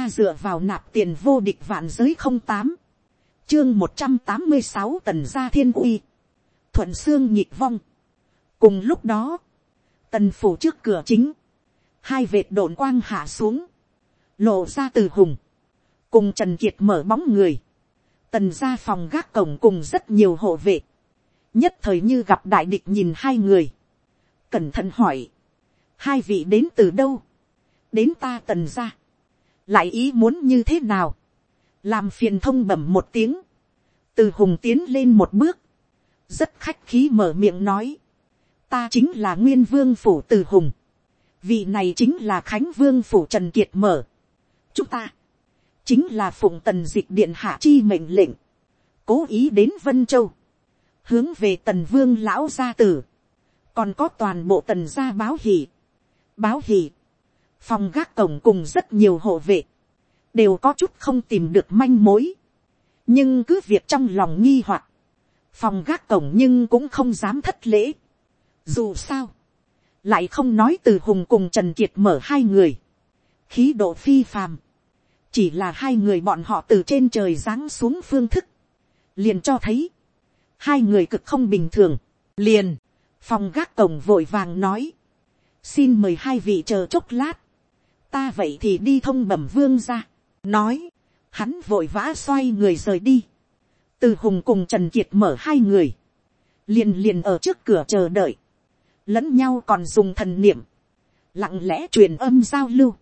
ta dựa vào nạp tiền vô địch vạn giới không tám, chương một trăm tám mươi sáu tần gia thiên uy, thuận xương nhịp vong. cùng lúc đó, tần phủ trước cửa chính, hai vệt đồn quang hạ xuống, lộ ra từ hùng, cùng trần kiệt mở bóng người, tần ra phòng gác cổng cùng rất nhiều hộ vệ, nhất thời như gặp đại địch nhìn hai người, cẩn thận hỏi, hai vị đến từ đâu, đến ta tần ra, lại ý muốn như thế nào, làm phiền thông bẩm một tiếng, từ hùng tiến lên một bước, rất khách khí mở miệng nói, ta chính là nguyên vương phủ từ hùng, vị này chính là khánh vương phủ trần kiệt mở, chúng ta, chính là phụng tần dịch điện hạ chi mệnh lệnh, cố ý đến vân châu, hướng về tần vương lão gia tử, còn có toàn bộ tần gia báo hỉ, báo hỉ, phòng gác cổng cùng rất nhiều hộ vệ, đều có chút không tìm được manh mối, nhưng cứ việc trong lòng nghi hoặc, phòng gác cổng nhưng cũng không dám thất lễ. Dù sao, lại không nói từ hùng cùng trần kiệt mở hai người, khí độ phi phàm, chỉ là hai người bọn họ từ trên trời giáng xuống phương thức, liền cho thấy, hai người cực không bình thường, liền, phòng gác cổng vội vàng nói, xin mời hai vị chờ chốc lát, ta vậy thì đi thông bẩm vương ra, nói, hắn vội vã xoay người rời đi, từ hùng cùng trần kiệt mở hai người, liền liền ở trước cửa chờ đợi, lẫn nhau còn dùng thần niệm, lặng lẽ truyền âm giao lưu.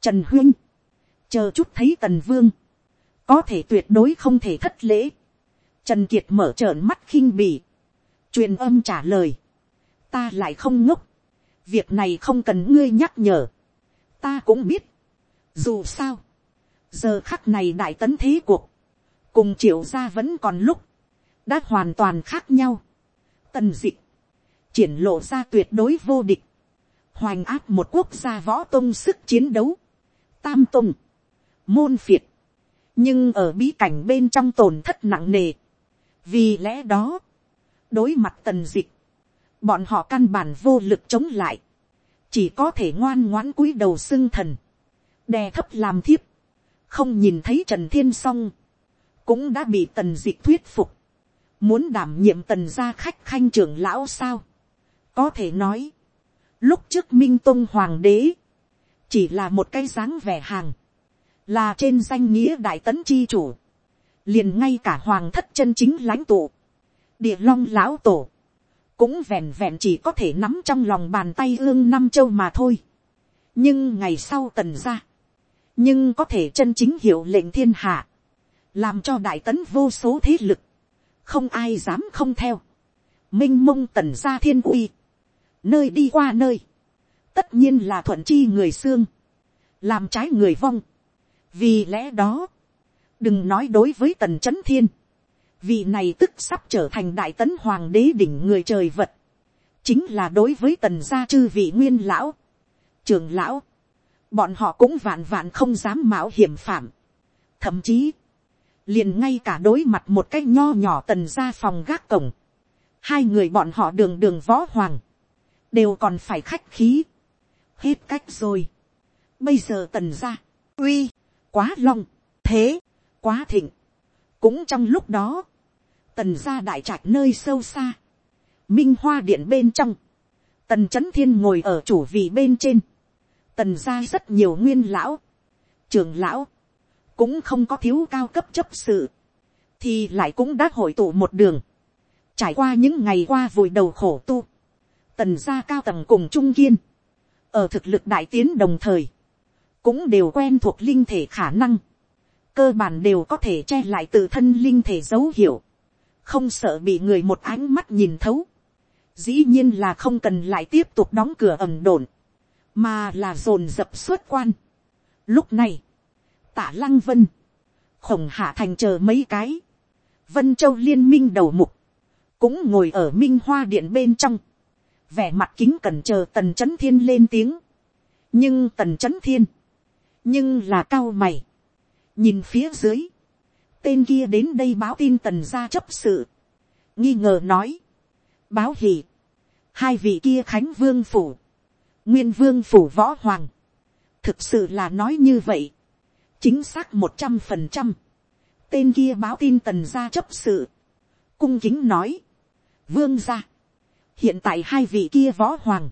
Trần huyên chờ chút thấy tần vương, có thể tuyệt đối không thể thất lễ. Trần kiệt mở trợn mắt khinh bỉ, truyền âm trả lời, ta lại không ngốc, việc này không cần ngươi nhắc nhở, ta cũng biết, dù sao, giờ khắc này đại tấn thế cuộc, cùng triệu gia vẫn còn lúc, đã hoàn toàn khác nhau. Tần dịch, triển lộ ra tuyệt đối vô địch, hoành áp một quốc gia võ tông sức chiến đấu, tam tông, môn phiệt, nhưng ở bí cảnh bên trong tổn thất nặng nề. vì lẽ đó, đối mặt tần dịch, bọn họ căn bản vô lực chống lại, chỉ có thể ngoan ngoãn cúi đầu xưng thần, đè thấp làm thiếp, không nhìn thấy trần thiên s o n g cũng đã bị tần dịch thuyết phục, muốn đảm nhiệm tần gia khách khanh trưởng lão sao, có thể nói, lúc trước minh tôn hoàng đế, chỉ là một cái dáng vẻ hàng, là trên danh nghĩa đại tấn chi chủ, liền ngay cả hoàng thất chân chính lãnh tụ, địa long lão tổ, cũng vẹn vẹn chỉ có thể nắm trong lòng bàn tay ương năm châu mà thôi. nhưng ngày sau tần ra, nhưng có thể chân chính hiệu lệnh thiên hạ, làm cho đại tấn vô số thế lực, không ai dám không theo, m i n h mông tần ra thiên uy, nơi đi qua nơi, tất nhiên là thuận chi người xương, làm trái người vong. vì lẽ đó, đừng nói đối với tần c h ấ n thiên, vị này tức sắp trở thành đại tấn hoàng đế đỉnh người trời vật, chính là đối với tần gia chư vị nguyên lão, trường lão, bọn họ cũng vạn vạn không dám mạo hiểm phạm, thậm chí, liền ngay cả đối mặt một cái nho nhỏ tần gia phòng gác cổng, hai người bọn họ đường đường võ hoàng, đều còn phải khách khí, hết cách rồi. bây giờ tần gia uy, quá long, thế, quá thịnh. cũng trong lúc đó, tần ra đại trạch nơi sâu xa, minh hoa điện bên trong, tần c h ấ n thiên ngồi ở chủ vị bên trên, tần ra rất nhiều nguyên lão, trường lão, cũng không có thiếu cao cấp chấp sự, thì lại cũng đã hội tụ một đường, trải qua những ngày qua vùi đầu khổ tu, tần gia cao tầng cùng trung kiên, ở thực lực đại tiến đồng thời, cũng đều quen thuộc linh thể khả năng, cơ bản đều có thể che lại tự thân linh thể dấu hiệu, không sợ bị người một ánh mắt nhìn thấu, dĩ nhiên là không cần lại tiếp tục đóng cửa ẩm đồn, mà là dồn dập xuất quan. Lúc này, tả lăng vân, khổng hạ thành chờ mấy cái, vân châu liên minh đầu mục, cũng ngồi ở minh hoa điện bên trong, vẻ mặt kính cẩn chờ tần c h ấ n thiên lên tiếng, nhưng tần c h ấ n thiên, nhưng là cao mày, nhìn phía dưới, tên kia đến đây báo tin tần gia chấp sự, nghi ngờ nói, báo hỉ, hai vị kia khánh vương phủ, nguyên vương phủ võ hoàng, thực sự là nói như vậy, chính xác một trăm phần trăm, tên kia báo tin tần gia chấp sự, cung kính nói, vương gia, hiện tại hai vị kia võ hoàng,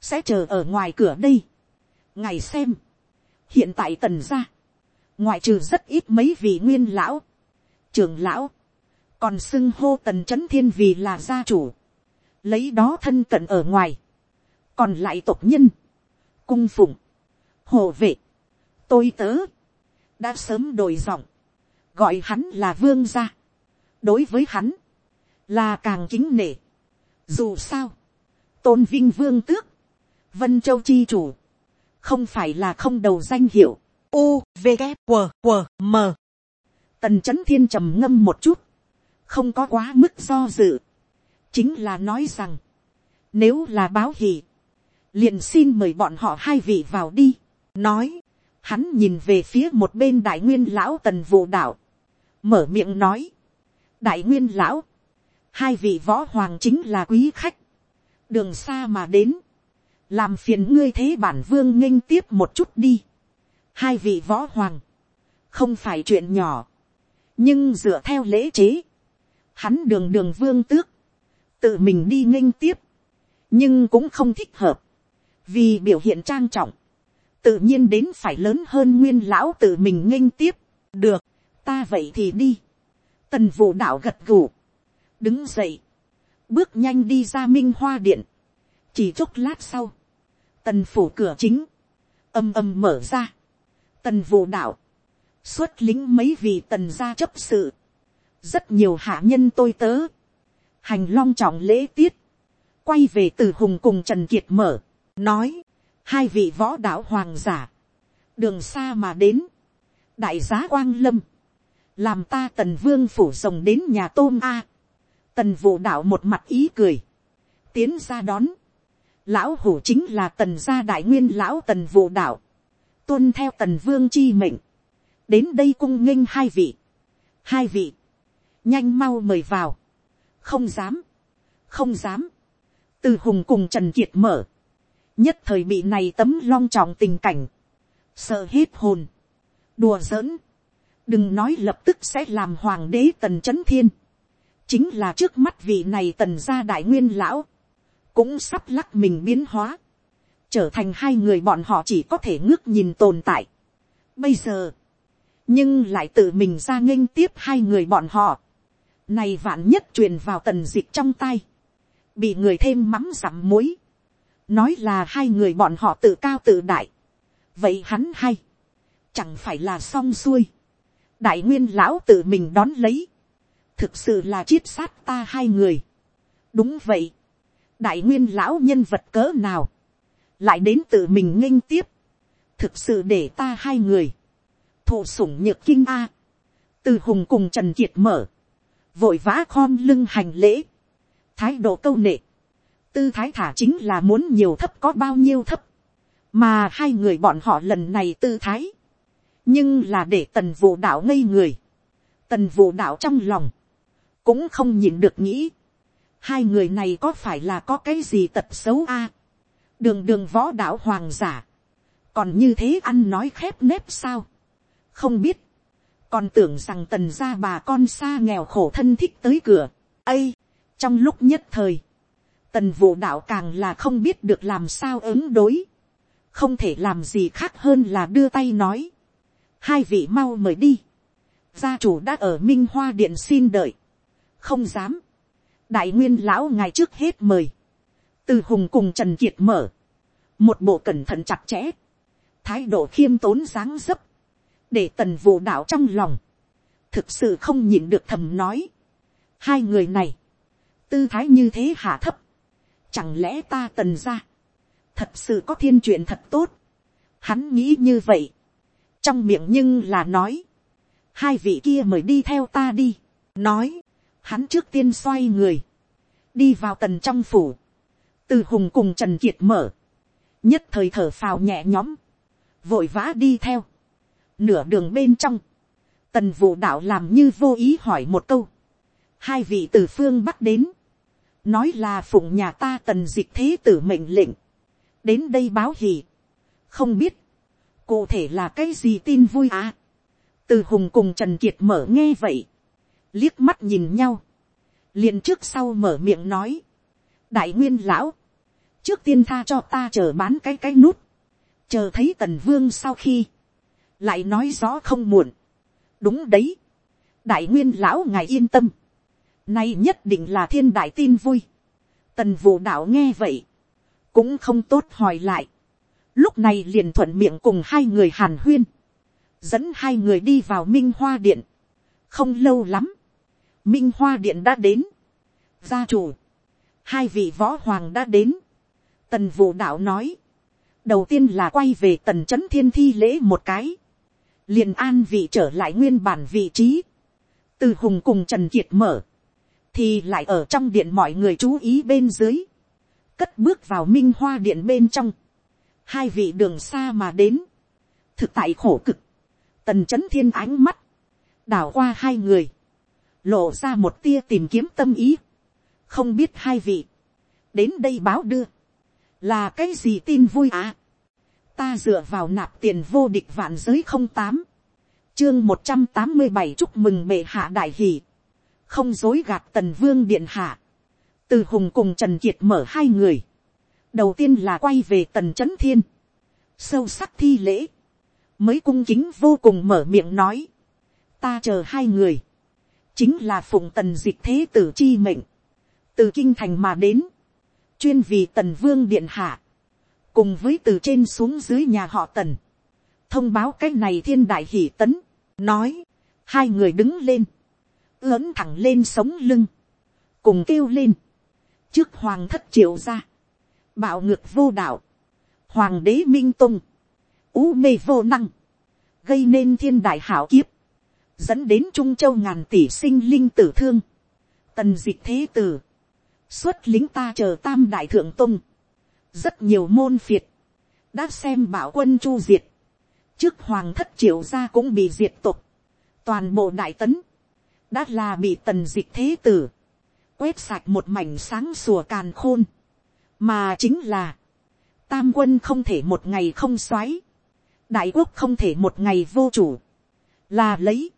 sẽ chờ ở ngoài cửa đây, ngày xem, hiện tại tần gia, ngoại trừ rất ít mấy vị nguyên lão, trưởng lão, còn xưng hô tần c h ấ n thiên vì là gia chủ, lấy đó thân cận ở ngoài, còn lại tộc nhân, cung phụng, hộ vệ, tôi tớ, đã sớm đổi giọng, gọi hắn là vương gia, đối với hắn, là càng kính nể, dù sao, tôn vinh vương tước, vân châu chi chủ, không phải là không đầu danh hiệu, u v g q q m. Tần c h ấ n thiên trầm ngâm một chút, không có quá mức do dự, chính là nói rằng, nếu là báo hỷ, liền xin mời bọn họ hai vị vào đi, nói, hắn nhìn về phía một bên đại nguyên lão tần vụ đạo, mở miệng nói, đại nguyên lão, hai vị võ hoàng chính là quý khách, đường xa mà đến, làm phiền ngươi thế bản vương nghênh tiếp một chút đi, hai vị võ hoàng, không phải chuyện nhỏ, nhưng dựa theo lễ chế, hắn đường đường vương tước, tự mình đi nghênh tiếp, nhưng cũng không thích hợp, vì biểu hiện trang trọng, tự nhiên đến phải lớn hơn nguyên lão tự mình nghênh tiếp, được, ta vậy thì đi, tần vũ đạo gật gù, đứng dậy, bước nhanh đi ra minh hoa điện, chỉ chốc lát sau, tần phủ cửa chính, âm âm mở ra, tần vụ đạo, xuất lính mấy vị tần gia chấp sự, rất nhiều hạ nhân tôi tớ, hành long trọng lễ tiết, quay về từ hùng cùng trần kiệt mở, nói, hai vị võ đạo hoàng giả, đường xa mà đến, đại giá quang lâm, làm ta tần vương phủ rồng đến nhà tôm a, tần vụ đạo một mặt ý cười, tiến ra đón, lão hủ chính là tần gia đại nguyên lão tần vụ đạo, tuân theo tần vương chi mệnh, đến đây cung nghênh hai vị, hai vị, nhanh mau mời vào, không dám, không dám, từ hùng cùng trần kiệt mở, nhất thời bị này tấm long trọng tình cảnh, sợ hết hồn, đùa giỡn, đừng nói lập tức sẽ làm hoàng đế tần c h ấ n thiên, chính là trước mắt vị này tần gia đại nguyên lão, cũng sắp lắc mình biến hóa, trở thành hai người bọn họ chỉ có thể ngước nhìn tồn tại. Bây giờ, nhưng lại tự mình ra nghênh tiếp hai người bọn họ, này vạn nhất truyền vào tần dịch trong tay. Bị người thêm mắm dặm muối. Nói là hai người bọn họ tự cao tự đại. Vậy hắn hay. Chẳng phải là xong xuôi. Đại nguyên lão tự mình đón lấy. Thực sự là chiết sát ta hai người. Đúng vậy. Đại nguyên lão nhân vật cỡ nào. Lại đến tự mình nghênh tiếp. Thực sự để ta hai người. Thụ sủng nhược kinh A. Từ hùng cùng Trần Kiệt mở. Vội vã khom lưng hành lễ, thái độ câu nệ, tư thái thả chính là muốn nhiều thấp có bao nhiêu thấp, mà hai người bọn họ lần này tư thái, nhưng là để tần vụ đạo ngây người, tần vụ đạo trong lòng, cũng không nhìn được nghĩ, hai người này có phải là có cái gì tật xấu a, đường đường võ đạo hoàng giả, còn như thế ăn nói khép nếp sao, không biết, còn tưởng rằng tần gia bà con xa nghèo khổ thân thích tới cửa, ây, trong lúc nhất thời, tần vũ đạo càng là không biết được làm sao ứng đối, không thể làm gì khác hơn là đưa tay nói, hai vị mau mời đi, gia chủ đã ở minh hoa điện xin đợi, không dám, đại nguyên lão ngài trước hết mời, từ hùng cùng trần kiệt mở, một bộ cẩn thận chặt chẽ, thái độ khiêm tốn dáng dấp, để tần vụ đạo trong lòng, thực sự không nhịn được thầm nói. hai người này, tư thái như thế hạ thấp, chẳng lẽ ta tần ra, thật sự có thiên chuyện thật tốt, hắn nghĩ như vậy, trong miệng nhưng là nói, hai vị kia mời đi theo ta đi, nói, hắn trước tiên xoay người, đi vào tần trong phủ, từ hùng cùng trần kiệt mở, nhất thời thở phào nhẹ nhõm, vội vã đi theo, Nửa đường bên trong, tần vụ đạo làm như vô ý hỏi một câu. Hai vị từ phương bắc đến, nói là phụng nhà ta tần dịch thế tử mệnh lệnh, đến đây báo hỉ. Không biết, cụ thể là cái gì tin vui à. từ hùng cùng trần kiệt mở nghe vậy, liếc mắt nhìn nhau, liền trước sau mở miệng nói, đại nguyên lão, trước tiên tha cho ta chờ bán cái cái nút, chờ thấy tần vương sau khi, lại nói rõ không muộn, đúng đấy, đại nguyên lão ngài yên tâm, nay nhất định là thiên đại tin vui, tần Vũ đạo nghe vậy, cũng không tốt hỏi lại, lúc này liền thuận miệng cùng hai người hàn huyên, dẫn hai người đi vào minh hoa điện, không lâu lắm, minh hoa điện đã đến, gia chủ, hai vị võ hoàng đã đến, tần Vũ đạo nói, đầu tiên là quay về tần c h ấ n thiên thi lễ một cái, liền an vị trở lại nguyên bản vị trí, từ hùng cùng trần kiệt mở, thì lại ở trong điện mọi người chú ý bên dưới, cất bước vào minh hoa điện bên trong, hai vị đường xa mà đến, thực tại khổ cực, tần c h ấ n thiên ánh mắt, đảo qua hai người, lộ ra một tia tìm kiếm tâm ý, không biết hai vị, đến đây báo đưa, là cái gì tin vui à. ta dựa vào nạp tiền vô địch vạn giới không tám, chương một trăm tám mươi bảy chúc mừng bệ hạ đại hỷ, không dối gạt tần vương điện hạ, từ hùng cùng trần kiệt mở hai người, đầu tiên là quay về tần c h ấ n thiên, sâu sắc thi lễ, mới cung kính vô cùng mở miệng nói, ta chờ hai người, chính là phụng tần dịch thế tử chi mệnh, từ kinh thành mà đến, chuyên vì tần vương điện hạ, cùng với từ trên xuống dưới nhà họ tần, thông báo cái này thiên đại hỷ tấn, nói, hai người đứng lên, ớn thẳng lên sống lưng, cùng kêu lên, trước hoàng thất triệu ra, bạo ngược vô đạo, hoàng đế minh tung, ú mê vô năng, gây nên thiên đại hảo kiếp, dẫn đến trung châu ngàn tỷ sinh linh tử thương, tần dịch thế tử, xuất lính ta chờ tam đại thượng tung, rất nhiều môn phiệt, đã xem bảo quân chu diệt, trước hoàng thất triệu gia cũng bị diệt tục, toàn bộ đại tấn, đã là bị tần dịch thế tử, quét sạch một mảnh sáng sùa càn khôn, mà chính là, tam quân không thể một ngày không xoáy, đại quốc không thể một ngày vô chủ, là lấy,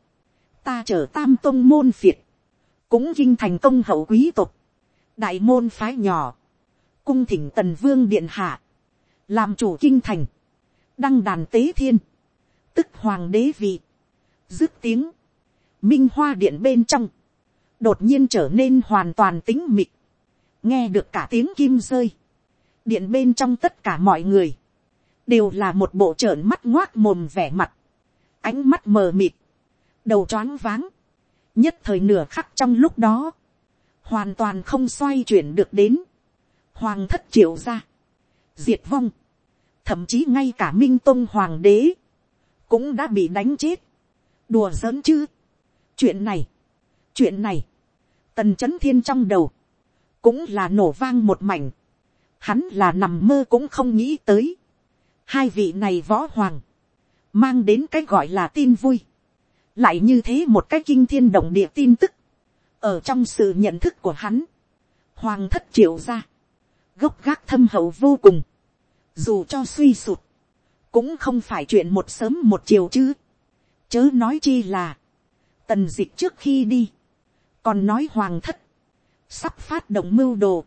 ta chở tam tôn môn phiệt, cũng kinh thành công hậu quý tục, đại môn phái nhỏ, cung thỉnh tần vương điện hạ, làm chủ kinh thành, đăng đàn tế thiên, tức hoàng đế vị, dứt tiếng, minh hoa điện bên trong, đột nhiên trở nên hoàn toàn tính mịt, nghe được cả tiếng kim rơi, điện bên trong tất cả mọi người, đều là một bộ trợn mắt ngoác mồm vẻ mặt, ánh mắt mờ mịt, đầu choáng váng, nhất thời nửa khắc trong lúc đó, hoàn toàn không xoay chuyển được đến, hoàng thất triệu ra, diệt vong, thậm chí ngay cả minh tôn hoàng đế, cũng đã bị đánh chết, đùa giỡn chứ, chuyện này, chuyện này, tần c h ấ n thiên trong đầu, cũng là nổ vang một mảnh, hắn là nằm mơ cũng không nghĩ tới, hai vị này võ hoàng, mang đến cái gọi là tin vui, lại như thế một cái kinh thiên động địa tin tức, ở trong sự nhận thức của hắn, hoàng thất triệu ra, gốc gác thâm hậu vô cùng, dù cho suy sụt, cũng không phải chuyện một sớm một chiều chứ, chớ nói chi là, tần d ị c h trước khi đi, còn nói hoàng thất, sắp phát động mưu đồ,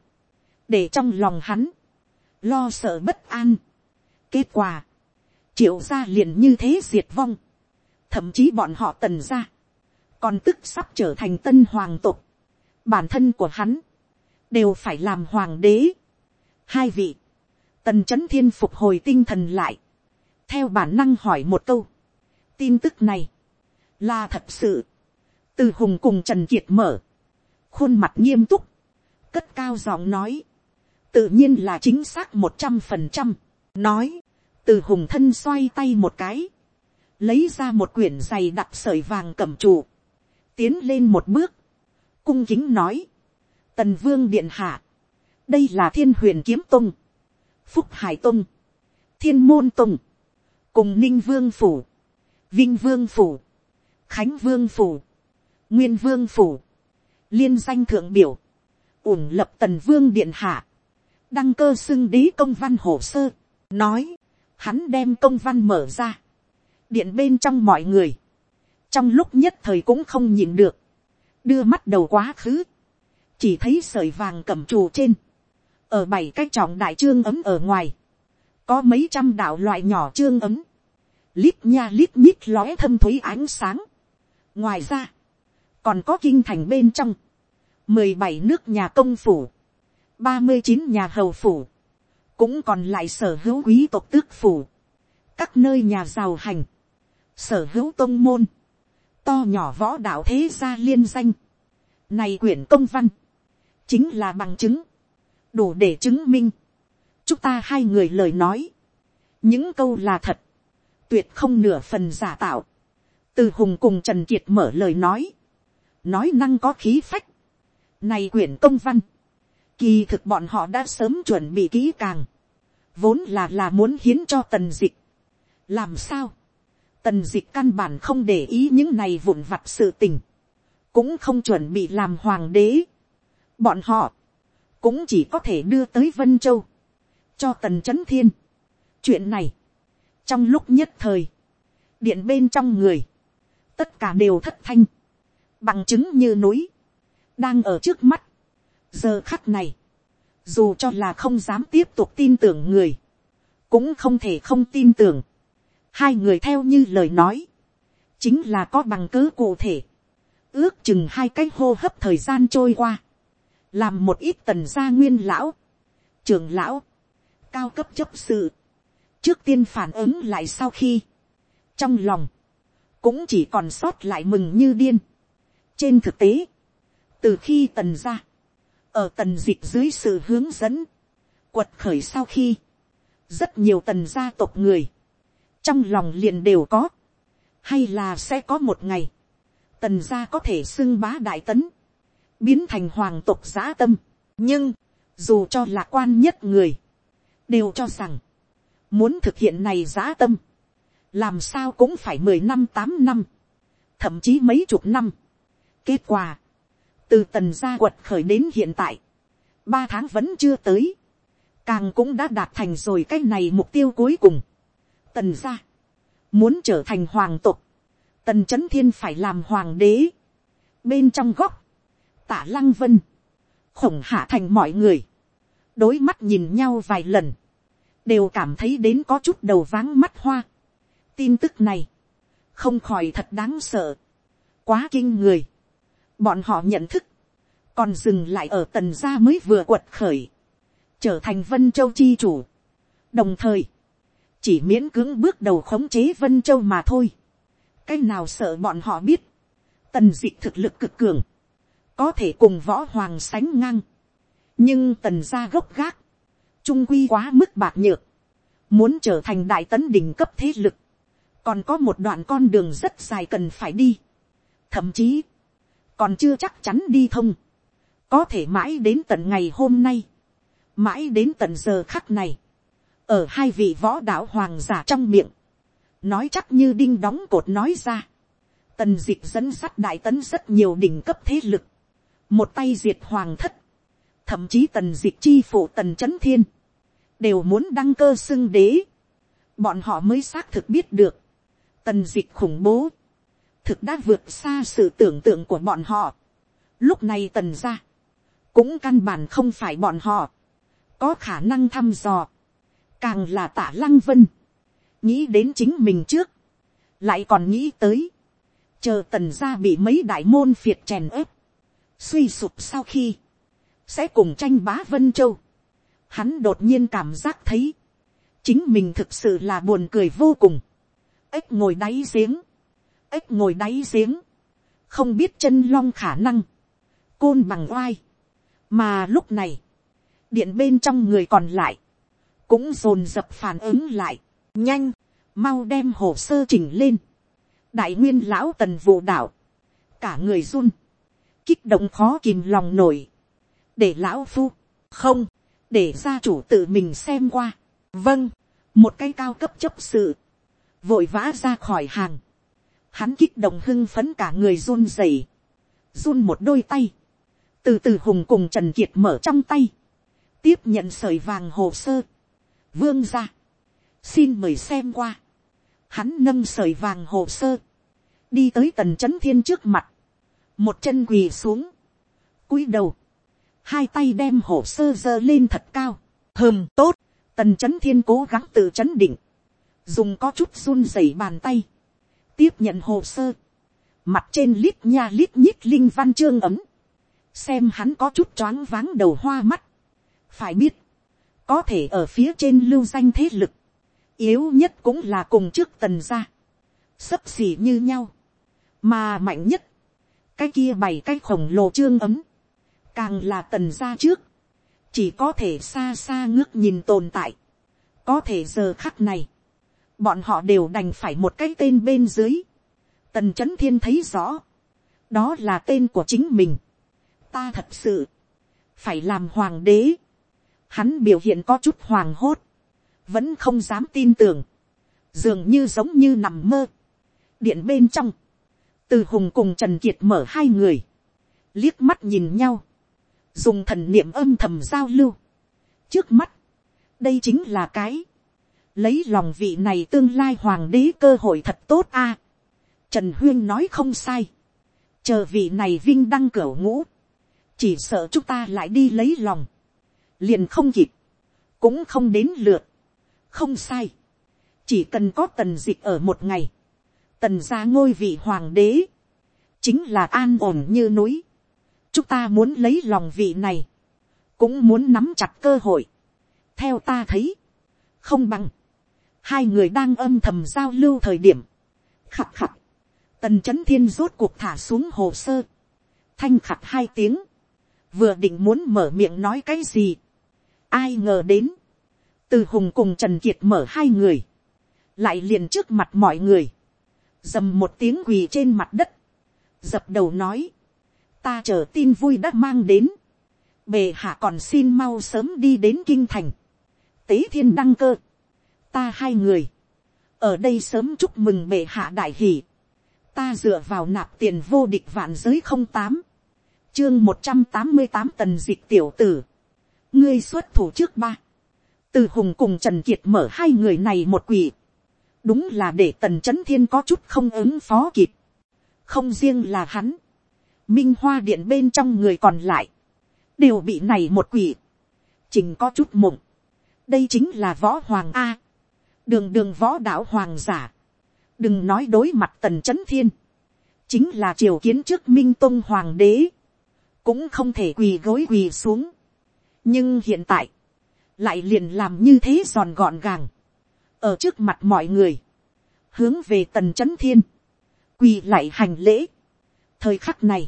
để trong lòng hắn, lo sợ bất an. kết quả, triệu gia liền như thế diệt vong, thậm chí bọn họ tần ra, còn tức sắp trở thành tân hoàng tộc. Bản thân của hắn, đều phải làm hoàng đế. hai vị, tần c h ấ n thiên phục hồi tinh thần lại, theo bản năng hỏi một câu, tin tức này, là thật sự, từ hùng cùng trần kiệt mở, khuôn mặt nghiêm túc, cất cao giọng nói, tự nhiên là chính xác một trăm phần trăm, nói, từ hùng thân xoay tay một cái, lấy ra một quyển giày đặt sợi vàng cầm trụ, tiến lên một bước, cung kính nói, tần vương điện hạ, đây là thiên huyền kiếm tung, phúc hải tung, thiên môn tung, cùng ninh vương phủ, vinh vương phủ, khánh vương phủ, nguyên vương phủ, liên danh thượng biểu, ủng lập tần vương điện hạ, đăng cơ xưng đế công văn hồ sơ, nói, hắn đem công văn mở ra, điện bên trong mọi người, trong lúc nhất thời cũng không nhìn được, đưa mắt đầu quá khứ, chỉ thấy sợi vàng cầm trù trên, ở bảy cái trọng đại trương ấm ở ngoài, có mấy trăm đạo loại nhỏ trương ấm, lít nha lít nhít lóe thâm thúy ánh sáng. ngoài ra, còn có kinh thành bên trong, mười bảy nước nhà công phủ, ba mươi chín nhà hầu phủ, cũng còn lại sở hữu quý tộc tước phủ, các nơi nhà giàu hành, sở hữu tôn môn, to nhỏ võ đạo thế gia liên danh, này quyển công văn, chính là bằng chứng, đủ để chứng minh, chúng ta hai người lời nói, những câu là thật, tuyệt không nửa phần giả tạo, từ hùng cùng trần kiệt mở lời nói, nói năng có khí phách, này quyển công văn, kỳ thực bọn họ đã sớm chuẩn bị kỹ càng, vốn là là muốn hiến cho tần dịch, làm sao, tần dịch căn bản không để ý những này vụn vặt sự tình, cũng không chuẩn bị làm hoàng đế, bọn họ, cũng chỉ có thể đưa tới vân châu, cho tần c h ấ n thiên. chuyện này, trong lúc nhất thời, điện bên trong người, tất cả đều thất thanh, bằng chứng như núi, đang ở trước mắt. giờ khắc này, dù cho là không dám tiếp tục tin tưởng người, cũng không thể không tin tưởng hai người theo như lời nói, chính là có bằng cứ cụ thể, ước chừng hai cái hô hấp thời gian trôi qua, làm một ít tần gia nguyên lão, trường lão, cao cấp chấp sự, trước tiên phản ứng lại sau khi, trong lòng, cũng chỉ còn sót lại mừng như điên. trên thực tế, từ khi tần gia, ở tần dịch dưới sự hướng dẫn, quật khởi sau khi, rất nhiều tần gia tộc người, trong lòng liền đều có, hay là sẽ có một ngày, tần gia có thể xưng bá đại tấn, biến thành hoàng tộc giã tâm. nhưng, dù cho lạc quan nhất người, đều cho rằng, muốn thực hiện này giã tâm, làm sao cũng phải mười năm tám năm, thậm chí mấy chục năm. kết quả, từ tần gia quật khởi đến hiện tại, ba tháng vẫn chưa tới, càng cũng đã đạt thành rồi cái này mục tiêu cuối cùng tần gia, muốn trở thành hoàng tộc, tần c h ấ n thiên phải làm hoàng đế, bên trong góc, tả lăng vân, khổng hạ thành mọi người, đối mắt nhìn nhau vài lần, đều cảm thấy đến có chút đầu váng mắt hoa. tin tức này, không khỏi thật đáng sợ, quá kinh người. bọn họ nhận thức, còn dừng lại ở tần gia mới vừa quật khởi, trở thành vân châu chi chủ. đồng thời, chỉ miễn cưỡng bước đầu khống chế vân châu mà thôi. cái nào sợ bọn họ biết, tần d ị thực lực cực cường, có thể cùng võ hoàng sánh ngang, nhưng tần gia gốc gác, trung quy quá mức bạc nhược, muốn trở thành đại tấn đỉnh cấp thế lực, còn có một đoạn con đường rất dài cần phải đi, thậm chí, còn chưa chắc chắn đi thông, có thể mãi đến tận ngày hôm nay, mãi đến tận giờ khắc này, ở hai vị võ đạo hoàng giả trong miệng, nói chắc như đinh đóng cột nói ra, tần d ị c h dẫn sắt đại tấn rất nhiều đỉnh cấp thế lực, một tay diệt hoàng thất, thậm chí tần diệt chi phủ tần c h ấ n thiên, đều muốn đăng cơ xưng đế, bọn họ mới xác thực biết được, tần diệt khủng bố, thực đã vượt xa sự tưởng tượng của bọn họ. Lúc này tần ra, cũng căn bản không phải bọn họ, có khả năng thăm dò, càng là tả lăng vân, nghĩ đến chính mình trước, lại còn nghĩ tới, chờ tần gia bị mấy đại môn phiệt chèn ớp, suy sụp sau khi, sẽ cùng tranh bá vân châu. Hắn đột nhiên cảm giác thấy, chính mình thực sự là buồn cười vô cùng. ếch ngồi đáy giếng, ếch ngồi đáy giếng, không biết chân long khả năng, côn bằng oai. mà lúc này, điện bên trong người còn lại, cũng dồn dập phản ứng lại, nhanh, mau đem hồ sơ chỉnh lên. đại nguyên lão tần vụ đạo, cả người run, kích động khó kìm lòng nổi, để lão phu, không, để gia chủ tự mình xem qua, vâng, một cái cao cấp chấp sự, vội vã ra khỏi hàng, hắn kích động hưng phấn cả người run rẩy, run một đôi tay, từ từ hùng cùng trần kiệt mở trong tay, tiếp nhận sợi vàng hồ sơ, vương ra, xin mời xem qua, hắn nâng sợi vàng hồ sơ, đi tới tần c h ấ n thiên trước mặt, một chân quỳ xuống, cúi đầu, hai tay đem hồ sơ giơ lên thật cao, hơm tốt, tần c h ấ n thiên cố gắng tự chấn định, dùng có chút run rẩy bàn tay, tiếp nhận hồ sơ, mặt trên lít nha lít nhít linh văn chương ấm, xem hắn có chút choáng váng đầu hoa mắt, phải biết, có thể ở phía trên lưu danh thế lực, yếu nhất cũng là cùng trước tần gia, sấp xỉ như nhau, mà mạnh nhất, cái kia bảy cái khổng lồ trương ấm, càng là tần gia trước, chỉ có thể xa xa ngước nhìn tồn tại, có thể giờ khắc này, bọn họ đều đành phải một cái tên bên dưới, tần c h ấ n thiên thấy rõ, đó là tên của chính mình, ta thật sự, phải làm hoàng đế, hắn biểu hiện có chút hoàng hốt, vẫn không dám tin tưởng, dường như giống như nằm mơ, điện bên trong, từ hùng cùng trần kiệt mở hai người, liếc mắt nhìn nhau, dùng thần niệm âm thầm giao lưu. trước mắt, đây chính là cái, lấy lòng vị này tương lai hoàng đế cơ hội thật tốt a. trần huyên nói không sai, chờ vị này vinh đăng cửa ngũ, chỉ sợ chúng ta lại đi lấy lòng, liền không kịp, cũng không đến lượt, không sai, chỉ cần có tần dịch ở một ngày, tần ra ngôi vị hoàng đế, chính là an ổn như núi. chúng ta muốn lấy lòng vị này, cũng muốn nắm chặt cơ hội. theo ta thấy, không bằng, hai người đang âm thầm giao lưu thời điểm, khặt khặt, tần c h ấ n thiên rốt cuộc thả xuống hồ sơ, thanh khặt hai tiếng, vừa định muốn mở miệng nói cái gì, ai ngờ đến, từ hùng cùng trần kiệt mở hai người, lại liền trước mặt mọi người, dầm một tiếng quỳ trên mặt đất, dập đầu nói, ta chờ tin vui đã mang đến, bề hạ còn xin mau sớm đi đến kinh thành, tế thiên đăng cơ, ta hai người, ở đây sớm chúc mừng bệ hạ đại hỷ, ta dựa vào nạp tiền vô địch vạn giới không tám, chương một trăm tám mươi tám tần dịch tiểu tử, ngươi xuất thủ trước ba, từ hùng cùng trần kiệt mở hai người này một quỷ, đúng là để tần c h ấ n thiên có chút không ứng phó kịp, không riêng là hắn, minh hoa điện bên trong người còn lại, đều bị này một quỷ, chỉnh có chút mộng, đây chính là võ hoàng a, đường đường võ đạo hoàng giả, đừng nói đối mặt tần c h ấ n thiên, chính là triều kiến trước minh tôn hoàng đế, cũng không thể quỳ gối quỳ xuống, nhưng hiện tại, lại liền làm như thế giòn gọn gàng, ở trước mặt mọi người, hướng về tần c h ấ n thiên, quỳ lại hành lễ. thời khắc này,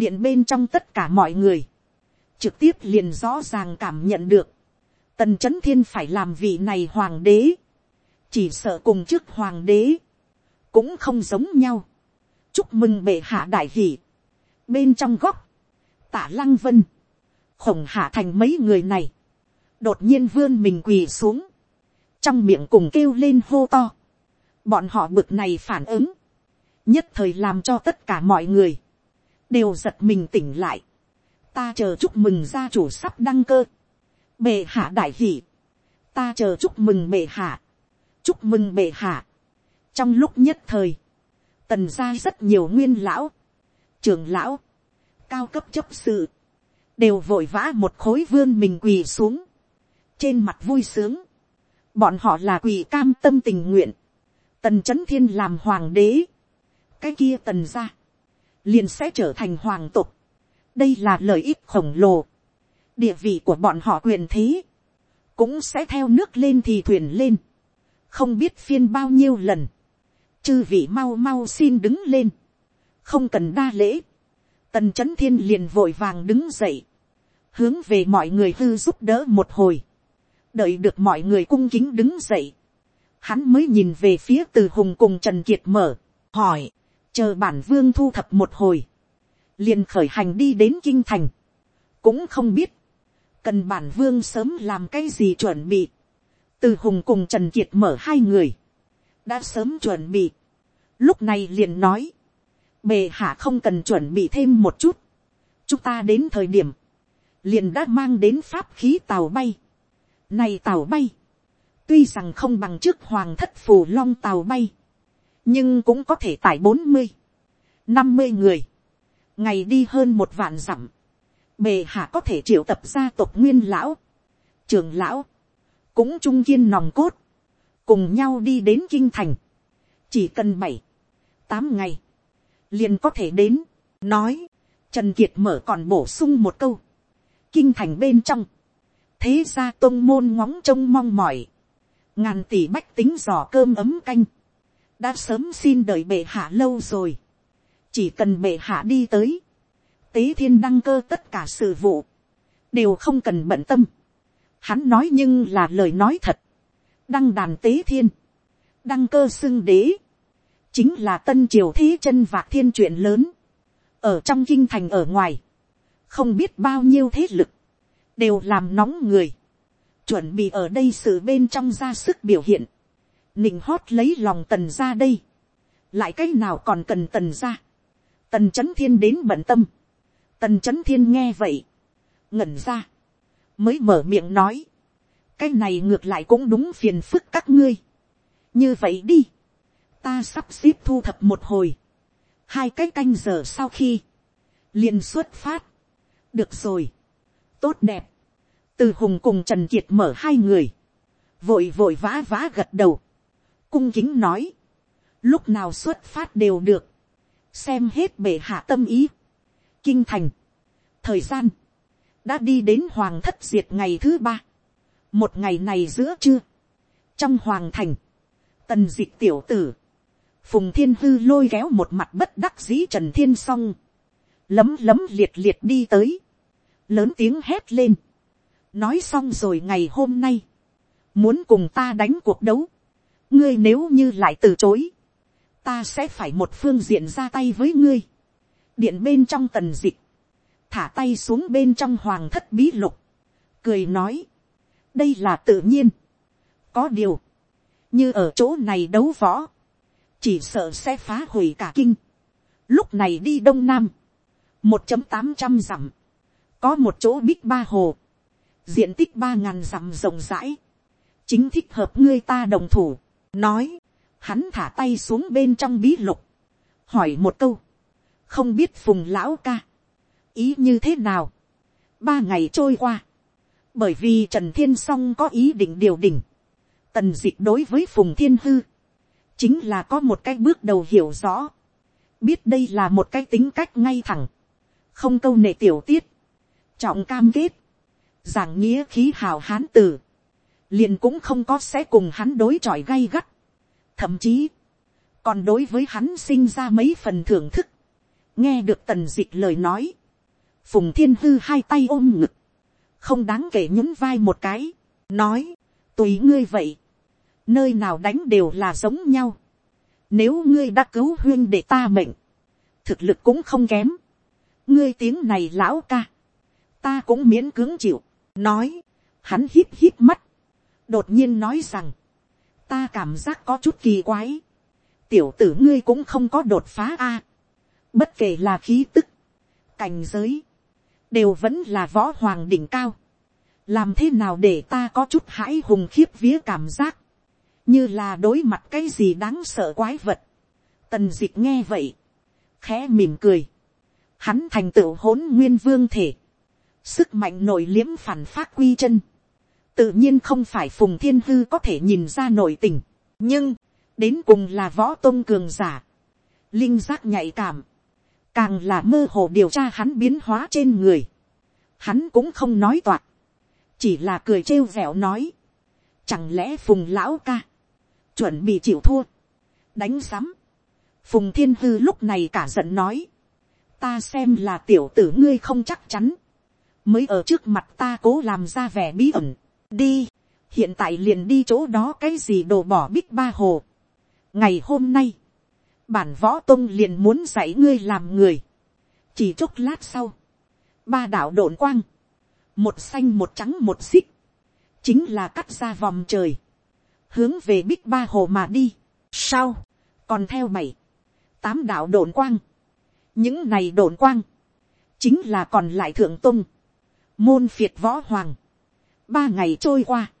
điện bên trong tất cả mọi người, trực tiếp liền rõ ràng cảm nhận được, tần c h ấ n thiên phải làm vị này hoàng đế, chỉ sợ cùng trước hoàng đế, cũng không giống nhau. chúc mừng bệ hạ đại hỷ. bên trong góc, tả lăng vân, khổng hạ thành mấy người này, đột nhiên vươn mình quỳ xuống, trong miệng cùng kêu lên hô to. bọn họ bực này phản ứng, nhất thời làm cho tất cả mọi người, đều giật mình tỉnh lại. ta chờ chúc mừng gia chủ sắp đăng cơ, bệ hạ đại hỷ, ta chờ chúc mừng bệ hạ, chúc mừng bệ hạ. trong lúc nhất thời, tần gia rất nhiều nguyên lão, trưởng lão, cao cấp chấp sự, đều vội vã một khối vươn mình quỳ xuống, trên mặt vui sướng, bọn họ là quỳ cam tâm tình nguyện, tần c h ấ n thiên làm hoàng đế, cái kia tần ra, liền sẽ trở thành hoàng tục, đây là lợi ích khổng lồ, địa vị của bọn họ quyền thế, cũng sẽ theo nước lên thì thuyền lên, không biết phiên bao nhiêu lần, chư vị mau mau xin đứng lên, không cần đa lễ, tần c h ấ n thiên liền vội vàng đứng dậy, hướng về mọi người hư giúp đỡ một hồi, đợi được mọi người cung kính đứng dậy, hắn mới nhìn về phía từ hùng cùng trần kiệt mở, hỏi, chờ bản vương thu thập một hồi, liền khởi hành đi đến kinh thành, cũng không biết, cần bản vương sớm làm cái gì chuẩn bị, từ hùng cùng trần kiệt mở hai người, đã sớm chuẩn bị, lúc này liền nói, bề hạ không cần chuẩn bị thêm một chút, chúng ta đến thời điểm, liền đã mang đến pháp khí tàu bay, này tàu bay. tuy rằng không bằng trước hoàng thất phù long tàu bay, nhưng cũng có thể tải bốn mươi, năm mươi người, ngày đi hơn một vạn dặm, bề hạ có thể triệu tập gia tộc nguyên lão, trường lão, cũng trung kiên nòng cốt, cùng nhau đi đến kinh thành, chỉ cần bảy, tám ngày, liền có thể đến, nói, trần kiệt mở còn bổ sung một câu, kinh thành bên trong, thế ra tôn môn ngóng trông mong mỏi, ngàn tỷ bách tính giò cơm ấm canh, đã sớm xin đợi bệ hạ lâu rồi, chỉ cần bệ hạ đi tới, tế thiên đăng cơ tất cả sự vụ, đều không cần bận tâm. Hắn nói nhưng là lời nói thật, đăng đàn tế thiên, đăng cơ xưng đế, chính là tân triều thế chân vạc thiên chuyện lớn, ở trong kinh thành ở ngoài, không biết bao nhiêu thế lực, đều làm nóng người, chuẩn bị ở đây sự bên trong ra sức biểu hiện, nịnh hót lấy lòng tần ra đây, lại cái nào còn cần tần ra, tần c h ấ n thiên đến bận tâm, tần c h ấ n thiên nghe vậy, ngẩn ra, mới mở miệng nói, cái này ngược lại cũng đúng phiền phức các ngươi, như vậy đi, ta sắp xếp thu thập một hồi, hai cái canh giờ sau khi, liền xuất phát, được rồi, tốt đẹp, từ hùng cùng trần kiệt mở hai người, vội vội vã vã gật đầu, cung kính nói, lúc nào xuất phát đều được, xem hết bệ hạ tâm ý. Kinh thành, thời gian, đã đi đến hoàng thất diệt ngày thứ ba, một ngày này giữa trưa, trong hoàng thành, tần diệt tiểu tử, phùng thiên hư lôi kéo một mặt bất đắc dĩ trần thiên s o n g lấm lấm liệt liệt đi tới, lớn tiếng hét lên, nói xong rồi ngày hôm nay, muốn cùng ta đánh cuộc đấu, ngươi nếu như lại từ chối, ta sẽ phải một phương diện ra tay với ngươi. điện bên trong tần dịch, thả tay xuống bên trong hoàng thất bí lục, cười nói, đây là tự nhiên. có điều, như ở chỗ này đấu võ, chỉ sợ sẽ phá hủy cả kinh. lúc này đi đông nam, một tám trăm dặm, có một chỗ bích ba hồ, diện tích ba ngàn dặm rộng rãi, chính thích hợp ngươi ta đồng thủ, nói, hắn thả tay xuống bên trong bí lục, hỏi một câu, không biết phùng lão ca, ý như thế nào, ba ngày trôi qua, bởi vì trần thiên s o n g có ý định điều đình, tần d ị c h đối với phùng thiên hư, chính là có một cái bước đầu hiểu rõ, biết đây là một cái tính cách ngay thẳng, không câu nệ tiểu tiết, trọng cam kết, giảng nghĩa khí hào hán tử, liền cũng không có sẽ cùng hắn đối chọi gay gắt, thậm chí, còn đối với hắn sinh ra mấy phần thưởng thức, nghe được tần d ị c h lời nói, phùng thiên hư hai tay ôm ngực, không đáng kể nhún vai một cái, nói, tùy ngươi vậy, nơi nào đánh đều là giống nhau, nếu ngươi đã cứu huyên để ta mệnh, thực lực cũng không kém, ngươi tiếng này lão ca, ta cũng miễn cưỡng chịu, nói, hắn hít hít mắt, đột nhiên nói rằng, ta cảm giác có chút kỳ quái. tiểu tử ngươi cũng không có đột phá a. À. bất kể là khí tức, cảnh giới, đều vẫn là võ hoàng đỉnh cao. làm thế nào để ta có chút hãi hùng khiếp vía cảm giác, như là đối mặt cái gì đáng sợ quái vật. tần d ị c h nghe vậy, khẽ mỉm cười, hắn thành tựu hỗn nguyên vương thể, sức mạnh nội liếm phản phát quy chân, tự nhiên không phải phùng thiên hư có thể nhìn ra nội tình, nhưng, đến cùng là võ tôn cường giả, linh giác nhạy cảm, càng là mơ hồ điều tra hắn biến hóa trên người, hắn cũng không nói toạc, chỉ là cười trêu vẹo nói, chẳng lẽ phùng lão ca, chuẩn bị chịu thua, đánh sắm, phùng thiên hư lúc này cả giận nói, ta xem là tiểu tử ngươi không chắc chắn, mới ở trước mặt ta cố làm ra vẻ bí ẩn, đi, hiện tại liền đi chỗ đó cái gì đồ bỏ bích ba hồ. ngày hôm nay, bản võ tông liền muốn dạy ngươi làm người. chỉ chốc lát sau, ba đạo đồn quang, một xanh một trắng một xích, chính là cắt ra vòng trời, hướng về bích ba hồ mà đi. sau, còn theo mày, tám đạo đồn quang, những này đồn quang, chính là còn lại thượng tung, môn phiệt võ hoàng, ba ngày trôi qua,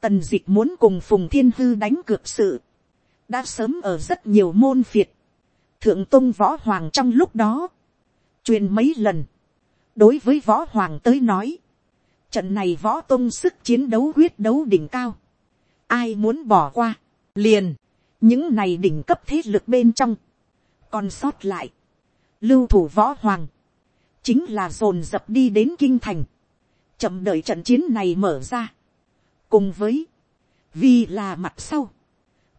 tần d ị c h muốn cùng phùng thiên hư đánh cược sự, đã sớm ở rất nhiều môn phiệt, thượng tôn võ hoàng trong lúc đó, truyền mấy lần, đối với võ hoàng tới nói, trận này võ tôn sức chiến đấu quyết đấu đỉnh cao, ai muốn bỏ qua, liền, những này đỉnh cấp thế lực bên trong, còn sót lại, lưu thủ võ hoàng, chính là dồn dập đi đến kinh thành, chậm đợi trận chiến này mở ra, cùng với, vì là mặt sau,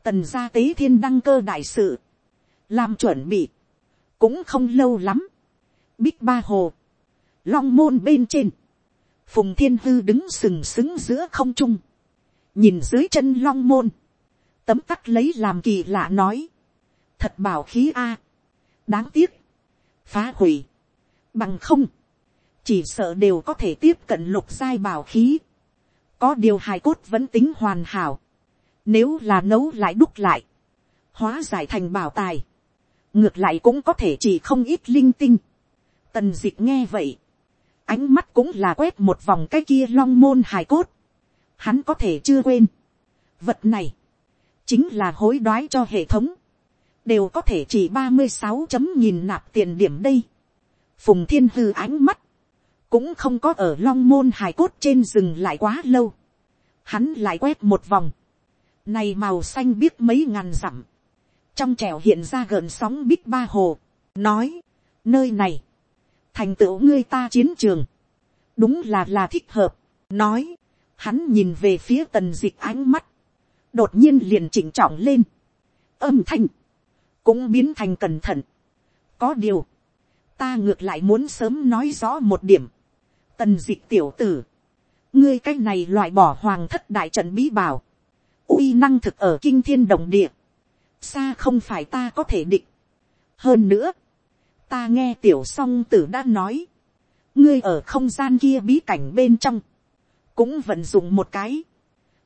tần gia tế thiên đăng cơ đại sự, làm chuẩn bị, cũng không lâu lắm, bích ba hồ, long môn bên trên, phùng thiên hư đứng sừng sững giữa không trung, nhìn dưới chân long môn, tấm tắc lấy làm kỳ lạ nói, thật bảo khí a, đáng tiếc, phá hủy, bằng không, chỉ sợ đều có thể tiếp cận lục giai bảo khí, có điều hài cốt vẫn tính hoàn hảo, nếu là nấu lại đúc lại, hóa giải thành bảo tài, ngược lại cũng có thể chỉ không ít linh tinh. Tần dịch nghe vậy, ánh mắt cũng là quét một vòng cái kia long môn hài cốt, hắn có thể chưa quên. Vật này, chính là hối đoái cho hệ thống, đều có thể chỉ ba mươi sáu chấm nhìn nạp tiền điểm đây. Phùng thiên hư ánh mắt, cũng không có ở long môn hài cốt trên rừng lại quá lâu. Hắn lại quét một vòng. Này màu xanh biết mấy ngàn dặm. Trong trẻo hiện ra gợn sóng bích ba hồ. Nói, nơi này, thành tựu ngươi ta chiến trường. Đúng là là thích hợp. Nói, hắn nhìn về phía tần dịch ánh mắt. Đột nhiên liền chỉnh trọng lên. Âm thanh, cũng biến thành cẩn thận. Có điều, ta ngược lại muốn sớm nói rõ một điểm tần dịch tiểu tử, ngươi cái này loại bỏ hoàng thất đại trận bí bảo, uy năng thực ở kinh thiên đồng địa, xa không phải ta có thể định. hơn nữa, ta nghe tiểu song tử đã nói, ngươi ở không gian kia bí cảnh bên trong, cũng vận dụng một cái,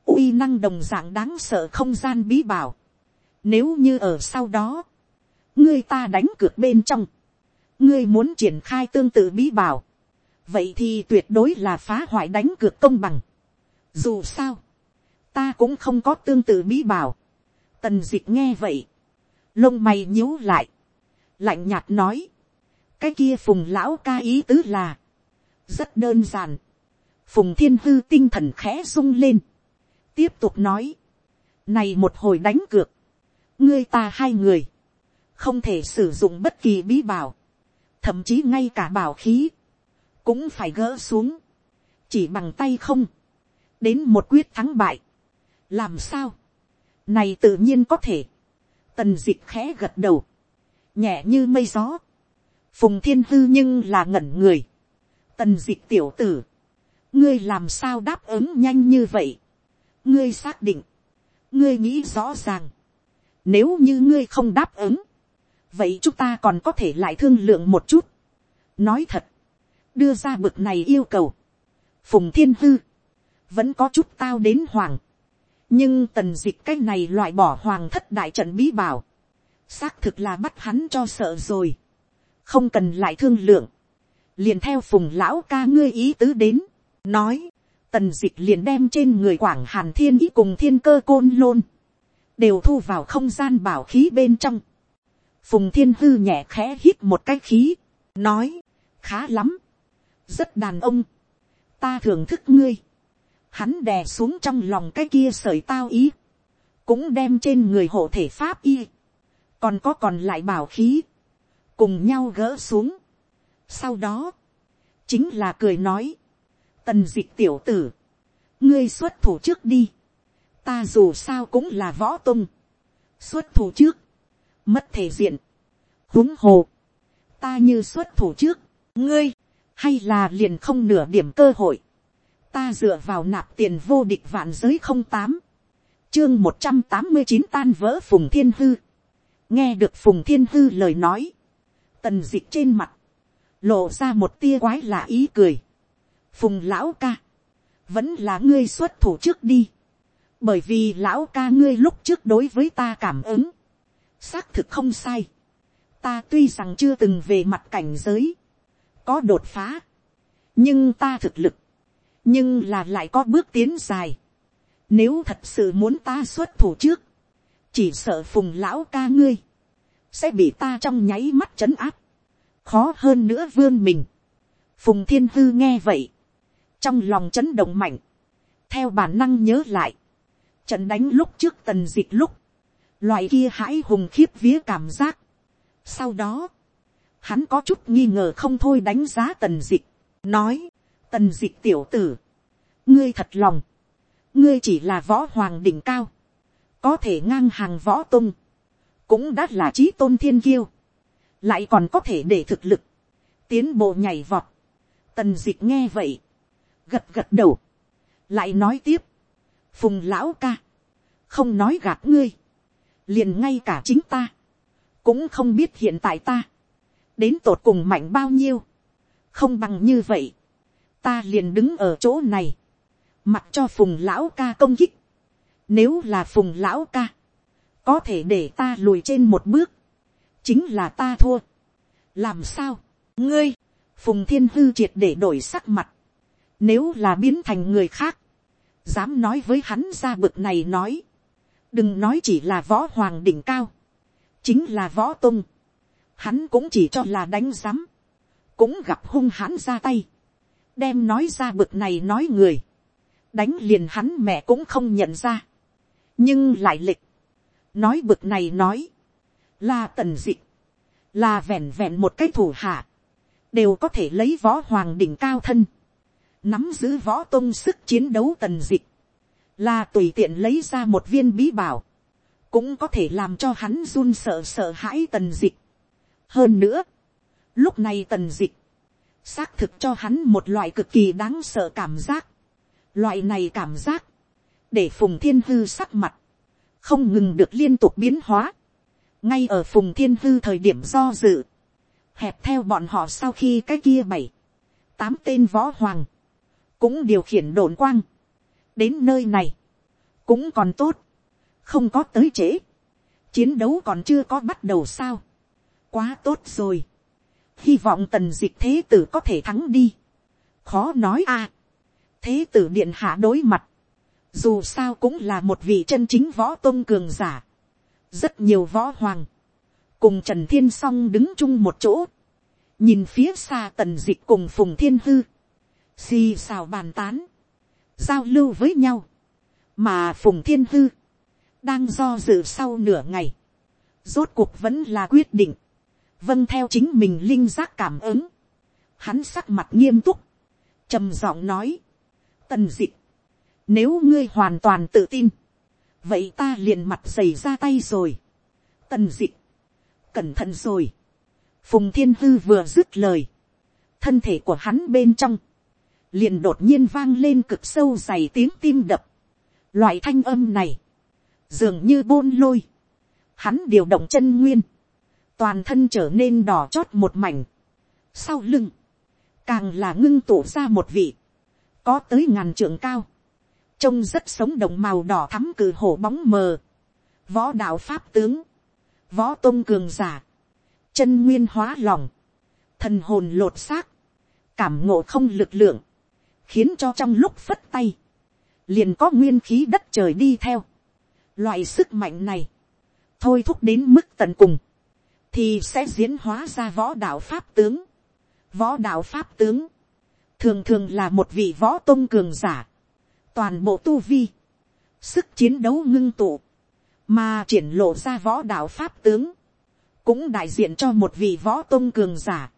uy năng đồng dạng đáng sợ không gian bí bảo. Nếu như ở sau đó, ngươi ta đánh cược bên trong, ngươi muốn triển khai tương tự bí bảo, vậy thì tuyệt đối là phá hoại đánh cược công bằng. dù sao, ta cũng không có tương tự bí bảo. tần d ị c h nghe vậy, lông mày nhíu lại, lạnh nhạt nói, cái kia phùng lão ca ý tứ là, rất đơn giản, phùng thiên hư tinh thần khẽ rung lên, tiếp tục nói, này một hồi đánh cược, ngươi ta hai người, không thể sử dụng bất kỳ bí bảo, thậm chí ngay cả bảo khí, cũng phải gỡ xuống, chỉ bằng tay không, đến một quyết thắng bại, làm sao, này tự nhiên có thể, tần d ị c h khẽ gật đầu, nhẹ như mây gió, phùng thiên hư nhưng là ngẩn người, tần d ị c h tiểu tử, ngươi làm sao đáp ứng nhanh như vậy, ngươi xác định, ngươi nghĩ rõ ràng, nếu như ngươi không đáp ứng, vậy chúng ta còn có thể lại thương lượng một chút. nói thật, đưa ra bực này yêu cầu, phùng thiên hư, vẫn có chút tao đến hoàng, nhưng tần dịch cái này loại bỏ hoàng thất đại trận bí bảo, xác thực là bắt hắn cho sợ rồi, không cần lại thương lượng, liền theo phùng lão ca ngươi ý tứ đến, nói, tần dịch liền đem trên người quảng hàn thiên ý cùng thiên cơ côn lôn, đều thu vào không gian bảo khí bên trong, phùng thiên hư nhẹ khẽ hít một cái khí, nói, khá lắm, rất đàn ông, ta thưởng thức ngươi, hắn đè xuống trong lòng cái kia sởi tao ý, cũng đem trên người hộ thể pháp y, còn có còn lại bảo khí, cùng nhau gỡ xuống. sau đó, chính là cười nói, tần d ị c h tiểu tử, ngươi xuất thủ trước đi, ta dù sao cũng là võ tung, xuất thủ trước, mất thể diện, huống hồ, ta như xuất thủ trước, ngươi, hay là liền không nửa điểm cơ hội, ta dựa vào nạp tiền vô địch vạn giới không tám, chương một trăm tám mươi chín tan vỡ phùng thiên hư, nghe được phùng thiên hư lời nói, tần d ị c h trên mặt, lộ ra một tia quái lạ ý cười, phùng lão ca, vẫn là ngươi xuất thủ trước đi, bởi vì lão ca ngươi lúc trước đối với ta cảm ứng, xác thực không sai, ta tuy rằng chưa từng về mặt cảnh giới, có đột phá, nhưng ta thực lực, nhưng là lại có bước tiến dài. Nếu thật sự muốn ta xuất thủ trước. Chỉ sợ phùng lão ca ngươi. Sẽ bị ta trong nháy mắt chấn áp. Khó hơn nữa vươn mình. Phùng thiên hư nghe vậy. Trong lòng chấn động mạnh. Theo bản năng nhớ lại. Trận đánh lúc trước tần dịch lúc. Loại kia hãi hùng khiếp vía cảm giác. Sau đó. Hắn có chút nghi ngờ không thôi đánh giá tần dịch. Nói. Tần dịch tiểu tử. Ngươi thật lòng. Ngươi chỉ là võ hoàng đỉnh cao. Có thể ngang hàng võ tung. Cũng đã là trí tôn thiên kiêu. Lại còn có thể để thực lực. Tiến bộ nhảy vọt. Tần dịch nghe vậy. Gật gật đầu. Lại nói tiếp. Phùng lão ca. Không nói gạt ngươi. Liền ngay cả chính ta. Cũng không biết hiện tại ta. Đến tột cùng mạnh bao nhiêu. Không bằng như vậy. Ta liền đứng ở chỗ này. Mặc cho phùng lão ca công kích. Nếu là phùng lão ca. Có thể để ta lùi trên một bước. Chính là ta thua. Làm sao? Ngươi. Phùng thiên hư triệt để đổi sắc mặt. Nếu là biến thành người khác. Dám nói với hắn ra bực này nói. Đừng nói chỉ là võ hoàng đỉnh cao. Chính là võ tung. Hắn cũng chỉ cho là đánh giám. Cũng gặp hung hãn ra tay. Đem nói ra bực này nói người. Đánh liền hắn mẹ cũng không nhận ra. Nhưng lại lịch. Nói bực này nói. Là tần dị. Là vẹn vẹn một cái thủ hạ. Đều có thể lấy võ hoàng đỉnh cao thân nắm giữ võ tôn sức chiến đấu tần dịch, là tùy tiện lấy ra một viên bí bảo, cũng có thể làm cho hắn run sợ sợ hãi tần dịch. hơn nữa, lúc này tần dịch, xác thực cho hắn một loại cực kỳ đáng sợ cảm giác. loại này cảm giác, để phùng thiên hư sắc mặt, không ngừng được liên tục biến hóa. ngay ở phùng thiên hư thời điểm do dự, hẹp theo bọn họ sau khi cái kia bảy, tám tên võ hoàng, cũng điều khiển đồn quang đến nơi này, cũng còn tốt, không có tới trễ, chiến đấu còn chưa có bắt đầu sao, quá tốt rồi, hy vọng tần dịch thế tử có thể thắng đi, khó nói a, thế tử điện hạ đối mặt, dù sao cũng là một vị chân chính võ tôn cường giả, rất nhiều võ hoàng, cùng trần thiên s o n g đứng chung một chỗ, nhìn phía xa tần dịch cùng phùng thiên hư, xì xào bàn tán, giao lưu với nhau, mà phùng thiên hư, đang do dự sau nửa ngày, rốt cuộc vẫn là quyết định, vâng theo chính mình linh giác cảm ứng, hắn sắc mặt nghiêm túc, trầm giọng nói, tần d ị nếu ngươi hoàn toàn tự tin, vậy ta liền mặt dày ra tay rồi, tần d ị cẩn thận rồi, phùng thiên hư vừa dứt lời, thân thể của hắn bên trong, liền đột nhiên vang lên cực sâu dày tiếng tim đập. Loại thanh âm này, dường như bôn lôi. Hắn điều động chân nguyên, toàn thân trở nên đỏ chót một mảnh. Sau lưng, càng là ngưng tụ ra một vị, có tới ngàn trượng cao, trông rất sống động màu đỏ thắm cử hổ bóng mờ, võ đạo pháp tướng, võ tôn cường giả, chân nguyên hóa lòng, thần hồn lột xác, cảm ngộ không lực lượng, khiến cho trong lúc phất tay, liền có nguyên khí đất trời đi theo. Loại sức mạnh này, thôi thúc đến mức tận cùng, thì sẽ diễn hóa ra võ đạo pháp tướng. Võ đạo pháp tướng, thường thường là một vị võ tôn cường giả, toàn bộ tu vi, sức chiến đấu ngưng tụ, mà triển lộ ra võ đạo pháp tướng, cũng đại diện cho một vị võ tôn cường giả,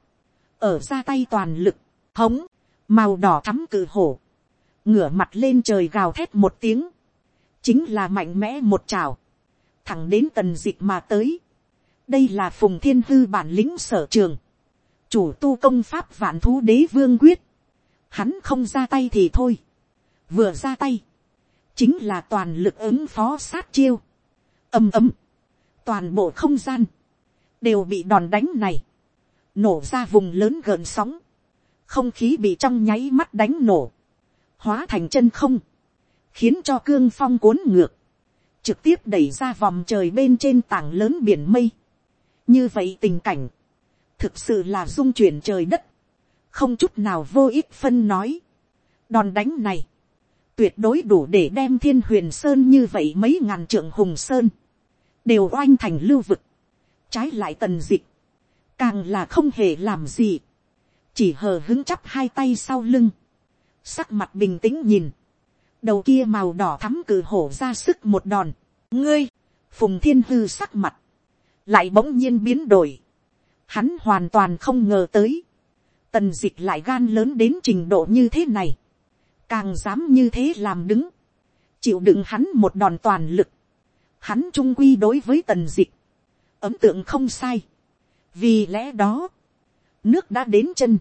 ở ra tay toàn lực, hống, màu đỏ thắm cự hổ, ngửa mặt lên trời gào thét một tiếng, chính là mạnh mẽ một trào, thẳng đến tần dịch mà tới. đây là phùng thiên hư bản lĩnh sở trường, chủ tu công pháp vạn thú đế vương quyết, hắn không ra tay thì thôi, vừa ra tay, chính là toàn lực ứng phó sát chiêu, ầm ầm, toàn bộ không gian, đều bị đòn đánh này, nổ ra vùng lớn gợn sóng, không khí bị trong nháy mắt đánh nổ, hóa thành chân không, khiến cho cương phong cuốn ngược, trực tiếp đẩy ra vòng trời bên trên tảng lớn biển mây. như vậy tình cảnh, thực sự là dung chuyển trời đất, không chút nào vô ích phân nói. đòn đánh này, tuyệt đối đủ để đem thiên huyền sơn như vậy mấy ngàn trượng hùng sơn, đều oanh thành lưu vực, trái lại tần dịch, càng là không hề làm gì, chỉ hờ hứng chắp hai tay sau lưng, sắc mặt bình tĩnh nhìn, đầu kia màu đỏ thắm cử hổ ra sức một đòn, ngươi, phùng thiên hư sắc mặt, lại bỗng nhiên biến đổi, hắn hoàn toàn không ngờ tới, tần dịch lại gan lớn đến trình độ như thế này, càng dám như thế làm đứng, chịu đựng hắn một đòn toàn lực, hắn trung quy đối với tần dịch, ấm tượng không sai, vì lẽ đó, nước đã đến chân,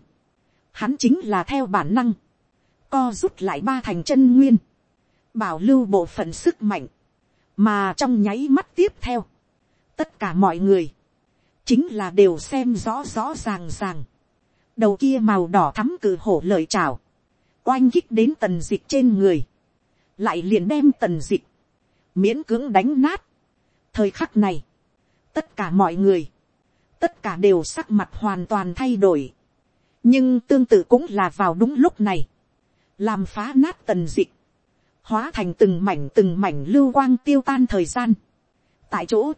hắn chính là theo bản năng, co rút lại ba thành chân nguyên, bảo lưu bộ phận sức mạnh, mà trong nháy mắt tiếp theo, tất cả mọi người, chính là đều xem rõ rõ ràng ràng, đầu kia màu đỏ thắm cử hổ lời chào, oanh kích đến tần dịch trên người, lại liền đem tần dịch, miễn cưỡng đánh nát. thời khắc này, tất cả mọi người, tất cả đều sắc mặt hoàn toàn thay đổi, nhưng tương tự cũng là vào đúng lúc này, làm phá nát tần dịch, hóa thành từng mảnh từng mảnh lưu quang tiêu tan thời gian. tại chỗ,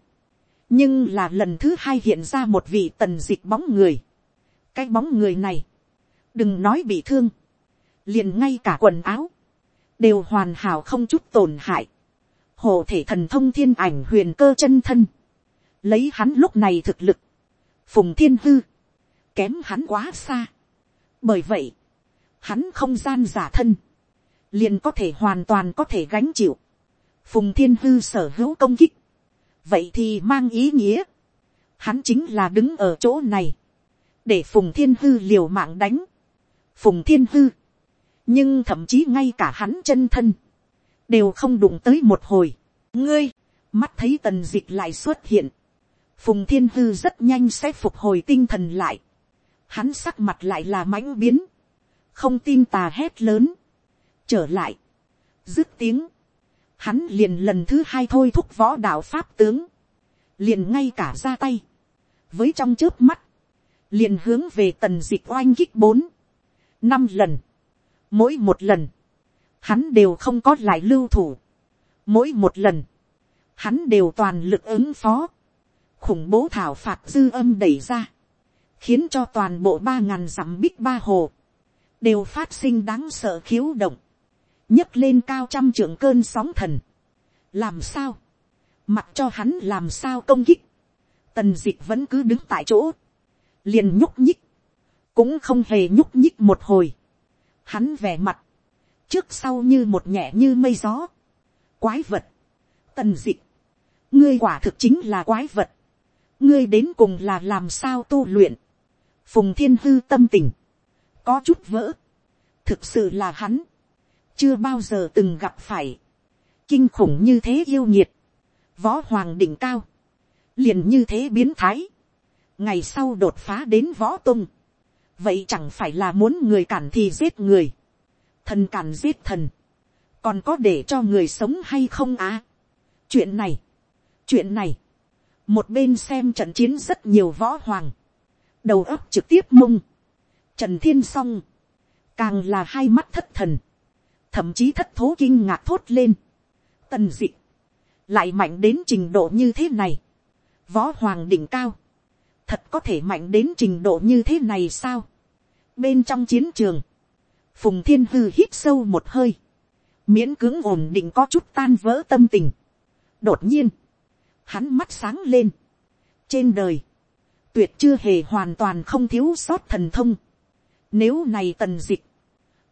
nhưng là lần thứ hai hiện ra một vị tần dịch bóng người. cái bóng người này, đừng nói bị thương, liền ngay cả quần áo, đều hoàn hảo không chút tổn hại. Hồ thể thần thông thiên ảnh huyền cơ chân thân, lấy hắn lúc này thực lực, phùng thiên hư, kém hắn quá xa. bởi vậy, hắn không gian giả thân, liền có thể hoàn toàn có thể gánh chịu. Phùng thiên hư sở hữu công kích, vậy thì mang ý nghĩa, hắn chính là đứng ở chỗ này, để phùng thiên hư liều mạng đánh. Phùng thiên hư, nhưng thậm chí ngay cả hắn chân thân, đều không đụng tới một hồi. ngươi, mắt thấy tần dịch lại xuất hiện, phùng thiên hư rất nhanh sẽ phục hồi tinh thần lại, hắn sắc mặt lại là mãnh biến, không tin tà hét lớn, trở lại, dứt tiếng, hắn liền lần thứ hai thôi thúc võ đạo pháp tướng, liền ngay cả ra tay, với trong trước mắt, liền hướng về tần dịch oanh kích bốn, năm lần, mỗi một lần, hắn đều không có lại lưu thủ, mỗi một lần, hắn đều toàn lực ứng phó, khủng bố thảo phạt dư âm đẩy ra, khiến cho toàn bộ ba ngàn dặm bích ba hồ, đều phát sinh đáng sợ khiếu động, nhấc lên cao trăm trưởng cơn sóng thần. làm sao, mặc cho hắn làm sao công kích, tần d ị c h vẫn cứ đứng tại chỗ, liền nhúc nhích, cũng không hề nhúc nhích một hồi, hắn vẻ mặt, trước sau như một nhẹ như mây gió, quái vật, tần d ị c h ngươi quả thực chính là quái vật, ngươi đến cùng là làm sao tu luyện, phùng thiên hư tâm tình, có chút vỡ, thực sự là hắn, chưa bao giờ từng gặp phải, kinh khủng như thế yêu nhiệt, võ hoàng đỉnh cao, liền như thế biến thái, ngày sau đột phá đến võ tung, vậy chẳng phải là muốn người cản thì giết người, thần cản giết thần, còn có để cho người sống hay không á. chuyện này, chuyện này, một bên xem trận chiến rất nhiều võ hoàng, đầu óc trực tiếp mông, trần thiên s o n g càng là hai mắt thất thần, thậm chí thất thố kinh ngạc thốt lên. Tần dị, lại mạnh đến trình độ như thế này. Võ hoàng đỉnh cao, thật có thể mạnh đến trình độ như thế này sao. Bên trong chiến trường, phùng thiên hư hít sâu một hơi, miễn cưỡng ổn định có chút tan vỡ tâm tình. đột nhiên, hắn mắt sáng lên. trên đời, tuyệt chưa hề hoàn toàn không thiếu sót thần thông. Nếu này tần dịch,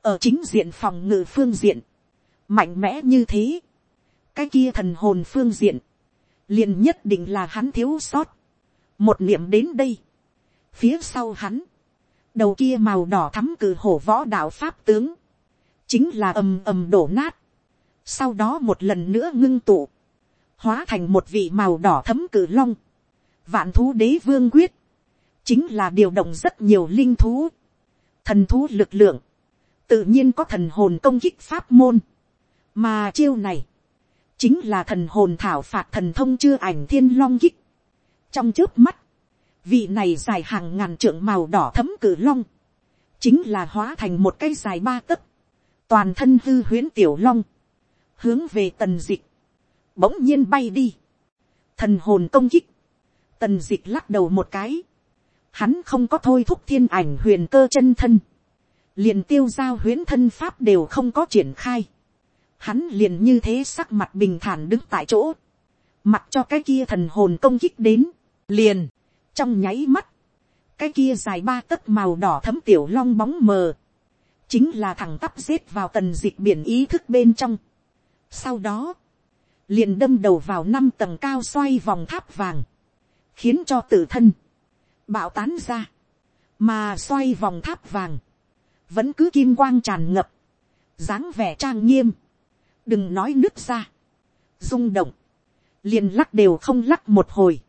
ở chính diện phòng ngự phương diện, mạnh mẽ như thế, cái kia thần hồn phương diện, liền nhất định là hắn thiếu sót, một niệm đến đây, phía sau hắn, đầu kia màu đỏ thắm cử hổ võ đạo pháp tướng, chính là ầm ầm đổ nát, sau đó một lần nữa ngưng tụ, hóa thành một vị màu đỏ thấm cử long, vạn thú đế vương quyết, chính là điều động rất nhiều linh thú, thần thú lực lượng, tự nhiên có thần hồn công kích pháp môn, mà chiêu này, chính là thần hồn thảo phạt thần thông chưa ảnh thiên long kích. trong trước mắt, vị này dài hàng ngàn trượng màu đỏ thấm cử long, chính là hóa thành một cây dài ba tấc, toàn thân hư huyễn tiểu long, hướng về tần dịch, bỗng nhiên bay đi, thần hồn công kích, tần dịch lắc đầu một cái, hắn không có thôi thúc thiên ảnh huyền cơ chân thân, liền tiêu giao huyễn thân pháp đều không có triển khai, hắn liền như thế sắc mặt bình thản đứng tại chỗ, mặc cho cái kia thần hồn công kích đến, liền, trong nháy mắt, cái kia dài ba tấc màu đỏ thấm tiểu long bóng mờ, chính là thằng tắp giết vào tần dịch biển ý thức bên trong. Sau đó, liền đâm đầu vào năm tầng cao xoay vòng tháp vàng, khiến cho tự thân, bạo tán ra, mà xoay vòng tháp vàng, vẫn cứ kim quang tràn ngập, dáng vẻ trang nghiêm, đừng nói nước ra, rung động, liền lắc đều không lắc một hồi,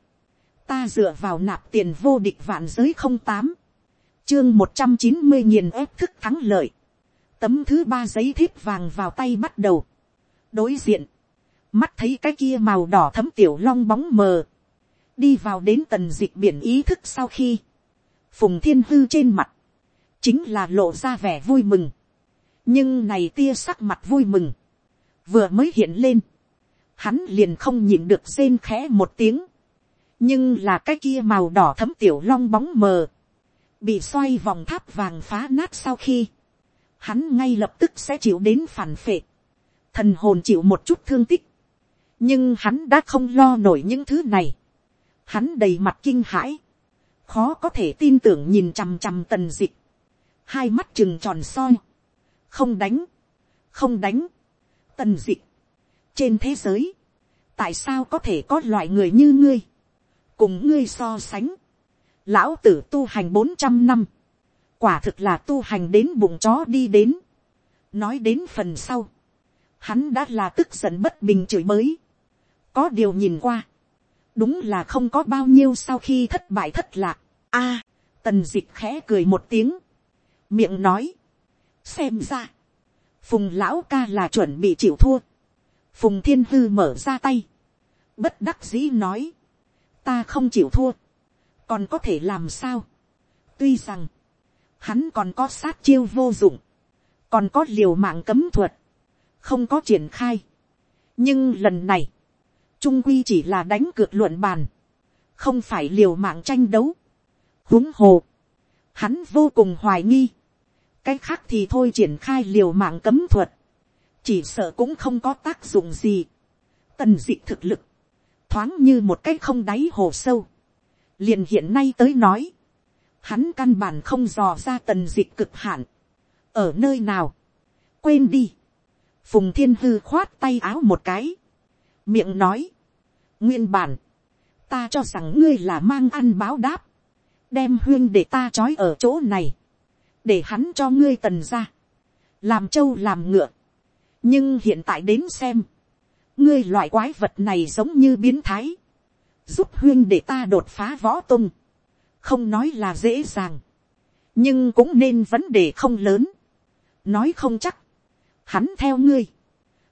ta dựa vào nạp tiền vô địch vạn giới không tám, chương một trăm chín mươi nghìn ép thức thắng lợi, tấm thứ ba giấy thiếp vàng vào tay bắt đầu, đối diện, mắt thấy cái kia màu đỏ thấm tiểu long bóng mờ, đi vào đến tần dịch biển ý thức sau khi, phùng thiên hư trên mặt, chính là lộ ra vẻ vui mừng, nhưng này tia sắc mặt vui mừng, vừa mới hiện lên, hắn liền không nhịn được rên khẽ một tiếng, nhưng là cái kia màu đỏ thấm tiểu long bóng mờ, bị xoay vòng tháp vàng phá nát sau khi, hắn ngay lập tức sẽ chịu đến phản phệ, thần hồn chịu một chút thương tích, nhưng hắn đã không lo nổi những thứ này, hắn đầy mặt kinh hãi, khó có thể tin tưởng nhìn chằm chằm tần dịch, hai mắt trừng tròn soi, không đánh, không đánh, tần dịch, trên thế giới, tại sao có thể có loại người như ngươi, cùng ngươi so sánh, lão tử tu hành bốn trăm năm, quả thực là tu hành đến bụng chó đi đến, nói đến phần sau, hắn đã là tức giận bất bình chửi bới, có điều nhìn qua, đúng là không có bao nhiêu sau khi thất bại thất lạc, a, tần d ị c h khẽ cười một tiếng, miệng nói, xem ra, phùng lão ca là chuẩn bị chịu thua, phùng thiên hư mở ra tay, bất đắc dĩ nói, ta không chịu thua, còn có thể làm sao. tuy rằng, hắn còn có sát chiêu vô dụng, còn có liều mạng cấm thuật, không có triển khai. nhưng lần này, trung quy chỉ là đánh cược luận bàn, không phải liều mạng tranh đấu. huống hồ, hắn vô cùng hoài nghi, cái khác thì thôi triển khai liều mạng cấm thuật, chỉ sợ cũng không có tác dụng gì. tần d ị thực lực, thoáng như một cái không đáy hồ sâu. liền hiện nay tới nói, hắn căn bản không dò ra tần dị cực hạn. ở nơi nào, quên đi. phùng thiên hư khoát tay áo một cái, miệng nói, nguyên bản, ta cho rằng ngươi là mang ăn báo đáp, đem huyên để ta trói ở chỗ này, để hắn cho ngươi tần ra, làm trâu làm ngựa, nhưng hiện tại đến xem, ngươi loại quái vật này giống như biến thái, giúp huyên để ta đột phá võ tung, không nói là dễ dàng, nhưng cũng nên vấn đề không lớn, nói không chắc, hắn theo ngươi,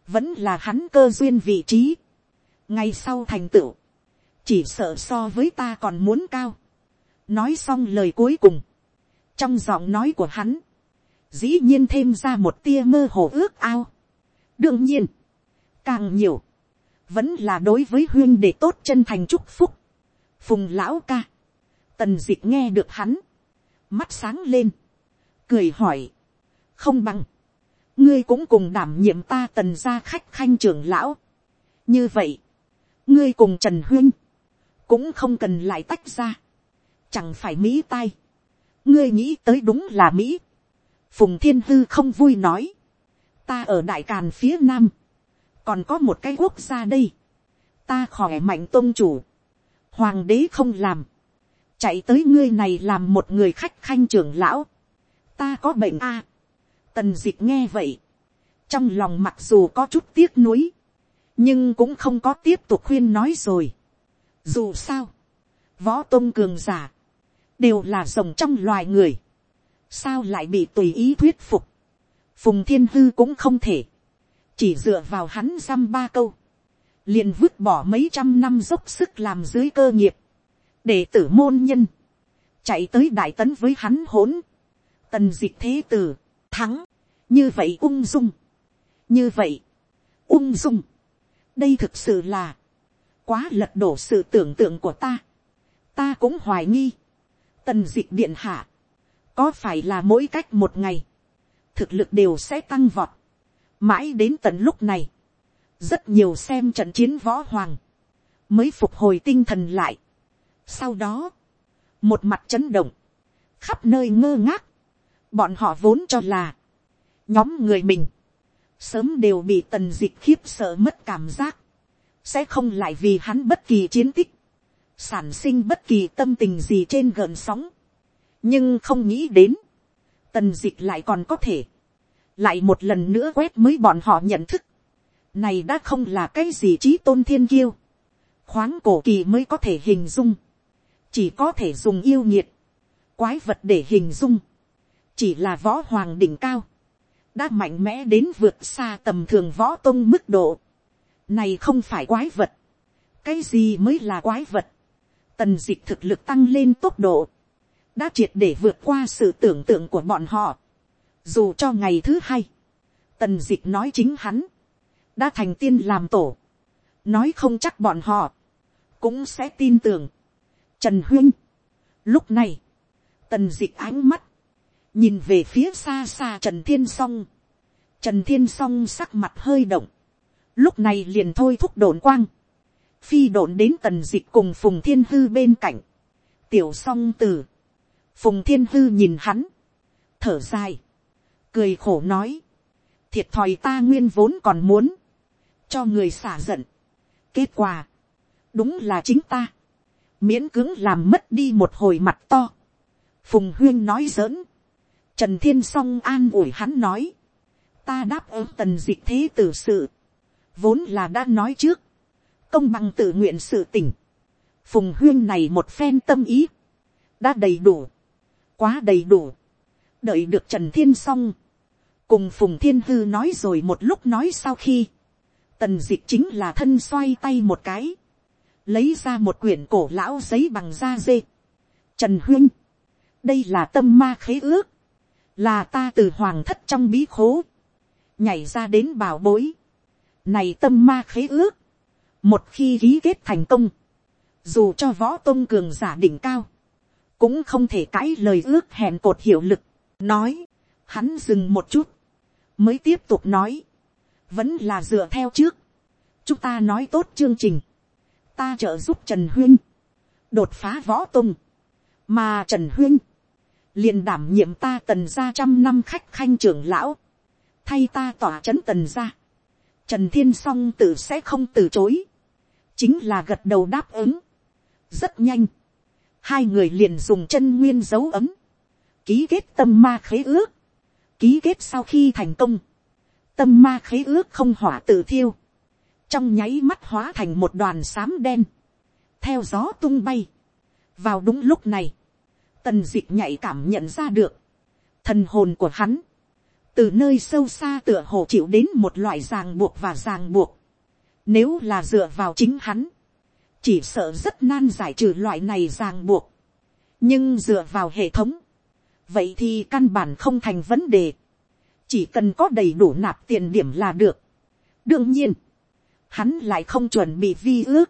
vẫn là hắn cơ duyên vị trí, ngay sau thành tựu, chỉ sợ so với ta còn muốn cao, nói xong lời cuối cùng, trong giọng nói của hắn, dĩ nhiên thêm ra một tia mơ hồ ước ao. đương nhiên, càng nhiều, vẫn là đối với huyên để tốt chân thành chúc phúc. phùng lão ca, tần d ị c h nghe được hắn, mắt sáng lên, cười hỏi, không bằng, ngươi cũng cùng đảm nhiệm ta tần gia khách khanh trưởng lão. như vậy, ngươi cùng trần huyên, cũng không cần lại tách ra, chẳng phải mỹ tai, ngươi nghĩ tới đúng là mỹ, phùng thiên hư không vui nói, ta ở đại càn phía nam, còn có một cái quốc gia đây, ta khỏe mạnh tôn chủ, hoàng đế không làm, chạy tới ngươi này làm một người khách khanh trưởng lão, ta có bệnh a, à. tần d ị c h nghe vậy, trong lòng mặc dù có chút tiếc nuối, nhưng cũng không có tiếp tục khuyên nói rồi. dù sao, võ tôn cường giả, đều là rồng trong loài người, sao lại bị tùy ý thuyết phục, phùng thiên hư cũng không thể, chỉ dựa vào hắn dăm ba câu, liền vứt bỏ mấy trăm năm dốc sức làm dưới cơ nghiệp, để tử môn nhân, chạy tới đại tấn với hắn hỗn, tần dịch thế t ử thế tử, thắng, như vậy ung dung, như vậy, ung dung, đây thực sự là, quá lật đổ sự tưởng tượng của ta, ta cũng hoài nghi, tần d ị c h điện hạ, có phải là mỗi cách một ngày, thực lực đều sẽ tăng vọt, mãi đến tận lúc này, rất nhiều xem trận chiến võ hoàng, mới phục hồi tinh thần lại. Sau đó, một mặt chấn động, khắp nơi ngơ ngác, bọn họ vốn cho là, nhóm người mình, sớm đều bị tần dịch khiếp sợ mất cảm giác, sẽ không lại vì hắn bất kỳ chiến tích, sản sinh bất kỳ tâm tình gì trên gợn sóng, nhưng không nghĩ đến, tần dịch lại còn có thể, lại một lần nữa quét mới bọn họ nhận thức, này đã không là cái gì trí tôn thiên kiêu, khoáng cổ kỳ mới có thể hình dung, chỉ có thể dùng yêu nhiệt, quái vật để hình dung, chỉ là võ hoàng đỉnh cao, đã mạnh mẽ đến vượt xa tầm thường võ tôn mức độ. Này không phải quái vật. Cái gì mới là quái vật? Tần dịch thực lực tăng lên tốc độ. Đã triệt để vượt qua sự tưởng tượng của bọn họ. Dù cho ngày thứ hai. Tần dịch nói chính hắn. Đã thành tiên làm tổ. Nói không chắc bọn họ. Cũng sẽ tin tưởng. Trần Huyên. Lúc này. Tần dịch ánh mắt nhìn về phía xa xa trần thiên s o n g trần thiên s o n g sắc mặt hơi động, lúc này liền thôi thúc đồn quang, phi đồn đến tần dịch cùng phùng thiên hư bên cạnh, tiểu s o n g từ, phùng thiên hư nhìn hắn, thở dài, cười khổ nói, thiệt thòi ta nguyên vốn còn muốn, cho người xả giận, kết quả, đúng là chính ta, miễn cưỡng làm mất đi một hồi mặt to, phùng huyên nói giỡn, Trần Thiên Song an ủi hắn nói. Ta đáp ứng tần dịch thế tử sự. Vốn là đã nói trước. Công bằng tự nguyện sự tỉnh. Phùng huyên này một phen tâm ý. Đã đầy đủ. Quá đầy đủ. Đợi được Trần Thiên Song. Cùng Phùng Thiên Hư nói rồi một lúc nói sau khi. Tần dịch chính là thân xoay tay một cái. Lấy ra một quyển cổ lão giấy bằng da dê. Trần Huyên. Đây là tâm ma khế ước là ta từ hoàng thất trong bí khố, nhảy ra đến bảo bối, này tâm ma khế ước, một khi ký kết thành công, dù cho võ tôn cường giả đỉnh cao, cũng không thể cãi lời ước hẹn cột hiệu lực, nói, hắn dừng một chút, mới tiếp tục nói, vẫn là dựa theo trước, chúng ta nói tốt chương trình, ta trợ giúp trần huyên, đột phá võ tôn, mà trần huyên, liền đảm nhiệm ta tần gia trăm năm khách khanh trưởng lão, thay ta tỏa c h ấ n tần gia, trần thiên s o n g tự sẽ không từ chối, chính là gật đầu đáp ứng, rất nhanh, hai người liền dùng chân nguyên dấu ấm, ký kết tâm ma khế ước, ký kết sau khi thành công, tâm ma khế ước không hỏa tự thiêu, trong nháy mắt hóa thành một đoàn xám đen, theo gió tung bay. vào đúng lúc này, tần dịch nhạy cảm nhận ra được, thần hồn của hắn, từ nơi sâu xa tựa hồ chịu đến một loại ràng buộc và ràng buộc, nếu là dựa vào chính hắn, chỉ sợ rất nan giải trừ loại này ràng buộc, nhưng dựa vào hệ thống, vậy thì căn bản không thành vấn đề, chỉ cần có đầy đủ nạp tiền điểm là được. đương nhiên, hắn lại không chuẩn bị vi ước,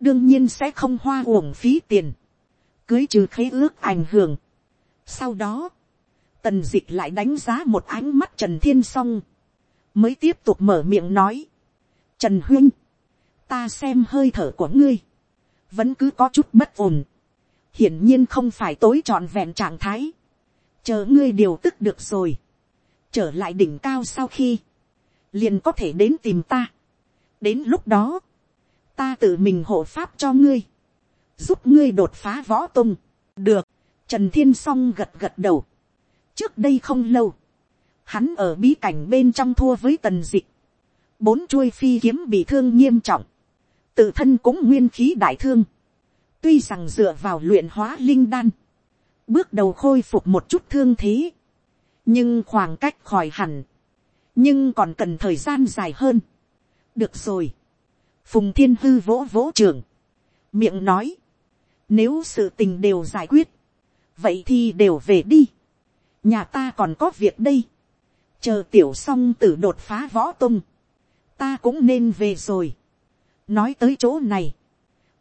đương nhiên sẽ không hoa uổng phí tiền cưới trừ khế ước ảnh hưởng. Sau đó, tần dịch lại đánh giá một ánh mắt trần thiên song, mới tiếp tục mở miệng nói, trần huynh, ta xem hơi thở của ngươi, vẫn cứ có chút bất ổn, hiển nhiên không phải tối trọn vẹn trạng thái, chờ ngươi điều tức được rồi, trở lại đỉnh cao sau khi, liền có thể đến tìm ta. đến lúc đó, ta tự mình hộ pháp cho ngươi, giúp ngươi đột phá võ tung. được, trần thiên s o n g gật gật đầu. trước đây không lâu, hắn ở bí cảnh bên trong thua với tần dịch, bốn chuôi phi kiếm bị thương nghiêm trọng, tự thân cũng nguyên khí đại thương, tuy rằng dựa vào luyện hóa linh đan, bước đầu khôi phục một chút thương thế, nhưng khoảng cách khỏi hẳn, nhưng còn cần thời gian dài hơn. được rồi, phùng thiên hư vỗ vỗ trường, miệng nói, nếu sự tình đều giải quyết, vậy thì đều về đi. Nhà ta còn có việc đây. chờ tiểu song tử đột phá võ tung, ta cũng nên về rồi. nói tới chỗ này,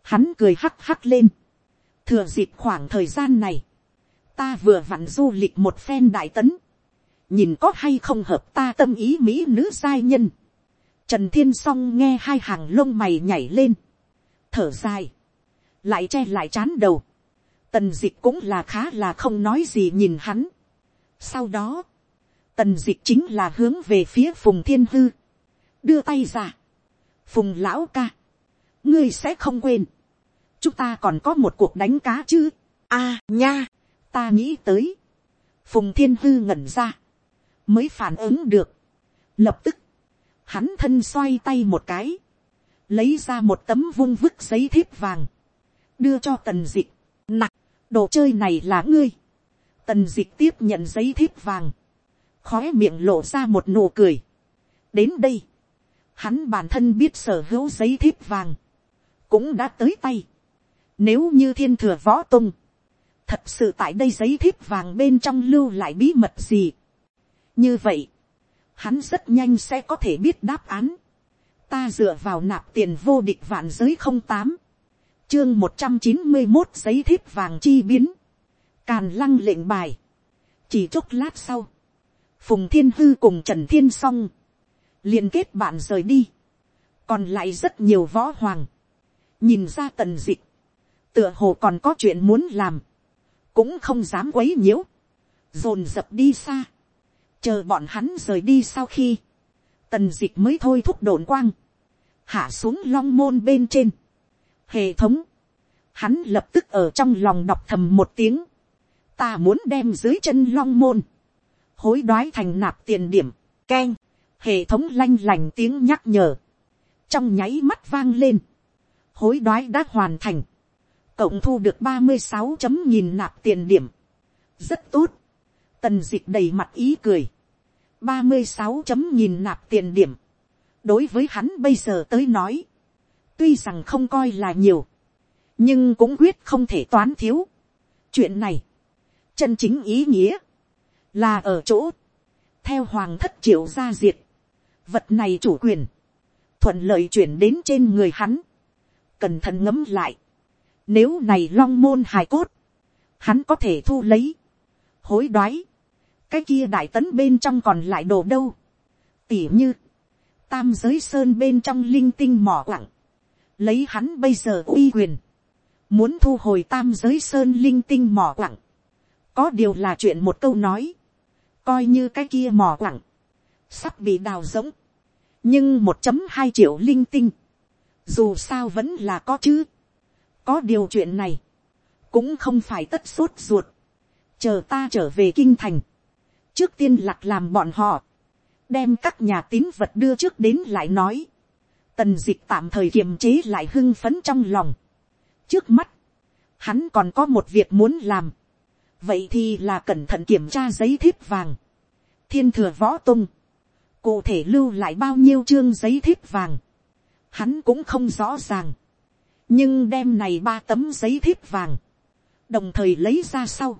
hắn cười hắc hắc lên, thừa dịp khoảng thời gian này, ta vừa vặn du lịch một phen đại tấn, nhìn có hay không hợp ta tâm ý mỹ nữ giai nhân. Trần thiên s o n g nghe hai hàng lông mày nhảy lên, thở dài, lại che lại chán đầu, tần dịch cũng là khá là không nói gì nhìn hắn. sau đó, tần dịch chính là hướng về phía phùng thiên hư, đưa tay ra, phùng lão ca, ngươi sẽ không quên, chúng ta còn có một cuộc đánh cá chứ. a nha, ta nghĩ tới. phùng thiên hư ngẩn ra, mới phản ứng được. lập tức, hắn thân xoay tay một cái, lấy ra một tấm vung vức giấy thiếp vàng, đưa cho tần dịch, nặng, đồ chơi này là ngươi. tần dịch tiếp nhận giấy thiếp vàng, khói miệng lộ ra một nụ cười. đến đây, hắn bản thân biết sở hữu giấy thiếp vàng, cũng đã tới tay. Nếu như thiên thừa võ tung, thật sự tại đây giấy thiếp vàng bên trong lưu lại bí mật gì. Như vậy, hắn rất nhanh sẽ có thể biết đáp án. Ta dựa vào nạp tiền vô địch vạn giới không tám chương một trăm chín mươi một giấy thiếp vàng chi biến. Càn lăng lệnh bài. Chỉ chốc lát sau. Phùng Thiên Hư cùng Trần Thiên Song. liên kết bạn rời đi. Còn lại rất nhiều võ hoàng. Nhìn ra tần dịch tựa hồ còn có chuyện muốn làm, cũng không dám quấy nhiễu, dồn dập đi xa, chờ bọn hắn rời đi sau khi, tần d ị mới thôi thúc đồn quang, hạ xuống long môn bên trên, hệ thống, hắn lập tức ở trong lòng đọc thầm một tiếng, ta muốn đem dưới chân long môn, hối đoái thành nạp tiền điểm, k hệ thống lanh lành tiếng nhắc nhở, trong nháy mắt vang lên, hối đoái đã hoàn thành, cộng thu được ba mươi sáu chấm nhìn nạp tiền điểm. rất tốt. tần dịch đầy mặt ý cười. ba mươi sáu chấm nhìn nạp tiền điểm. đối với hắn bây giờ tới nói, tuy rằng không coi là nhiều, nhưng cũng quyết không thể toán thiếu. chuyện này, chân chính ý nghĩa, là ở chỗ, theo hoàng thất triệu gia diệt, vật này chủ quyền, thuận lợi chuyển đến trên người hắn, cẩn thận ngấm lại, nếu này long môn hài cốt, hắn có thể thu lấy, hối đoái, cái kia đại tấn bên trong còn lại đồ đâu, tỉ như, tam giới sơn bên trong linh tinh mỏ quặng, lấy hắn bây giờ uy quyền, muốn thu hồi tam giới sơn linh tinh mỏ quặng, có điều là chuyện một câu nói, coi như cái kia mỏ quặng, sắp bị đào giống, nhưng một chấm hai triệu linh tinh, dù sao vẫn là có chứ, có điều chuyện này, cũng không phải tất sốt ruột, chờ ta trở về kinh thành, trước tiên lạc làm bọn họ, đem các nhà tín vật đưa trước đến lại nói, tần dịch tạm thời kiềm chế lại hưng phấn trong lòng. trước mắt, hắn còn có một việc muốn làm, vậy thì là cẩn thận kiểm tra giấy thiếp vàng, thiên thừa võ tung, cụ thể lưu lại bao nhiêu chương giấy thiếp vàng, hắn cũng không rõ ràng, nhưng đem này ba tấm giấy thiếp vàng, đồng thời lấy ra sau,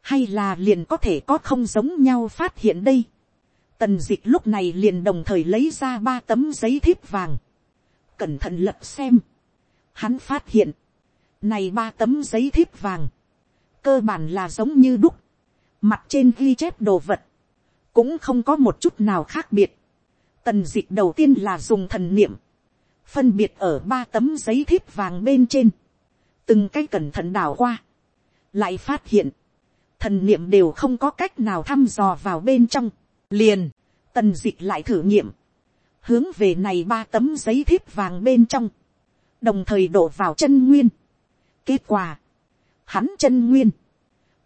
hay là liền có thể có không giống nhau phát hiện đây. Tần dịch lúc này liền đồng thời lấy ra ba tấm giấy thiếp vàng, cẩn thận lật xem, hắn phát hiện, này ba tấm giấy thiếp vàng, cơ bản là giống như đúc, mặt trên ghi chép đồ vật, cũng không có một chút nào khác biệt. Tần dịch đầu tiên là dùng thần niệm, phân biệt ở ba tấm giấy thiếp vàng bên trên, từng cái cẩn thận đảo qua, lại phát hiện, thần niệm đều không có cách nào thăm dò vào bên trong, liền, tần dịch lại thử nghiệm, hướng về này ba tấm giấy thiếp vàng bên trong, đồng thời đổ vào chân nguyên. kết quả, hắn chân nguyên,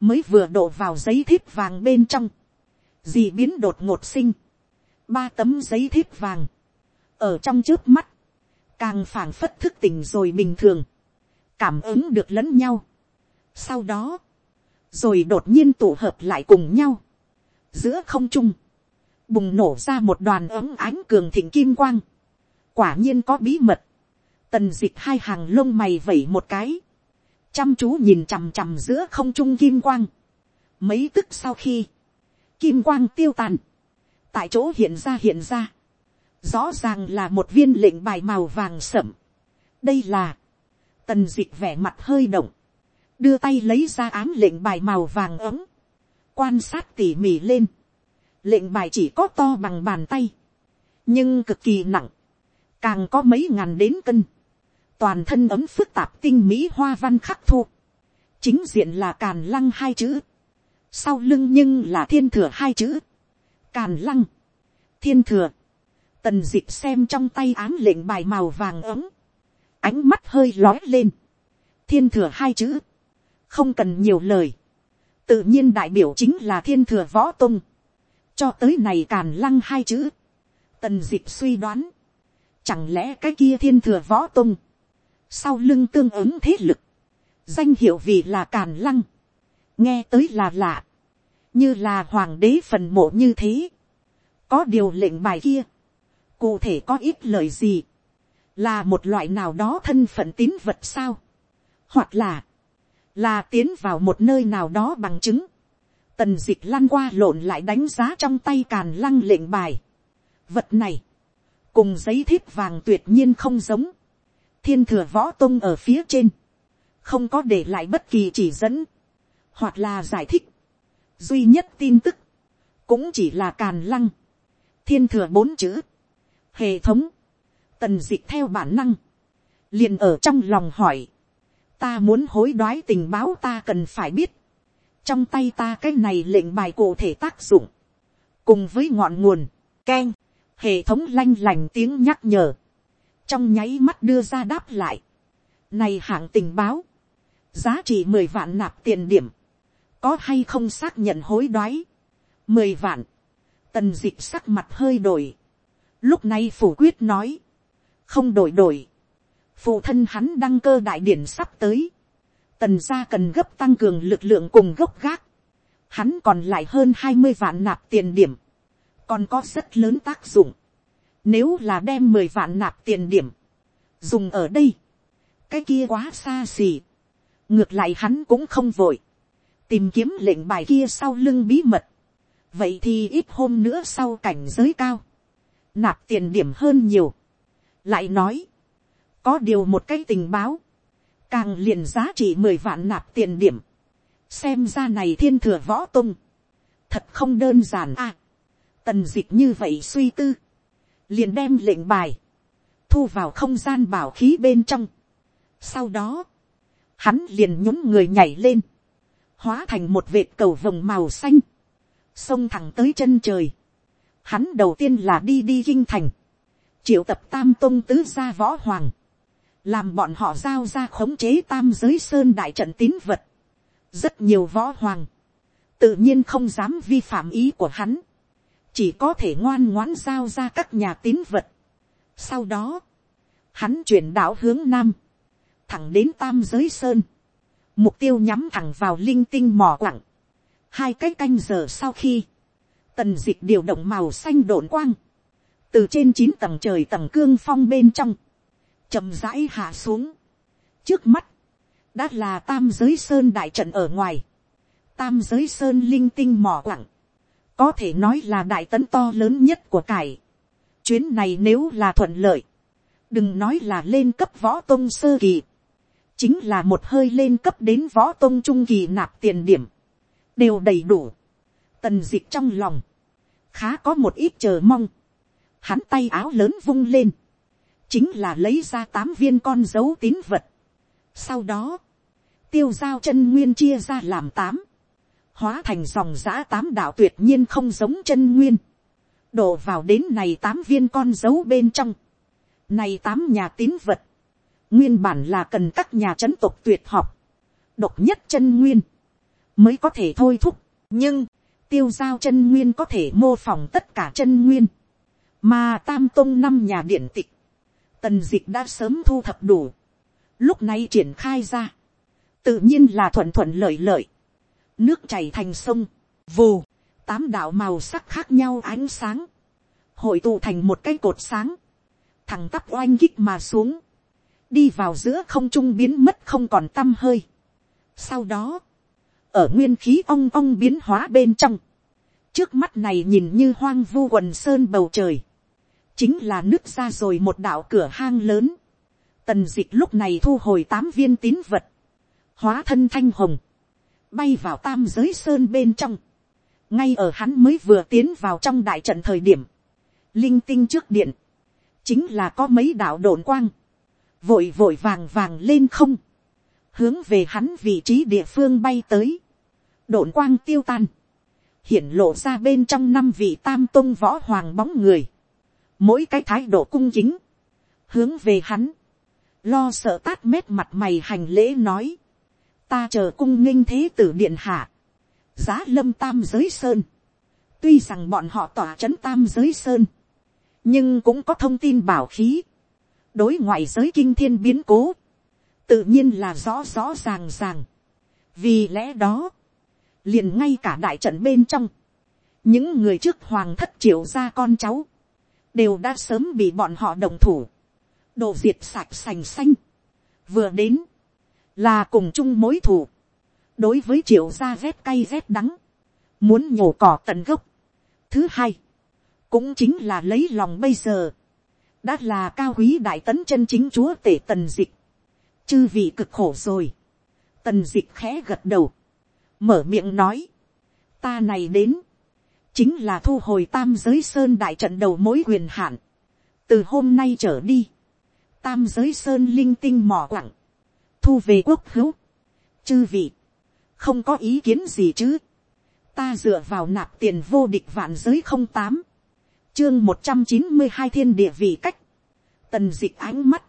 mới vừa đổ vào giấy thiếp vàng bên trong, gì biến đột ngột sinh, ba tấm giấy thiếp vàng, ở trong trước mắt, càng phảng phất thức tỉnh rồi bình thường, cảm ứng được lẫn nhau. Sau đó, rồi đột nhiên tụ hợp lại cùng nhau, giữa không trung, bùng nổ ra một đoàn ấm ánh cường thịnh kim quang, quả nhiên có bí mật, tần dịch hai hàng lông mày vẩy một cái, chăm chú nhìn chằm chằm giữa không trung kim quang, mấy tức sau khi, kim quang tiêu tàn, tại chỗ hiện ra hiện ra, rõ ràng là một viên lệnh bài màu vàng sẫm đây là, tần dịch vẻ mặt hơi động, đưa tay lấy ra ám lệnh bài màu vàng ấm, quan sát tỉ mỉ lên, lệnh bài chỉ có to bằng bàn tay, nhưng cực kỳ nặng, càng có mấy ngàn đến cân, toàn thân ấm phức tạp tinh mỹ hoa văn khắc thu, chính diện là càn lăng hai chữ, sau lưng nhưng là thiên thừa hai chữ, càn lăng, thiên thừa, tần d ị c h xem trong tay án lệnh bài màu vàng ấm, ánh mắt hơi lói lên, thiên thừa hai chữ, không cần nhiều lời, tự nhiên đại biểu chính là thiên thừa võ tung, cho tới này càn lăng hai chữ, tần d ị c h suy đoán, chẳng lẽ cái kia thiên thừa võ tung, sau lưng tương ứng thế lực, danh hiệu vì là càn lăng, nghe tới là lạ, như là hoàng đế phần mộ như thế. có điều lệnh bài kia, cụ thể có ít lời gì, là một loại nào đó thân phận tín vật sao, hoặc là, là tiến vào một nơi nào đó bằng chứng, tần dịch lăn qua lộn lại đánh giá trong tay càn lăng lệnh bài. vật này, cùng giấy thiếp vàng tuyệt nhiên không giống, thiên thừa võ tung ở phía trên, không có để lại bất kỳ chỉ dẫn, hoặc là giải thích, duy nhất tin tức, cũng chỉ là càn lăng, thiên thừa bốn chữ, hệ thống, tần dịch theo bản năng, liền ở trong lòng hỏi, ta muốn hối đoái tình báo ta cần phải biết, trong tay ta cái này lệnh bài cụ thể tác dụng, cùng với ngọn nguồn, k hệ thống lanh lành tiếng nhắc nhở, trong nháy mắt đưa ra đáp lại, này hạng tình báo, giá trị mười vạn nạp tiền điểm, có hay không xác nhận hối đoái, mười vạn, tần d ị c h sắc mặt hơi đổi, lúc này phủ quyết nói, không đổi đổi, phụ thân hắn đăng cơ đại điển sắp tới, tần gia cần gấp tăng cường lực lượng cùng gốc gác, hắn còn lại hơn hai mươi vạn nạp tiền điểm, còn có rất lớn tác dụng, nếu là đem mười vạn nạp tiền điểm, dùng ở đây, cái kia quá xa xỉ, ngược lại hắn cũng không vội, tìm kiếm lệnh bài kia sau lưng bí mật, vậy thì ít hôm nữa sau cảnh giới cao, nạp tiền điểm hơn nhiều, lại nói, có điều một cái tình báo, càng liền giá trị mười vạn nạp tiền điểm, xem ra này thiên thừa võ tung, thật không đơn giản à, tần d ị c h như vậy suy tư, liền đem lệnh bài, thu vào không gian bảo khí bên trong, sau đó, hắn liền nhún người nhảy lên, hóa thành một vệt cầu vồng màu xanh, xông thẳng tới chân trời. Hắn đầu tiên là đi đi kinh thành, triệu tập tam tôn tứ gia võ hoàng, làm bọn họ giao ra khống chế tam giới sơn đại trận tín vật. rất nhiều võ hoàng, tự nhiên không dám vi phạm ý của hắn, chỉ có thể ngoan ngoãn giao ra các nhà tín vật. sau đó, hắn chuyển đạo hướng nam, thẳng đến tam giới sơn, mục tiêu nhắm thẳng vào linh tinh mỏ quặng. hai cái canh giờ sau khi, tần d ị c h điều động màu xanh đồn quang, từ trên chín tầng trời tầng cương phong bên trong, chậm rãi hạ xuống. trước mắt, đã là tam giới sơn đại trận ở ngoài, tam giới sơn linh tinh mỏ quặng, có thể nói là đại tấn to lớn nhất của cải. chuyến này nếu là thuận lợi, đừng nói là lên cấp võ tôn sơ kỳ, chính là một hơi lên cấp đến võ tôn trung kỳ nạp tiền điểm, đều đầy đủ. Tần dịch trong lòng, khá có một ít chờ mong, hắn tay áo lớn vung lên, chính là lấy ra tám viên con dấu tín vật. Sau đó, tiêu giao chân nguyên chia ra làm tám, hóa thành dòng giã tám đạo tuyệt nhiên không giống chân nguyên, đổ vào đến này tám viên con dấu bên trong, này tám nhà tín vật, nguyên bản là cần các nhà c h ấ n tộc tuyệt học, độc nhất chân nguyên, mới có thể thôi thúc, nhưng, tiêu giao chân nguyên có thể mô phỏng tất cả chân nguyên, mà tam tông năm nhà điện tịch, tần dịch đã sớm thu thập đủ, lúc này triển khai ra, tự nhiên là thuận thuận lợi lợi, nước chảy thành sông, vù, tám đạo màu sắc khác nhau ánh sáng, hội tụ thành một cái cột sáng, thằng tắp oanh kích mà xuống, đi vào giữa không trung biến mất không còn t â m hơi. sau đó, ở nguyên khí ong ong biến hóa bên trong, trước mắt này nhìn như hoang vu quần sơn bầu trời, chính là nước ra rồi một đạo cửa hang lớn, tần dịch lúc này thu hồi tám viên tín vật, hóa thân thanh hồng, bay vào tam giới sơn bên trong, ngay ở hắn mới vừa tiến vào trong đại trận thời điểm, linh tinh trước điện, chính là có mấy đạo đồn quang, vội vội vàng vàng lên không, hướng về hắn vị trí địa phương bay tới, đồn quang tiêu tan, hiển lộ ra bên trong năm vị tam tôn võ hoàng bóng người, mỗi cái thái độ cung kính hướng về hắn, lo sợ tát mét mặt mày hành lễ nói, ta chờ cung nghinh thế tử điện hạ, giá lâm tam giới sơn, tuy rằng bọn họ tỏa c h ấ n tam giới sơn, nhưng cũng có thông tin bảo khí, đối ngoại giới kinh thiên biến cố, tự nhiên là rõ rõ ràng ràng. vì lẽ đó, liền ngay cả đại trận bên trong, những người trước hoàng thất triệu ra con cháu, đều đã sớm bị bọn họ đồng thủ, đồ diệt sạch sành xanh, vừa đến, là cùng chung mối thủ đối với triệu gia rét cay rét đắng, muốn nhổ cỏ tận gốc. thứ hai, cũng chính là lấy lòng bây giờ, đã là cao quý đại tấn chân chính chúa tể tần dịch, chư vị cực khổ rồi, tần dịch khẽ gật đầu, mở miệng nói, ta này đến, chính là thu hồi tam giới sơn đại trận đầu mối quyền hạn, từ hôm nay trở đi, tam giới sơn linh tinh mỏ quặng, thu về quốc hữu, chư vị, không có ý kiến gì chứ, ta dựa vào nạp tiền vô địch vạn giới không tám, chương một trăm chín mươi hai thiên địa vị cách, tần d ị c h ánh mắt,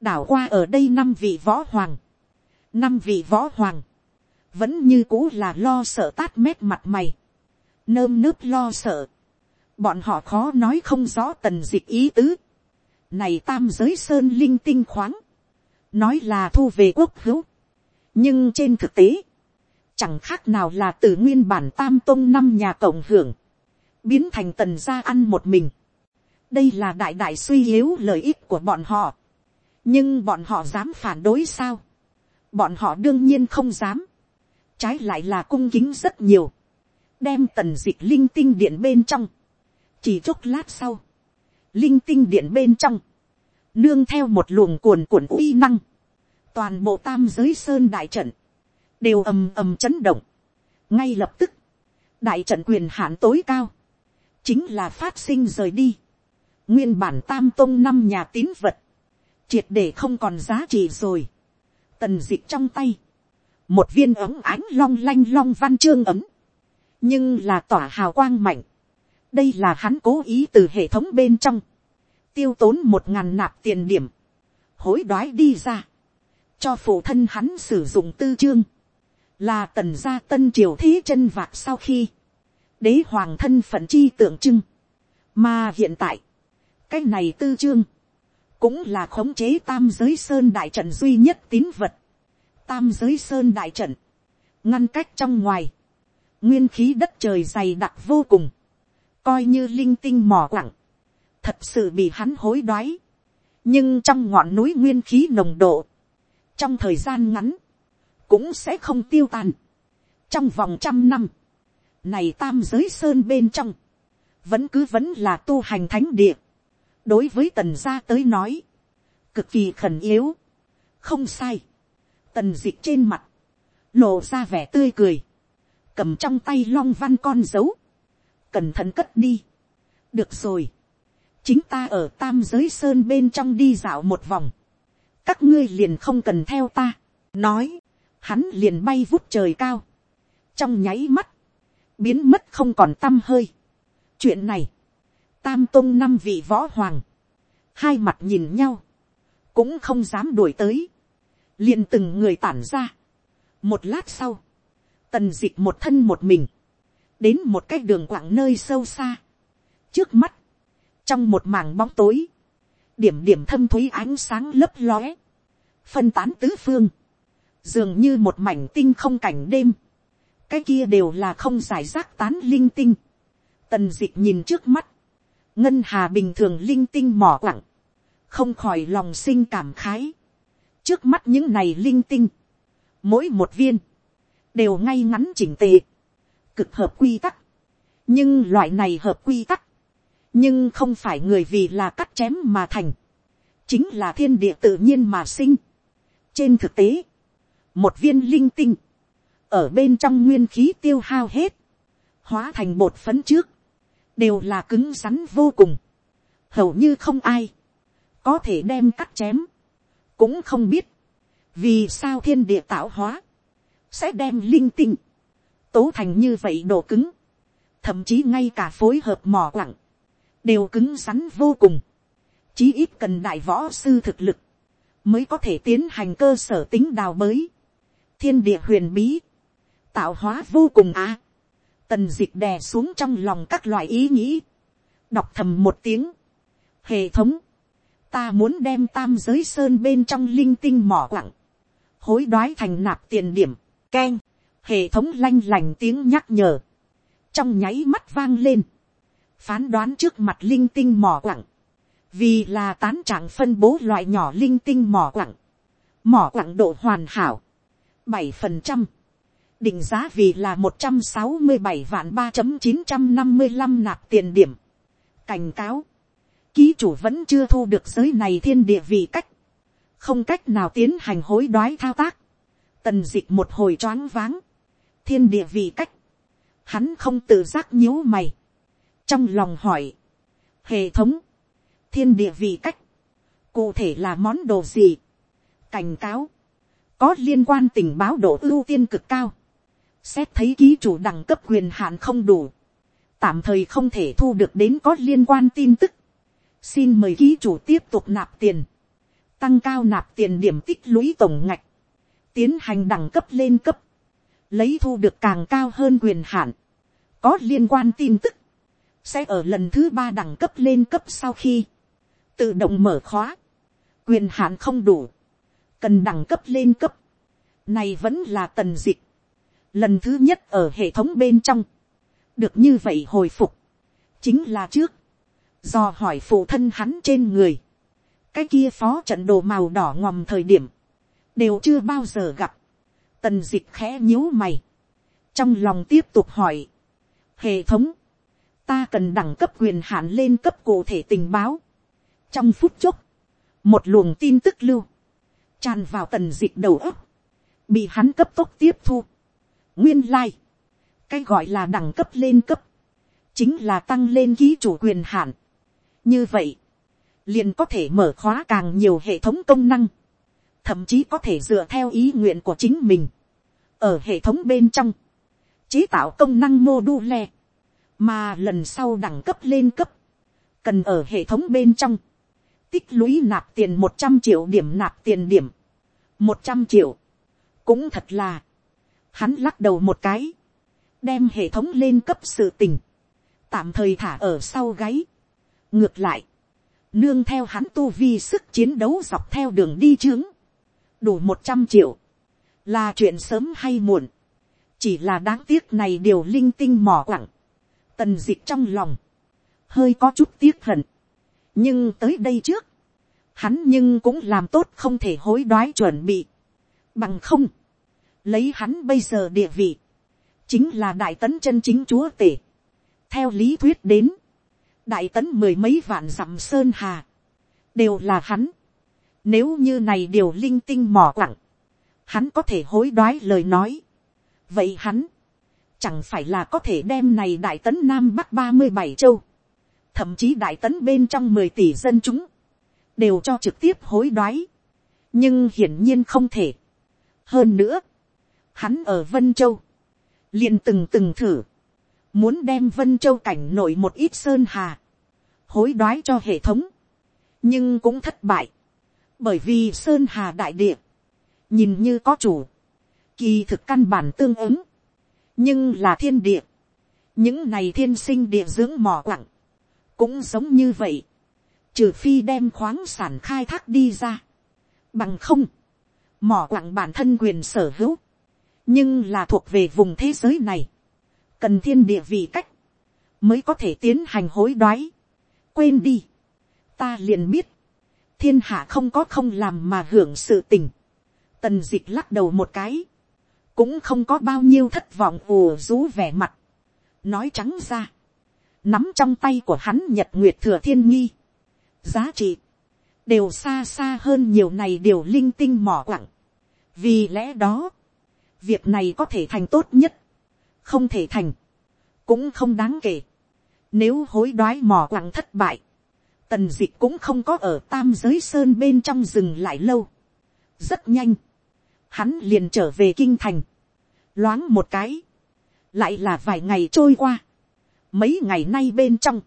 đảo qua ở đây năm vị võ hoàng, năm vị võ hoàng, vẫn như cũ là lo sợ tát mét mặt mày, nơm nớp lo sợ, bọn họ khó nói không rõ tần dịch ý tứ, này tam giới sơn linh tinh khoáng, nói là thu về quốc hữu, nhưng trên thực tế, chẳng khác nào là từ nguyên bản tam tôn năm nhà cộng hưởng, biến thành tần gia ăn một mình. đây là đại đại suy yếu lợi ích của bọn họ, nhưng bọn họ dám phản đối sao, bọn họ đương nhiên không dám, trái lại là cung kính rất nhiều, đem tần dịch linh tinh điện bên trong, chỉ chốc lát sau, linh tinh điện bên trong, nương theo một luồng cuồn cuộn uy năng, toàn bộ tam giới sơn đại trận, đều ầm ầm chấn động, ngay lập tức, đại trận quyền hạn tối cao, chính là phát sinh rời đi, nguyên bản tam tôn năm nhà tín vật, triệt để không còn giá trị rồi, tần d ị c h trong tay, một viên ấm ánh long lanh long văn chương ấm, nhưng là tỏa hào quang mạnh. đây là hắn cố ý từ hệ thống bên trong, tiêu tốn một ngàn nạp tiền điểm, hối đoái đi ra, cho phụ thân hắn sử dụng tư chương, là tần gia tân triều thế chân vạc sau khi, đế hoàng thân phận chi tượng trưng, mà hiện tại, cái này tư chương, cũng là khống chế tam giới sơn đại trận duy nhất tín vật, tam giới sơn đại trận, ngăn cách trong ngoài, nguyên khí đất trời dày đặc vô cùng, coi như linh tinh mò quặng, thật sự bị hắn hối đoái, nhưng trong ngọn núi nguyên khí nồng độ, trong thời gian ngắn, cũng sẽ không tiêu tan. trong vòng trăm năm, này tam giới sơn bên trong, vẫn cứ vẫn là tu hành thánh địa, đối với tần gia tới nói, cực kỳ khẩn yếu, không sai, tần dịch trên mặt, lộ ra vẻ tươi cười, cầm trong tay long văn con dấu, cẩn thận cất đi. được rồi, chính ta ở tam giới sơn bên trong đi dạo một vòng, các ngươi liền không cần theo ta, nói, hắn liền bay vút trời cao, trong nháy mắt, biến mất không còn t â m hơi. chuyện này, tam tôn năm vị võ hoàng, hai mặt nhìn nhau, cũng không dám đuổi tới, liền từng người tản ra. một lát sau, tần dịch một thân một mình, đến một cái đường quảng nơi sâu xa. trước mắt, trong một mảng bóng tối, điểm điểm thâm t h ú y ánh sáng lấp lóe, phân tán tứ phương, dường như một mảnh tinh không cảnh đêm, cái kia đều là không giải rác tán linh tinh. Tần dịch nhìn trước mắt, ngân hà bình thường linh tinh mỏ quặng, không khỏi lòng sinh cảm khái. Trước mắt những này linh tinh, mỗi một viên, đều ngay ngắn chỉnh tề, cực hợp quy tắc, nhưng loại này hợp quy tắc, nhưng không phải người vì là cắt chém mà thành, chính là thiên địa tự nhiên mà sinh. trên thực tế, một viên linh tinh, ở bên trong nguyên khí tiêu hao hết, hóa thành bột phấn trước, đều là cứng rắn vô cùng, hầu như không ai, có thể đem cắt chém, cũng không biết, vì sao thiên địa tạo hóa, sẽ đem linh tinh, tố thành như vậy độ cứng, thậm chí ngay cả phối hợp mỏ quặng, đều cứng rắn vô cùng, chí ít cần đại võ sư thực lực, mới có thể tiến hành cơ sở tính đào bới, thiên địa huyền bí, tạo hóa vô cùng á, tần d ị c h đè xuống trong lòng các loại ý nghĩ, đọc thầm một tiếng, hệ thống, ta muốn đem tam giới sơn bên trong linh tinh mỏ quặng, hối đoái thành nạp tiền điểm, k e n hệ thống lanh lành tiếng nhắc nhở, trong nháy mắt vang lên, phán đoán trước mặt linh tinh mỏ quặng, vì là tán trạng phân bố loại nhỏ linh tinh mỏ quặng, mỏ quặng độ hoàn hảo, bảy phần trăm, định giá vì là một trăm sáu mươi bảy vạn ba chín trăm năm mươi năm nạp tiền điểm. cảnh cáo, ký chủ vẫn chưa thu được giới này thiên địa vị cách, không cách nào tiến hành hối đoái thao tác, tần dịch một hồi choáng váng, thiên địa vị cách, hắn không tự giác nhíu mày, trong lòng hỏi, hệ thống, thiên địa vị cách, cụ thể là món đồ gì, cảnh cáo, có liên quan tình báo độ ưu tiên cực cao, xét thấy ký chủ đẳng cấp quyền hạn không đủ, tạm thời không thể thu được đến có liên quan tin tức, xin mời ký chủ tiếp tục nạp tiền, tăng cao nạp tiền điểm tích lũy tổng ngạch, tiến hành đẳng cấp lên cấp, lấy thu được càng cao hơn quyền hạn, có liên quan tin tức, sẽ ở lần thứ ba đẳng cấp lên cấp sau khi, tự động mở khóa, quyền hạn không đủ, cần đẳng cấp lên cấp, này vẫn là tần dịch, lần thứ nhất ở hệ thống bên trong, được như vậy hồi phục, chính là trước, do hỏi phụ thân hắn trên người, cái kia phó trận đồ màu đỏ ngòm thời điểm, đều chưa bao giờ gặp, tần d ị c h khẽ nhíu mày, trong lòng tiếp tục hỏi, hệ thống, ta cần đẳng cấp quyền hạn lên cấp cụ thể tình báo, trong phút chốc, một luồng tin tức lưu, tràn vào tần d ị c h đầu ấp, bị hắn cấp tốc tiếp thu, Nguyên lai. Cái gọi là đẳng cấp lên cấp. Chính là tăng lên ký chủ quyền hạn. Như vậy. Liền có thể mở khóa càng nhiều hệ thống công năng. Thậm chí có thể dựa theo ý nguyện của chính mình. Ở hệ thống bên trong. Chế tạo công năng mô đu le. Mà lần sau đẳng cấp lên cấp. Cần ở hệ thống bên trong tích lũy nạp tiền một trăm triệu điểm nạp tiền điểm, một trăm triệu, cũng thật là, Hắn lắc đầu một cái. Đem hệ thống lên cấp sự tình. Tạm thời thả ở sau gáy. Ngược lại. Nương theo hắn tu vi sức chiến đấu dọc theo đường đi trướng. Đủ một trăm triệu. Là chuyện sớm hay muộn. Chỉ là đáng tiếc này điều linh tinh mỏ quặng. Tần dịch trong lòng. Hơi có chút tiếc hận. Nhưng tới đây trước. Hắn nhưng cũng làm tốt không thể hối đoái chuẩn bị. Bằng không lấy hắn bây giờ địa vị, chính là đại tấn chân chính chúa tể. theo lý thuyết đến, đại tấn mười mấy vạn dặm sơn hà, đều là hắn nếu như này điều linh tinh mỏ quặng, hắn có thể hối đoái lời nói. vậy hắn, chẳng phải là có thể đem này đại tấn nam bắc ba mươi bảy châu, thậm chí đại tấn bên trong mười tỷ dân chúng, đều cho trực tiếp hối đoái. nhưng hiển nhiên không thể. hơn nữa, hắn ở vân châu, liền từng từng thử, muốn đem vân châu cảnh nổi một ít sơn hà, hối đoái cho hệ thống, nhưng cũng thất bại, bởi vì sơn hà đại địa, nhìn như có chủ, kỳ thực căn bản tương ứng, nhưng là thiên địa, những này thiên sinh địa dưỡng mỏ quặng, cũng giống như vậy, trừ phi đem khoáng sản khai thác đi ra, bằng không, mỏ quặng bản thân quyền sở hữu, nhưng là thuộc về vùng thế giới này, cần thiên địa vị cách, mới có thể tiến hành hối đoái. quên đi, ta liền biết, thiên hạ không có không làm mà hưởng sự tình, tần d ị c h lắc đầu một cái, cũng không có bao nhiêu thất vọng ùa rú vẻ mặt, nói trắng ra, nắm trong tay của hắn nhật nguyệt thừa thiên nghi, giá trị, đều xa xa hơn nhiều này điều linh tinh mỏ quặng. vì lẽ đó, việc này có thể thành tốt nhất, không thể thành, cũng không đáng kể. Nếu hối đoái mỏ quặng thất bại, tần dịch cũng không có ở tam giới sơn bên trong rừng lại lâu. rất nhanh, hắn liền trở về kinh thành, loáng một cái, lại là vài ngày trôi qua, mấy ngày nay bên trong,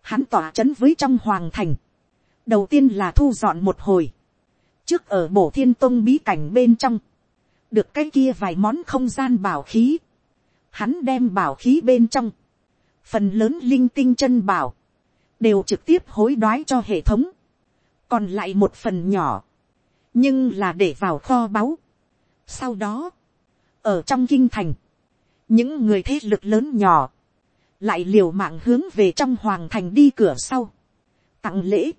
hắn tỏa c h ấ n với trong hoàng thành, đầu tiên là thu dọn một hồi, trước ở bổ thiên tông bí cảnh bên trong, được cái kia vài món không gian bảo khí, hắn đem bảo khí bên trong, phần lớn linh tinh chân bảo, đều trực tiếp hối đoái cho hệ thống, còn lại một phần nhỏ, nhưng là để vào kho báu. Sau đó, ở trong kinh thành, những người thế lực lớn nhỏ, lại liều mạng hướng về trong hoàng thành đi cửa sau, tặng lễ,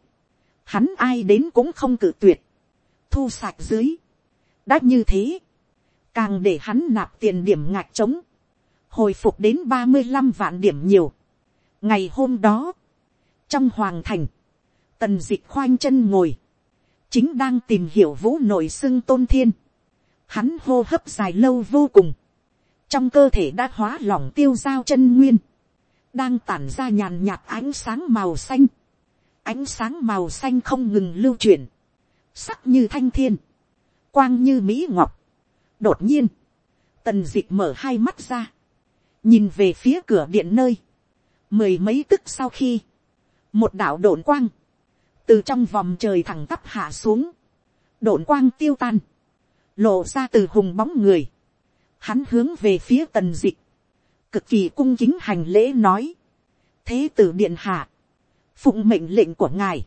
hắn ai đến cũng không cự tuyệt, thu sạch dưới, đã như thế, càng để hắn nạp tiền điểm ngạc trống, hồi phục đến ba mươi năm vạn điểm nhiều. ngày hôm đó, trong hoàng thành, tần d ị c h khoanh chân ngồi, chính đang tìm hiểu vũ nội xưng tôn thiên, hắn hô hấp dài lâu vô cùng, trong cơ thể đã hóa lỏng tiêu giao chân nguyên, đang tản ra nhàn nhạt ánh sáng màu xanh, ánh sáng màu xanh không ngừng lưu chuyển, sắc như thanh thiên, quang như mỹ ngọc. đột nhiên, tần d ị c h mở hai mắt ra, nhìn về phía cửa điện nơi, mười mấy tức sau khi, một đạo đồn quang, từ trong vòng trời thẳng tắp hạ xuống, đồn quang tiêu tan, lộ ra từ hùng bóng người, hắn hướng về phía tần dịch, cực kỳ cung kính hành lễ nói, thế tử điện hạ, phụng mệnh lệnh của ngài,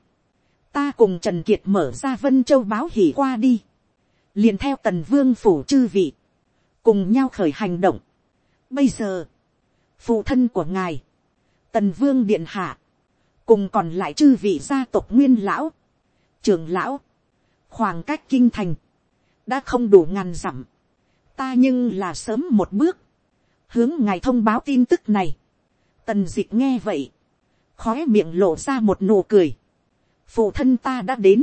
ta cùng trần kiệt mở ra vân châu báo hỉ qua đi, liền theo tần vương phủ chư vị, cùng nhau khởi hành động. Bây giờ, phụ thân của ngài, tần vương điện hạ, cùng còn lại chư vị gia tộc nguyên lão, trường lão, khoảng cách kinh thành, đã không đủ ngàn dặm, ta nhưng là sớm một bước, hướng ngài thông báo tin tức này. Tần dịch nghe vậy, khó miệng lộ ra một nụ cười. phụ thân ta đã đến,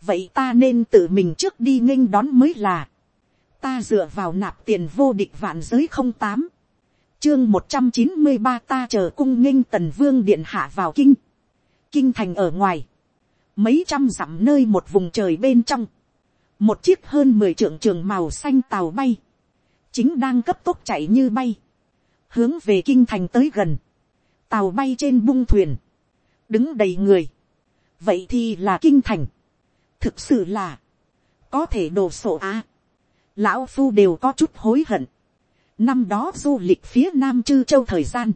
vậy ta nên tự mình trước đi nghênh đón mới là. ta dựa vào nạp tiền vô địch vạn giới không tám, chương một trăm chín mươi ba ta chờ cung nghênh tần vương điện hạ vào kinh, kinh thành ở ngoài, mấy trăm dặm nơi một vùng trời bên trong, một chiếc hơn mười trượng trường màu xanh tàu bay, chính đang cấp tốc chạy như bay, hướng về kinh thành tới gần, tàu bay trên bung thuyền, đứng đầy người, vậy thì là kinh thành, thực sự là, có thể đồ sổ á, lão phu đều có chút hối hận, năm đó du lịch phía nam chư châu thời gian,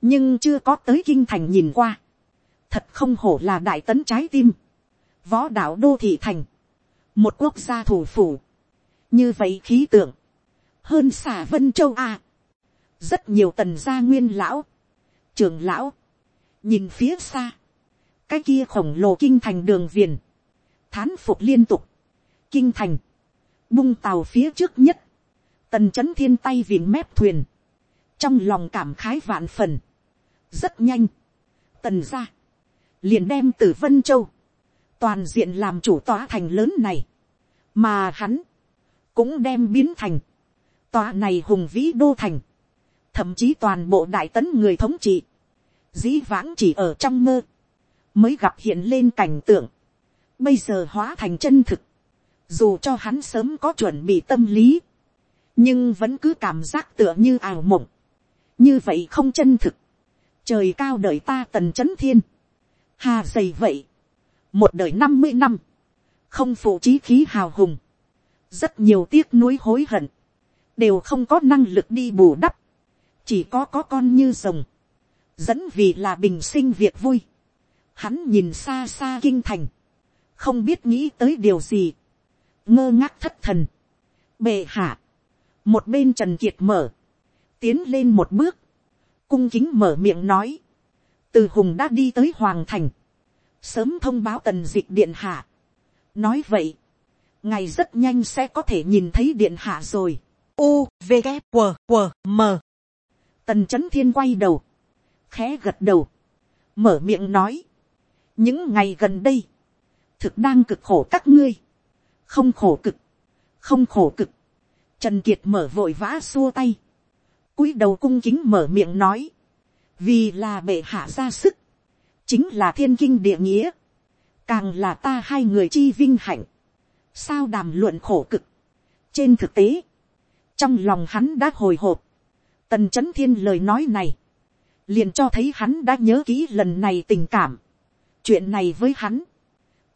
nhưng chưa có tới kinh thành nhìn qua, thật không hổ là đại tấn trái tim, võ đạo đô thị thành, một quốc gia thủ phủ, như vậy khí tượng, hơn xả vân châu a. rất nhiều tần gia nguyên lão, trường lão, nhìn phía xa, cái kia khổng lồ kinh thành đường viền, thán phục liên tục, kinh thành, bung tàu phía trước nhất, tần c h ấ n thiên tay viền mép thuyền, trong lòng cảm khái vạn phần, rất nhanh, tần ra, liền đem từ vân châu, toàn diện làm chủ tòa thành lớn này, mà hắn, cũng đem biến thành, Tòa này hùng vĩ đô thành. Thậm chí toàn bộ đại tấn người thống trị. Dĩ vãng chỉ ở trong mơ. Mới gặp hiện lên cảnh tượng. Bây giờ hóa thành chân thực. Dù cho hắn sớm có chuẩn bị tâm lý. Nhưng vẫn cứ cảm giác tựa như ảo mộng. Như vậy không chân thực. Trời cao đợi ta tần chấn thiên. Hà dày vậy. Một đời năm mươi năm. Không phụ trí khí hào hùng. Rất nhiều tiếc nuối hối hận đều không có năng lực đi bù đắp, chỉ có có con như rồng, dẫn vì là bình sinh việc vui. Hắn nhìn xa xa kinh thành, không biết nghĩ tới điều gì, ngơ ngác thất thần, bệ hạ, một bên trần kiệt mở, tiến lên một bước, cung kính mở miệng nói, từ hùng đã đi tới hoàng thành, sớm thông báo tần dịch điện hạ. nói vậy, ngày rất nhanh sẽ có thể nhìn thấy điện hạ rồi. U v g q q m. Tần c h ấ n thiên quay đầu. Khẽ gật đầu, mở miệng nói, những ngày gần đây, thực đang cực khổ các ngươi, không khổ cực, không khổ cực, trần kiệt mở vội vã xua tay, cúi đầu cung kính mở miệng nói, vì là bệ hạ ra sức, chính là thiên kinh địa nghĩa, càng là ta hai người chi vinh hạnh, sao đàm luận khổ cực. trên thực tế, trong lòng hắn đã hồi hộp, tần chấn thiên lời nói này, liền cho thấy hắn đã nhớ kỹ lần này tình cảm, chuyện này với hắn,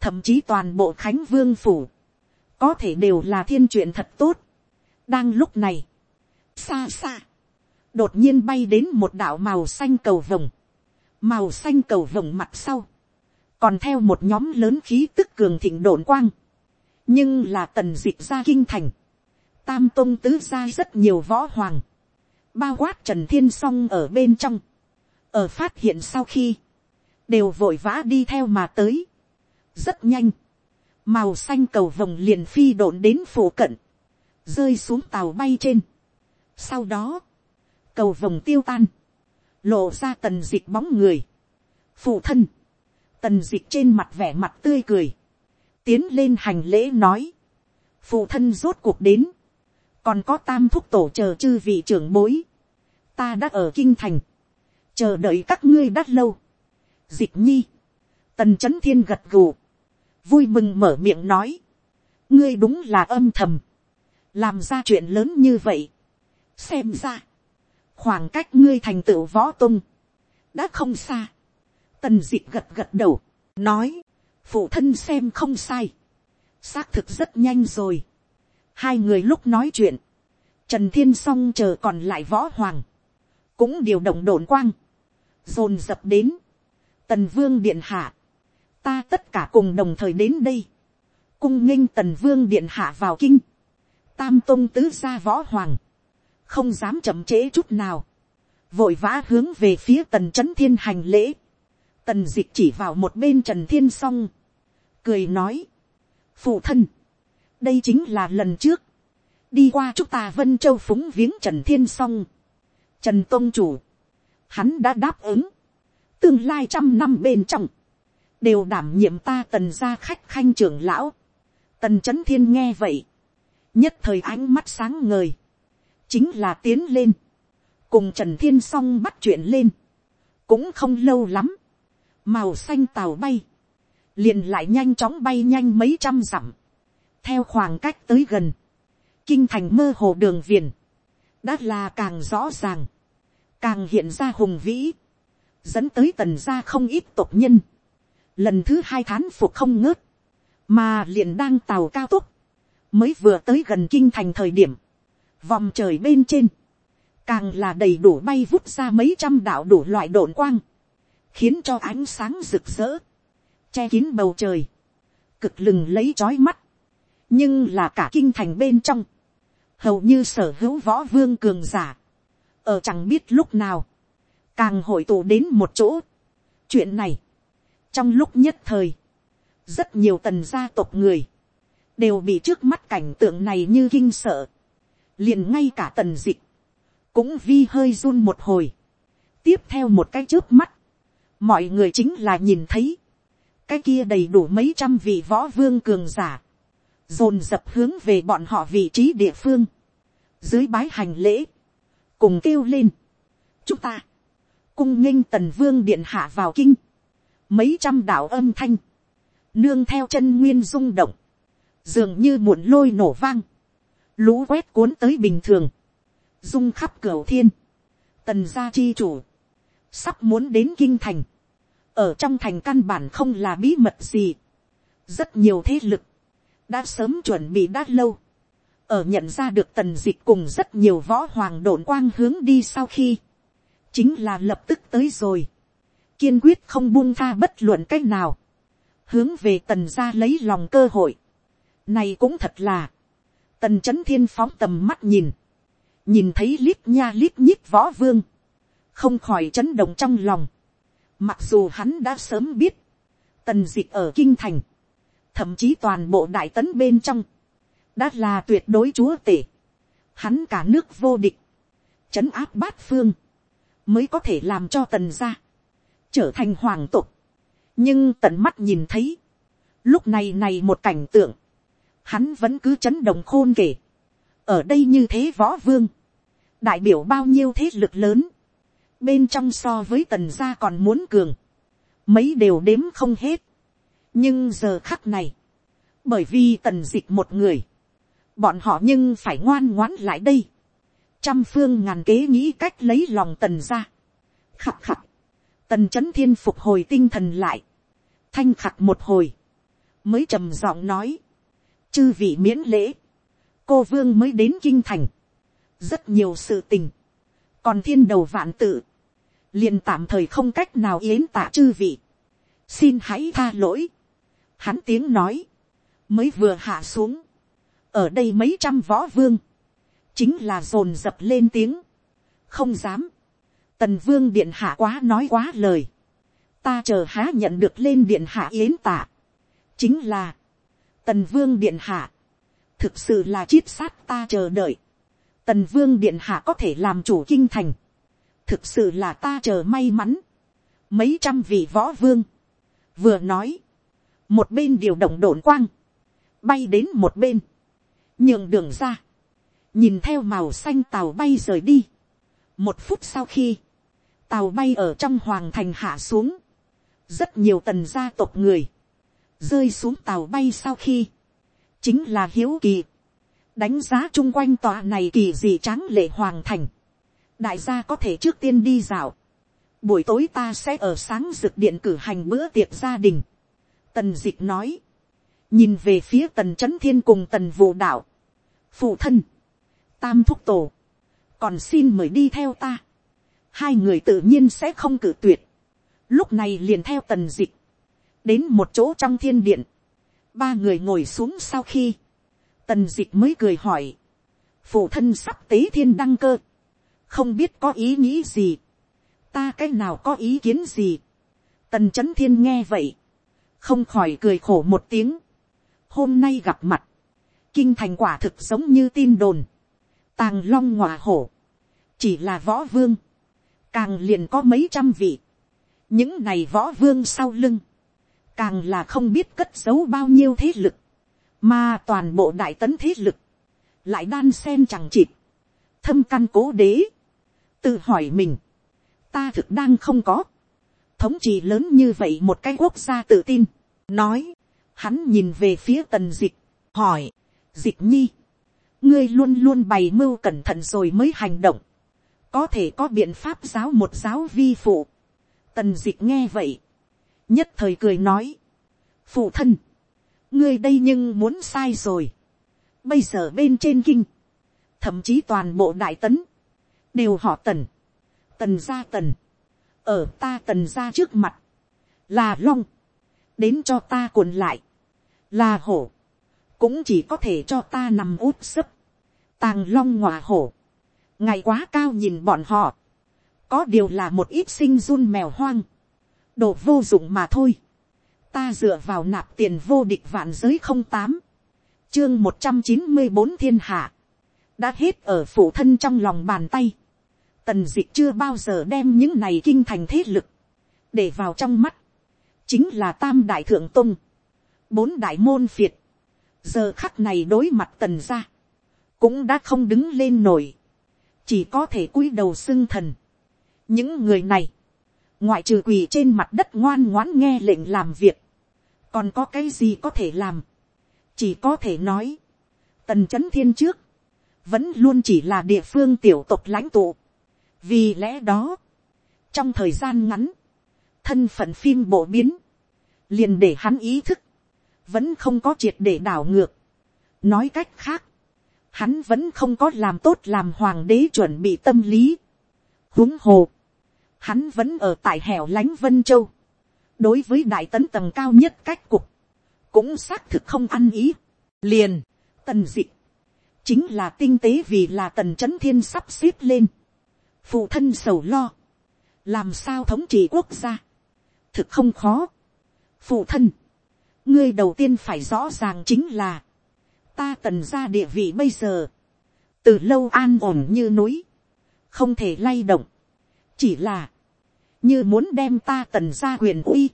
thậm chí toàn bộ khánh vương phủ, có thể đều là thiên chuyện thật tốt đang lúc này, xa xa, đột nhiên bay đến một đạo màu xanh cầu vồng, màu xanh cầu vồng mặt sau, còn theo một nhóm lớn khí tức cường thịnh đồn quang, nhưng là tần dịp ra kinh thành, tam tôn tứ ra rất nhiều võ hoàng, bao quát trần thiên s o n g ở bên trong, ở phát hiện sau khi, đều vội vã đi theo mà tới, rất nhanh, màu xanh cầu vồng liền phi độn đến phổ cận, rơi xuống tàu bay trên. Sau đó, cầu vồng tiêu tan, lộ ra tần dịch bóng người, phụ thân, tần dịch trên mặt vẻ mặt tươi cười, tiến lên hành lễ nói, phụ thân rốt cuộc đến, còn có tam thúc tổ chờ chư vị trưởng bối, ta đã ở kinh thành, chờ đợi các ngươi đắt lâu, dịch nhi, tần c h ấ n thiên gật gù, vui mừng mở miệng nói, ngươi đúng là âm thầm, làm ra chuyện lớn như vậy, xem ra, khoảng cách ngươi thành tựu võ tung, đã không xa, tần d ị gật gật đầu, nói, phụ thân xem không sai, xác thực rất nhanh rồi. hai người lúc nói chuyện, trần thiên s o n g chờ còn lại võ hoàng, cũng điều động đồn quang, dồn dập đến, tần vương điện hạ, ta tất cả cùng đồng thời đến đây, cung nghênh tần vương điện hạ vào kinh, tam tôn tứ gia võ hoàng, không dám chậm trễ chút nào, vội vã hướng về phía tần c h ấ n thiên hành lễ, tần d ị c h chỉ vào một bên trần thiên s o n g cười nói, phụ thân, đây chính là lần trước, đi qua chúng ta vân châu phúng viếng trần thiên s o n g trần tôn chủ, hắn đã đáp ứng, tương lai trăm năm bên trong, đều đảm nhiệm ta tần gia khách khanh trưởng lão, tần c h ấ n thiên nghe vậy, nhất thời ánh mắt sáng ngời, chính là tiến lên, cùng trần thiên s o n g bắt chuyện lên, cũng không lâu lắm, màu xanh tàu bay, liền lại nhanh chóng bay nhanh mấy trăm dặm, theo khoảng cách tới gần, kinh thành mơ hồ đường viền, đã là càng rõ ràng, càng hiện ra hùng vĩ, dẫn tới tần gia không ít tộc nhân, lần thứ hai thán phục không ngớt, mà liền đang tàu cao tốc, mới vừa tới gần kinh thành thời điểm, vòng trời bên trên, càng là đầy đủ bay vút ra mấy trăm đạo đủ loại đồn quang, khiến cho ánh sáng rực rỡ, che kín bầu trời, cực lừng lấy trói mắt, nhưng là cả kinh thành bên trong, hầu như sở hữu võ vương cường giả, ở chẳng biết lúc nào, càng hội tụ đến một chỗ. chuyện này, trong lúc nhất thời, rất nhiều tần gia tộc người, đều bị trước mắt cảnh tượng này như kinh sợ, liền ngay cả tần dịch, cũng vi hơi run một hồi, tiếp theo một cái trước mắt, mọi người chính là nhìn thấy, cái kia đầy đủ mấy trăm vị võ vương cường giả, dồn dập hướng về bọn họ vị trí địa phương, dưới bái hành lễ, cùng kêu lên, chúng ta, cung nghênh tần vương điện hạ vào kinh, mấy trăm đạo âm thanh, nương theo chân nguyên rung động, dường như muộn lôi nổ vang, lũ quét cuốn tới bình thường, rung khắp cửa thiên, tần gia chi chủ, sắp muốn đến kinh thành, ở trong thành căn bản không là bí mật gì. rất nhiều thế lực, đã sớm chuẩn bị đã lâu, ở nhận ra được tần dịch cùng rất nhiều võ hoàng đồn quang hướng đi sau khi, chính là lập tức tới rồi, kiên quyết không buông tha bất luận c á c h nào, hướng về tần ra lấy lòng cơ hội, này cũng thật là, tần c h ấ n thiên phóng tầm mắt nhìn, nhìn thấy liếc nha liếc nhít võ vương, không khỏi chấn động trong lòng, Mặc dù hắn đã sớm biết, tần dịch ở kinh thành, thậm chí toàn bộ đại tấn bên trong, đã là tuyệt đối chúa tể. Hắn cả nước vô địch, chấn áp bát phương, mới có thể làm cho tần gia. Trở thành hoàng tục. nhưng tận mắt nhìn thấy, lúc này này một cảnh tượng, hắn vẫn cứ chấn động khôn kể. ở đây như thế võ vương, đại biểu bao nhiêu thế lực lớn, bên trong so với tần gia còn muốn cường, mấy đều đếm không hết. nhưng giờ khắc này, bởi vì tần dịch một người, bọn họ nhưng phải ngoan ngoãn lại đây, trăm phương ngàn kế nghĩ cách lấy lòng tần gia. khặt khặt, tần c h ấ n thiên phục hồi tinh thần lại, thanh khặt một hồi, mới trầm giọng nói, chư vị miễn lễ, cô vương mới đến kinh thành, rất nhiều sự tình, còn thiên đầu vạn tự, liền tạm thời không cách nào yến tạ chư vị, xin hãy tha lỗi, hắn tiếng nói, mới vừa hạ xuống, ở đây mấy trăm võ vương, chính là dồn dập lên tiếng, không dám, tần vương điện hạ quá nói quá lời, ta chờ há nhận được lên điện hạ yến tạ, chính là, tần vương điện hạ, thực sự là chiết sát ta chờ đợi, tần vương điện hạ có thể làm chủ kinh thành, thực sự là ta chờ may mắn, mấy trăm vị võ vương, vừa nói, một bên điều động đồn quang, bay đến một bên, nhường đường ra, nhìn theo màu xanh tàu bay rời đi. một phút sau khi, tàu bay ở trong hoàng thành hạ xuống, rất nhiều tần gia tộc người, rơi xuống tàu bay sau khi, chính là hiếu kỳ, đánh giá chung quanh tòa này kỳ dị tráng lệ hoàng thành, đại gia có thể trước tiên đi dạo, buổi tối ta sẽ ở sáng rực điện cử hành bữa tiệc gia đình, tần d ị c h nói, nhìn về phía tần c h ấ n thiên cùng tần vụ đạo, phụ thân, tam thúc tổ, còn xin mời đi theo ta, hai người tự nhiên sẽ không cử tuyệt. Lúc này liền theo tần dịch, đến một chỗ trong thiên điện, ba người ngồi xuống sau khi, tần dịch mới cười hỏi, phụ thân sắp tế thiên đăng cơ, không biết có ý nghĩ gì, ta cái nào có ý kiến gì, tần c h ấ n thiên nghe vậy, không khỏi cười khổ một tiếng, hôm nay gặp mặt, kinh thành quả thực giống như tin đồn, tàng long ngọa hổ, chỉ là võ vương, càng liền có mấy trăm vị, những này võ vương sau lưng, càng là không biết cất giấu bao nhiêu thế lực, mà toàn bộ đại tấn thế lực, lại đan sen chẳng chịt, thâm căn cố đế, tự hỏi mình, ta thực đang không có, thống trị lớn như vậy một cái quốc gia tự tin, nói, hắn nhìn về phía tần dịch, hỏi, dịch nhi, ngươi luôn luôn bày mưu cẩn thận rồi mới hành động, có thể có biện pháp giáo một giáo vi phụ. tần dịch nghe vậy, nhất thời cười nói, phụ thân, ngươi đây nhưng muốn sai rồi. bây giờ bên trên kinh, thậm chí toàn bộ đại tấn, đều họ tần, tần gia tần, ở ta tần gia trước mặt, là long, đến cho ta cuộn lại, là hổ, cũng chỉ có thể cho ta nằm út sấp, tàng long ngòa hổ, ngày quá cao nhìn bọn họ, có điều là một ít sinh run mèo hoang, đồ vô dụng mà thôi, ta dựa vào nạp tiền vô địch vạn giới không tám, chương một trăm chín mươi bốn thiên hạ, đã hết ở phủ thân trong lòng bàn tay, tần d ị chưa bao giờ đem những này kinh thành thế lực, để vào trong mắt, chính là tam đại thượng tung, bốn đại môn phiệt, giờ khắc này đối mặt tần ra, cũng đã không đứng lên nổi, chỉ có thể cúi đầu xưng thần. những người này, ngoại trừ quỳ trên mặt đất ngoan ngoãn nghe lệnh làm việc, còn có cái gì có thể làm, chỉ có thể nói, tần c h ấ n thiên trước, vẫn luôn chỉ là địa phương tiểu tộc lãnh tụ. vì lẽ đó, trong thời gian ngắn, thân phận phim bộ biến, liền để hắn ý thức, vẫn không có triệt để đảo ngược. nói cách khác, hắn vẫn không có làm tốt làm hoàng đế chuẩn bị tâm lý. huống hồ, hắn vẫn ở tại hẻo lánh vân châu, đối với đại tấn tầng cao nhất cách cục, cũng xác thực không ăn ý, liền, tần dị. Chính là tinh tế vì là tần c h ấ n thiên sắp xếp lên, phụ thân sầu lo, làm sao thống trị quốc gia, thực không khó, phụ thân, ngươi đầu tiên phải rõ ràng chính là, ta tần ra địa vị bây giờ, từ lâu an ổn như núi, không thể lay động, chỉ là, như muốn đem ta tần ra quyền uy,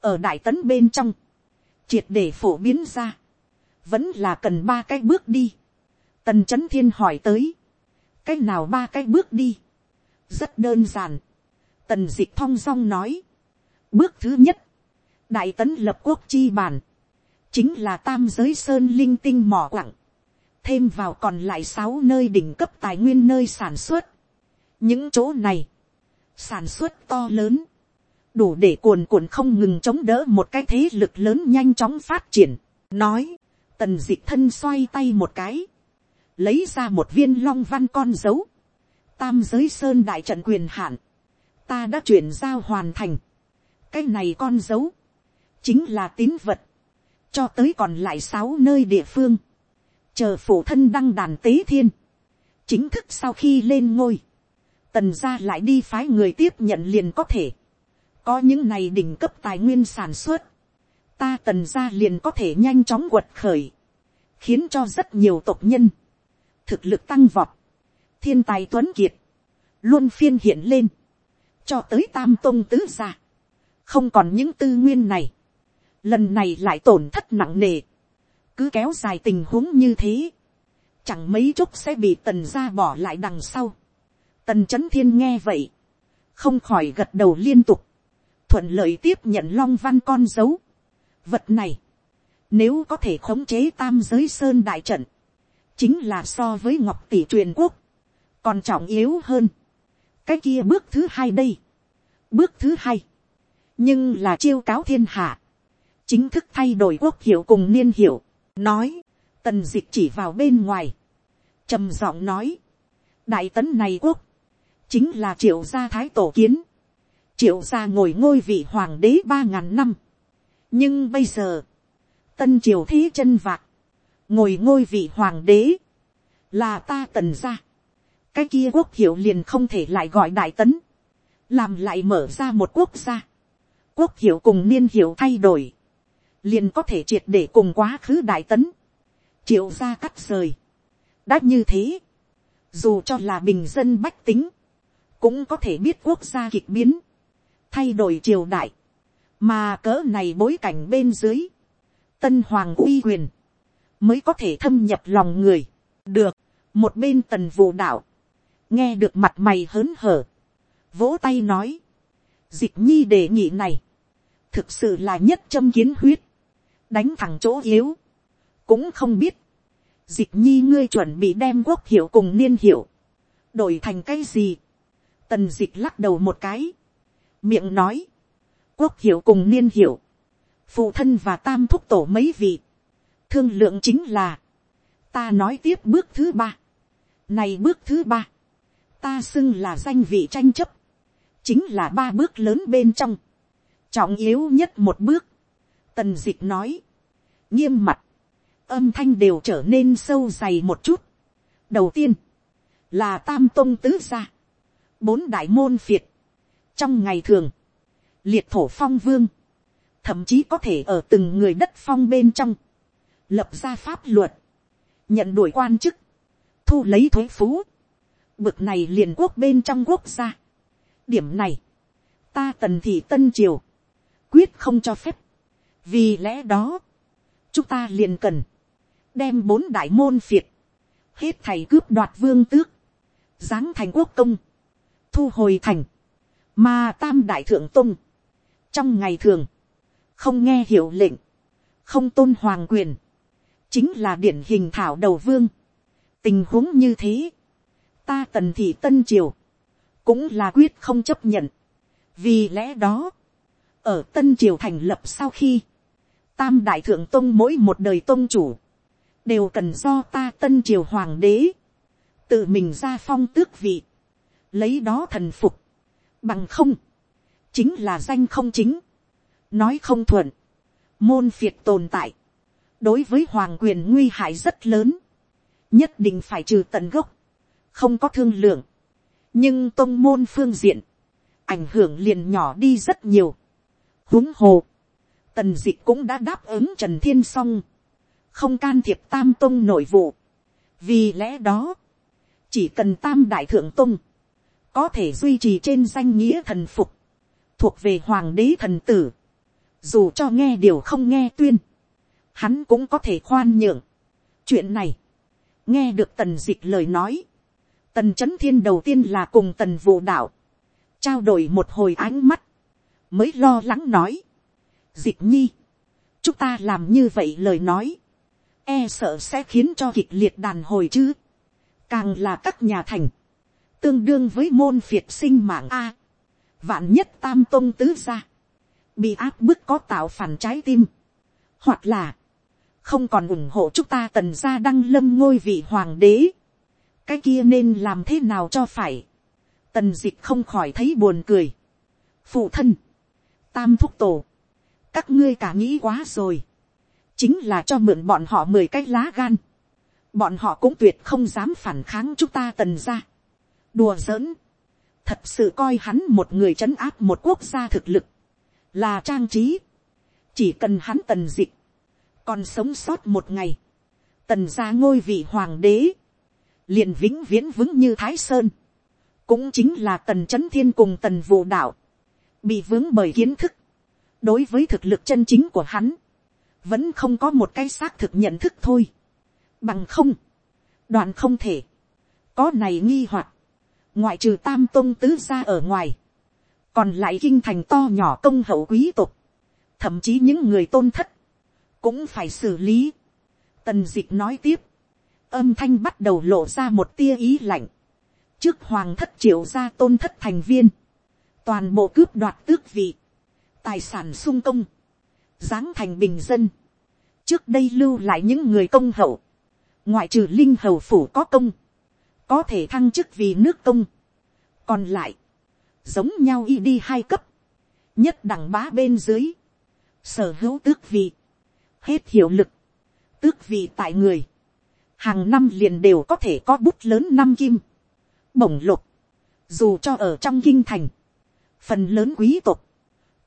ở đại tấn bên trong, triệt để phổ biến ra, vẫn là cần ba cái bước đi. Tần c h ấ n thiên hỏi tới, cái nào ba cái bước đi, rất đơn giản. Tần d ị c h thong dong nói, bước thứ nhất, đại tấn lập quốc chi bản, chính là tam giới sơn linh tinh mỏ quặng, thêm vào còn lại sáu nơi đỉnh cấp tài nguyên nơi sản xuất. những chỗ này, sản xuất to lớn, đủ để cuồn cuộn không ngừng chống đỡ một cái thế lực lớn nhanh chóng phát triển. nói, tần dịch thân xoay tay một cái, lấy ra một viên long văn con dấu, tam giới sơn đại trận quyền hạn, ta đã chuyển giao hoàn thành, cái này con dấu, chính là tín vật, cho tới còn lại sáu nơi địa phương, chờ phụ thân đăng đàn tế thiên, chính thức sau khi lên ngôi, tần gia lại đi phái người tiếp nhận liền có thể, có những này đỉnh cấp tài nguyên sản xuất, ta tần gia liền có thể nhanh chóng quật khởi, khiến cho rất nhiều tộc nhân, thực lực tăng vọt, thiên tài tuấn kiệt, luôn phiên hiện lên, cho tới tam tôn tứ gia, không còn những tư nguyên này, lần này lại tổn thất nặng nề, cứ kéo dài tình huống như thế, chẳng mấy chốc sẽ bị tần gia bỏ lại đằng sau. Tần c h ấ n thiên nghe vậy, không khỏi gật đầu liên tục, thuận lợi tiếp nhận long văn con dấu. Vật này, nếu có thể khống chế tam giới sơn đại trận. Chính là so với ngọc tỷ truyền quốc. Còn trọng yếu hơn. Cái kia bước thứ hai đây. Bước thứ hai. Nhưng là chiêu cáo thiên hạ. Chính thức thay đổi quốc hiệu cùng niên hiệu. Nói. Tần dịch chỉ vào bên ngoài. trầm giọng nói. Đại tấn này quốc. Chính là triệu gia thái tổ kiến. Triệu gia ngồi ngôi vị hoàng đế ba ngàn năm. Nhưng bây giờ tân triều thế chân vạc, ngồi ngôi vị hoàng đế, là ta tần gia cái kia quốc hiệu liền không thể lại gọi đại tấn, làm lại mở ra một quốc gia. quốc hiệu cùng niên hiệu thay đổi, liền có thể triệt để cùng quá khứ đại tấn, triệu gia cắt rời. đã như thế, dù cho là bình dân bách tính, cũng có thể biết quốc gia kịch biến, thay đổi triều đại, mà cỡ này bối cảnh bên dưới, tân hoàng uy quyền, mới có thể thâm nhập lòng người. được, một bên tần vụ đạo, nghe được mặt mày hớn hở, vỗ tay nói, dịch nhi đề nghị này, thực sự là nhất châm kiến huyết, đánh thẳng chỗ yếu, cũng không biết, dịch nhi ngươi chuẩn bị đem quốc hiệu cùng niên hiệu, đổi thành cái gì, tần dịch lắc đầu một cái, miệng nói, quốc hiểu cùng niên hiểu, phụ thân và tam thúc tổ mấy vị, thương lượng chính là, ta nói tiếp bước thứ ba, này bước thứ ba, ta xưng là danh vị tranh chấp, chính là ba bước lớn bên trong, trọng yếu nhất một bước, tần dịch nói, nghiêm mặt, âm thanh đều trở nên sâu dày một chút. đầu tiên, là tam tôn tứ gia, bốn đại môn phiệt, trong ngày thường, liệt thổ phong vương, thậm chí có thể ở từng người đất phong bên trong, lập ra pháp luật, nhận đuổi quan chức, thu lấy thuế phú, bực này liền quốc bên trong quốc gia. điểm này, ta tần thị tân triều, quyết không cho phép, vì lẽ đó, chúng ta liền cần, đem bốn đại môn phiệt, hết thầy cướp đoạt vương tước, giáng thành quốc công, thu hồi thành, mà tam đại thượng tung, trong ngày thường, không nghe hiệu lệnh, không tôn hoàng quyền, chính là điển hình thảo đầu vương. tình huống như thế, ta tần thị tân triều, cũng là quyết không chấp nhận. vì lẽ đó, ở tân triều thành lập sau khi, tam đại thượng tôn mỗi một đời tôn chủ, đều cần do ta tân triều hoàng đế, tự mình ra phong tước vị, lấy đó thần phục, bằng không, chính là danh không chính, nói không thuận, môn phiệt tồn tại, đối với hoàng quyền nguy hại rất lớn, nhất định phải trừ tận gốc, không có thương lượng, nhưng tôn môn phương diện, ảnh hưởng liền nhỏ đi rất nhiều. huống hồ, tần d ị c h cũng đã đáp ứng trần thiên s o n g không can thiệp tam tôn nội vụ, vì lẽ đó, chỉ cần tam đại thượng tôn, có thể duy trì trên danh nghĩa thần phục, thuộc về hoàng đế thần tử, dù cho nghe điều không nghe tuyên, hắn cũng có thể khoan nhượng. chuyện này, nghe được tần dịch lời nói, tần c h ấ n thiên đầu tiên là cùng tần vụ đạo, trao đổi một hồi ánh mắt, mới lo lắng nói, dịch nhi, chúng ta làm như vậy lời nói, e sợ sẽ khiến cho kịch liệt đàn hồi chứ, càng là các nhà thành, tương đương với môn phiệt sinh mạng a, vạn nhất tam tôn tứ ra, bị áp bức có tạo phản trái tim, hoặc là, không còn ủng hộ chúng ta tần gia đăng lâm ngôi vị hoàng đế. cái kia nên làm thế nào cho phải. tần dịch không khỏi thấy buồn cười. phụ thân, tam thúc tổ, các ngươi cả nghĩ quá rồi. chính là cho mượn bọn họ mười cái lá gan. bọn họ cũng tuyệt không dám phản kháng chúng ta tần gia đùa giỡn. thật sự coi hắn một người trấn áp một quốc gia thực lực. là trang trí. chỉ cần hắn tần dịch. Còn sống sót một ngày, tần ra ngôi vị hoàng đế, liền vĩnh viễn vững như thái sơn, cũng chính là tần c h ấ n thiên cùng tần vụ đạo, bị vướng bởi kiến thức, đối với thực lực chân chính của hắn, vẫn không có một cái xác thực nhận thức thôi, bằng không, đoạn không thể, có này nghi hoặc, ngoại trừ tam tôn tứ ra ở ngoài, còn lại kinh thành to nhỏ công hậu quý tục, thậm chí những người tôn thất, cũng phải xử lý. Tần dịch nói tiếp, âm thanh bắt đầu lộ ra một tia ý lạnh. trước hoàng thất triệu ra tôn thất thành viên, toàn bộ cướp đoạt tước vị, tài sản sung công, giáng thành bình dân. trước đây lưu lại những người công hậu, ngoại trừ linh hầu phủ có công, có thể thăng chức vì nước công. còn lại, giống nhau y đi hai cấp, nhất đẳng bá bên dưới, sở hữu tước vị, hết hiệu lực, tước vị tại người, hàng năm liền đều có thể có bút lớn năm kim, bổng lục, dù cho ở trong kinh thành, phần lớn quý tộc,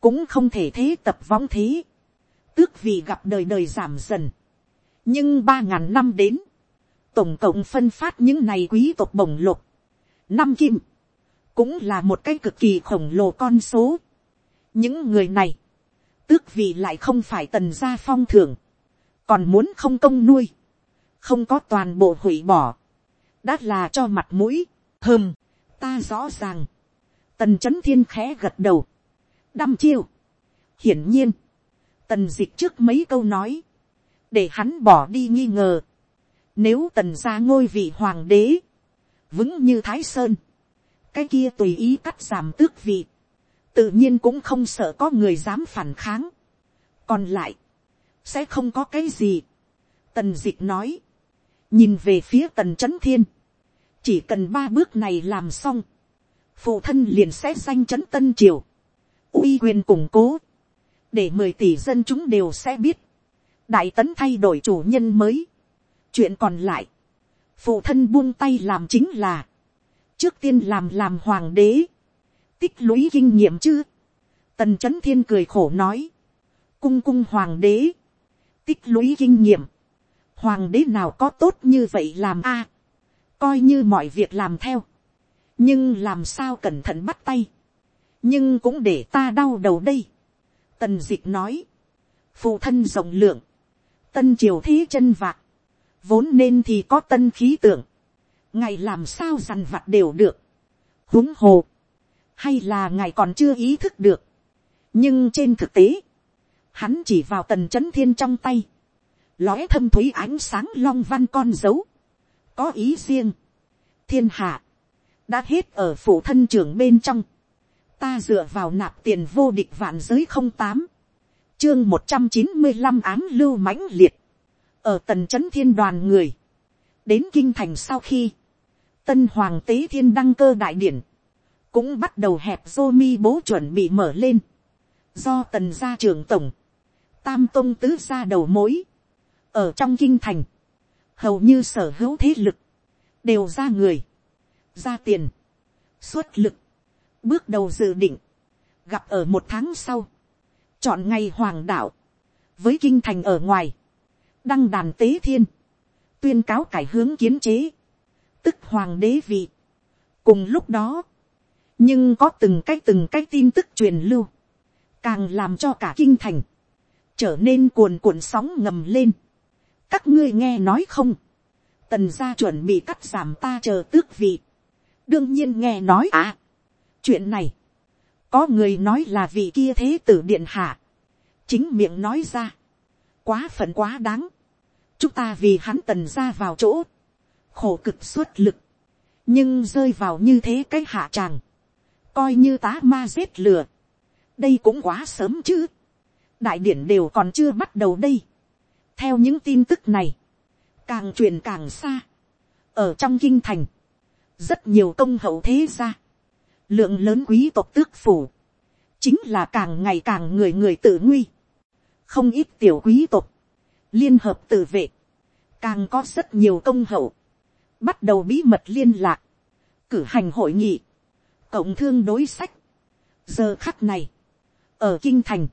cũng không thể thế tập võng thế, tước vị gặp đời đời giảm dần, nhưng ba ngàn năm đến, tổng cộng phân phát những này quý tộc bổng lục, năm kim, cũng là một cái cực kỳ khổng lồ con số. những người này, tước vị lại không phải tần gia phong thưởng, còn muốn không công nuôi, không có toàn bộ hủy bỏ, đã là cho mặt mũi, hơm, ta rõ ràng, tần c h ấ n thiên khẽ gật đầu, đăm chiêu, hiển nhiên, tần d ị c h trước mấy câu nói, để hắn bỏ đi nghi ngờ, nếu tần ra ngôi vị hoàng đế, vững như thái sơn, cái kia tùy ý cắt giảm tước vị, tự nhiên cũng không sợ có người dám phản kháng. còn lại, sẽ không có cái gì. tần d ị nói, nhìn về phía tần c h ấ n thiên, chỉ cần ba bước này làm xong, phụ thân liền sẽ danh c h ấ n tân triều, uy quyền củng cố, để mười tỷ dân chúng đều sẽ biết, đại tấn thay đổi chủ nhân mới chuyện còn lại, phụ thân buông tay làm chính là, trước tiên làm làm hoàng đế, tích lũy kinh nghiệm chứ. tần c h ấ n thiên cười khổ nói, cung cung hoàng đế, tích lũy kinh nghiệm, hoàng đế nào có tốt như vậy làm a, coi như mọi việc làm theo, nhưng làm sao cẩn thận bắt tay, nhưng cũng để ta đau đầu đây. tần d ị c h nói, phụ thân rộng lượng, tân triều thế chân vạc, vốn nên thì có tân khí tượng, ngày làm sao dằn vặt đều được, huống hồ, hay là ngài còn chưa ý thức được. nhưng trên thực tế, hắn chỉ vào tần c h ấ n thiên trong tay, lói thâm thúy ánh sáng long văn con dấu, có ý riêng, thiên hạ, đã hết ở phủ thân trưởng bên trong, ta dựa vào nạp tiền vô địch vạn giới không tám, chương một trăm chín mươi năm án lưu mãnh liệt, ở tần c h ấ n thiên đoàn người, đến kinh thành sau khi, tân hoàng tế thiên đăng cơ đại điển, cũng bắt đầu hẹp dô mi bố chuẩn bị mở lên, do tần gia trưởng tổng, tam tôn tứ gia đầu mối, ở trong kinh thành, hầu như sở hữu thế lực, đều ra người, ra tiền, xuất lực, bước đầu dự định, gặp ở một tháng sau, chọn ngày hoàng đạo, với kinh thành ở ngoài, đăng đàn tế thiên, tuyên cáo cải hướng kiến chế, tức hoàng đế vị. cùng lúc đó, nhưng có từng cái từng cái tin tức truyền lưu, càng làm cho cả kinh thành, trở nên cuồn cuộn sóng ngầm lên. các ngươi nghe nói không, tần gia chuẩn bị cắt giảm ta chờ tước vị, đương nhiên nghe nói à, chuyện này, có người nói là vị kia thế tử điện hạ, chính miệng nói ra, quá phận quá đáng, chúng ta vì hắn tần ra vào chỗ, khổ cực xuất lực, nhưng rơi vào như thế cái hạ tràng, coi như tá ma giết lừa, đây cũng quá sớm chứ, đại điển đều còn chưa bắt đầu đây, theo những tin tức này, càng truyền càng xa, ở trong kinh thành, rất nhiều công hậu thế gia, lượng lớn quý tộc tước phủ, chính là càng ngày càng người người tự nguy, không ít tiểu quý tộc, liên hợp tự vệ, càng có rất nhiều công hậu, bắt đầu bí mật liên lạc, cử hành hội nghị, cộng thương đối sách. giờ khắc này, ở kinh thành,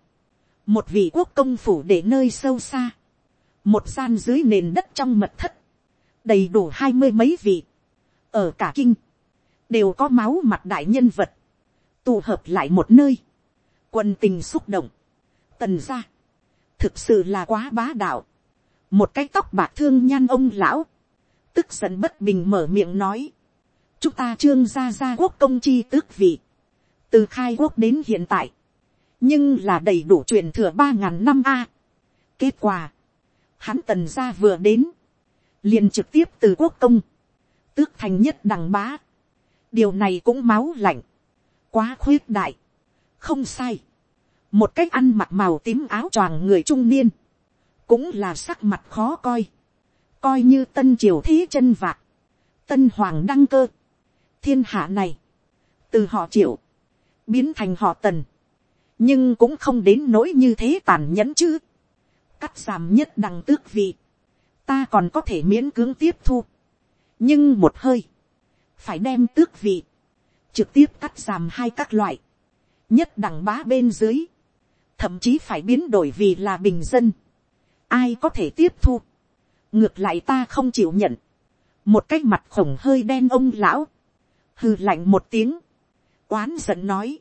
một vị quốc công phủ để nơi sâu xa, một gian dưới nền đất trong mật thất, đầy đủ hai mươi mấy vị, ở cả kinh, đều có máu mặt đại nhân vật, tụ hợp lại một nơi, quân tình xúc động, tần ra, thực sự là quá bá đạo, một cái tóc bạc thương nhan ông lão, tức giận bất bình mở miệng nói, chúng ta trương gia gia quốc công chi tước vị, từ khai quốc đến hiện tại, nhưng là đầy đủ truyền thừa ba ngàn năm a. kết quả, hắn tần gia vừa đến, liền trực tiếp từ quốc công, tước thành nhất đằng bá, điều này cũng máu lạnh, quá khuyết đại, không sai, một cách ăn mặc màu tím áo choàng người trung niên, cũng là sắc mặt khó coi, coi như tân triều thế chân vạc, tân hoàng đăng cơ, thiên hạ này, từ họ triệu, biến thành họ tần, nhưng cũng không đến nỗi như thế tàn nhẫn chứ, cắt giảm nhất đằng tước vị, ta còn có thể miễn cưỡng tiếp thu, nhưng một hơi, phải đem tước vị, trực tiếp cắt giảm hai các loại, nhất đẳng bá bên dưới, thậm chí phải biến đổi vì là bình dân, ai có thể tiếp thu, ngược lại ta không chịu nhận, một cái mặt khổng hơi đen ông lão, hư lạnh một tiếng, oán giận nói,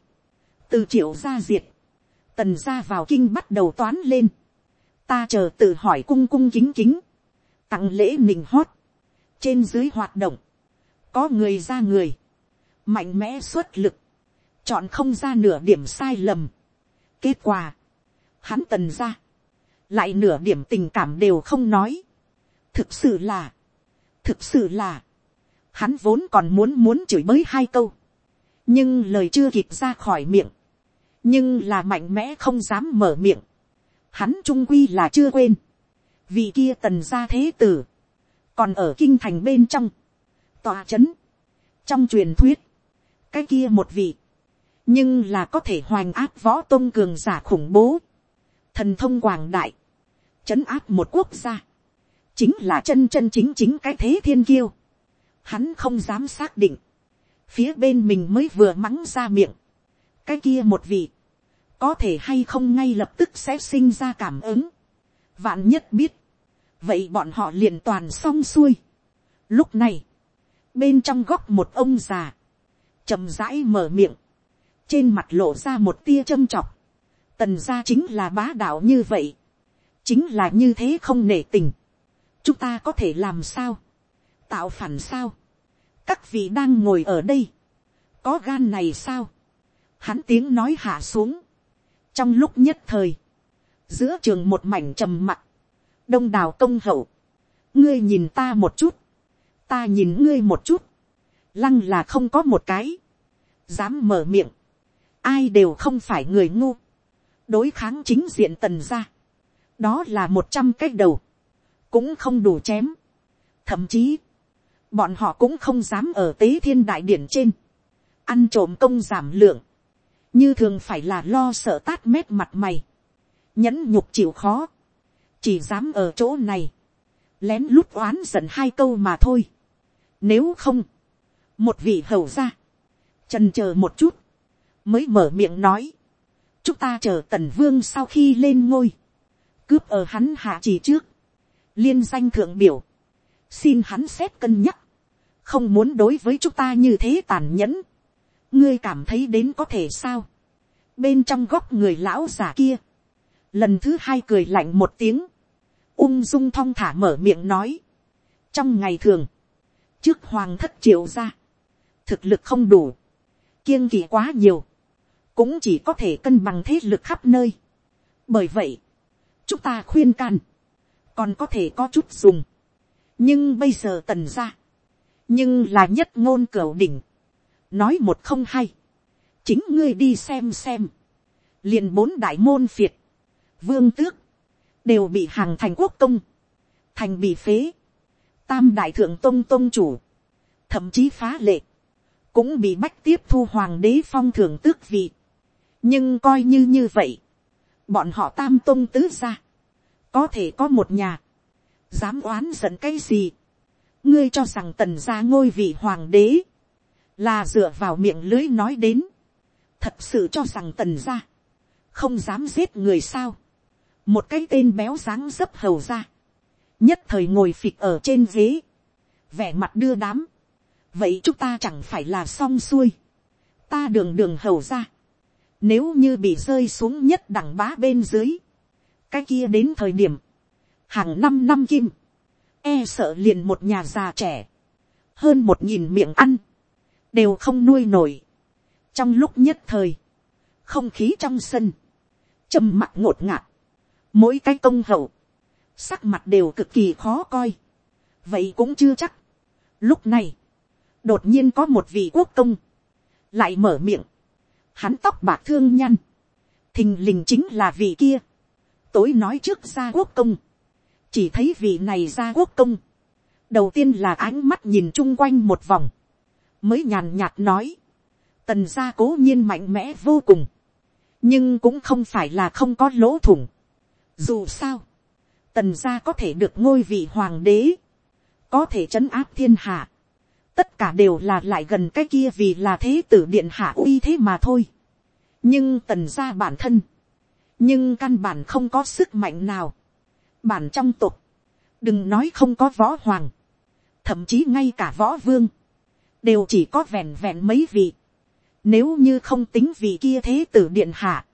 từ triệu ra diệt, tần ra vào kinh bắt đầu toán lên, ta chờ tự hỏi cung cung kính kính, tặng lễ nình hót, trên dưới hoạt động, có người ra người, mạnh mẽ xuất lực, chọn không ra nửa điểm sai lầm kết quả, hắn tần ra, lại nửa điểm tình cảm đều không nói. thực sự là, thực sự là, hắn vốn còn muốn muốn chửi bới hai câu, nhưng lời chưa kịp ra khỏi miệng, nhưng là mạnh mẽ không dám mở miệng, hắn trung quy là chưa quên, vì kia tần gia thế tử, còn ở kinh thành bên trong, tòa c h ấ n trong truyền thuyết, cái kia một vị, nhưng là có thể hoành áp võ tôn cường giả khủng bố, thần thông quảng đại, chấn áp một quốc gia, chính là chân chân chính chính cái thế thiên kiêu, hắn không dám xác định, phía bên mình mới vừa mắng ra miệng, cái kia một vị, có thể hay không ngay lập tức sẽ sinh ra cảm ứng, vạn nhất biết, vậy bọn họ liền toàn xong xuôi. lúc này, bên trong góc một ông già, chậm rãi mở miệng, trên mặt lộ ra một tia châm chọc, tần gia chính là bá đạo như vậy, chính là như thế không nể tình, chúng ta có thể làm sao, tạo phản sao, các vị đang ngồi ở đây, có gan này sao, hắn tiếng nói hạ xuống, trong lúc nhất thời, giữa trường một mảnh trầm mặc, đông đào công hậu, ngươi nhìn ta một chút, ta nhìn ngươi một chút, lăng là không có một cái, dám mở miệng, ai đều không phải người ngu, đối kháng chính diện tần ra, đó là một trăm cái đầu, cũng không đủ chém, thậm chí, bọn họ cũng không dám ở tế thiên đại điển trên, ăn trộm công giảm lượng, như thường phải là lo sợ tát mét mặt mày, nhẫn nhục chịu khó, chỉ dám ở chỗ này, lén lút oán giận hai câu mà thôi. Nếu không, một vị hầu ra, trần chờ một chút, mới mở miệng nói, chúng ta chờ tần vương sau khi lên ngôi, cướp ở hắn hạ chỉ trước, liên danh thượng biểu, xin hắn xét cân nhắc, không muốn đối với chúng ta như thế tàn nhẫn, ngươi cảm thấy đến có thể sao, bên trong góc người lão già kia, lần thứ hai cười lạnh một tiếng, ung dung thong thả mở miệng nói, trong ngày thường, trước hoàng thất triệu ra, thực lực không đủ, kiêng kỵ quá nhiều, cũng chỉ có thể cân bằng thế lực khắp nơi. bởi vậy, chúng ta khuyên can, còn có thể có chút dùng, nhưng bây giờ tần ra, nhưng là nhất ngôn cửa đỉnh, nói một không hay, chính ngươi đi xem xem, liền bốn đại môn việt, vương tước, đều bị hàng thành quốc công, thành bị phế, tam đại thượng tôn tôn chủ, thậm chí phá lệ, cũng bị bách tiếp thu hoàng đế phong thường tước vị nhưng coi như như vậy, bọn họ tam tôn tứ ra, có thể có một nhà, dám oán giận cái gì, ngươi cho rằng tần gia ngôi vị hoàng đế, là dựa vào miệng lưới nói đến, thật sự cho rằng tần gia, không dám giết người sao, một cái tên béo dáng dấp hầu ra, nhất thời ngồi phịch ở trên ghế, vẻ mặt đưa đám, vậy chúng ta chẳng phải là xong xuôi, ta đường đường hầu ra, nếu như bị rơi xuống nhất đẳng bá bên dưới, cái kia đến thời điểm, hàng năm năm kim, e sợ liền một nhà già trẻ, hơn một nghìn miệng ăn, đều không nuôi nổi. trong lúc nhất thời, không khí trong sân, trầm mặt ngột ngạt, mỗi cái công hậu, sắc mặt đều cực kỳ khó coi, vậy cũng chưa chắc. lúc này, đột nhiên có một vị quốc công, lại mở miệng, hắn tóc bạc thương nhăn, thình lình chính là vị kia, tối nói trước ra quốc công, chỉ thấy vị này ra quốc công, đầu tiên là ánh mắt nhìn chung quanh một vòng, mới nhàn nhạt nói, tần gia cố nhiên mạnh mẽ vô cùng, nhưng cũng không phải là không có lỗ thủng. Dù sao, tần gia có thể được ngôi vị hoàng đế, có thể trấn áp thiên hạ, tất cả đều là lại gần cái kia vì là thế tử điện hạ uy thế mà thôi. nhưng tần gia bản thân, nhưng căn bản không có sức mạnh nào. bản trong tục, đừng nói không có võ hoàng, thậm chí ngay cả võ vương, đều chỉ có vẹn vẹn mấy vị. Nếu như không tính vị kia thế tử điện hạ,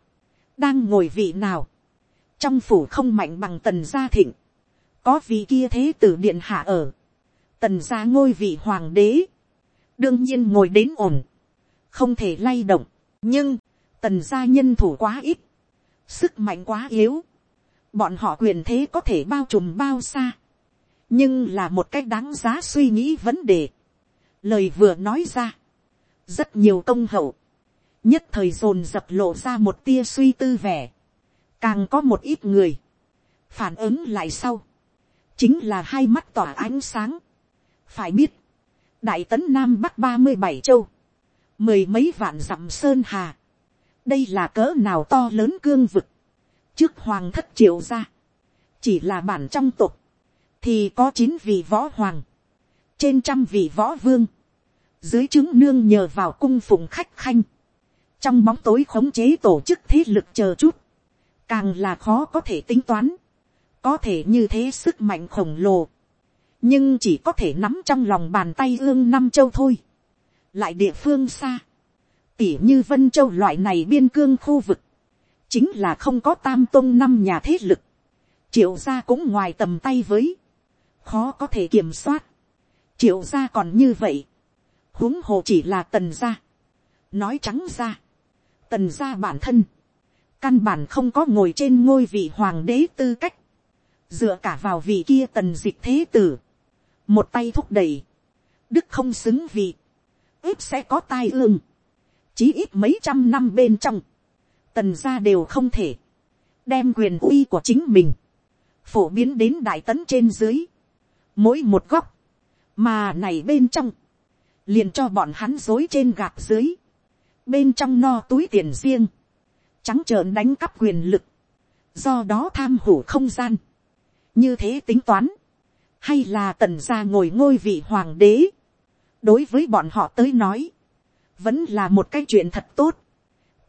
đang ngồi vị nào, trong phủ không mạnh bằng tần gia thịnh, có vị kia thế tử điện hạ ở, tần gia ngôi vị hoàng đế, đương nhiên ngồi đến ổn, không thể lay động, nhưng, tần gia nhân thủ quá ít, sức mạnh quá yếu, bọn họ quyền thế có thể bao trùm bao xa, nhưng là một cách đáng giá suy nghĩ vấn đề. lời vừa nói ra, rất nhiều công hậu, nhất thời dồn dập lộ ra một tia suy tư vẻ, càng có một ít người, phản ứng lại sau, chính là hai mắt tỏa ánh sáng phải biết, đại tấn nam bắc ba mươi bảy châu, mười mấy vạn dặm sơn hà, đây là cỡ nào to lớn cương vực, trước hoàng thất triệu ra, chỉ là bản trong tục, thì có chín vị võ hoàng, trên trăm vị võ vương, dưới chứng nương nhờ vào cung phụng khách khanh, trong bóng tối khống chế tổ chức thế lực chờ chút, càng là khó có thể tính toán, có thể như thế sức mạnh khổng lồ, nhưng chỉ có thể nắm trong lòng bàn tay ương năm châu thôi, lại địa phương xa, tỉ như vân châu loại này biên cương khu vực, chính là không có tam tôn năm nhà thế lực, triệu gia cũng ngoài tầm tay với, khó có thể kiểm soát, triệu gia còn như vậy, huống hồ chỉ là tần gia, nói trắng ra, tần gia bản thân, căn bản không có ngồi trên ngôi vị hoàng đế tư cách, dựa cả vào vị kia tần dịch thế tử, một tay thúc đẩy, đức không xứng vị, ướp sẽ có tai ương, chí ít mấy trăm năm bên trong, tần gia đều không thể, đem quyền uy của chính mình, phổ biến đến đại tấn trên dưới, mỗi một góc, mà này bên trong, liền cho bọn hắn dối trên gạt dưới, bên trong no túi tiền riêng, trắng trợn đánh cắp quyền lực, do đó tham hủ không gian, như thế tính toán, hay là tần gia ngồi ngôi vị hoàng đế, đối với bọn họ tới nói, vẫn là một cái chuyện thật tốt,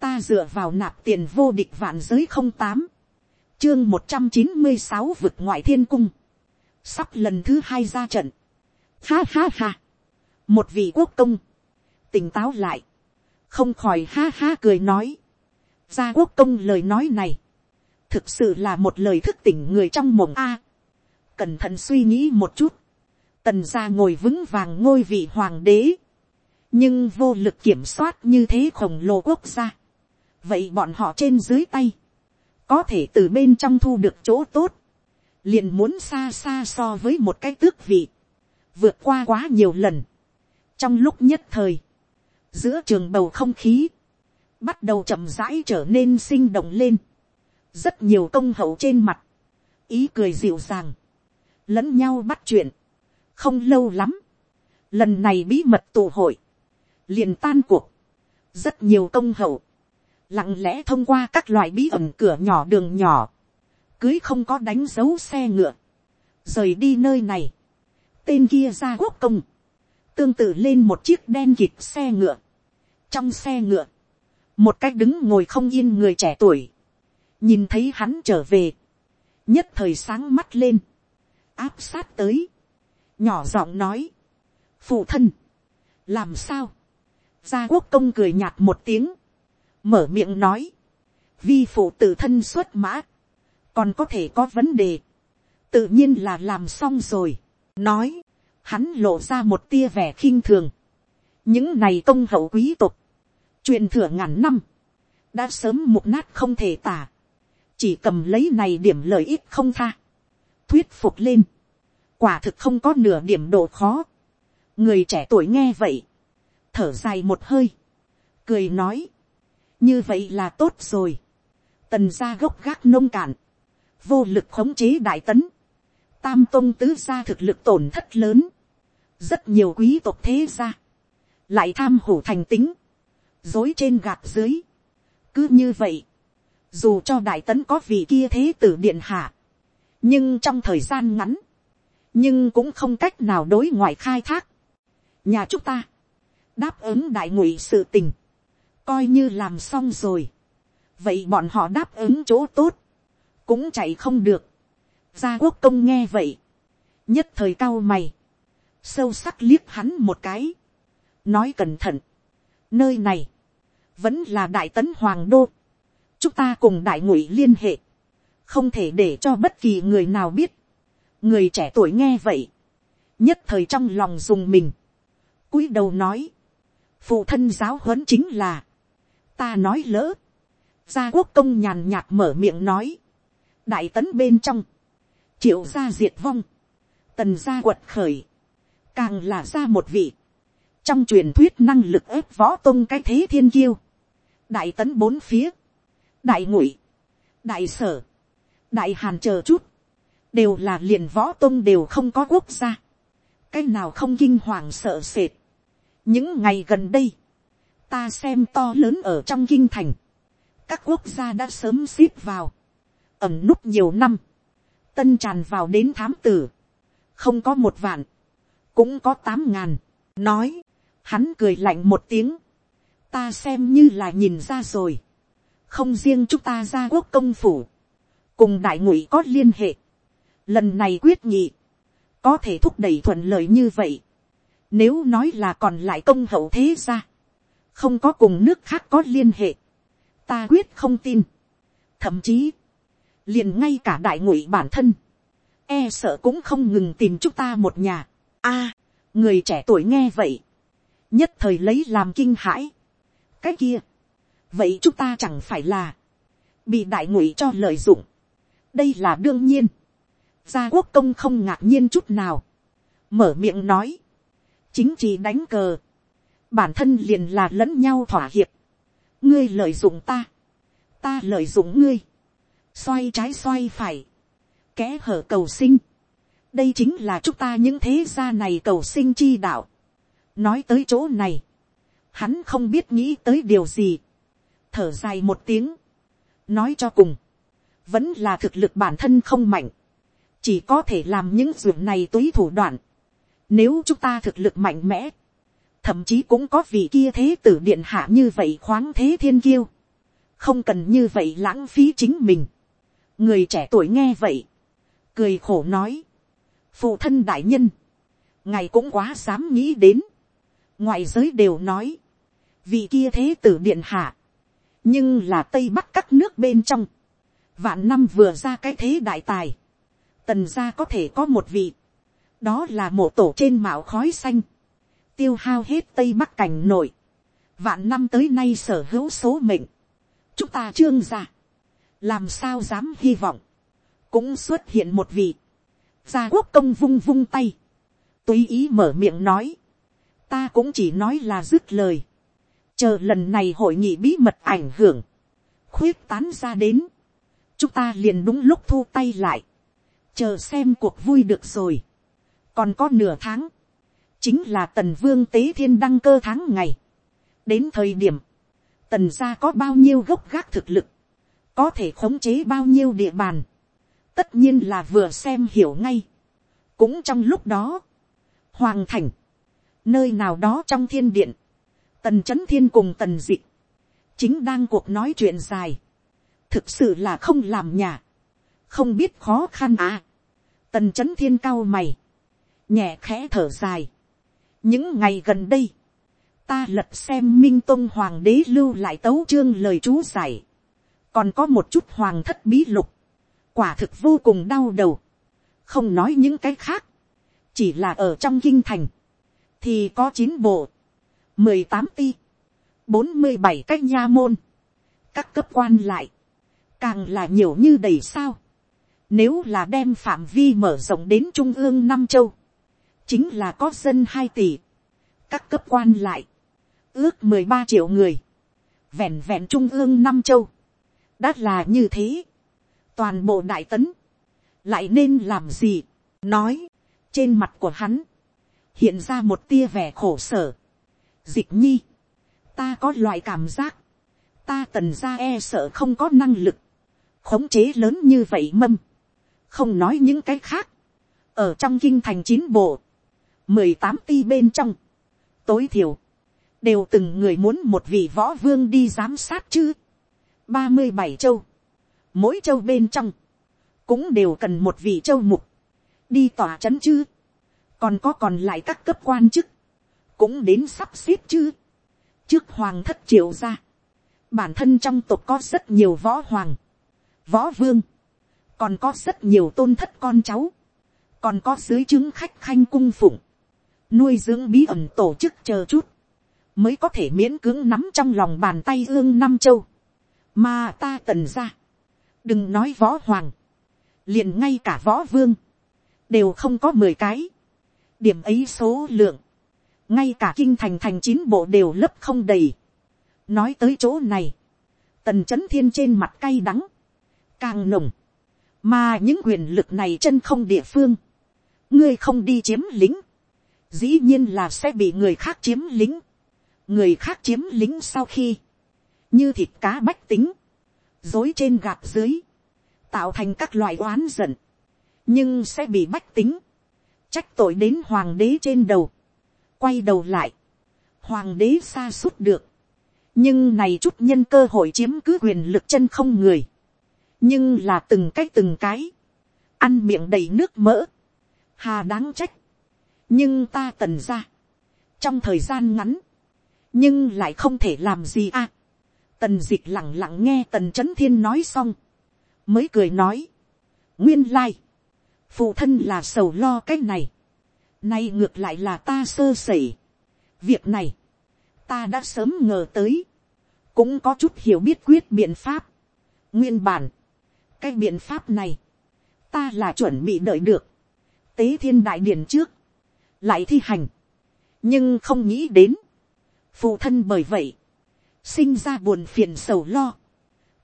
ta dựa vào nạp tiền vô địch vạn giới không tám, chương một trăm chín mươi sáu vực ngoại thiên cung, sắp lần thứ hai ra trận, ha ha ha, một vị quốc công, tỉnh táo lại, không khỏi ha ha cười nói, gia quốc công lời nói này, thực sự là một lời thức tỉnh người trong mộng a cẩn thận suy nghĩ một chút, tần gia ngồi vững vàng ngôi vị hoàng đế, nhưng vô lực kiểm soát như thế khổng lồ quốc gia. vậy bọn họ trên dưới tay, có thể từ bên trong thu được chỗ tốt, liền muốn xa xa so với một cái tước vị, vượt qua quá nhiều lần. trong lúc nhất thời, giữa trường bầu không khí, bắt đầu chậm rãi trở nên sinh động lên, rất nhiều công hậu trên mặt, ý cười dịu dàng, lẫn nhau bắt chuyện, không lâu lắm, lần này bí mật tụ hội, liền tan cuộc, rất nhiều công hậu, lặng lẽ thông qua các loại bí ẩn cửa nhỏ đường nhỏ, cưới không có đánh dấu xe ngựa, rời đi nơi này, tên kia ra quốc công, tương tự lên một chiếc đen kịt xe ngựa, trong xe ngựa, một cách đứng ngồi không yên người trẻ tuổi, nhìn thấy hắn trở về, nhất thời sáng mắt lên, áp sát tới, nhỏ giọng nói, phụ thân, làm sao, gia quốc công cười nhạt một tiếng, mở miệng nói, vi phụ tự thân xuất mã, còn có thể có vấn đề, tự nhiên là làm xong rồi, nói, hắn lộ ra một tia vẻ khinh thường, những này công hậu quý tục, truyền thừa ngàn năm, đã sớm mục nát không thể tả, chỉ cầm lấy này điểm lợi ích không tha, thuyết phục lên, quả thực không có nửa điểm độ khó, người trẻ tuổi nghe vậy, thở dài một hơi, cười nói, như vậy là tốt rồi, tần gia gốc gác nông cạn, vô lực khống chế đại tấn, tam tôn tứ gia thực lực tổn thất lớn, rất nhiều quý tộc thế gia, lại tham hổ thành tính, dối trên gạt dưới, cứ như vậy, dù cho đại tấn có vị kia thế tử điện hạ, nhưng trong thời gian ngắn, nhưng cũng không cách nào đối ngoại khai thác. nhà chúng ta, đáp ứng đại ngụy sự tình, coi như làm xong rồi. vậy bọn họ đáp ứng chỗ tốt, cũng chạy không được. gia quốc công nghe vậy, nhất thời cao mày, sâu sắc liếc hắn một cái, nói cẩn thận, nơi này, vẫn là đại tấn hoàng đô, chúng ta cùng đại ngụy liên hệ, không thể để cho bất kỳ người nào biết, người trẻ tuổi nghe vậy, nhất thời trong lòng dùng mình, cúi đầu nói, phụ thân giáo huấn chính là, ta nói lỡ, gia quốc công nhàn nhạt mở miệng nói, đại tấn bên trong, triệu gia diệt vong, tần gia quật khởi, càng là ra một vị, trong truyền thuyết năng lực ép võ tôn cái thế thiên kiêu, đại tấn bốn phía, đại ngụy, đại sở, đại hàn chờ chút, đều là liền võ tôn đều không có quốc gia, cái nào không kinh hoàng sợ sệt. những ngày gần đây, ta xem to lớn ở trong kinh thành, các quốc gia đã sớm ship vào, ẩm núp nhiều năm, tân tràn vào đến thám tử, không có một vạn, cũng có tám ngàn, nói, hắn cười lạnh một tiếng, ta xem như là nhìn ra rồi, không riêng chúng ta ra quốc công phủ, cùng đại ngụy có liên hệ, lần này quyết nghị có thể thúc đẩy thuận lợi như vậy, nếu nói là còn lại công hậu thế ra, không có cùng nước khác có liên hệ, ta quyết không tin, thậm chí, liền ngay cả đại ngụy bản thân, e sợ cũng không ngừng tìm chúng ta một nhà. a, người trẻ tuổi nghe vậy, nhất thời lấy làm kinh hãi. cái kia, vậy chúng ta chẳng phải là, bị đại ngụy cho lợi dụng đây là đương nhiên. gia quốc công không ngạc nhiên chút nào. mở miệng nói, chính trị đánh cờ, bản thân liền là lẫn nhau thỏa hiệp. ngươi lợi dụng ta, ta lợi dụng ngươi, xoay trái xoay phải, kẽ hở cầu sinh. đây chính là chúng ta những thế gia này cầu sinh chi đạo. nói tới chỗ này, hắn không biết nghĩ tới điều gì thở dài một tiếng, nói cho cùng, vẫn là thực lực bản thân không mạnh, chỉ có thể làm những ruộng này túy thủ đoạn. Nếu chúng ta thực lực mạnh mẽ, thậm chí cũng có vị kia thế tử điện hạ như vậy khoáng thế thiên kiêu, không cần như vậy lãng phí chính mình. người trẻ tuổi nghe vậy, cười khổ nói, phụ thân đại nhân, ngài cũng quá dám nghĩ đến, ngoại giới đều nói, vị kia thế tử điện hạ, nhưng là tây bắc các nước bên trong, vạn năm vừa ra cái thế đại tài, tần gia có thể có một vị, đó là mộ tổ trên mạo khói xanh, tiêu hao hết tây bắc cảnh nội, vạn năm tới nay sở hữu số mệnh, chúng ta trương gia. Làm sao dám hy vọng, cũng xuất hiện một vị, gia quốc công vung vung tay, tùy ý mở miệng nói, ta cũng chỉ nói là dứt lời, chờ lần này hội nghị bí mật ảnh hưởng, khuyết tán ra đến, chúng ta liền đúng lúc thu tay lại, chờ xem cuộc vui được rồi, còn có nửa tháng, chính là tần vương tế thiên đăng cơ tháng ngày, đến thời điểm, tần gia có bao nhiêu gốc gác thực lực, có thể khống chế bao nhiêu địa bàn, tất nhiên là vừa xem hiểu ngay. cũng trong lúc đó, hoàng thành, nơi nào đó trong thiên điện, tần c h ấ n thiên cùng tần d ị chính đang cuộc nói chuyện dài, thực sự là không làm nhà, không biết khó khăn à. tần c h ấ n thiên cao mày, nhẹ khẽ thở dài. những ngày gần đây, ta lật xem minh tôn hoàng đế lưu lại tấu chương lời chú giải, còn có một chút hoàng thất bí lục, quả thực vô cùng đau đầu, không nói những cái khác, chỉ là ở trong kinh thành, thì có chín bộ, mười tám ti, bốn mươi bảy cách nha môn, các cấp quan lại, càng là nhiều như đầy sao. Nếu là đem phạm vi mở rộng đến trung ương năm châu, chính là có dân hai tỷ, các cấp quan lại, ước mười ba triệu người, vẹn vẹn trung ương năm châu, đã là như thế, toàn bộ đại tấn, lại nên làm gì, nói, trên mặt của hắn, hiện ra một tia vẻ khổ sở, dịch nhi, ta có loại cảm giác, ta tần ra e sợ không có năng lực, khống chế lớn như vậy mâm, không nói những cái khác, ở trong kinh thành chín bộ, mười tám ti bên trong, tối thiểu, đều từng người muốn một vị võ vương đi giám sát chứ, ba mươi bảy châu, mỗi châu bên trong, cũng đều cần một vị châu mục, đi tòa c h ấ n chứ, còn có còn lại các cấp quan chức, cũng đến sắp xếp chứ. trước hoàng thất triệu ra, bản thân trong tộc có rất nhiều võ hoàng, võ vương, còn có rất nhiều tôn thất con cháu, còn có dưới chứng khách khanh cung phụng, nuôi dưỡng bí ẩn tổ chức chờ chút, mới có thể miễn cưỡng nắm trong lòng bàn tay ương năm châu, mà ta tần ra, đừng nói võ hoàng, liền ngay cả võ vương, đều không có mười cái, điểm ấy số lượng, ngay cả kinh thành thành chín bộ đều lấp không đầy. nói tới chỗ này, tần c h ấ n thiên trên mặt cay đắng, càng nồng, mà những quyền lực này chân không địa phương, ngươi không đi chiếm lính, dĩ nhiên là sẽ bị người khác chiếm lính, người khác chiếm lính sau khi, như thịt cá bách tính, dối trên gạt dưới, tạo thành các loại oán giận, nhưng sẽ bị bách tính, trách tội đến hoàng đế trên đầu, quay đầu lại, hoàng đế xa suốt được, nhưng này chút nhân cơ hội chiếm cứ quyền lực chân không người, nhưng là từng cái từng cái, ăn miệng đầy nước mỡ, hà đáng trách, nhưng ta tần ra, trong thời gian ngắn, nhưng lại không thể làm gì à. tần d ị c h lẳng lặng nghe tần c h ấ n thiên nói xong, mới cười nói, nguyên lai, phụ thân là sầu lo cái này, Nay ngược lại là ta sơ sẩy. Việc này, ta đã sớm ngờ tới. Cũng có chút hiểu biết quyết biện pháp. Nguyên bản, cái biện pháp này, ta là chuẩn bị đợi được. Tế thiên đại điển trước, lại thi hành. Nhưng không nghĩ đến. Phụ thân bởi vậy, sinh ra buồn phiền sầu lo.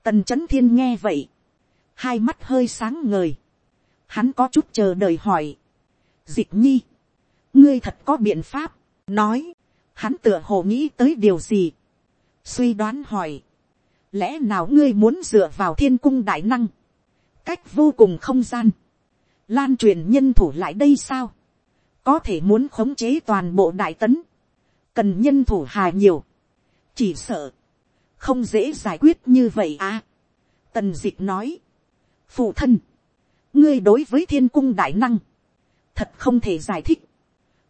Tần chấn thiên nghe vậy, hai mắt hơi sáng ngời. Hắn có chút chờ đợi hỏi. Dịch nhi, ngươi thật có biện pháp, nói, hắn tựa hồ nghĩ tới điều gì, suy đoán hỏi, lẽ nào ngươi muốn dựa vào thiên cung đại năng, cách vô cùng không gian, lan truyền nhân thủ lại đây sao, có thể muốn khống chế toàn bộ đại tấn, cần nhân thủ hà nhiều, chỉ sợ, không dễ giải quyết như vậy à. Tần d ị c h nói, phụ thân, ngươi đối với thiên cung đại năng, thật không thể giải thích,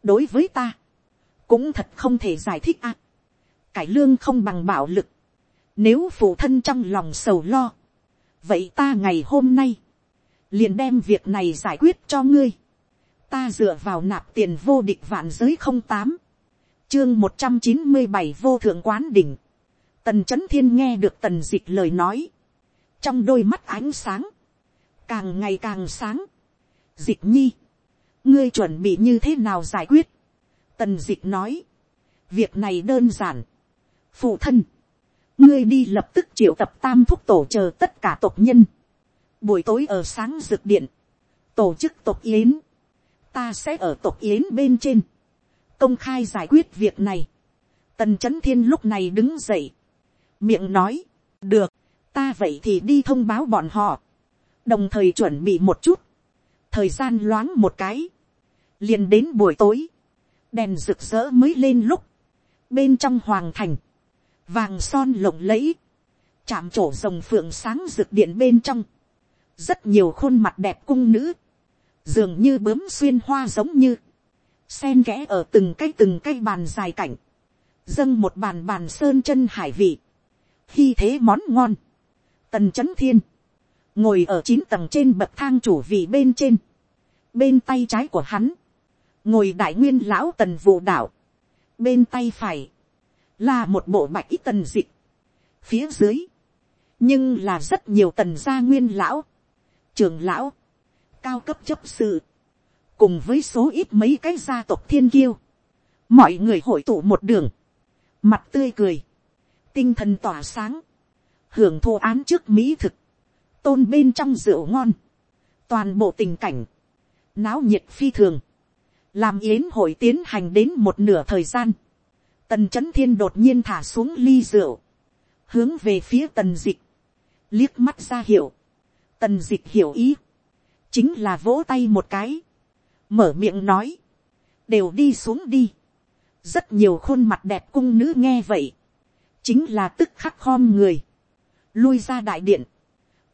đối với ta, cũng thật không thể giải thích à. cải lương không bằng bạo lực, nếu phụ thân trong lòng sầu lo, vậy ta ngày hôm nay, liền đem việc này giải quyết cho ngươi, ta dựa vào nạp tiền vô địch vạn giới không tám, chương một trăm chín mươi bảy vô thượng quán đỉnh, tần c h ấ n thiên nghe được tần d ị c h lời nói, trong đôi mắt ánh sáng, càng ngày càng sáng, d ị c h nhi, ngươi chuẩn bị như thế nào giải quyết, tần d ị c h nói, việc này đơn giản, phụ thân, ngươi đi lập tức triệu tập tam thúc tổ chờ tất cả tộc nhân, buổi tối ở sáng rực điện, tổ chức tộc yến, ta sẽ ở tộc yến bên trên, công khai giải quyết việc này, tần c h ấ n thiên lúc này đứng dậy, miệng nói, được, ta vậy thì đi thông báo bọn họ, đồng thời chuẩn bị một chút, thời gian loáng một cái, liền đến buổi tối, đèn rực rỡ mới lên lúc, bên trong hoàng thành, vàng son lộng lẫy, chạm trổ rồng phượng sáng rực điện bên trong, rất nhiều khuôn mặt đẹp cung nữ, dường như bướm xuyên hoa giống như, sen kẽ ở từng cái từng cái bàn dài cảnh, dâng một bàn bàn sơn chân hải vị, khi thế món ngon, tần c h ấ n thiên, ngồi ở chín tầng trên bậc thang chủ vị bên trên, bên tay trái của hắn, ngồi đại nguyên lão tần vụ đạo, bên tay phải, là một bộ bạch ít tần dịch, phía dưới, nhưng là rất nhiều tần gia nguyên lão, trường lão, cao cấp chấp sự, cùng với số ít mấy cái gia tộc thiên kiêu, mọi người hội tụ một đường, mặt tươi cười, tinh thần tỏa sáng, hưởng thụ án trước mỹ thực, tôn bên trong rượu ngon, toàn bộ tình cảnh, náo nhiệt phi thường, làm yến hội tiến hành đến một nửa thời gian, tần c h ấ n thiên đột nhiên thả xuống ly rượu, hướng về phía tần dịch, liếc mắt ra hiệu, tần dịch hiểu ý, chính là vỗ tay một cái, mở miệng nói, đều đi xuống đi, rất nhiều khuôn mặt đẹp cung nữ nghe vậy, chính là tức khắc khom người, lui ra đại điện,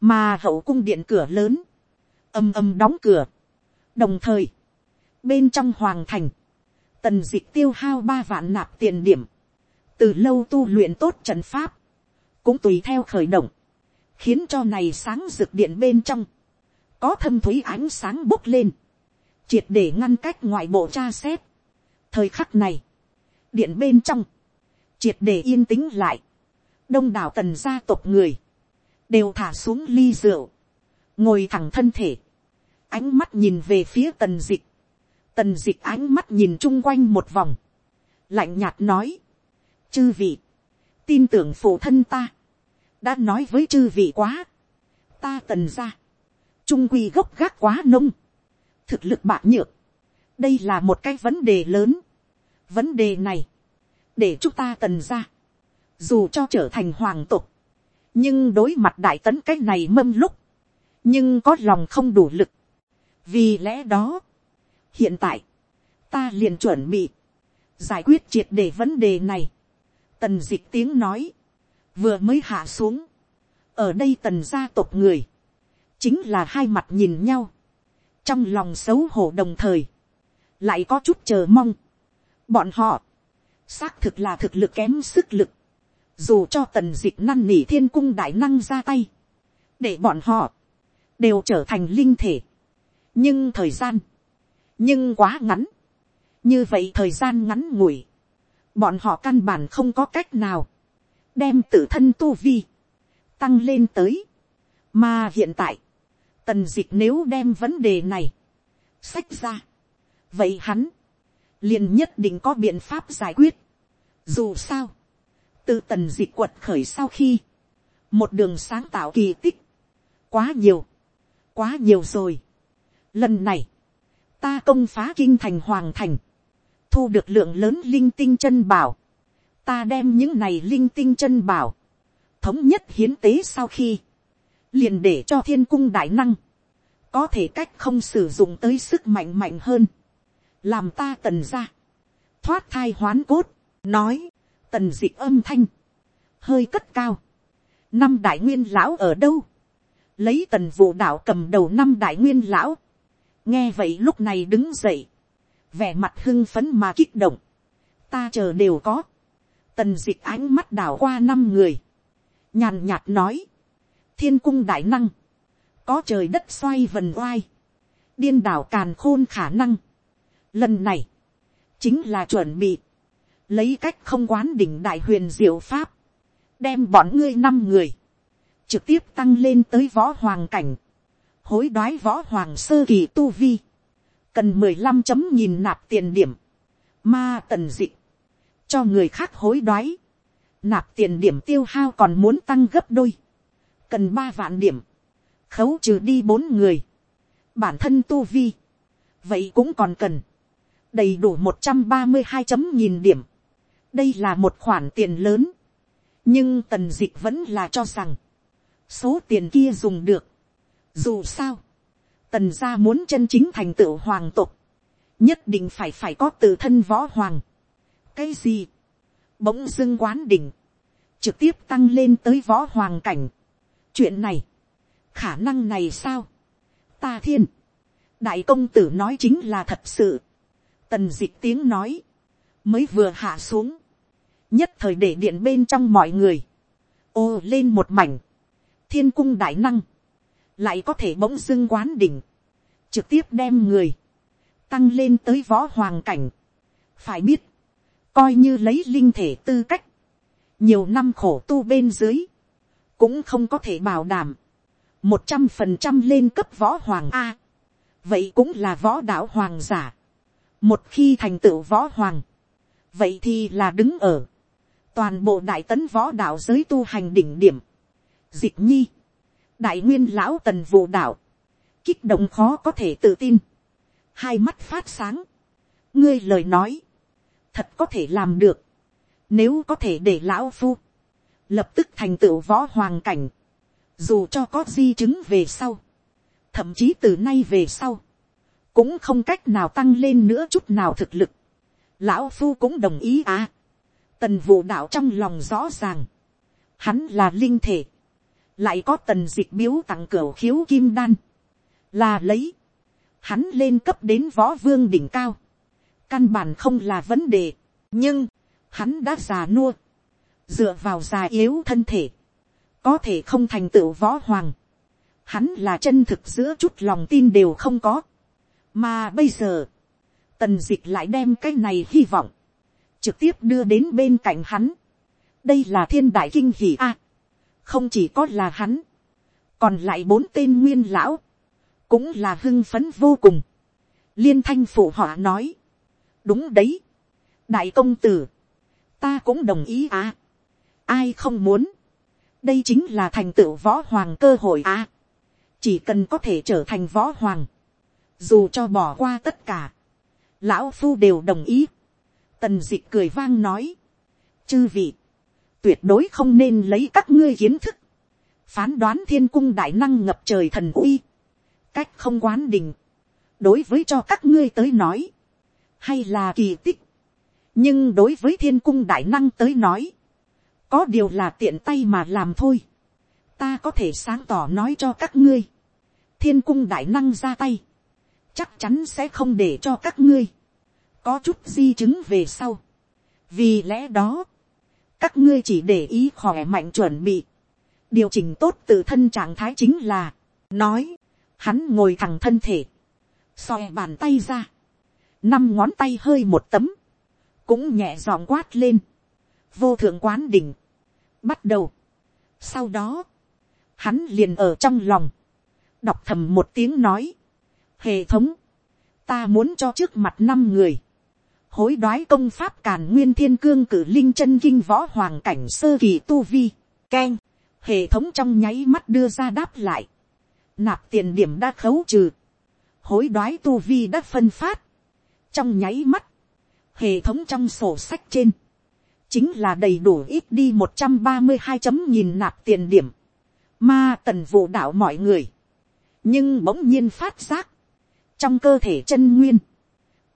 mà hậu cung điện cửa lớn, ầm ầm đóng cửa, đồng thời, bên trong hoàng thành, tần dịch tiêu hao ba vạn nạp tiền điểm, từ lâu tu luyện tốt trận pháp, cũng tùy theo khởi động, khiến cho này sáng rực điện bên trong, có thâm t h ú y ánh sáng bốc lên, triệt để ngăn cách ngoại bộ tra xét. thời khắc này, điện bên trong, triệt để yên tĩnh lại, đông đảo tần gia tộc người, đều thả xuống ly rượu, ngồi thẳng thân thể, ánh mắt nhìn về phía tần dịch, tần dịch ánh mắt nhìn chung quanh một vòng, lạnh nhạt nói, chư vị, tin tưởng phụ thân ta, đã nói với chư vị quá, ta tần ra, trung quy gốc gác quá nông, thực lực bạc nhược, đây là một cái vấn đề lớn, vấn đề này, để chúng ta tần ra, dù cho trở thành hoàng tục, nhưng đối mặt đại tấn cái này mâm lúc, nhưng có lòng không đủ lực. vì lẽ đó, hiện tại, ta liền chuẩn bị, giải quyết triệt để vấn đề này. tần d ị c h tiếng nói, vừa mới hạ xuống, ở đây tần gia tộc người, chính là hai mặt nhìn nhau, trong lòng xấu hổ đồng thời, lại có chút chờ mong. bọn họ, xác thực là thực lực kém sức lực, dù cho tần d ị c h năn nỉ thiên cung đại năng ra tay, để bọn họ đều trở thành linh thể. nhưng thời gian, nhưng quá ngắn, như vậy thời gian ngắn ngủi, bọn họ căn bản không có cách nào, đem tự thân tu vi, tăng lên tới, mà hiện tại, tần d ị c h nếu đem vấn đề này, sách ra, vậy hắn, liền nhất định có biện pháp giải quyết. Dù sao, từ tần dịch quật khởi sau khi, một đường sáng tạo kỳ tích, quá nhiều, quá nhiều rồi. Lần này, ta công phá kinh thành hoàng thành, thu được lượng lớn linh tinh chân bảo, ta đem những này linh tinh chân bảo, thống nhất hiến tế sau khi, liền để cho thiên cung đại năng, có thể cách không sử dụng tới sức mạnh mạnh hơn, làm ta tần ra, thoát thai hoán cốt, nói, tần d ị âm thanh, hơi cất cao, năm đại nguyên lão ở đâu, lấy tần vụ đạo cầm đầu năm đại nguyên lão, nghe vậy lúc này đứng dậy, vẻ mặt hưng phấn mà kích động, ta chờ đều có, tần d ị c h ánh mắt đảo qua năm người, nhàn nhạt nói, thiên cung đại năng, có trời đất xoay vần oai, điên đảo càn khôn khả năng. Lần này, chính là chuẩn bị, lấy cách không quán đỉnh đại huyền diệu pháp, đem bọn ngươi năm người, trực tiếp tăng lên tới võ hoàng cảnh, hối đoái võ hoàng sơ kỳ tu vi, cần mười lăm chấm nhìn nạp tiền điểm, ma tần dị, cho người khác hối đoái, nạp tiền điểm tiêu hao còn muốn tăng gấp đôi, cần ba vạn điểm, khấu trừ đi bốn người, bản thân tu vi, vậy cũng còn cần, đầy đủ một trăm ba mươi hai chấm nghìn điểm, đây là một khoản tiền lớn, nhưng tần d ị c h vẫn là cho rằng, số tiền kia dùng được, dù sao, tần gia muốn chân chính thành tựu hoàng tục, nhất định phải phải có từ thân võ hoàng, cái gì, bỗng dưng quán đỉnh, trực tiếp tăng lên tới võ hoàng cảnh. chuyện này, khả năng này sao, ta thiên, đại công tử nói chính là thật sự, tần d ị c h tiếng nói, mới vừa hạ xuống, nhất thời để điện bên trong mọi người, ô lên một mảnh, thiên cung đại năng, lại có thể bỗng dưng quán đỉnh, trực tiếp đem người, tăng lên tới võ hoàng cảnh. phải biết, coi như lấy linh thể tư cách, nhiều năm khổ tu bên dưới, cũng không có thể bảo đảm, một trăm phần trăm lên cấp võ hoàng a, vậy cũng là võ đạo hoàng giả, một khi thành tựu võ hoàng, vậy thì là đứng ở, toàn bộ đại tấn võ đạo giới tu hành đỉnh điểm, dịch nhi, đại nguyên lão tần vụ đạo, kích động khó có thể tự tin, hai mắt phát sáng, ngươi lời nói, thật có thể làm được. Nếu có thể để lão phu, lập tức thành tựu võ hoàng cảnh, dù cho có di chứng về sau, thậm chí từ nay về sau, cũng không cách nào tăng lên nữa chút nào thực lực. Lão phu cũng đồng ý à. Tần vụ đạo trong lòng rõ ràng, hắn là linh thể, lại có tần dịch biếu tặng cửa khiếu kim đan, là lấy, hắn lên cấp đến võ vương đỉnh cao, căn bản không là vấn đề, nhưng, hắn đã già nua, dựa vào già yếu thân thể, có thể không thành tựu võ hoàng, hắn là chân thực giữa chút lòng tin đều không có, mà bây giờ, tần dịch lại đem cái này hy vọng, trực tiếp đưa đến bên cạnh hắn, đây là thiên đại kinh hỷ a, không chỉ có là hắn, còn lại bốn tên nguyên lão, cũng là hưng phấn vô cùng, liên thanh phụ họ nói, đúng đấy, đại công tử, ta cũng đồng ý à, ai không muốn, đây chính là thành tựu võ hoàng cơ hội à, chỉ cần có thể trở thành võ hoàng, dù cho bỏ qua tất cả, lão phu đều đồng ý, tần d ị c h cười vang nói, chư vị, tuyệt đối không nên lấy các ngươi kiến thức, phán đoán thiên cung đại năng ngập trời thần uy, cách không quán đình, đối với cho các ngươi tới nói, hay là kỳ tích. nhưng đối với thiên cung đại năng tới nói, có điều là tiện tay mà làm thôi. ta có thể sáng tỏ nói cho các ngươi, thiên cung đại năng ra tay, chắc chắn sẽ không để cho các ngươi, có chút di chứng về sau. vì lẽ đó, các ngươi chỉ để ý khỏe mạnh chuẩn bị, điều chỉnh tốt tự thân trạng thái chính là, nói, hắn ngồi thẳng thân thể, xòe bàn tay ra, năm ngón tay hơi một tấm, cũng nhẹ giọng quát lên, vô thượng quán đỉnh, bắt đầu. Sau đó, hắn liền ở trong lòng, đọc thầm một tiếng nói, hệ thống, ta muốn cho trước mặt năm người, hối đoái công pháp càn nguyên thiên cương cử linh chân kinh võ hoàng cảnh sơ kỳ tu vi, keng, hệ thống trong nháy mắt đưa ra đáp lại, nạp tiền điểm đã khấu trừ, hối đoái tu vi đã phân phát, trong nháy mắt, hệ thống trong sổ sách trên, chính là đầy đủ ít đi một trăm ba mươi hai chấm nhìn nạp tiền điểm, ma tần vụ đạo mọi người, nhưng bỗng nhiên phát giác, trong cơ thể chân nguyên,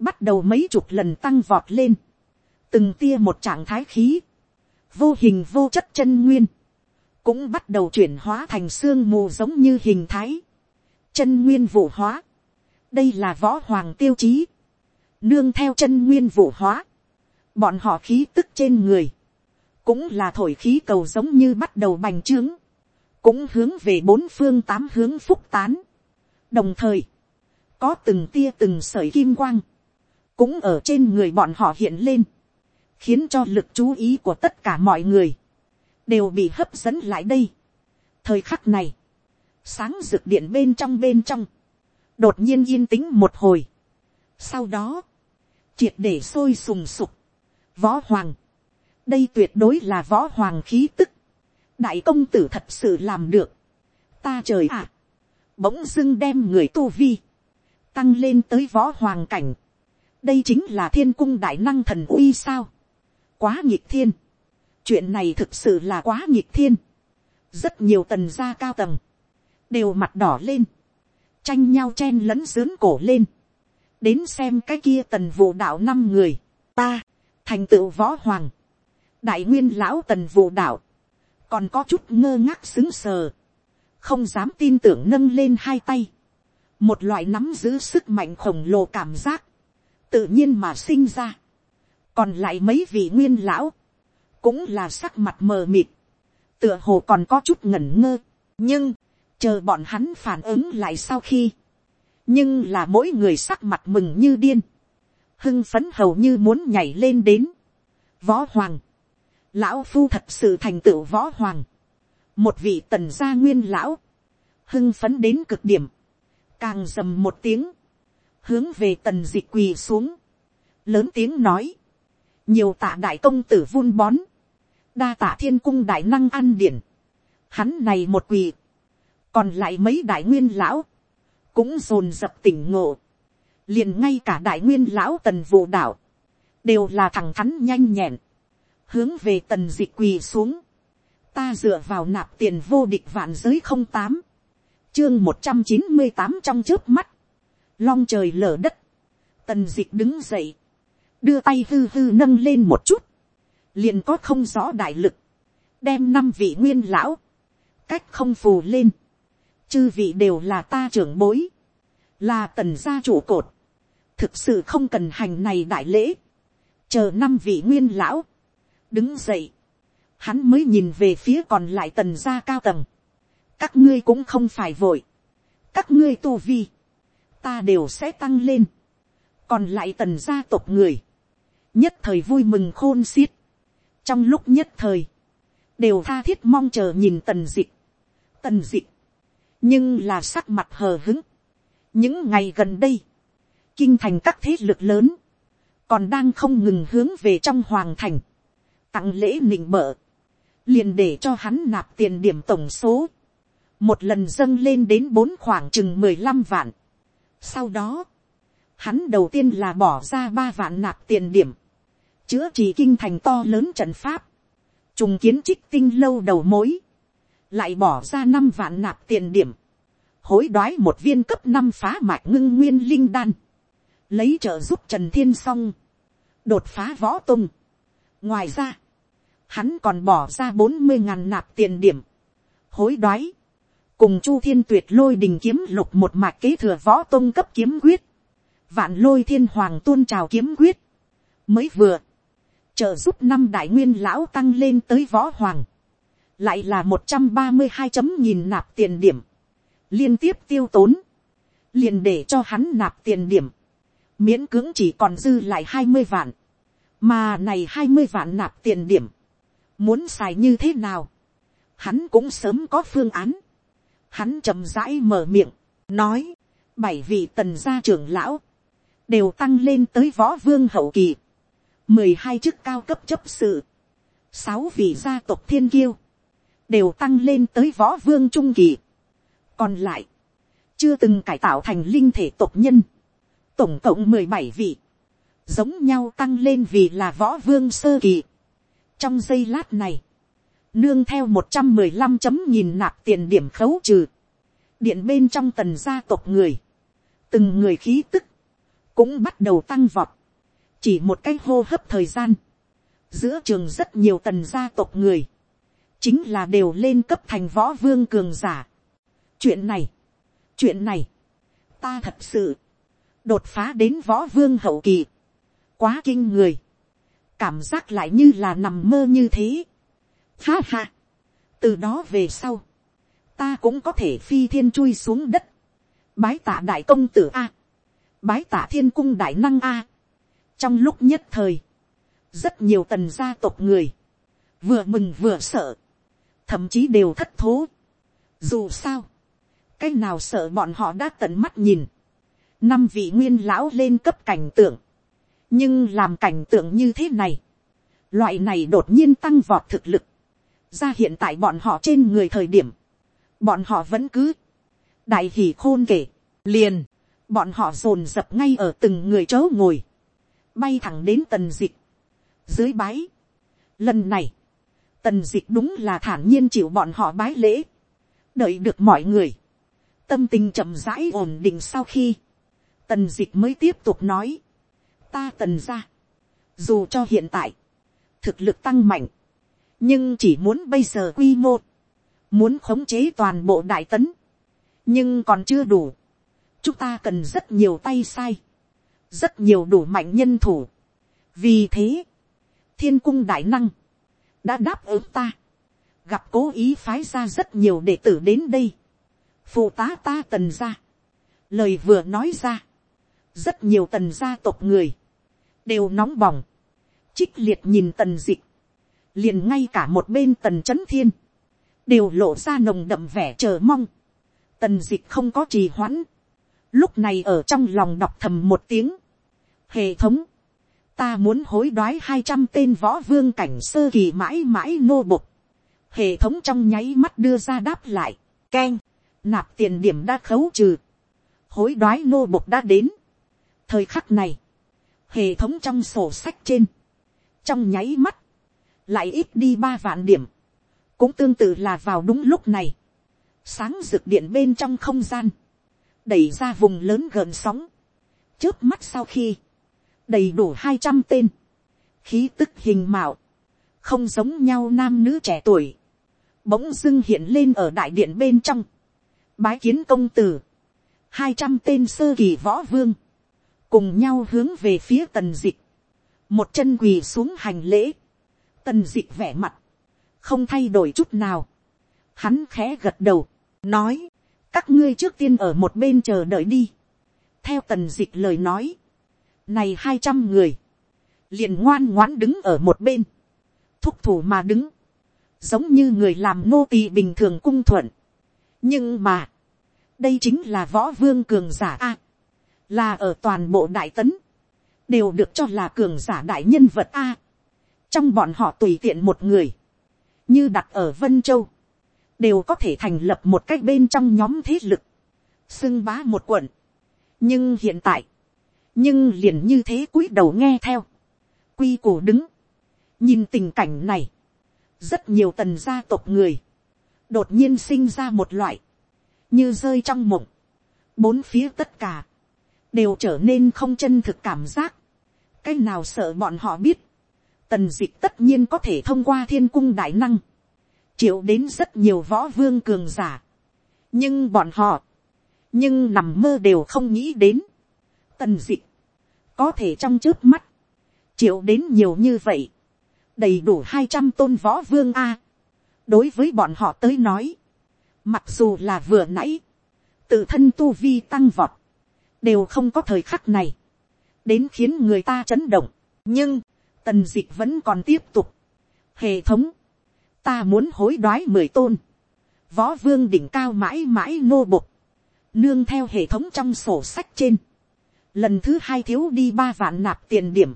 bắt đầu mấy chục lần tăng vọt lên, từng tia một trạng thái khí, vô hình vô chất chân nguyên, cũng bắt đầu chuyển hóa thành xương mù giống như hình thái, chân nguyên vụ hóa, đây là võ hoàng tiêu chí, nương theo chân nguyên vụ hóa, bọn họ khí tức trên người, cũng là thổi khí cầu giống như bắt đầu bành trướng, cũng hướng về bốn phương tám hướng phúc tán. đồng thời, có từng tia từng sợi kim quang, cũng ở trên người bọn họ hiện lên, khiến cho lực chú ý của tất cả mọi người, đều bị hấp dẫn lại đây. thời khắc này, sáng rực điện bên trong bên trong, đột nhiên yên tĩnh một hồi. sau đó, triệt để sôi sùng sục, võ hoàng, đây tuyệt đối là võ hoàng khí tức, đại công tử thật sự làm được, ta trời ạ, bỗng dưng đem người tu vi, tăng lên tới võ hoàng cảnh, đây chính là thiên cung đại năng thần uy sao, quá nhịp thiên, chuyện này thực sự là quá nhịp thiên, rất nhiều tần gia cao tầng, đều mặt đỏ lên, tranh nhau chen lẫn dướn cổ lên, đến xem cái kia tần vụ đạo năm người, ta, thành tựu võ hoàng, đại nguyên lão tần vụ đạo, còn có chút ngơ ngác xứng sờ, không dám tin tưởng nâng lên hai tay, một loại nắm giữ sức mạnh khổng lồ cảm giác, tự nhiên mà sinh ra, còn lại mấy vị nguyên lão, cũng là sắc mặt mờ mịt, tựa hồ còn có chút ngẩn ngơ, nhưng, chờ bọn hắn phản ứng lại sau khi, nhưng là mỗi người sắc mặt mừng như điên, hưng phấn hầu như muốn nhảy lên đến, võ hoàng, lão phu thật sự thành tựu võ hoàng, một vị tần gia nguyên lão, hưng phấn đến cực điểm, càng dầm một tiếng, hướng về tần dịch quỳ xuống, lớn tiếng nói, nhiều tạ đại công tử vun bón, đa tạ thiên cung đại năng ăn điển, hắn này một quỳ, còn lại mấy đại nguyên lão, cũng dồn dập tỉnh ngộ, liền ngay cả đại nguyên lão tần vụ đạo, đều là thằng thắn nhanh nhẹn, hướng về tần dịch quỳ xuống, ta dựa vào nạp tiền vô địch vạn giới không tám, chương một trăm chín mươi tám trong trước mắt, long trời lở đất, tần dịch đứng dậy, đưa tay hư hư nâng lên một chút, liền có không rõ đại lực, đem năm vị nguyên lão, cách không phù lên, chư vị đều là ta trưởng bối, là tần gia chủ cột, thực sự không cần hành này đại lễ, chờ năm vị nguyên lão, đứng dậy, hắn mới nhìn về phía còn lại tần gia cao tầng, các ngươi cũng không phải vội, các ngươi tu vi, ta đều sẽ tăng lên, còn lại tần gia tộc người, nhất thời vui mừng khôn xiết, trong lúc nhất thời, đều tha thiết mong chờ nhìn tần dịch, tần dịch, nhưng là sắc mặt hờ hứng. những ngày gần đây, kinh thành các thế lực lớn, còn đang không ngừng hướng về trong hoàng thành, tặng lễ nịnh bợ, liền để cho hắn nạp tiền điểm tổng số, một lần dâng lên đến bốn khoảng chừng mười lăm vạn sau đó, hắn đầu tiên là bỏ ra ba vạn nạp tiền điểm, chữa trị kinh thành to lớn trận pháp, trùng kiến trích tinh lâu đầu mối, lại bỏ ra năm vạn nạp tiền điểm, hối đoái một viên cấp năm phá mạch ngưng nguyên linh đan, lấy trợ giúp trần thiên s o n g đột phá võ tung. ngoài ra, hắn còn bỏ ra bốn mươi ngàn nạp tiền điểm, hối đoái, cùng chu thiên tuyệt lôi đình kiếm lục một mạch kế thừa võ tôn cấp kiếm quyết, vạn lôi thiên hoàng tuôn trào kiếm quyết, mới vừa, trợ giúp năm đại nguyên lão tăng lên tới võ hoàng, lại là một trăm ba mươi hai chấm nghìn nạp tiền điểm, liên tiếp tiêu tốn, liền để cho hắn nạp tiền điểm, miễn cưỡng chỉ còn dư lại hai mươi vạn, mà này hai mươi vạn nạp tiền điểm, muốn xài như thế nào, hắn cũng sớm có phương án, hắn chậm rãi mở miệng, nói, bảy vị tần gia trưởng lão, đều tăng lên tới võ vương hậu kỳ, mười hai chức cao cấp chấp sự, sáu vị gia tộc thiên kiêu, đều tăng lên tới võ vương trung kỳ. còn lại, chưa từng cải tạo thành linh thể tộc nhân, tổng cộng mười bảy vị, giống nhau tăng lên vì là võ vương sơ kỳ. trong giây lát này, nương theo một trăm mười lăm chấm nhìn nạp tiền điểm khấu trừ, điện bên trong tần gia tộc người, từng người khí tức, cũng bắt đầu tăng vọt, chỉ một cái hô hấp thời gian, giữa trường rất nhiều tần gia tộc người, chính là đều lên cấp thành võ vương cường giả. chuyện này, chuyện này, ta thật sự, đột phá đến võ vương hậu kỳ, quá kinh người, cảm giác lại như là nằm mơ như thế, Ha ha. Từ đó về sau. Ta cũng có thể phi thiên chui xuống đất. Bái tạ đại công tử A. Bái tạ thiên cung đại năng A. Trong lúc nhất thời. Rất nhiều tần gia tộc người. Vừa mừng vừa sợ. Thậm chí đều thất thố. Dù sao. Cái nào sợ bọn họ đã tận mắt nhìn. Năm vị nguyên lão lên cấp cảnh tượng. Nhưng làm cảnh tượng như thế này. Loại này đột nhiên tăng vọt thực lực. Ra hiện tại bọn họ trên người thời điểm. Bọn họ vẫn cứ. Đại hỷ khôn kể. Liền. Bọn họ dồn dập ngay ở từng người chớ ngồi. Bay thẳng đến tần dịch. Dưới bái. Lần này. Tần dịch đúng là thản nhiên chịu bọn họ bái lễ. Đợi được mọi người. Tâm tình chậm rãi ổn định sau khi. Tần dịch mới tiếp tục nói. Ta tần ra. Dù cho hiện tại. Thực lực tăng mạnh. Nhưng chỉ muốn bây giờ quy mô. Muốn khống chế toàn bộ đại tấn. Nhưng còn chưa đủ. Chúng ta cần rất nhiều tay sai. Rất nhiều đủ mạnh nhân thủ. Vì thế. Thiên cung đại năng. Đã đáp ứng ta. Gặp cố ý phái ra rất nhiều đệ tử đến đây. Phụ tá ta tần ra. Lời vừa nói ra. Rất nhiều tần gia tộc người. Đều nóng bỏng. Trích liệt nhìn tần dịch. Liền ngay cả một bên tần chấn thiên. Đều lộ ra nồng đậm vẻ chờ mong. Tần dịch không có trì hoãn. Lúc này ở trong lòng đọc thầm một tiếng. Hệ thống. Ta muốn hối đoái hai trăm tên võ vương cảnh sơ kỳ mãi mãi nô bục. Hệ thống trong nháy mắt đưa ra đáp lại. Keng. Nạp tiền điểm đã khấu trừ. Hối đoái nô bục đã đến. Thời khắc này. Hệ thống trong sổ sách trên. Trong nháy mắt. Lại ít đi ba vạn điểm. Cũng tương tự là vào đúng lúc này. Sáng rực điện bên trong không gian. Đẩy ra vùng lớn gần sóng. Trước mắt sau khi. Đầy đủ hai trăm tên. Khí tức hình mạo. Không giống nhau nam nữ trẻ tuổi. Bỗng dưng hiện lên ở đại điện bên trong. Bái kiến công tử. hai trăm tên sơ kỳ võ vương cùng nhau hướng về phía tần dịch, một chân quỳ xuống hành lễ, tần dịch vẻ mặt, không thay đổi chút nào, hắn khẽ gật đầu, nói, các ngươi trước tiên ở một bên chờ đợi đi, theo tần dịch lời nói, này hai trăm người, liền ngoan ngoãn đứng ở một bên, thúc thủ mà đứng, giống như người làm nô tỳ bình thường cung thuận. nhưng mà, đây chính là võ vương cường giả a là ở toàn bộ đại tấn, đều được cho là cường giả đại nhân vật a trong bọn họ tùy tiện một người, như đặt ở vân châu, đều có thể thành lập một cách bên trong nhóm thế lực, xưng bá một quận. nhưng hiện tại, nhưng liền như thế cúi đầu nghe theo, quy củ đứng, nhìn tình cảnh này, rất nhiều tần gia tộc người, đột nhiên sinh ra một loại, như rơi trong mộng, bốn phía tất cả, đều trở nên không chân thực cảm giác. cái nào sợ bọn họ biết, tần dịch tất nhiên có thể thông qua thiên cung đại năng, triệu đến rất nhiều võ vương cường giả. nhưng bọn họ, nhưng nằm mơ đều không nghĩ đến, tần dịch, có thể trong trước mắt, triệu đến nhiều như vậy, đầy đủ hai trăm tôn võ vương a. đối với bọn họ tới nói, mặc dù là vừa nãy, tự thân tu vi tăng vọt, đều không có thời khắc này, đến khiến người ta chấn động. nhưng, tần dịch vẫn còn tiếp tục. hệ thống, ta muốn hối đoái mười tôn, võ vương đỉnh cao mãi mãi nô bục, nương theo hệ thống trong sổ sách trên, lần thứ hai thiếu đi ba vạn nạp tiền điểm,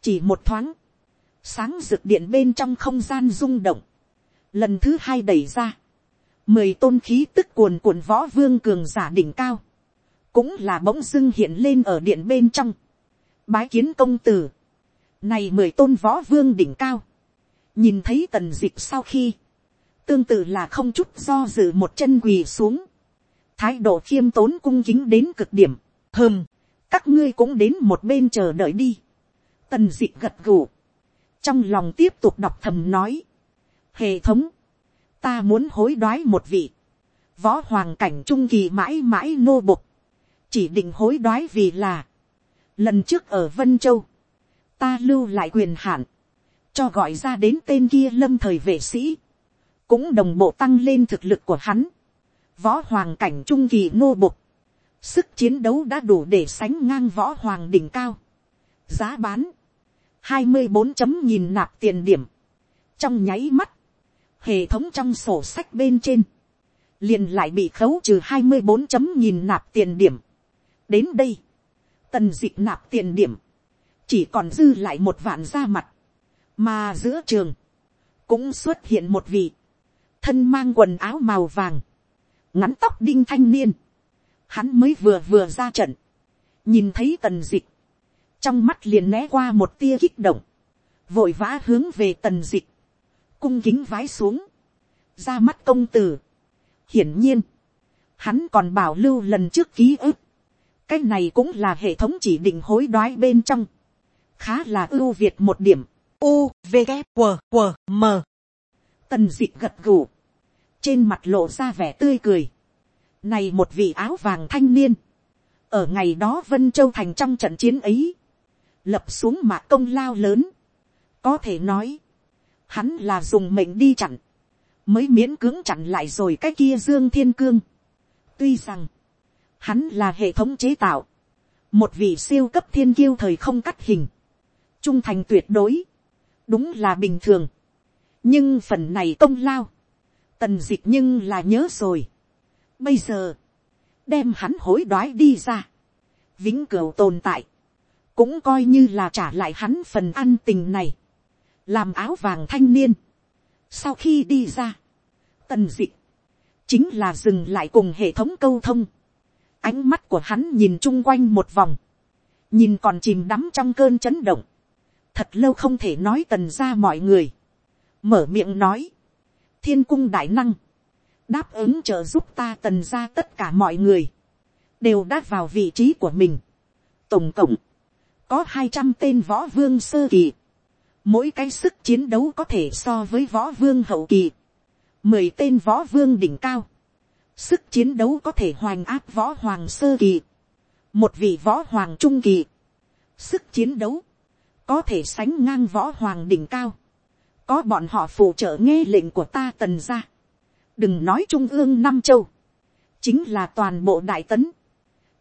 chỉ một thoáng, sáng rực điện bên trong không gian rung động, lần thứ hai đẩy ra, mười tôn khí tức cuồn cuộn võ vương cường giả đỉnh cao, cũng là bỗng dưng hiện lên ở điện bên trong, bái kiến công tử, này mười tôn võ vương đỉnh cao, nhìn thấy tần dịch sau khi, tương tự là không chút do dự một chân quỳ xuống, thái độ khiêm tốn cung kính đến cực điểm, hơm, các ngươi cũng đến một bên chờ đợi đi, tần dịch gật gù, trong lòng tiếp tục đọc thầm nói, hệ thống, ta muốn hối đoái một vị, võ hoàng cảnh trung kỳ mãi mãi nô bục, chỉ định hối đoái vì là, lần trước ở vân châu, ta lưu lại quyền hạn, cho gọi ra đến tên kia lâm thời vệ sĩ, cũng đồng bộ tăng lên thực lực của hắn, võ hoàng cảnh trung kỳ nô bục, sức chiến đấu đã đủ để sánh ngang võ hoàng đỉnh cao, giá bán, hai mươi bốn chấm nhìn nạp tiền điểm, trong nháy mắt, hệ thống trong sổ sách bên trên, liền lại bị khấu trừ hai mươi bốn chấm nhìn nạp tiền điểm. đến đây, tần d ị c h nạp tiền điểm, chỉ còn dư lại một vạn da mặt, mà giữa trường, cũng xuất hiện một vị, thân mang quần áo màu vàng, ngắn tóc đinh thanh niên, hắn mới vừa vừa ra trận, nhìn thấy tần dịch. Trong mắt liền né qua một tia kích động, vội vã hướng về tần dịch, cung kính vái xuống, ra mắt công tử, hiển nhiên, hắn còn bảo lưu lần trước ký ức, cái này cũng là hệ thống chỉ định hối đoái bên trong, khá là ưu việt một điểm, u v g q q m. Tần d ị gật gù, trên mặt lộ ra vẻ tươi cười, này một vị áo vàng thanh niên, ở ngày đó vân châu thành trong trận chiến ấy, lập xuống mạc công lao lớn, có thể nói, hắn là dùng mệnh đi chặn, mới miễn cưỡng chặn lại rồi cái kia dương thiên cương. tuy rằng, hắn là hệ thống chế tạo, một vị siêu cấp thiên kiêu thời không cắt hình, trung thành tuyệt đối, đúng là bình thường. nhưng phần này công lao, tần d ị c h nhưng là nhớ rồi. bây giờ, đem hắn hối đoái đi ra, vĩnh cửu tồn tại, cũng coi như là trả lại hắn phần ăn tình này, làm áo vàng thanh niên, sau khi đi ra, tần d ị chính là dừng lại cùng hệ thống câu thông. Ánh mắt của hắn nhìn chung quanh một vòng, nhìn còn chìm đắm trong cơn chấn động. Thật lâu không thể nói tần ra mọi người. Mở miệng nói, thiên cung đại năng, đáp ứng trợ giúp ta tần ra tất cả mọi người, đều đã vào vị trí của mình. Tổng cộng, có hai trăm tên võ vương sơ kỳ. Mỗi cái sức chiến đấu có thể so với võ vương hậu kỳ, mười tên võ vương đỉnh cao, sức chiến đấu có thể hoành áp võ hoàng sơ kỳ, một vị võ hoàng trung kỳ, sức chiến đấu có thể sánh ngang võ hoàng đỉnh cao, có bọn họ phụ trợ nghe lệnh của ta tần ra, đừng nói trung ương năm châu, chính là toàn bộ đại tấn,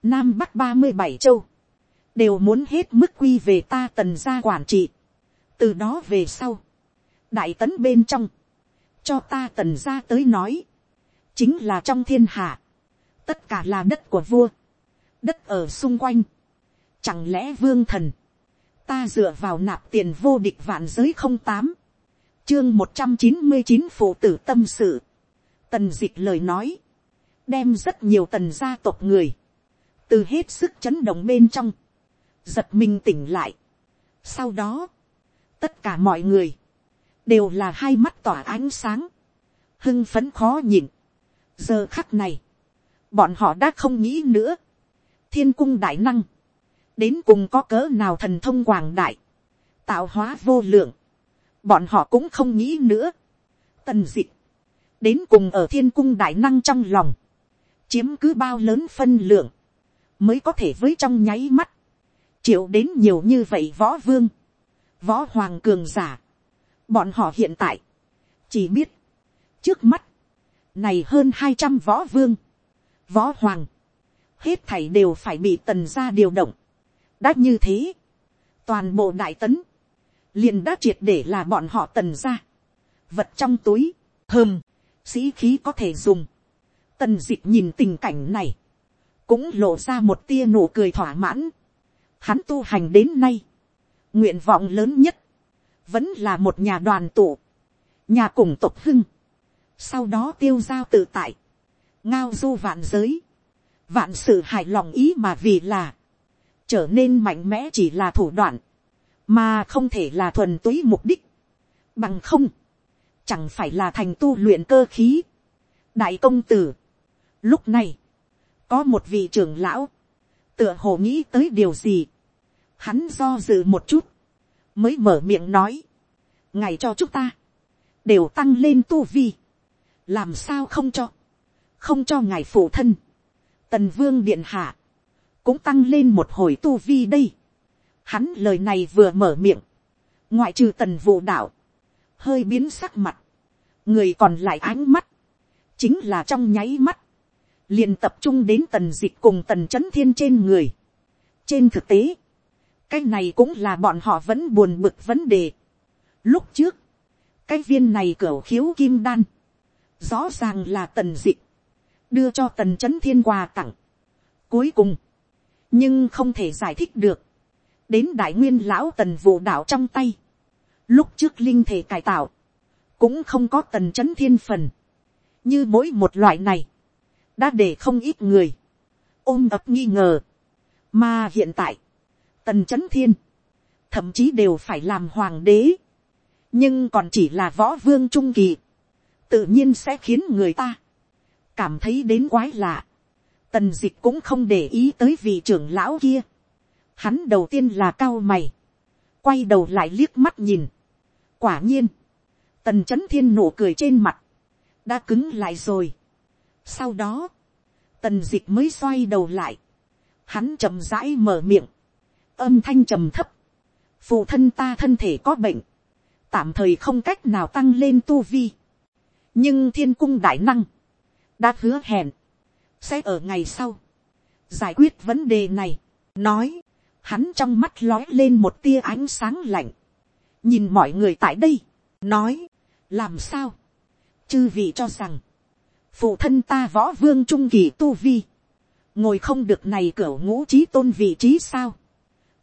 nam bắc ba mươi bảy châu, đều muốn hết mức quy về ta tần ra quản trị, từ đó về sau, đại tấn bên trong, cho ta tần ra tới nói, chính là trong thiên hạ, tất cả là đất của vua, đất ở xung quanh, chẳng lẽ vương thần, ta dựa vào nạp tiền vô địch vạn giới không tám, chương một trăm chín mươi chín phụ tử tâm sự, tần d ị c h lời nói, đem rất nhiều tần gia tộc người, từ hết sức chấn động bên trong, giật mình tỉnh lại. Sau đó, tất cả mọi người, đều là hai mắt tỏa ánh sáng, hưng phấn khó nhịn. Giờ khắc này, bọn họ đã không nghĩ nữa, thiên cung đại năng, đến cùng có cỡ nào thần thông quảng đại, tạo hóa vô lượng, bọn họ cũng không nghĩ nữa. tần d ị đến cùng ở thiên cung đại năng trong lòng, chiếm cứ bao lớn phân lượng, mới có thể với trong nháy mắt, chịu đến nhiều như vậy võ vương, võ hoàng cường giả. Bọn họ hiện tại, chỉ biết, trước mắt, này hơn hai trăm võ vương, võ hoàng, hết thảy đều phải bị tần gia điều động đã như thế, toàn bộ đại tấn, liền đã triệt để là bọn họ tần ra. Vật trong túi, hơm, sĩ khí có thể dùng. tần d ị nhìn tình cảnh này, cũng lộ ra một tia nụ cười thỏa mãn. hắn tu hành đến nay, nguyện vọng lớn nhất, vẫn là một nhà đoàn tụ, nhà cùng tộc hưng, sau đó tiêu giao tự tại, ngao du vạn giới, vạn sự hài lòng ý mà vì là, trở nên mạnh mẽ chỉ là thủ đoạn, mà không thể là thuần túy mục đích, bằng không, chẳng phải là thành tu luyện cơ khí. đại công tử, lúc này, có một vị trưởng lão, tựa hồ nghĩ tới điều gì, Hắn do dự một chút. Mới mở miệng nói. Ngày cho chúng ta. Đều tăng lên tu vi. Làm sao không cho. Không cho ngài phụ thân. Tần vương điện hạ. Cũng tăng lên một hồi tu vi đây. Hắn lời này vừa mở miệng. ngoại trừ tần vụ đạo, hơi biến sắc mặt, người còn lại ánh mắt, chính là trong nháy mắt, liền tập trung đến tần dịch cùng tần c h ấ n thiên trên người. trên thực tế, cái này cũng là bọn họ vẫn buồn bực vấn đề. lúc trước, cái viên này cửa khiếu kim đan, rõ ràng là tần dịch, đưa cho tần c h ấ n thiên quà tặng. cuối cùng, nhưng không thể giải thích được, đến đại nguyên lão tần vụ đạo trong tay, lúc trước linh thể cải tạo, cũng không có tần c h ấ n thiên phần, như mỗi một loại này, đã để không ít người, ôm ập nghi ngờ, mà hiện tại, tần c h ấ n thiên, thậm chí đều phải làm hoàng đế, nhưng còn chỉ là võ vương trung kỳ, tự nhiên sẽ khiến người ta cảm thấy đến quái lạ. Tần dịch cũng không để ý tới vị trưởng lão kia. Hắn đầu tiên là cao mày, quay đầu lại liếc mắt nhìn. Quả nhiên, tần Chấn thiên nụ cười trên mặt, đã cứng lại rồi. sau đó, tần dịch mới xoay đầu lại, hắn chậm rãi mở miệng, âm thanh trầm thấp, phụ thân ta thân thể có bệnh, tạm thời không cách nào tăng lên tu vi, nhưng thiên cung đại năng, đã hứa hẹn, sẽ ở ngày sau, giải quyết vấn đề này, nói, hắn trong mắt lói lên một tia ánh sáng lạnh, nhìn mọi người tại đây, nói, làm sao, chư vị cho rằng, phụ thân ta võ vương trung kỳ tu vi, ngồi không được này cửa ngũ trí tôn vị trí sao,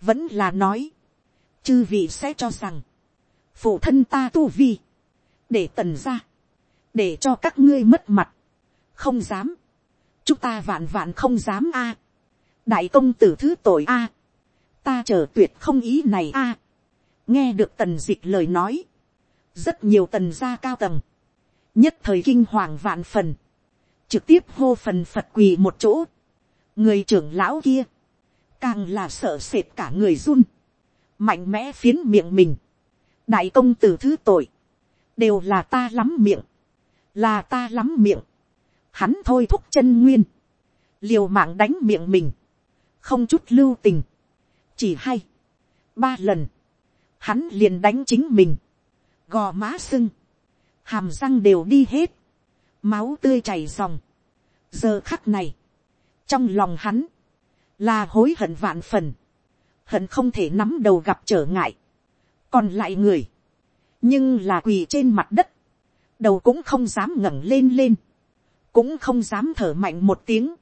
vẫn là nói, chư vị sẽ cho rằng, phụ thân ta tu vi, để tần ra, để cho các ngươi mất mặt, không dám, chúng ta vạn vạn không dám a, đại công tử thứ tội a, ta chờ tuyệt không ý này a, nghe được tần d ị c h lời nói, rất nhiều tần gia cao tầng, nhất thời kinh hoàng vạn phần, trực tiếp hô phần phật quỳ một chỗ, người trưởng lão kia, càng là sợ sệt cả người run, mạnh mẽ phiến miệng mình, đại công tử thứ tội, đều là ta lắm miệng, là ta lắm miệng, hắn thôi thúc chân nguyên, liều mạng đánh miệng mình, không chút lưu tình, chỉ hay, ba lần, hắn liền đánh chính mình, gò má sưng, hàm răng đều đi hết, máu tươi chảy dòng. giờ khắc này, trong lòng hắn, là hối hận vạn phần, hận không thể nắm đầu gặp trở ngại, còn lại người, nhưng là quỳ trên mặt đất, đầu cũng không dám ngẩng lên lên, cũng không dám thở mạnh một tiếng,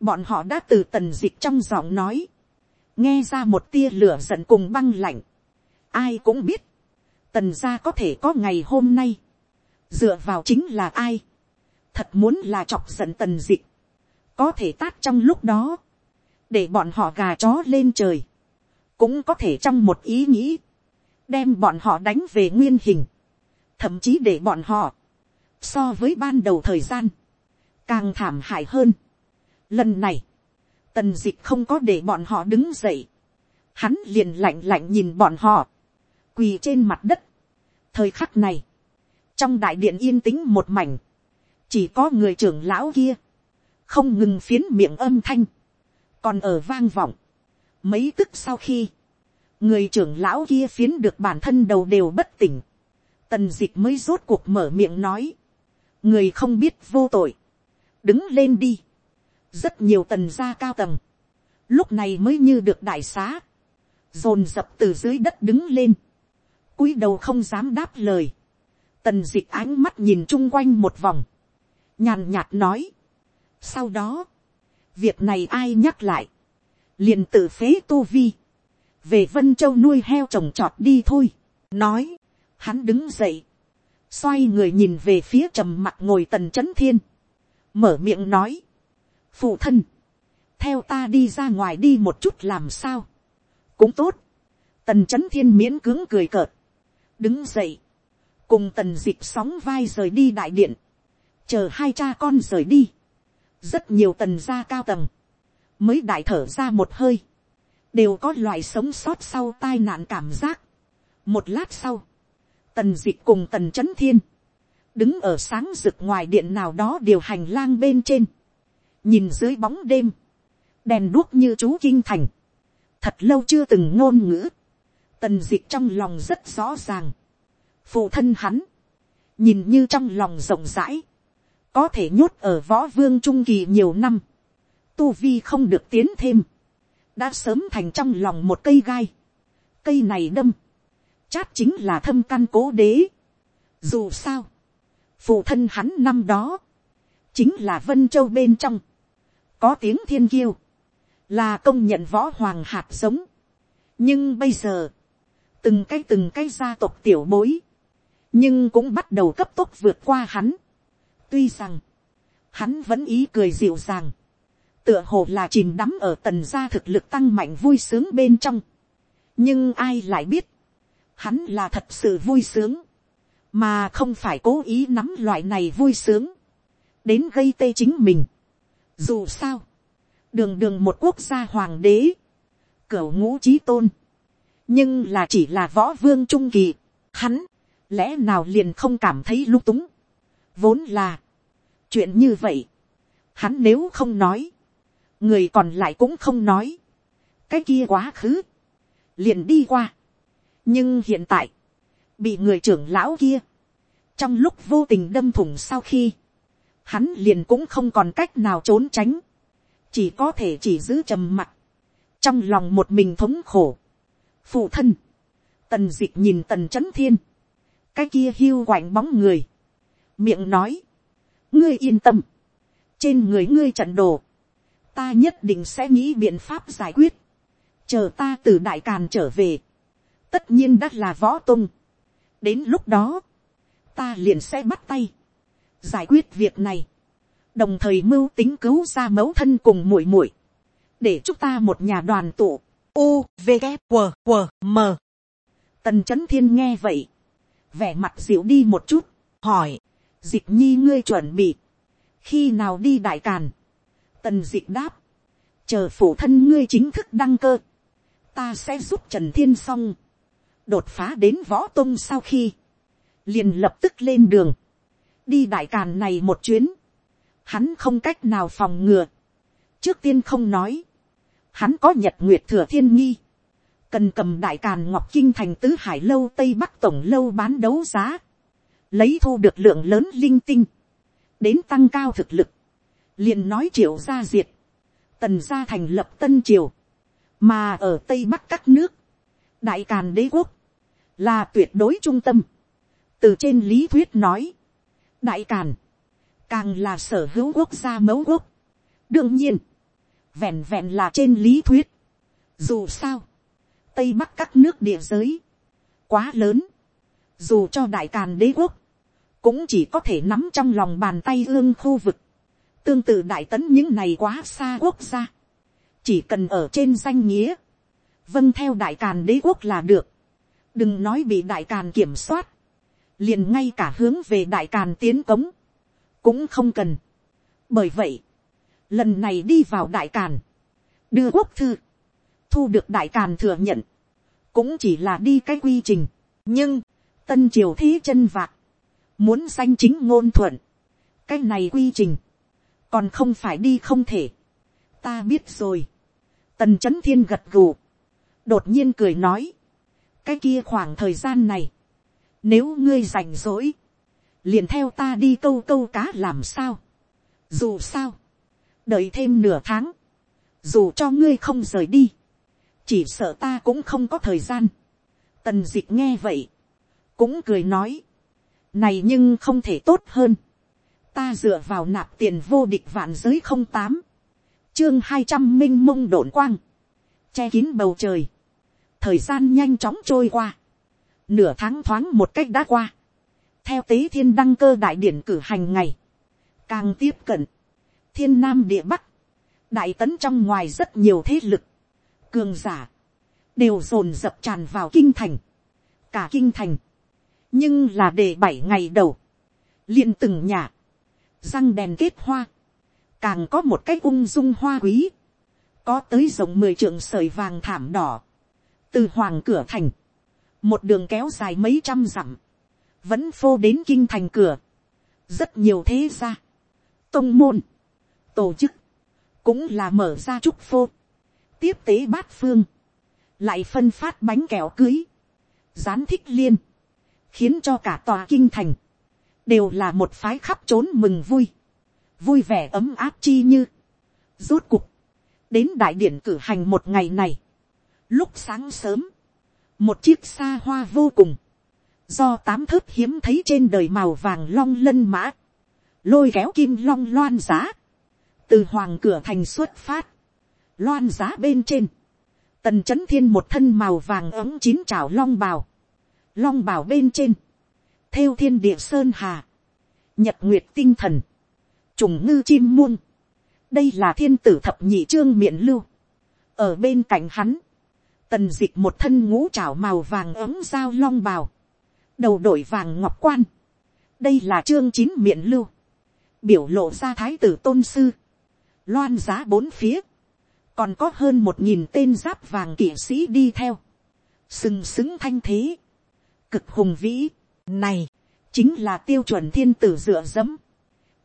bọn họ đã từ tần dịch trong giọng nói, nghe ra một tia lửa giận cùng băng lạnh, ai cũng biết, tần gia có thể có ngày hôm nay, dựa vào chính là ai, thật muốn là chọc giận tần dịch, có thể tát trong lúc đó, để bọn họ gà chó lên trời, cũng có thể trong một ý nghĩ, đem bọn họ đánh về nguyên hình, thậm chí để bọn họ, so với ban đầu thời gian, càng thảm hại hơn. Lần này, tần dịch không có để bọn họ đứng dậy, hắn liền lạnh lạnh nhìn bọn họ, quỳ trên mặt đất. thời khắc này, trong đại điện yên tĩnh một mảnh, chỉ có người trưởng lão kia, không ngừng phiến miệng âm thanh, còn ở vang vọng. mấy tức sau khi, người trưởng lão kia phiến được bản thân đầu đều bất tỉnh, tần dịch mới rốt cuộc mở miệng nói, người không biết vô tội, đứng lên đi, rất nhiều tần gia cao tầng, lúc này mới như được đại xá, dồn dập từ dưới đất đứng lên, cúi đầu không dám đáp lời, tần d ị c h ánh mắt nhìn chung quanh một vòng, nhàn nhạt nói. sau đó, việc này ai nhắc lại, liền tự phế tu vi, về vân châu nuôi heo trồng trọt đi thôi, nói, hắn đứng dậy, xoay người nhìn về phía trầm mặt ngồi tần c h ấ n thiên, mở miệng nói, phụ thân, theo ta đi ra ngoài đi một chút làm sao, cũng tốt, tần c h ấ n thiên miễn cưỡng cười cợt, đứng dậy, cùng tần dịp sóng vai rời đi đại điện, chờ hai cha con rời đi, rất nhiều tần gia cao tầng, mới đại thở ra một hơi, đều có loại sống sót sau tai nạn cảm giác. một lát sau, tần dịp cùng tần c h ấ n thiên, đứng ở sáng rực ngoài điện nào đó điều hành lang bên trên, nhìn dưới bóng đêm, đèn đuốc như chú kinh thành, thật lâu chưa từng ngôn ngữ, tần d ị c h trong lòng rất rõ ràng, phụ thân hắn, nhìn như trong lòng rộng rãi, có thể nhốt ở võ vương trung kỳ nhiều năm, tu vi không được tiến thêm, đã sớm thành trong lòng một cây gai, cây này đâm, chát chính là thâm căn cố đế. Dù sao, phụ thân hắn năm đó, chính là vân châu bên trong, có tiếng thiên kiêu, là công nhận võ hoàng hạt giống. nhưng bây giờ, từng cái từng cái gia tộc tiểu bối, nhưng cũng bắt đầu cấp tốc vượt qua hắn. tuy rằng, hắn vẫn ý cười dịu dàng, tựa hồ là chìm đắm ở tần gia thực lực tăng mạnh vui sướng bên trong. nhưng ai lại biết, hắn là thật sự vui sướng, mà không phải cố ý nắm loại này vui sướng, đến gây tê chính mình. dù sao, đường đường một quốc gia hoàng đế, cửu ngũ trí tôn, nhưng là chỉ là võ vương trung kỳ, hắn, lẽ nào liền không cảm thấy lung túng, vốn là, chuyện như vậy, hắn nếu không nói, người còn lại cũng không nói, cái kia quá khứ, liền đi qua, nhưng hiện tại, bị người trưởng lão kia, trong lúc vô tình đâm thủng sau khi, hắn liền cũng không còn cách nào trốn tránh, chỉ có thể chỉ giữ trầm mặt, trong lòng một mình thống khổ, phụ thân, tần d ị c h nhìn tần c h ấ n thiên, cái kia hiu quạnh bóng người, miệng nói, ngươi yên tâm, trên người ngươi trận đồ, ta nhất định sẽ nghĩ biện pháp giải quyết, chờ ta từ đại càn trở về, tất nhiên đã là võ tung, đến lúc đó, ta liền sẽ bắt tay, giải quyết việc này, đồng thời mưu tính cứu ra mẫu thân cùng muội muội, để chúc ta một nhà đoàn tụ, u v g q q m. Tần c h ấ n thiên nghe vậy. Vẻ mặt dịu đi một chút. Hỏi dịch nhi ngươi chuẩn bị khi nào đi đại càn? Tần dịch đáp chờ phủ thân ngươi chính thức đăng cơ. Ta sẽ giúp trần thiên xong, đột phá đến võ tôn sau khi liền lập tức lên đường đi đại càn này một chuyến. Hắn không cách nào phòng ngừa. Trước tiên không nói. Hắn có nhật nguyệt thừa thiên nghi, cần cầm đại càn ngọc kinh thành tứ hải lâu tây bắc tổng lâu bán đấu giá, lấy thu được lượng lớn linh tinh, đến tăng cao thực lực, liền nói triệu gia diệt, tần gia thành lập tân triều, mà ở tây bắc các nước, đại càn đế quốc, là tuyệt đối trung tâm, từ trên lý thuyết nói, đại càn, càng là sở hữu quốc gia mẫu quốc. đương nhiên, vẹn vẹn là trên lý thuyết. Dù sao, tây bắc các nước địa giới, quá lớn, dù cho đại càn đế quốc, cũng chỉ có thể nắm trong lòng bàn tay ương khu vực, tương tự đại tấn những này quá xa quốc gia, chỉ cần ở trên danh nghĩa, vâng theo đại càn đế quốc là được, đừng nói bị đại càn kiểm soát, liền ngay cả hướng về đại càn tiến cống, cũng không cần. bởi vậy, lần này đi vào đại càn, đưa quốc thư, thu được đại càn thừa nhận, cũng chỉ là đi cái quy trình, nhưng, tân triều thế chân vạc, muốn danh chính ngôn thuận, cái này quy trình, còn không phải đi không thể, ta biết rồi, tần c h ấ n thiên gật gù, đột nhiên cười nói, cái kia khoảng thời gian này, nếu ngươi rảnh rỗi, liền theo ta đi câu câu cá làm sao, dù sao, đợi thêm nửa tháng, dù cho ngươi không rời đi, chỉ sợ ta cũng không có thời gian. tần d ị c h nghe vậy, cũng cười nói, này nhưng không thể tốt hơn, ta dựa vào nạp tiền vô địch vạn giới không tám, chương hai trăm minh mông đổn quang, che kín bầu trời, thời gian nhanh chóng trôi qua, nửa tháng thoáng một cách đã qua, theo tế thiên đăng cơ đại điển cử hành ngày, càng tiếp cận, thiên nam địa bắc, đại tấn trong ngoài rất nhiều thế lực, cường giả, đều dồn dập tràn vào kinh thành, cả kinh thành, nhưng là để bảy ngày đầu, liền từng nhà, răng đèn kết hoa, càng có một cái ung dung hoa quý, có tới rộng mười trượng sợi vàng thảm đỏ, từ hoàng cửa thành, một đường kéo dài mấy trăm dặm, vẫn phô đến kinh thành cửa, rất nhiều thế gia, tông môn, tổ chức, cũng là mở ra trúc phô, tiếp tế bát phương, lại phân phát bánh kẹo cưới, gián thích liên, khiến cho cả tòa kinh thành, đều là một phái khắp trốn mừng vui, vui vẻ ấm áp chi như, rốt cục, đến đại điện cử hành một ngày này, lúc sáng sớm, một chiếc xa hoa vô cùng, do tám thớt hiếm thấy trên đời màu vàng long lân mã, lôi kéo kim long loan giá, từ hoàng cửa thành xuất phát, loan giá bên trên, tần c h ấ n thiên một thân màu vàng ấm chín trào long bào, long bào bên trên, theo thiên địa sơn hà, nhật nguyệt tinh thần, trùng ngư chim muôn, đây là thiên tử thập nhị trương miệng lưu, ở bên cạnh hắn, tần dịch một thân ngũ trảo màu vàng ấm dao long bào, đầu đội vàng ngọc quan, đây là trương chín miệng lưu, biểu lộ ra thái tử tôn sư, loan giá bốn phía, còn có hơn một nghìn tên giáp vàng kỵ sĩ đi theo, sừng sững thanh thế, cực hùng vĩ, này, chính là tiêu chuẩn thiên tử dựa dẫm,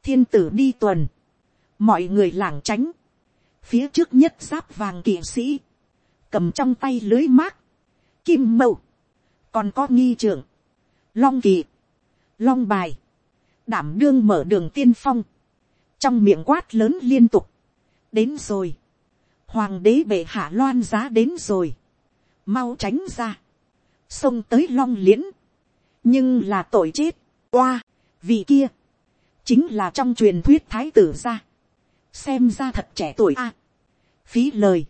thiên tử đi tuần, mọi người lảng tránh, phía trước nhất giáp vàng kỵ sĩ, cầm trong tay lưới mát, kim mâu, còn có nghi trưởng, long kỳ, long bài, đảm đương mở đường tiên phong, trong miệng quát lớn liên tục, đến rồi, hoàng đế bệ hạ loan giá đến rồi, mau tránh ra, xông tới long liễn, nhưng là tội chết, oa, vì kia, chính là trong truyền thuyết thái tử gia, xem ra thật trẻ tuổi a, phí lời,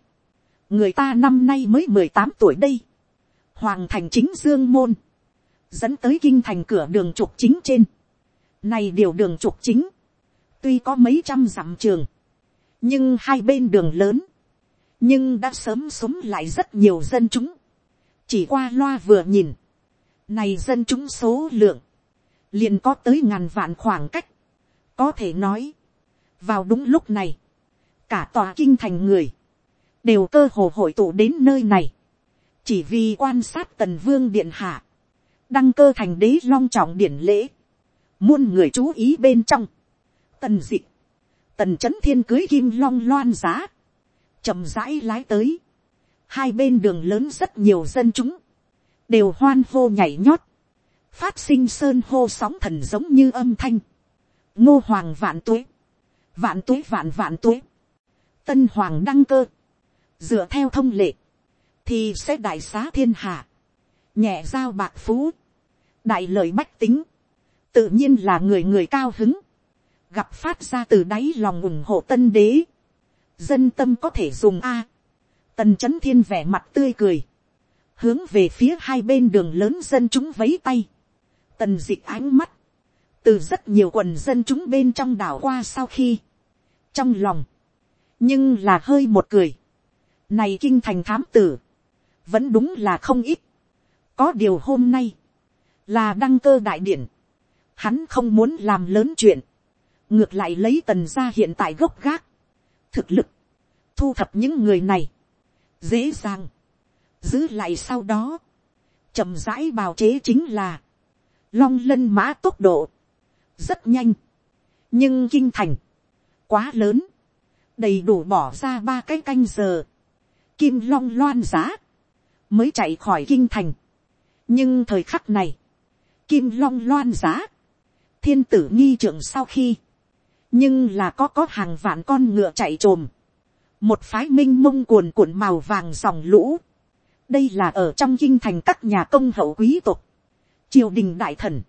người ta năm nay mới mười tám tuổi đây, hoàng thành chính dương môn, dẫn tới kinh thành cửa đường trục chính trên, này điều đường trục chính, tuy có mấy trăm dặm trường, nhưng hai bên đường lớn, nhưng đã sớm súng lại rất nhiều dân chúng, chỉ qua loa vừa nhìn, này dân chúng số lượng, liền có tới ngàn vạn khoảng cách, có thể nói, vào đúng lúc này, cả tòa kinh thành người, đều cơ hồ hội tụ đến nơi này, chỉ vì quan sát tần vương điện hạ, đăng cơ thành đế long trọng điển lễ, muôn người chú ý bên trong, tần d ị tần c h ấ n thiên cưới kim long loan giá, chậm rãi lái tới, hai bên đường lớn rất nhiều dân chúng, đều hoan hô nhảy nhót, phát sinh sơn hô sóng thần giống như âm thanh, ngô hoàng vạn tuế, vạn tuế vạn vạn tuế, tân hoàng đăng cơ, dựa theo thông lệ, thì sẽ đại xá thiên hạ, nhẹ giao bạc phú, đại lợi bách tính, tự nhiên là người người cao hứng, gặp phát ra từ đáy lòng ủng hộ tân đế, dân tâm có thể dùng a. tần c h ấ n thiên vẻ mặt tươi cười, hướng về phía hai bên đường lớn dân chúng vấy tay, tần d ị c h ánh mắt, từ rất nhiều quần dân chúng bên trong đảo qua sau khi, trong lòng, nhưng là hơi một cười, này kinh thành thám tử, vẫn đúng là không ít, có điều hôm nay, là đăng cơ đại điển, hắn không muốn làm lớn chuyện, ngược lại lấy tần ra hiện tại gốc gác, thực lực, thu thập những người này, dễ dàng, giữ lại sau đó, chậm rãi bào chế chính là, long lân mã tốc độ, rất nhanh, nhưng kinh thành, quá lớn, đầy đủ bỏ ra ba cái canh giờ, kim long loan giá, mới chạy khỏi kinh thành. nhưng thời khắc này, kim long loan giá, thiên tử nghi trưởng sau khi, nhưng là có có hàng vạn con ngựa chạy trồm, một phái minh mông cuồn cuộn màu vàng dòng lũ, đây là ở trong kinh thành các nhà công hậu quý tộc, triều đình đại thần,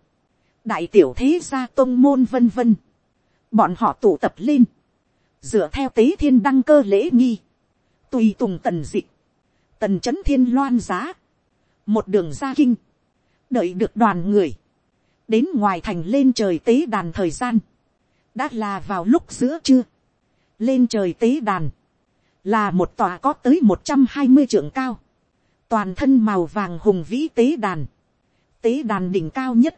đại tiểu thế gia tôn môn vân vân, bọn họ tụ tập lên, dựa theo tế thiên đăng cơ lễ nghi, tùy tùng tần dịch, tần c h ấ n thiên loan giá, một đường ra kinh, đợi được đoàn người, đến ngoài thành lên trời tế đàn thời gian, đã là vào lúc giữa trưa, lên trời tế đàn, là một tòa có tới một trăm hai mươi trượng cao, toàn thân màu vàng hùng vĩ tế đàn, tế đàn đỉnh cao nhất,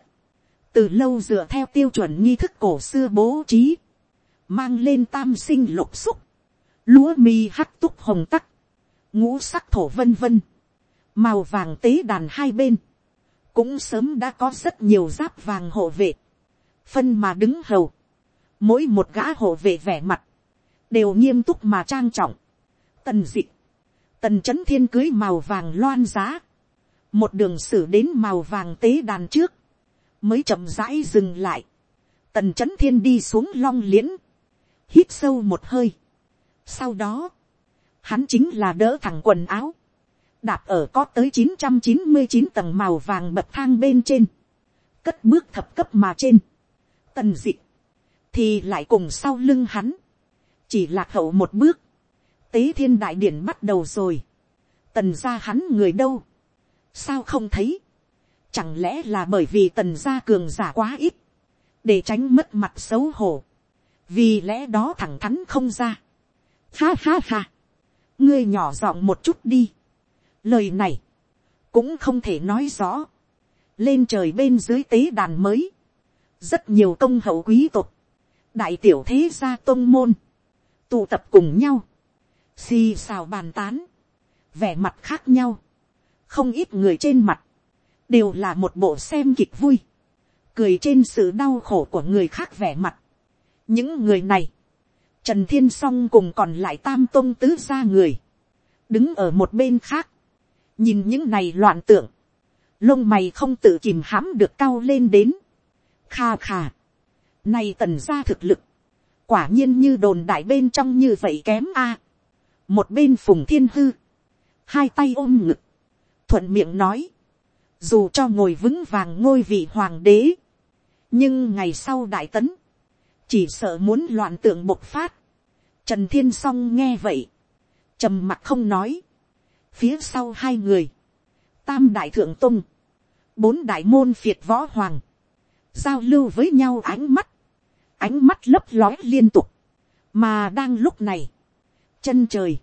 từ lâu dựa theo tiêu chuẩn nghi thức cổ xưa bố trí, mang lên tam sinh lục xúc, lúa mi hắc túc hồng tắc, ngũ sắc thổ vân vân, màu vàng tế đàn hai bên, cũng sớm đã có rất nhiều giáp vàng hộ vệ, phân mà đứng hầu, mỗi một gã hộ vệ vẻ mặt, đều nghiêm túc mà trang trọng, tần dịch, tần c h ấ n thiên cưới màu vàng loan giá, một đường sử đến màu vàng tế đàn trước, mới chậm rãi dừng lại, tần c h ấ n thiên đi xuống long liễn, hít sâu một hơi sau đó, hắn chính là đỡ thẳng quần áo, đạp ở có tới chín trăm chín mươi chín tầng màu vàng bậc thang bên trên, cất bước thập cấp mà trên, tần d ị thì lại cùng sau lưng hắn, chỉ lạc hậu một bước, tế thiên đại điển bắt đầu rồi, tần ra hắn người đâu, sao không thấy, chẳng lẽ là bởi vì tần gia cường giả quá ít, để tránh mất mặt xấu hổ, vì lẽ đó thẳng thắn không ra. Ha ha ha, ngươi nhỏ giọng một chút đi. lời này, cũng không thể nói rõ. lên trời bên dưới tế đàn mới, rất nhiều công hậu quý tộc, đại tiểu thế gia tôn môn, tụ tập cùng nhau, xì xào bàn tán, vẻ mặt khác nhau, không ít người trên mặt, đều là một bộ xem kịch vui. Cười trên sự đau khổ của người khác vẻ mặt. những người này, trần thiên Song cùng còn lại tam tôn tứ ra người, đứng ở một bên khác, nhìn những này loạn tưởng, lông mày không tự kìm hãm được cao lên đến, kha kha, này tần ra thực lực, quả nhiên như đồn đại bên trong như vậy kém a, một bên phùng thiên hư, hai tay ôm ngực, thuận miệng nói, dù cho ngồi vững vàng ngôi vị hoàng đế, nhưng ngày sau đại tấn, chỉ sợ muốn loạn tượng bộc phát. Trần thiên song nghe vậy, trầm mặt không nói, phía sau hai người, tam đại thượng tung, bốn đại môn phiệt võ hoàng, giao lưu với nhau ánh mắt, ánh mắt lấp lói liên tục, mà đang lúc này, chân trời,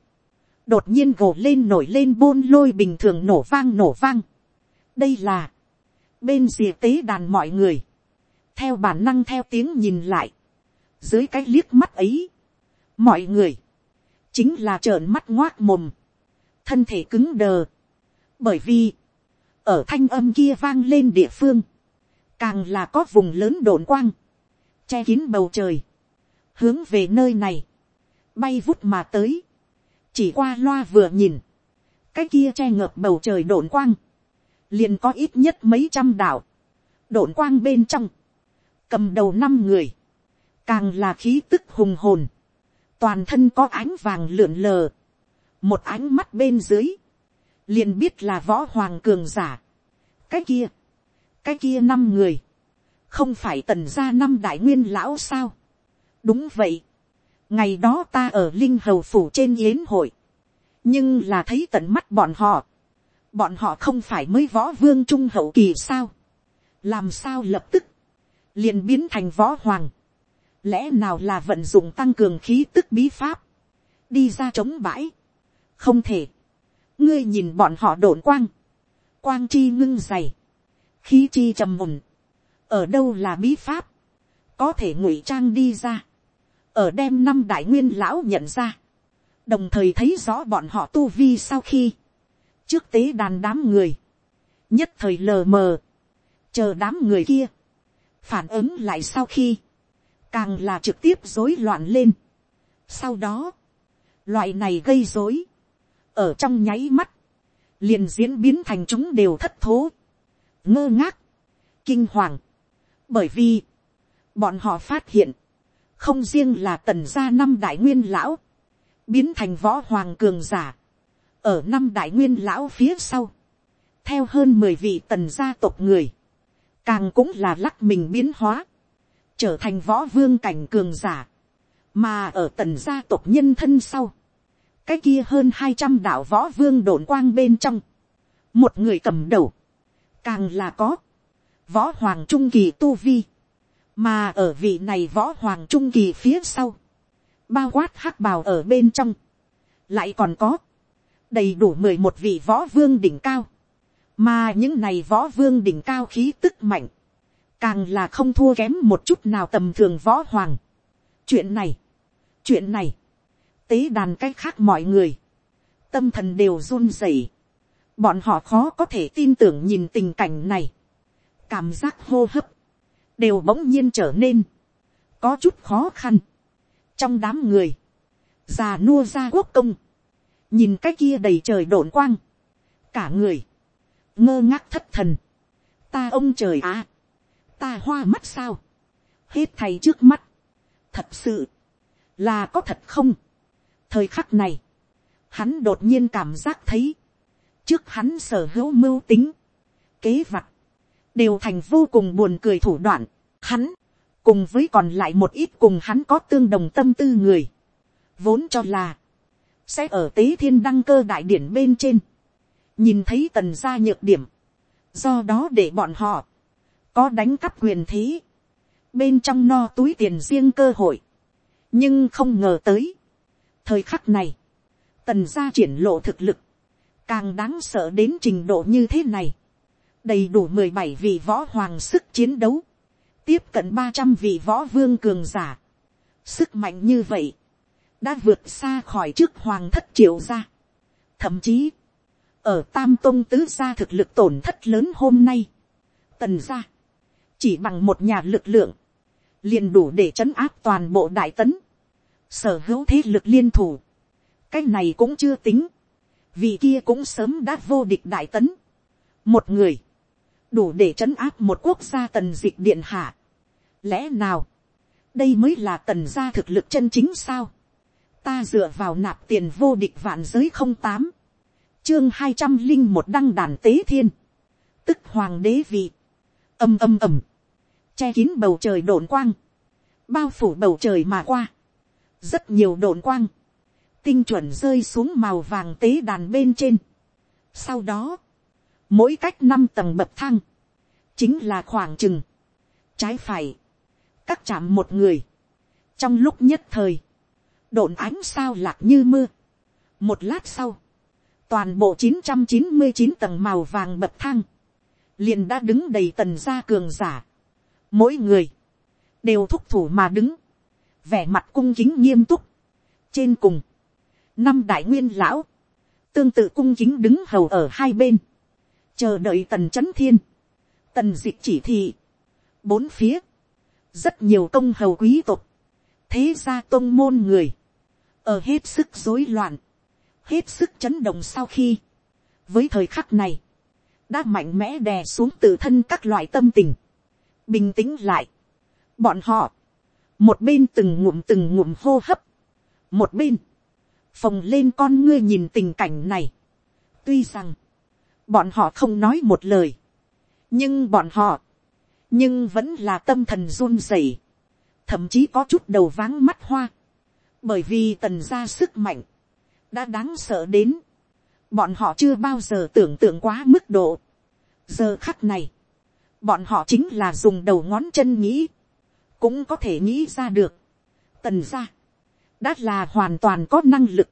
đột nhiên gồ lên nổi lên bôn lôi bình thường nổ vang nổ vang. đây là, bên rìa tế đàn mọi người, theo bản năng theo tiếng nhìn lại, dưới cái liếc mắt ấy, mọi người, chính là trợn mắt ngoác mồm, thân thể cứng đờ, bởi vì, ở thanh âm kia vang lên địa phương, càng là có vùng lớn đồn quang, che kín bầu trời, hướng về nơi này, bay vút mà tới, chỉ qua loa vừa nhìn, cái kia che ngợp bầu trời đồn quang, liền có ít nhất mấy trăm đảo, đồn quang bên trong, cầm đầu năm người, càng là khí tức hùng hồn, toàn thân có ánh vàng lượn lờ, một ánh mắt bên dưới, liền biết là võ hoàng cường giả. cái kia, cái kia năm người, không phải tần gia năm đại nguyên lão sao. đúng vậy, ngày đó ta ở linh hầu phủ trên yến hội, nhưng là thấy tận mắt bọn họ, bọn họ không phải mới võ vương trung hậu kỳ sao, làm sao lập tức, liền biến thành võ hoàng, lẽ nào là vận dụng tăng cường khí tức bí pháp, đi ra chống bãi, không thể, ngươi nhìn bọn họ đổn quang, quang chi ngưng dày, khí chi trầm mùn, ở đâu là bí pháp, có thể ngụy trang đi ra, ở đem năm đại nguyên lão nhận ra, đồng thời thấy rõ bọn họ tu vi sau khi, trước tế đàn đám người, nhất thời lờ mờ, chờ đám người kia, phản ứng lại sau khi, càng là trực tiếp rối loạn lên. Sau đó, loại này gây rối, ở trong nháy mắt, liền diễn biến thành chúng đều thất thố, ngơ ngác, kinh hoàng, bởi vì, bọn họ phát hiện, không riêng là tần gia năm đại nguyên lão, biến thành võ hoàng cường giả, ở năm đại nguyên lão phía sau, theo hơn mười vị tần gia tộc người, càng cũng là lắc mình biến hóa, trở thành võ vương cảnh cường giả, mà ở tần gia tộc nhân thân sau, cái kia hơn hai trăm đạo võ vương đồn quang bên trong, một người cầm đầu, càng là có, võ hoàng trung kỳ tu vi, mà ở vị này võ hoàng trung kỳ phía sau, bao quát hắc bào ở bên trong, lại còn có, đầy đủ mười một vị võ vương đỉnh cao, mà những này võ vương đỉnh cao khí tức mạnh, càng là không thua kém một chút nào tầm thường võ hoàng. chuyện này, chuyện này, tế đàn cách khác mọi người, tâm thần đều run rẩy, bọn họ khó có thể tin tưởng nhìn tình cảnh này, cảm giác hô hấp, đều bỗng nhiên trở nên, có chút khó khăn, trong đám người, già nua ra quốc công, nhìn cái kia đầy trời đổn quang, cả người, ngơ ngác thất thần, ta ông trời á, ta hoa mắt sao, hết thầy trước mắt, thật sự, là có thật không, thời khắc này, hắn đột nhiên cảm giác thấy, trước hắn sở hữu mưu tính, kế vặt, đều thành vô cùng buồn cười thủ đoạn, hắn, cùng với còn lại một ít cùng hắn có tương đồng tâm tư người, vốn cho là, sẽ ở tế thiên đăng cơ đại điển bên trên, nhìn thấy tần gia nhược điểm, do đó để bọn họ, có đánh cắp quyền thế, bên trong no túi tiền riêng cơ hội, nhưng không ngờ tới, thời khắc này, tần gia triển lộ thực lực, càng đáng sợ đến trình độ như thế này, đầy đủ mười bảy vị võ hoàng sức chiến đấu, tiếp cận ba trăm vị võ vương cường giả, sức mạnh như vậy, đã vượt xa khỏi trước hoàng thất triệu gia. Thậm chí, ở tam tôn tứ gia thực lực tổn thất lớn hôm nay, tần gia, chỉ bằng một nhà lực lượng, liền đủ để trấn áp toàn bộ đại tấn, sở hữu thế lực liên thủ, cái này cũng chưa tính, vì kia cũng sớm đã vô địch đại tấn, một người, đủ để trấn áp một quốc gia tần dịch điện hạ. lẽ nào, đây mới là tần gia thực lực chân chính sao, ta dựa vào nạp tiền vô địch vạn giới không tám, chương hai trăm linh một đăng đàn tế thiên, tức hoàng đế vị, âm âm ầm, che kín bầu trời đồn quang, bao phủ bầu trời mà qua, rất nhiều đồn quang, tinh chuẩn rơi xuống màu vàng tế đàn bên trên. Sau đó, mỗi cách năm tầng bậc thang, chính là khoảng chừng, trái phải, các chạm một người, trong lúc nhất thời, đồn ánh sao lạc như mưa. một lát sau, toàn bộ chín trăm chín mươi chín tầng màu vàng bậc thang, liền đã đứng đầy tần gia cường giả mỗi người, đều thúc thủ mà đứng, vẻ mặt cung kính nghiêm túc. trên cùng, năm đại nguyên lão, tương tự cung kính đứng hầu ở hai bên, chờ đợi tần c h ấ n thiên, tần d ị c h chỉ thị, bốn phía, rất nhiều công hầu quý tộc, thế gia tôn môn người, ở hết sức rối loạn, hết sức chấn động sau khi, với thời khắc này, đã mạnh mẽ đè xuống tự thân các loại tâm tình, bình tĩnh lại, bọn họ, một bên từng ngụm từng ngụm hô hấp, một bên, phồng lên con ngươi nhìn tình cảnh này, tuy rằng, bọn họ không nói một lời, nhưng bọn họ, nhưng vẫn là tâm thần run rẩy, thậm chí có chút đầu váng mắt hoa, bởi vì tần ra sức mạnh, đã đáng sợ đến, bọn họ chưa bao giờ tưởng tượng quá mức độ. giờ khắc này, bọn họ chính là dùng đầu ngón chân nghĩ, cũng có thể nghĩ ra được. tần ra, đã là hoàn toàn có năng lực,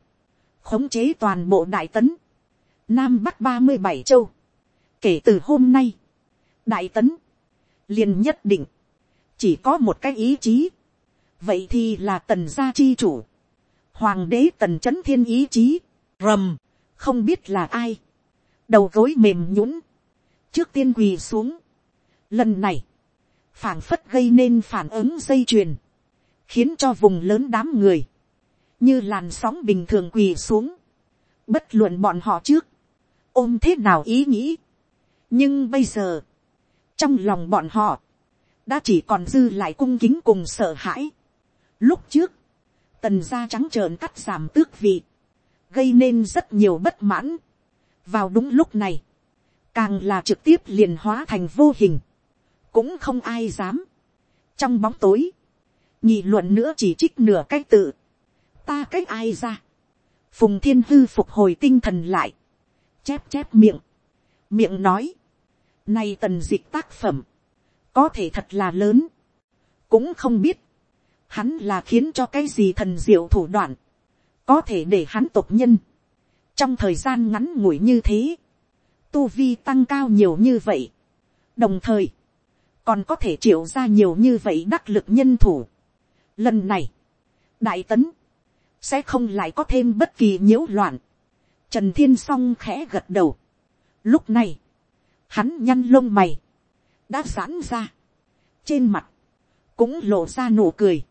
khống chế toàn bộ đại tấn, nam bắc ba mươi bảy châu, kể từ hôm nay, đại tấn, liền nhất định, chỉ có một cái ý chí, vậy thì là tần gia chi chủ, hoàng đế tần c h ấ n thiên ý chí, rầm, không biết là ai, đầu gối mềm nhũng, trước tiên quỳ xuống, lần này, phảng phất gây nên phản ứng dây chuyền, khiến cho vùng lớn đám người, như làn sóng bình thường quỳ xuống, bất luận bọn họ trước, ôm thế nào ý nghĩ, nhưng bây giờ, trong lòng bọn họ, đã chỉ còn dư lại cung kính cùng sợ hãi. Lúc trước, tần gia trắng trợn cắt giảm tước vị, gây nên rất nhiều bất mãn. vào đúng lúc này, càng là trực tiếp liền hóa thành vô hình, cũng không ai dám. trong bóng tối, nhị luận nữa chỉ trích nửa cách tự, ta cách ai ra. phùng thiên hư phục hồi tinh thần lại, chép chép miệng, miệng nói, nay tần dịch tác phẩm, có thể thật là lớn, cũng không biết, hắn là khiến cho cái gì thần diệu thủ đoạn, có thể để hắn tộc nhân, trong thời gian ngắn ngủi như thế, tu vi tăng cao nhiều như vậy, đồng thời, còn có thể triệu ra nhiều như vậy đắc lực nhân thủ. Lần này, đại tấn, sẽ không lại có thêm bất kỳ nhiễu loạn. Trần thiên song khẽ gật đầu. Lúc này, hắn nhăn lông mày, đã giãn ra. trên mặt, cũng lộ ra nụ cười.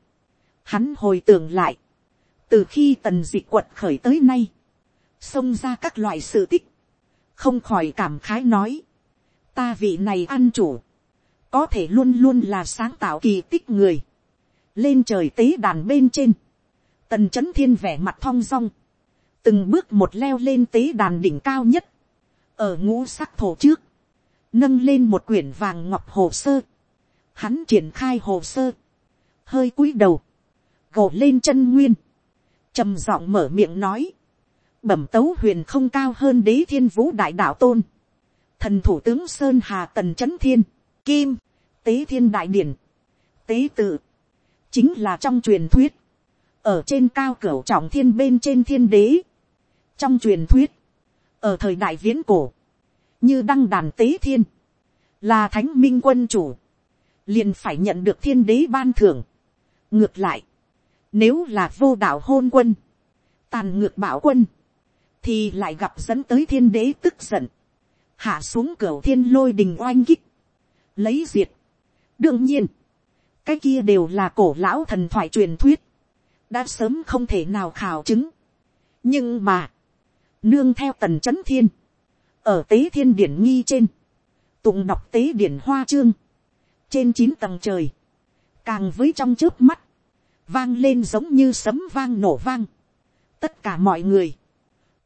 Hắn hồi tưởng lại. Từ khi tần dị quật khởi tới nay. xông ra các loại sự tích, không khỏi cảm khái nói, ta vị này ăn chủ, có thể luôn luôn là sáng tạo kỳ tích người, lên trời tế đàn bên trên, tần c h ấ n thiên vẻ mặt thong dong, từng bước một leo lên tế đàn đỉnh cao nhất, ở ngũ sắc thổ trước, nâng lên một quyển vàng ngọc hồ sơ, hắn triển khai hồ sơ, hơi cúi đầu, gồ lên chân nguyên, trầm giọng mở miệng nói, bẩm tấu huyền không cao hơn đế thiên vũ đại đạo tôn, thần thủ tướng sơn hà tần c h ấ n thiên, kim, tế thiên đại điển, tế tự, chính là trong truyền thuyết, ở trên cao cửa trọng thiên bên trên thiên đế, trong truyền thuyết, ở thời đại viễn cổ, như đăng đàn tế thiên, là thánh minh quân chủ, liền phải nhận được thiên đế ban thưởng. ngược lại, nếu là vô đạo hôn quân, tàn ngược bảo quân, thì lại gặp dẫn tới thiên đế tức giận, hạ xuống cửa thiên lôi đình oanh kích, lấy diệt. đương nhiên, cái kia đều là cổ lão thần thoại truyền thuyết, đã sớm không thể nào khảo chứng. nhưng mà, nương theo tần c h ấ n thiên, ở tế thiên điển nghi trên, tụng đọc tế điển hoa trương, trên chín tầng trời, càng với trong trước mắt, vang lên giống như sấm vang nổ vang. tất cả mọi người,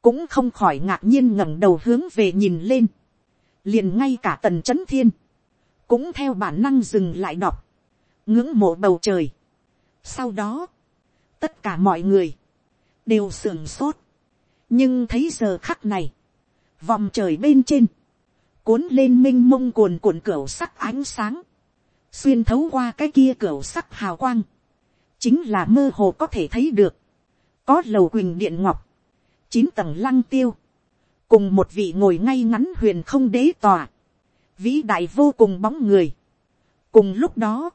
cũng không khỏi ngạc nhiên ngẩng đầu hướng về nhìn lên, liền ngay cả tần c h ấ n thiên, cũng theo bản năng dừng lại đọc, ngưỡng mộ bầu trời. Sau đó, tất cả mọi người, đều sưởng sốt. nhưng thấy giờ khắc này, vòng trời bên trên, cuốn lên m i n h mông cuồn cuộn cửa sắc ánh sáng, xuyên thấu qua cái kia cửa sắc hào quang, chính là mơ hồ có thể thấy được, có lầu quỳnh điện ngọc, chín tầng lăng tiêu, cùng một vị ngồi ngay ngắn huyền không đế tòa, vĩ đại vô cùng bóng người. cùng lúc đó,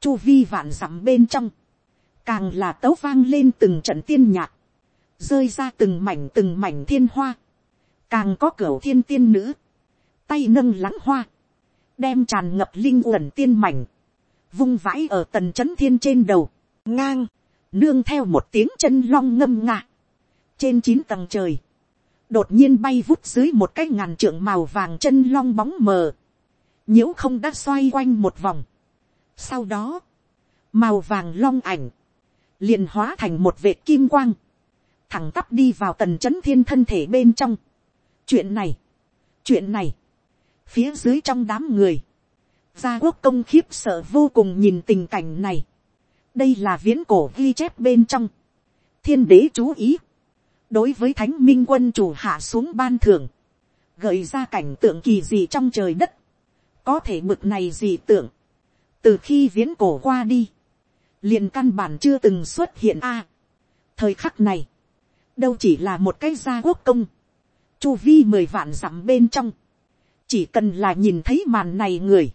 chu vi vạn dặm bên trong, càng là tấu vang lên từng trận tiên nhạc, rơi ra từng mảnh từng mảnh thiên hoa, càng có cửa thiên tiên nữ, tay nâng lắng hoa, đem tràn ngập linh uẩn tiên mảnh, vung vãi ở tần c h ấ n thiên trên đầu, ngang, nương theo một tiếng chân long ngâm ngạ, trên chín tầng trời, đột nhiên bay vút dưới một cái ngàn trượng màu vàng chân long bóng mờ, nhiễu không đã xoay quanh một vòng, sau đó, màu vàng long ảnh, liền hóa thành một vệt kim quang, thẳng tắp đi vào tần c h ấ n thiên thân thể bên trong. chuyện này, chuyện này, phía dưới trong đám người, gia quốc công khiếp sợ vô cùng nhìn tình cảnh này. đây là viễn cổ ghi chép bên trong. thiên đế chú ý, đối với thánh minh quân chủ hạ xuống ban thưởng, gợi ra cảnh tượng kỳ gì trong trời đất, có thể mực này gì tưởng, từ khi viễn cổ qua đi, liền căn bản chưa từng xuất hiện a. thời khắc này, đâu chỉ là một cái gia quốc công, chu vi mười vạn dặm bên trong, chỉ cần là nhìn thấy màn này người,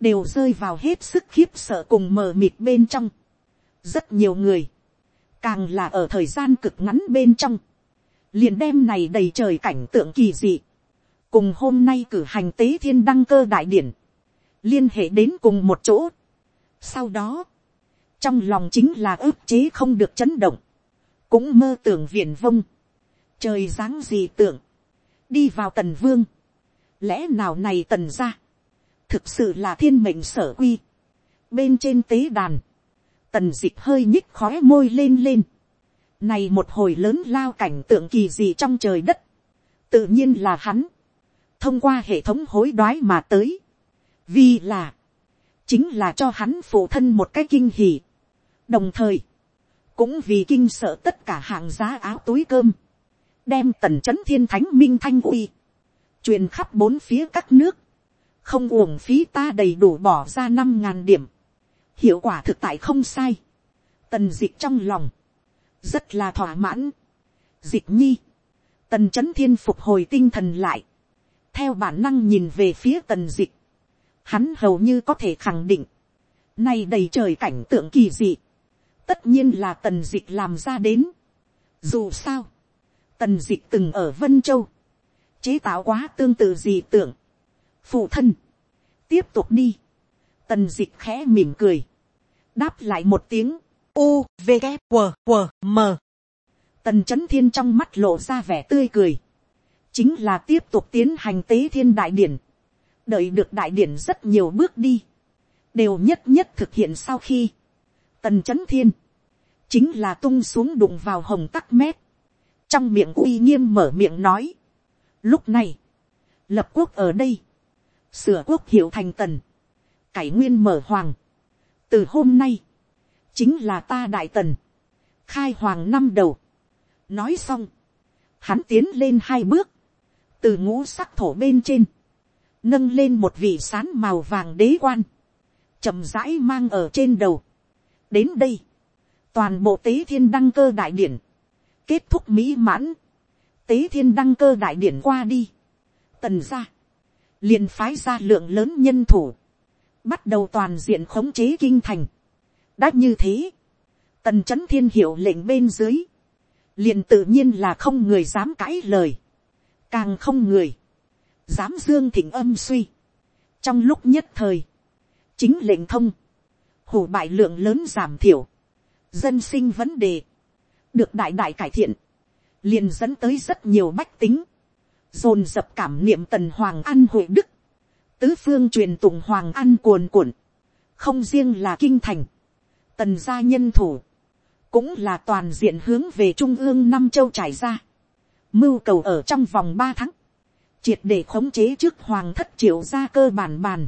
đều rơi vào hết sức khiếp sợ cùng mờ mịt bên trong. rất nhiều người, càng là ở thời gian cực ngắn bên trong, liền đem này đầy trời cảnh tượng kỳ dị, cùng hôm nay cử hành tế thiên đăng cơ đại điển, liên hệ đến cùng một chỗ. Sau đó, trong lòng chính là ức chế không được chấn động, cũng mơ tưởng viền vông, trời dáng gì tưởng, đi vào tần vương, lẽ nào này tần ra, thực sự là thiên mệnh sở quy, bên trên tế đàn, tần d ị c h hơi nhích khói môi lên lên, này một hồi lớn lao cảnh tượng kỳ gì trong trời đất, tự nhiên là hắn, thông qua hệ thống hối đoái mà tới, vì là, chính là cho hắn phụ thân một cái kinh hỉ, đồng thời, cũng vì kinh sợ tất cả hàng giá áo túi cơm, đem tần c h ấ n thiên thánh minh thanh uy, truyền khắp bốn phía các nước, không uổng phí ta đầy đủ bỏ ra năm ngàn điểm, hiệu quả thực tại không sai, tần d trong lòng, rất là thỏa mãn, d nhi, tần c h ấ n thiên phục hồi tinh thần lại, theo bản năng nhìn về phía tần d hắn hầu như có thể khẳng định, nay đầy trời cảnh tượng kỳ dị, tất nhiên là tần d làm ra đến. Dù sao, tần d từng ở vân châu, chế tạo quá tương tự dị tưởng, phụ thân, tiếp tục đi, tần dịch khẽ mỉm cười, đáp lại một tiếng, u v g q q m. Tần c h ấ n thiên trong mắt lộ ra vẻ tươi cười, chính là tiếp tục tiến hành tế thiên đại điển, đợi được đại điển rất nhiều bước đi, đều nhất nhất thực hiện sau khi, tần c h ấ n thiên, chính là tung xuống đụng vào hồng tắc mét, trong miệng uy nghiêm mở miệng nói, lúc này, lập quốc ở đây, sửa quốc hiệu thành tần, cải nguyên mở hoàng, từ hôm nay, chính là ta đại tần, khai hoàng năm đầu, nói xong, hắn tiến lên hai bước, từ ngũ sắc thổ bên trên, nâng lên một vị sán màu vàng đế quan, chậm rãi mang ở trên đầu. đến đây, toàn bộ tế thiên đăng cơ đại điển, kết thúc mỹ mãn, tế thiên đăng cơ đại điển qua đi, tần ra, liền phái ra lượng lớn nhân thủ, bắt đầu toàn diện khống chế kinh thành. đã như thế, tần c h ấ n thiên hiệu lệnh bên dưới, liền tự nhiên là không người dám cãi lời, càng không người, dám dương thịnh âm suy. trong lúc nhất thời, chính lệnh thông, hủ bại lượng lớn giảm thiểu, dân sinh vấn đề, được đại đại cải thiện, liền dẫn tới rất nhiều bách tính, dồn dập cảm niệm tần hoàng an hội đức, tứ phương truyền tụng hoàng an cuồn cuộn, không riêng là kinh thành, tần gia nhân thủ, cũng là toàn diện hướng về trung ương năm châu trải ra, mưu cầu ở trong vòng ba tháng, triệt để khống chế trước hoàng thất triệu ra cơ bản bàn,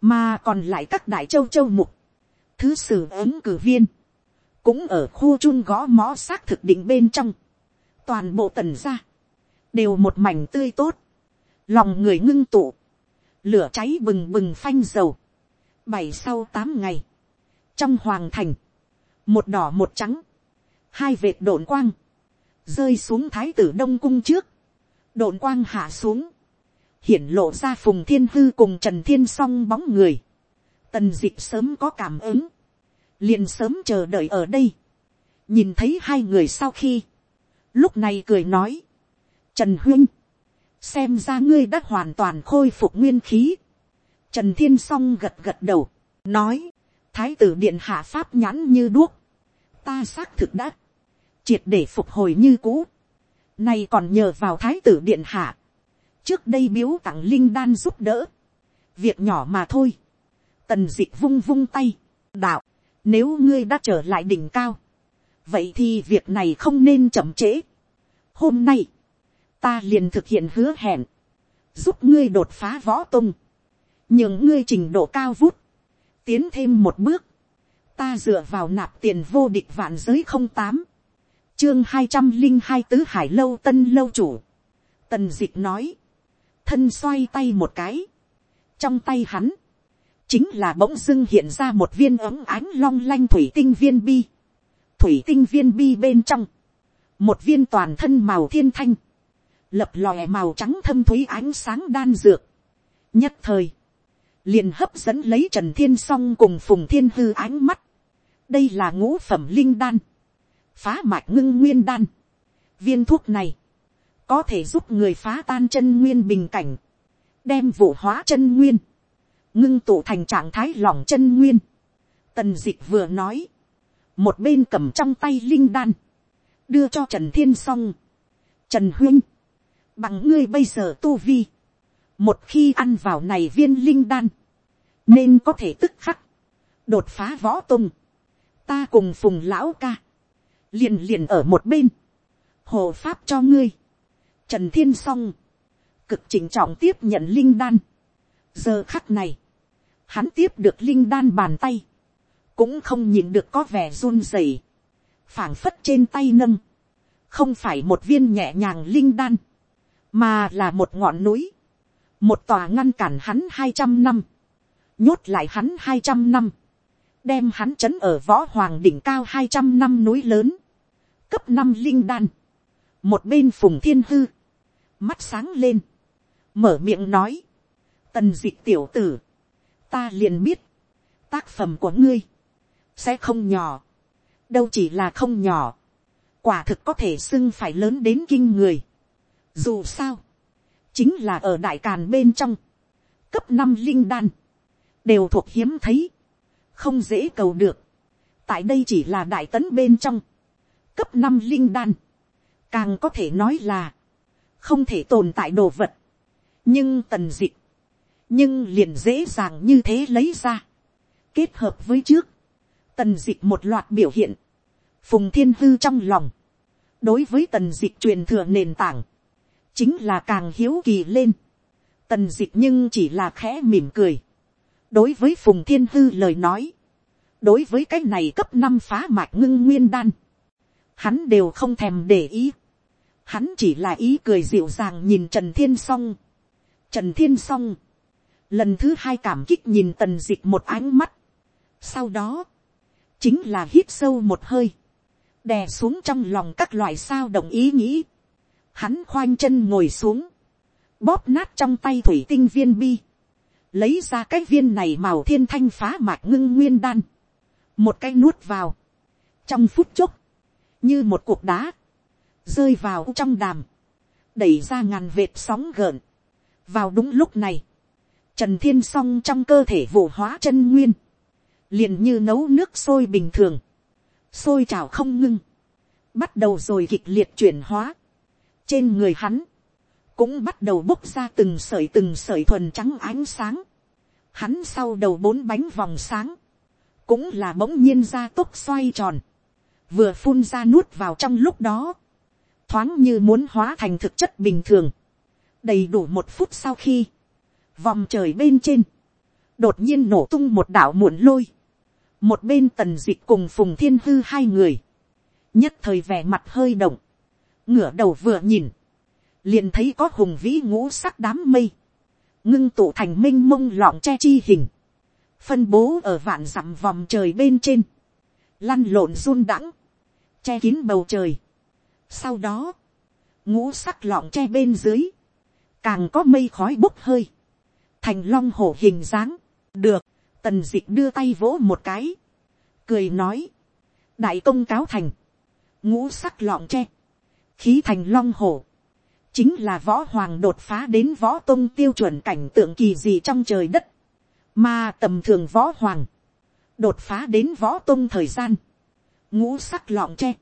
mà còn lại các đại châu châu mục, thứ sử ứng cử viên, cũng ở khu chun gõ mõ xác thực định bên trong, toàn bộ tần gia. Đều một mảnh tươi tốt, lòng người ngưng tụ, lửa cháy bừng bừng phanh dầu, bảy sau tám ngày, trong hoàng thành, một đỏ một trắng, hai vệt đồn quang, rơi xuống thái tử đông cung trước, đồn quang hạ xuống, hiển lộ ra phùng thiên hư cùng trần thiên s o n g bóng người, tần d ị c h sớm có cảm ứng, liền sớm chờ đợi ở đây, nhìn thấy hai người sau khi, lúc này cười nói, trần huynh, xem ra ngươi đã hoàn toàn khôi phục nguyên khí, trần thiên s o n g gật gật đầu, nói, thái tử điện hạ pháp nhãn như đuốc, ta xác thực đã triệt để phục hồi như cũ. Nay còn nhờ vào thái tử điện hạ. Trước đây biếu tặng linh đan giúp đỡ. Việc nhỏ mà thôi. Tần Dị vung vung tay. Đạo, nếu ngươi đã trở lại đỉnh cao. Vậy thì việc này không nên chậm trễ. Hôm nay, ta liền thực hiện hứa hẹn. Giúp ngươi đột phá võ tung. nhường ngươi trình độ cao vút. Tiến thêm một bước, ta dựa vào nạp tiền vô địch vạn giới không tám, chương hai trăm linh hai tứ hải lâu tân lâu chủ, tần d ị c h nói, thân xoay tay một cái, trong tay hắn, chính là bỗng dưng hiện ra một viên ấm ánh long lanh thủy tinh viên bi, thủy tinh viên bi bên trong, một viên toàn thân màu thiên thanh lập lòe màu trắng thâm thúy ánh sáng đan dược. Nhất thời liền hấp dẫn lấy trần thiên s o n g cùng phùng thiên hư ánh mắt. Đây là ngũ phẩm linh đan, phá mạch ngưng nguyên đan. viên thuốc này, có thể giúp người phá tan chân nguyên bình cảnh, đem vụ hóa chân nguyên, ngưng tụ thành trạng thái lỏng chân nguyên. Tần dịch vừa nói, một bên cầm trong tay linh đan, đưa cho trần thiên s o n g trần huynh bằng ngươi bây giờ tu vi, một khi ăn vào này viên linh đan, nên có thể tức khắc, đột phá võ tung, ta cùng phùng lão ca, liền liền ở một bên, hộ pháp cho ngươi, trần thiên song cực chỉnh trọng tiếp nhận linh đan, giờ khắc này, hắn tiếp được linh đan bàn tay, cũng không nhìn được có vẻ run rẩy, phảng phất trên tay nâng, không phải một viên nhẹ nhàng linh đan, mà là một ngọn núi, một tòa ngăn cản hắn hai trăm năm, nhốt lại hắn hai trăm năm, đem hắn c h ấ n ở võ hoàng đỉnh cao hai trăm năm núi lớn, cấp năm linh đan, một bên phùng thiên hư, mắt sáng lên, mở miệng nói, tần d ị c h tiểu tử, ta liền biết, tác phẩm của ngươi, sẽ không nhỏ, đâu chỉ là không nhỏ, quả thực có thể xưng phải lớn đến kinh người. Dù sao, chính là ở đại càn bên trong, cấp năm linh đan, đều thuộc hiếm thấy, không dễ cầu được. tại đây chỉ là đại tấn bên trong, cấp năm linh đan, càng có thể nói là, không thể tồn tại đồ vật, nhưng tần dịch, nhưng liền dễ dàng như thế lấy ra, kết hợp với trước, tần dịch một loạt biểu hiện, phùng thiên hư trong lòng, đối với tần dịch truyền thừa nền tảng, chính là càng hiếu kỳ lên, tần dịch nhưng chỉ là khẽ mỉm cười, đối với phùng thiên hư lời nói, đối với cái này cấp năm phá mạch ngưng nguyên đan, hắn đều không thèm để ý, hắn chỉ là ý cười dịu dàng nhìn trần thiên s o n g trần thiên s o n g lần thứ hai cảm kích nhìn tần dịch một ánh mắt, sau đó, chính là hít sâu một hơi, đè xuống trong lòng các loại sao động ý nghĩ, hắn khoanh chân ngồi xuống, bóp nát trong tay thủy tinh viên bi, lấy ra cái viên này màu thiên thanh phá mạc ngưng nguyên đan, một cái nuốt vào, trong phút chốc, như một cuộc đá, rơi vào trong đàm, đẩy ra ngàn vệt sóng gợn. vào đúng lúc này, trần thiên s o n g trong cơ thể vụ hóa chân nguyên, liền như nấu nước sôi bình thường, sôi trào không ngưng, bắt đầu rồi kịch liệt chuyển hóa, trên người hắn, cũng bắt đầu bốc ra từng sợi từng sợi thuần trắng ánh sáng, hắn sau đầu bốn bánh vòng sáng, cũng là bỗng nhiên ra tốc xoay tròn, vừa phun ra nuốt vào trong lúc đó, thoáng như muốn hóa thành thực chất bình thường. đầy đủ một phút sau khi, vòng trời bên trên, đột nhiên nổ tung một đảo muộn lôi, một bên tần d ị c h cùng phùng thiên hư hai người, nhất thời vẻ mặt hơi động, ngửa đầu vừa nhìn, liền thấy có hùng vĩ ngũ sắc đám mây, ngưng tụ thành m i n h mông lọng che chi hình, phân bố ở vạn dặm vòng trời bên trên, lăn lộn run đẳng, che kín bầu trời, sau đó, ngũ sắc lọng che bên dưới, càng có mây khói bốc hơi, thành long hổ hình dáng, được, tần d ị c h đưa tay vỗ một cái, cười nói, đại công cáo thành, ngũ sắc lọng tre, khí thành long hổ, chính là võ hoàng đột phá đến võ tông tiêu chuẩn cảnh tượng kỳ gì trong trời đất, mà tầm thường võ hoàng, đột phá đến võ tông thời gian, ngũ sắc lọng tre,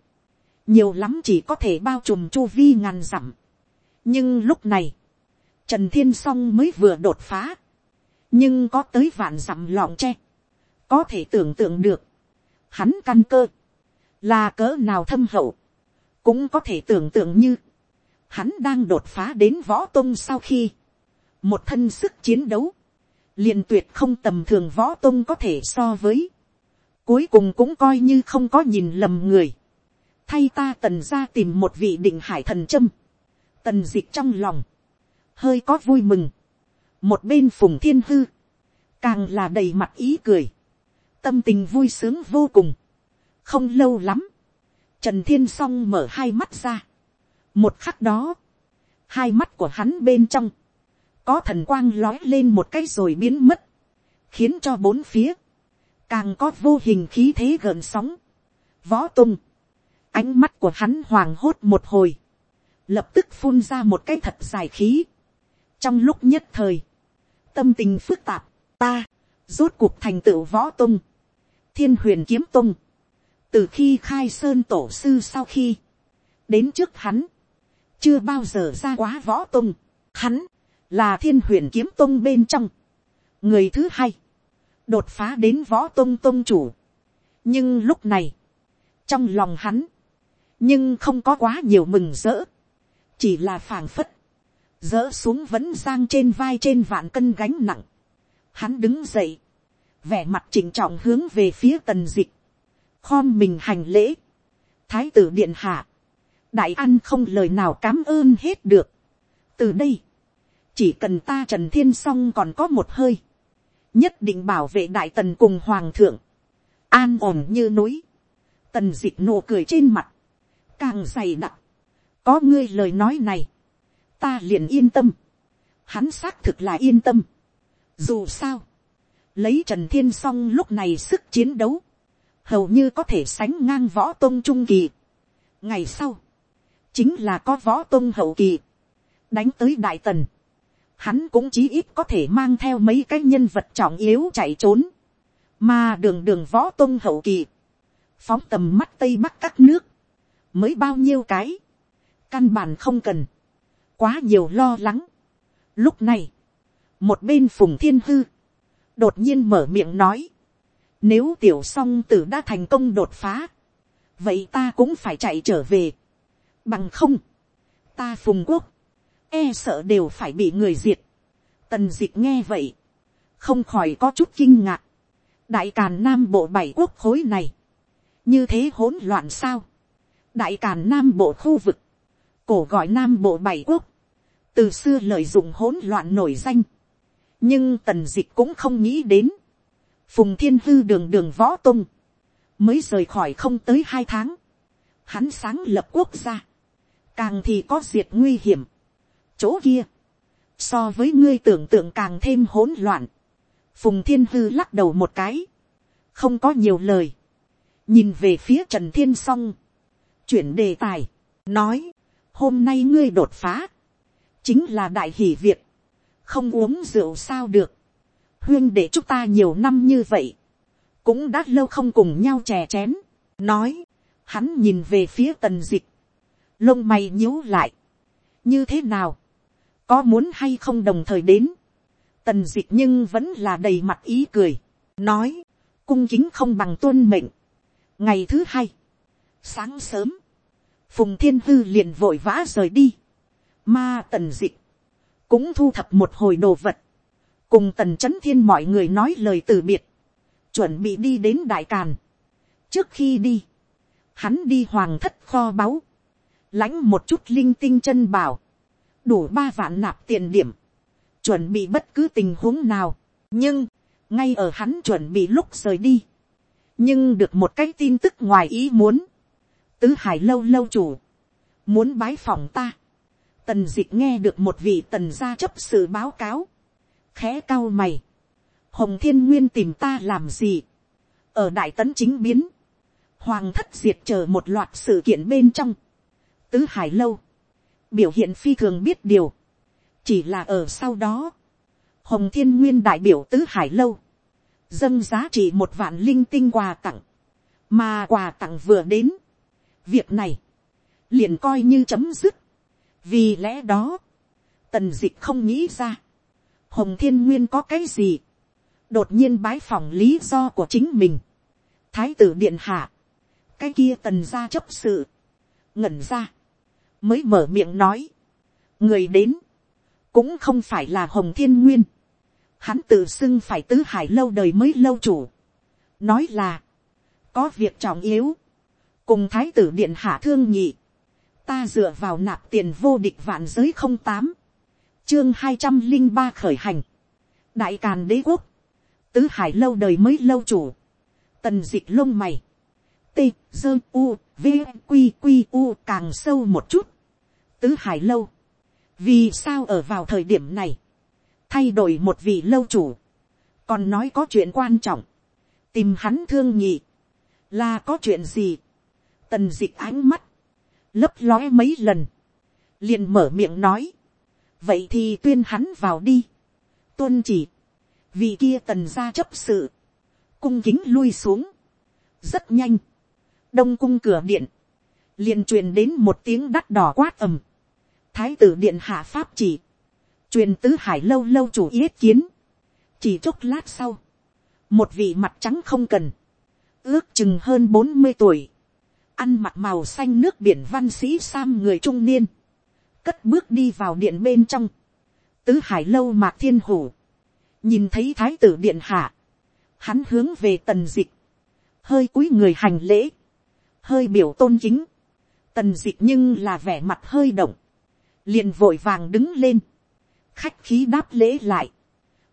nhiều lắm chỉ có thể bao trùm chu vi ngàn dặm. nhưng lúc này, trần thiên song mới vừa đột phá, nhưng có tới vạn dặm lọng tre, có thể tưởng tượng được, hắn căn cơ, là cỡ nào thâm hậu, cũng có thể tưởng tượng như, hắn đang đột phá đến võ tôn sau khi, một thân sức chiến đấu, liền tuyệt không tầm thường võ tôn có thể so với, cuối cùng cũng coi như không có nhìn lầm người, thay ta tần ra tìm một vị định hải thần châm, tần d ị c h trong lòng, hơi có vui mừng, một bên phùng thiên hư, càng là đầy mặt ý cười, tâm tình vui sướng vô cùng, không lâu lắm, trần thiên Song mở hai mắt ra, một khắc đó, hai mắt của hắn bên trong, có thần quang lói lên một cái rồi biến mất, khiến cho bốn phía, càng có vô hình khí thế gợn sóng, võ tung, Ánh mắt của hắn hoàng hốt một hồi. Lập tức phun ra một cái thật dài khí. Trong lúc nhất thời. Tâm tình phức tạp. Ta. Rốt cuộc thành tựu võ tung. Thiên huyền kiếm tung. Từ khi khai sơn tổ sư sau khi. Đến trước hắn. Chưa bao giờ ra quá võ tung. Hắn. Là thiên huyền kiếm tung bên trong. Người thứ hai. Đột phá đến võ tung tung chủ. Nhưng lúc này. Trong lòng hắn nhưng không có quá nhiều mừng rỡ, chỉ là phảng phất, dỡ xuống vẫn giang trên vai trên vạn cân gánh nặng. Hắn đứng dậy, vẻ mặt chỉnh trọng hướng về phía tần dịch, khom mình hành lễ, thái tử điện hạ, đại ăn không lời nào cám ơn hết được. từ đây, chỉ cần ta trần thiên s o n g còn có một hơi, nhất định bảo vệ đại tần cùng hoàng thượng, an ổn như núi, tần d ị c h nụ cười trên mặt, càng dày đặc, có ngươi lời nói này, ta liền yên tâm, hắn xác thực là yên tâm, dù sao, lấy trần thiên s o n g lúc này sức chiến đấu, hầu như có thể sánh ngang võ tôn trung kỳ. ngày sau, chính là có võ tôn hậu kỳ, đánh tới đại tần, hắn cũng chí ít có thể mang theo mấy cái nhân vật trọng yếu chạy trốn, mà đường đường võ tôn hậu kỳ, phóng tầm mắt tây bắc các nước, mới bao nhiêu cái, căn bản không cần, quá nhiều lo lắng. Lúc này, một bên phùng thiên hư, đột nhiên mở miệng nói, nếu tiểu song tử đã thành công đột phá, vậy ta cũng phải chạy trở về. Bằng không, ta phùng quốc, e sợ đều phải bị người diệt. Tần dịch nghe vậy, không khỏi có chút kinh ngạc. Đại càn nam bộ bảy quốc khối này, như thế hỗn loạn sao. Đại càn nam bộ khu vực, cổ gọi nam bộ bảy quốc, từ xưa lợi dụng hỗn loạn nổi danh. nhưng tần dịch cũng không nghĩ đến, phùng thiên hư đường đường võ tung, mới rời khỏi không tới hai tháng, hắn sáng lập quốc gia, càng thì có diệt nguy hiểm, chỗ kia, so với ngươi tưởng tượng càng thêm hỗn loạn, phùng thiên hư lắc đầu một cái, không có nhiều lời, nhìn về phía trần thiên s o n g chuyển đề tài, nói, hôm nay ngươi đột phá, chính là đại hỷ việc, không uống rượu sao được, huyên để chúng ta nhiều năm như vậy, cũng đã lâu không cùng nhau chè chén, nói, hắn nhìn về phía tần dịch, lông mày nhíu lại, như thế nào, có muốn hay không đồng thời đến, tần dịch nhưng vẫn là đầy mặt ý cười, nói, cung kính không bằng tuân mệnh, ngày thứ hai, sáng sớm, phùng thiên hư liền vội vã rời đi, ma tần dịch, cũng thu thập một hồi đồ vật, cùng tần c h ấ n thiên mọi người nói lời từ biệt, chuẩn bị đi đến đại càn. trước khi đi, hắn đi hoàng thất kho báu, lãnh một chút linh tinh chân bảo, đủ ba vạn nạp tiền điểm, chuẩn bị bất cứ tình huống nào, nhưng, ngay ở hắn chuẩn bị lúc rời đi, nhưng được một cái tin tức ngoài ý muốn, tứ hải lâu lâu chủ, muốn bái phòng ta, tần d ị nghe được một vị tần gia chấp sự báo cáo, khẽ cao mày, hồng thiên nguyên tìm ta làm gì, ở đại tấn chính biến, hoàng thất diệt chờ một loạt sự kiện bên trong, tứ hải lâu, biểu hiện phi thường biết điều, chỉ là ở sau đó, hồng thiên nguyên đại biểu tứ hải lâu, dâng giá trị một vạn linh tinh quà tặng, mà quà tặng vừa đến, việc này, liền coi như chấm dứt, vì lẽ đó, tần dịch không nghĩ ra, hồng thiên nguyên có cái gì, đột nhiên bái phòng lý do của chính mình, thái tử điện hạ, cái kia tần ra chấp sự, ngẩn ra, mới mở miệng nói, người đến, cũng không phải là hồng thiên nguyên, hắn tự xưng phải tứ hải lâu đời mới lâu chủ, nói là, có việc trọng yếu, cùng thái tử điện hạ thương nhị, ta dựa vào nạp tiền vô địch vạn giới không tám, chương hai trăm linh ba khởi hành, đại càn đế quốc, tứ hải lâu đời mới lâu chủ, tần d ị c h lông mày, t, dơ u, v, q q u càng sâu một chút, tứ hải lâu, vì sao ở vào thời điểm này, thay đổi một vị lâu chủ, còn nói có chuyện quan trọng, tìm hắn thương nhị, là có chuyện gì, tần d ị c h ánh mắt, lấp lóe mấy lần, liền mở miệng nói, vậy thì tuyên hắn vào đi, tuân chỉ, vì kia tần ra chấp sự, cung kính lui xuống, rất nhanh, đông cung cửa điện, liền truyền đến một tiếng đắt đỏ quát ầm, thái tử điện hạ pháp chỉ, truyền tứ hải lâu lâu chủ yết kiến, chỉ chốc lát sau, một vị mặt trắng không cần, ước chừng hơn bốn mươi tuổi, ăn mặc màu xanh nước biển văn sĩ sam người trung niên, cất bước đi vào điện bên trong, tứ hải lâu mạc thiên hủ, nhìn thấy thái tử điện hạ, hắn hướng về tần dịch, hơi cúi người hành lễ, hơi biểu tôn chính, tần dịch nhưng là vẻ mặt hơi động, liền vội vàng đứng lên, khách khí đáp lễ lại,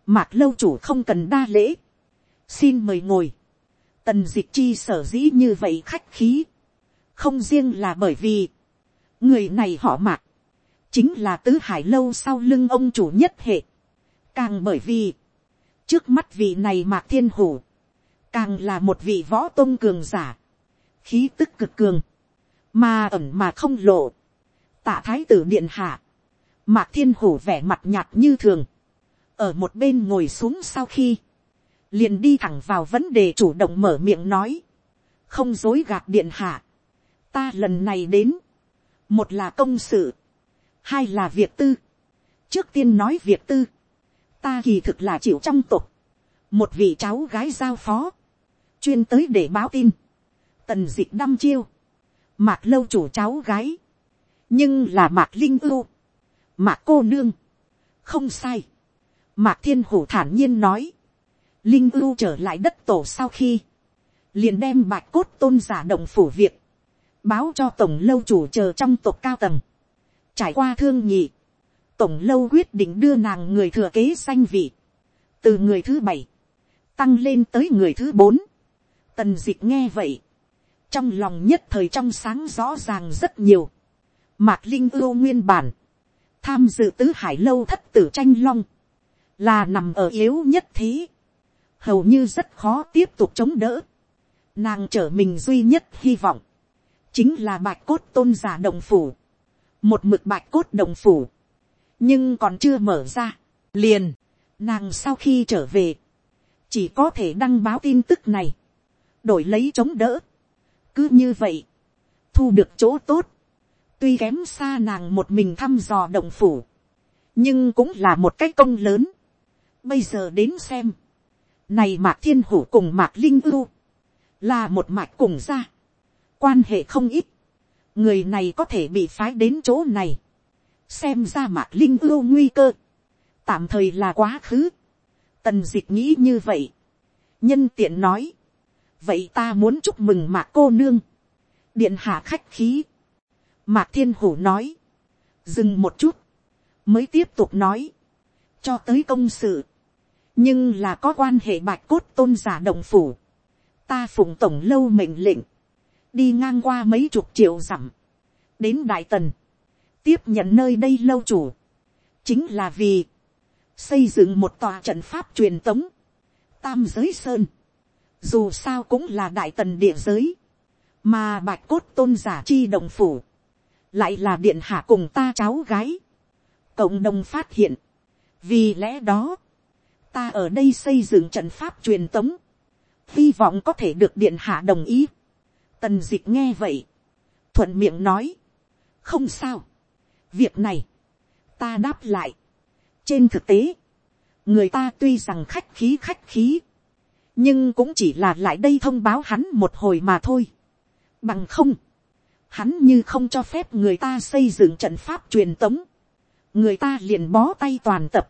mạc lâu chủ không cần đa lễ, xin mời ngồi, tần dịch chi sở dĩ như vậy khách khí, không riêng là bởi vì, người này họ mạc, chính là tứ hải lâu sau lưng ông chủ nhất hệ, càng bởi vì, trước mắt vị này mạc thiên hủ, càng là một vị võ tôn cường giả, khí tức cực cường, mà ẩm mà không lộ, tạ thái tử điện hạ, Mạc thiên hổ vẻ mặt nhạt như thường. Ở một bên ngồi xuống sau khi. Liền đi thẳng vào vấn đề chủ động mở miệng nói. Không dối gạt điện hạ. Ta lần này đến. một là công sự, hai là việc tư. trước tiên nói việc tư, ta kỳ thực là chịu trong tục, một vị cháu gái giao phó, chuyên tới để báo tin, tần d ị c h đăm chiêu, mạc lâu chủ cháu gái, nhưng là mạc linh ưu, mạc cô nương, không sai, mạc thiên hủ thản nhiên nói, linh ưu trở lại đất tổ sau khi, liền đem bạch cốt tôn giả động phủ việc, báo cho tổng lâu chủ chờ trong tộc cao tầng, trải qua thương nhị, tổng lâu quyết định đưa nàng người thừa kế sanh vị, từ người thứ bảy, tăng lên tới người thứ bốn, tần dịch nghe vậy, trong lòng nhất thời trong sáng rõ ràng rất nhiều, mạc linh ưu nguyên bản, tham dự tứ hải lâu thất tử tranh long, là nằm ở yếu nhất thế, hầu như rất khó tiếp tục chống đỡ, nàng trở mình duy nhất hy vọng, chính là bạch cốt tôn giả đồng phủ, một mực bạch cốt đồng phủ, nhưng còn chưa mở ra, liền, nàng sau khi trở về, chỉ có thể đăng báo tin tức này, đổi lấy chống đỡ. cứ như vậy, thu được chỗ tốt, tuy kém xa nàng một mình thăm dò động phủ, nhưng cũng là một cái công lớn. bây giờ đến xem, này mạc thiên hủ cùng mạc linh ưu, là một mạch cùng ra, quan hệ không ít, người này có thể bị phái đến chỗ này, xem ra mạc linh ưu nguy cơ, tạm thời là quá khứ, tần dịch nghĩ như vậy, nhân tiện nói, vậy ta muốn chúc mừng mạc cô nương, điện hạ khách khí, mạc thiên hủ nói, dừng một chút, mới tiếp tục nói, cho tới công sự, nhưng là có quan hệ bạch cốt tôn giả đồng phủ, ta phụng tổng lâu mệnh lệnh, đi ngang qua mấy chục triệu dặm, đến đại tần, tiếp nhận nơi đây lâu chủ, chính là vì xây dựng một tòa trận pháp truyền tống, tam giới sơn, dù sao cũng là đại tần địa giới, mà bạch cốt tôn giả chi đồng phủ, lại là điện hạ cùng ta cháu gái, cộng đồng phát hiện, vì lẽ đó, ta ở đây xây dựng trận pháp truyền tống, hy vọng có thể được điện hạ đồng ý. Tần dịch nghe vậy, thuận miệng nói, không sao, việc này, ta đáp lại. trên thực tế, người ta tuy rằng khách khí khách khí, nhưng cũng chỉ là lại đây thông báo hắn một hồi mà thôi. bằng không, hắn như không cho phép người ta xây dựng trận pháp truyền tống, người ta liền bó tay toàn tập,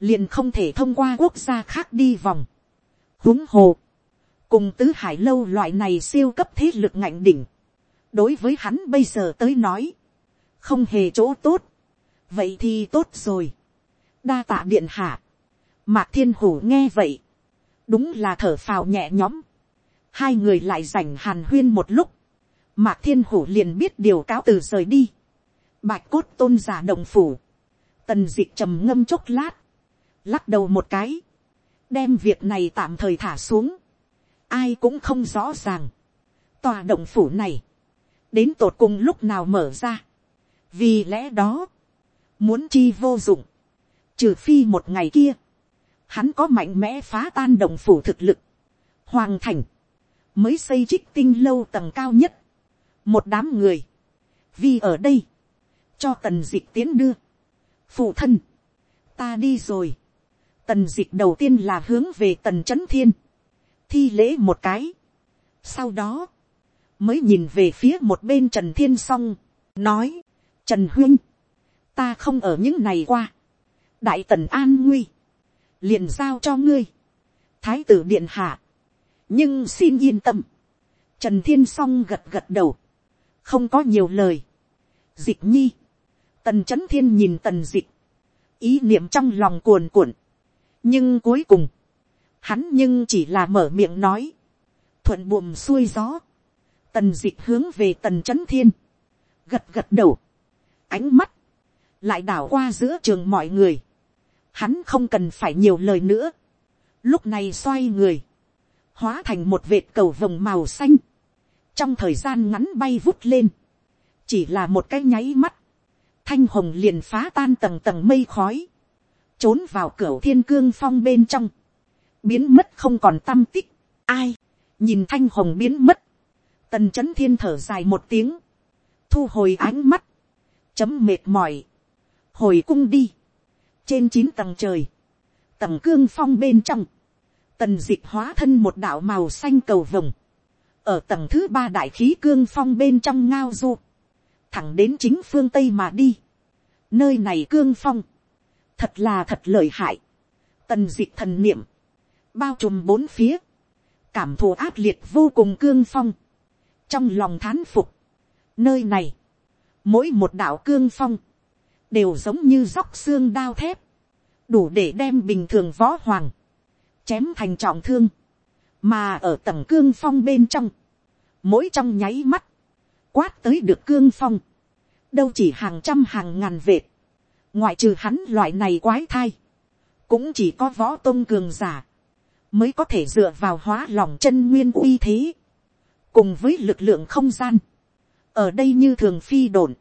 liền không thể thông qua quốc gia khác đi vòng. huống hồ, cùng tứ hải lâu loại này siêu cấp thế lực ngạnh đỉnh, đối với hắn bây giờ tới nói, không hề chỗ tốt, vậy thì tốt rồi, đa tạ điện hạ, mạc thiên hủ nghe vậy, đúng là thở phào nhẹ nhõm, hai người lại rảnh hàn huyên một lúc, mạc thiên hủ liền biết điều cáo từ rời đi, bạch cốt tôn giả đồng phủ, tần d ị ệ t trầm ngâm chốc lát, lắc đầu một cái, đem việc này tạm thời thả xuống, ai cũng không rõ ràng, tòa động phủ này, đến tột cùng lúc nào mở ra, vì lẽ đó, muốn chi vô dụng, trừ phi một ngày kia, hắn có mạnh mẽ phá tan động phủ thực lực, hoàng thành, mới xây trích tinh lâu tầng cao nhất, một đám người, vì ở đây, cho tần dịch tiến đưa, phụ thân, ta đi rồi, tần dịch đầu tiên là hướng về tần c thiên, thi lễ một cái, sau đó, mới nhìn về phía một bên trần thiên Song nói, trần huyên, ta không ở những này qua, đại tần an nguy, liền giao cho ngươi, thái tử điện hạ, nhưng xin yên tâm, trần thiên Song gật gật đầu, không có nhiều lời, dịch nhi, tần c thiên nhìn tần dịch, ý niệm trong lòng cuồn cuộn, nhưng cuối cùng, hắn nhưng chỉ là mở miệng nói, thuận buồm xuôi gió, tần dịch hướng về tần c h ấ n thiên, gật gật đầu, ánh mắt, lại đảo qua giữa trường mọi người, hắn không cần phải nhiều lời nữa. Lúc này xoay người, hóa thành một vệt cầu vồng màu xanh, trong thời gian ngắn bay vút lên, chỉ là một cái nháy mắt, thanh hồng liền phá tan tầng tầng mây khói, trốn vào cửa thiên cương phong bên trong, biến mất không còn tâm tích, ai, nhìn thanh hồng biến mất, tần chấn thiên thở dài một tiếng, thu hồi ánh mắt, chấm mệt mỏi, hồi cung đi, trên chín tầng trời, tầng cương phong bên trong, tần dịch hóa thân một đạo màu xanh cầu vồng, ở tầng thứ ba đại khí cương phong bên trong ngao du, thẳng đến chính phương tây mà đi, nơi này cương phong, thật là thật lợi hại, tần dịch thần niệm, bao trùm bốn phía, cảm thù ác liệt vô cùng cương phong, trong lòng thán phục, nơi này, mỗi một đạo cương phong, đều giống như róc xương đao thép, đủ để đem bình thường võ hoàng, chém thành trọng thương, mà ở tầng cương phong bên trong, mỗi trong nháy mắt, quát tới được cương phong, đâu chỉ hàng trăm hàng ngàn vệt, ngoại trừ hắn loại này quái thai, cũng chỉ có võ tôn cường giả, mới có thể dựa vào hóa lòng chân nguyên uy thế, cùng với lực lượng không gian, ở đây như thường phi đồn,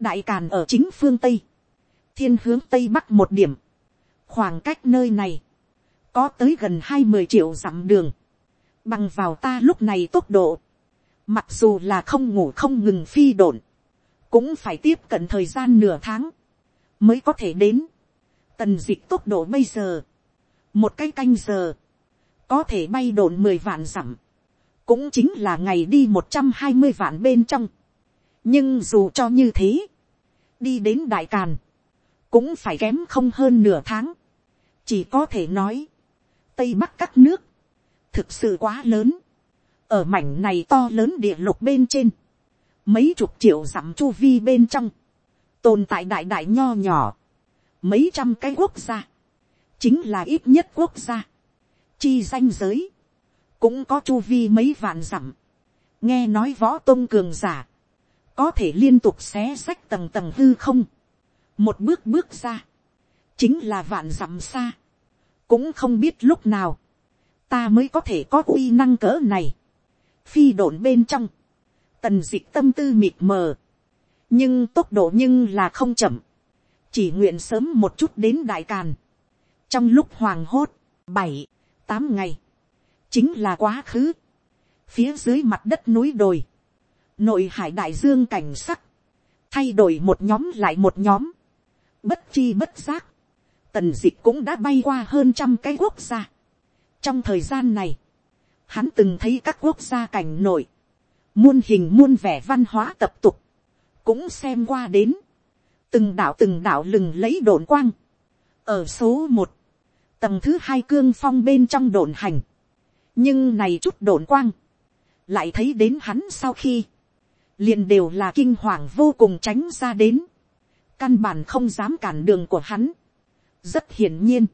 đại càn ở chính phương tây, thiên hướng tây bắc một điểm, khoảng cách nơi này, có tới gần hai mươi triệu dặm đường, bằng vào ta lúc này tốc độ, mặc dù là không ngủ không ngừng phi đồn, cũng phải tiếp cận thời gian nửa tháng, mới có thể đến, tần dịch tốc độ bây giờ, một cái canh giờ, có thể bay đồn mười vạn dặm, cũng chính là ngày đi một trăm hai mươi vạn bên trong, nhưng dù cho như thế, đi đến đại càn, cũng phải kém không hơn nửa tháng, chỉ có thể nói, tây bắc các nước, thực sự quá lớn, ở mảnh này to lớn địa lục bên trên, mấy chục triệu dặm chu vi bên trong, tồn tại đại đại nho nhỏ, mấy trăm cái quốc gia, chính là ít nhất quốc gia, chi danh giới, cũng có chu vi mấy vạn dặm, nghe nói võ tôn cường giả, có thể liên tục xé sách tầng tầng hư không, một bước bước ra, chính là vạn dặm xa, cũng không biết lúc nào, ta mới có thể có uy năng cỡ này, phi độn bên trong, tần d ị c h tâm tư mịt mờ, nhưng tốc độ nhưng là không chậm, chỉ nguyện sớm một chút đến đại càn, trong lúc hoàng hốt, bảy, tám ngày, chính là quá khứ, phía dưới mặt đất núi đồi, nội hải đại dương cảnh sắc, thay đổi một nhóm lại một nhóm, bất chi bất giác, tần dịch cũng đã bay qua hơn trăm cái quốc gia. trong thời gian này, hắn từng thấy các quốc gia cảnh nổi, muôn hình muôn vẻ văn hóa tập tục, cũng xem qua đến, từng đạo từng đạo lừng lấy đồn quang, ở số một, tầng thứ hai cương phong bên trong đồn hành, nhưng này chút đồn quang, lại thấy đến hắn sau khi, liền đều là kinh hoàng vô cùng tránh ra đến, căn bản không dám cản đường của hắn, rất hiển nhiên,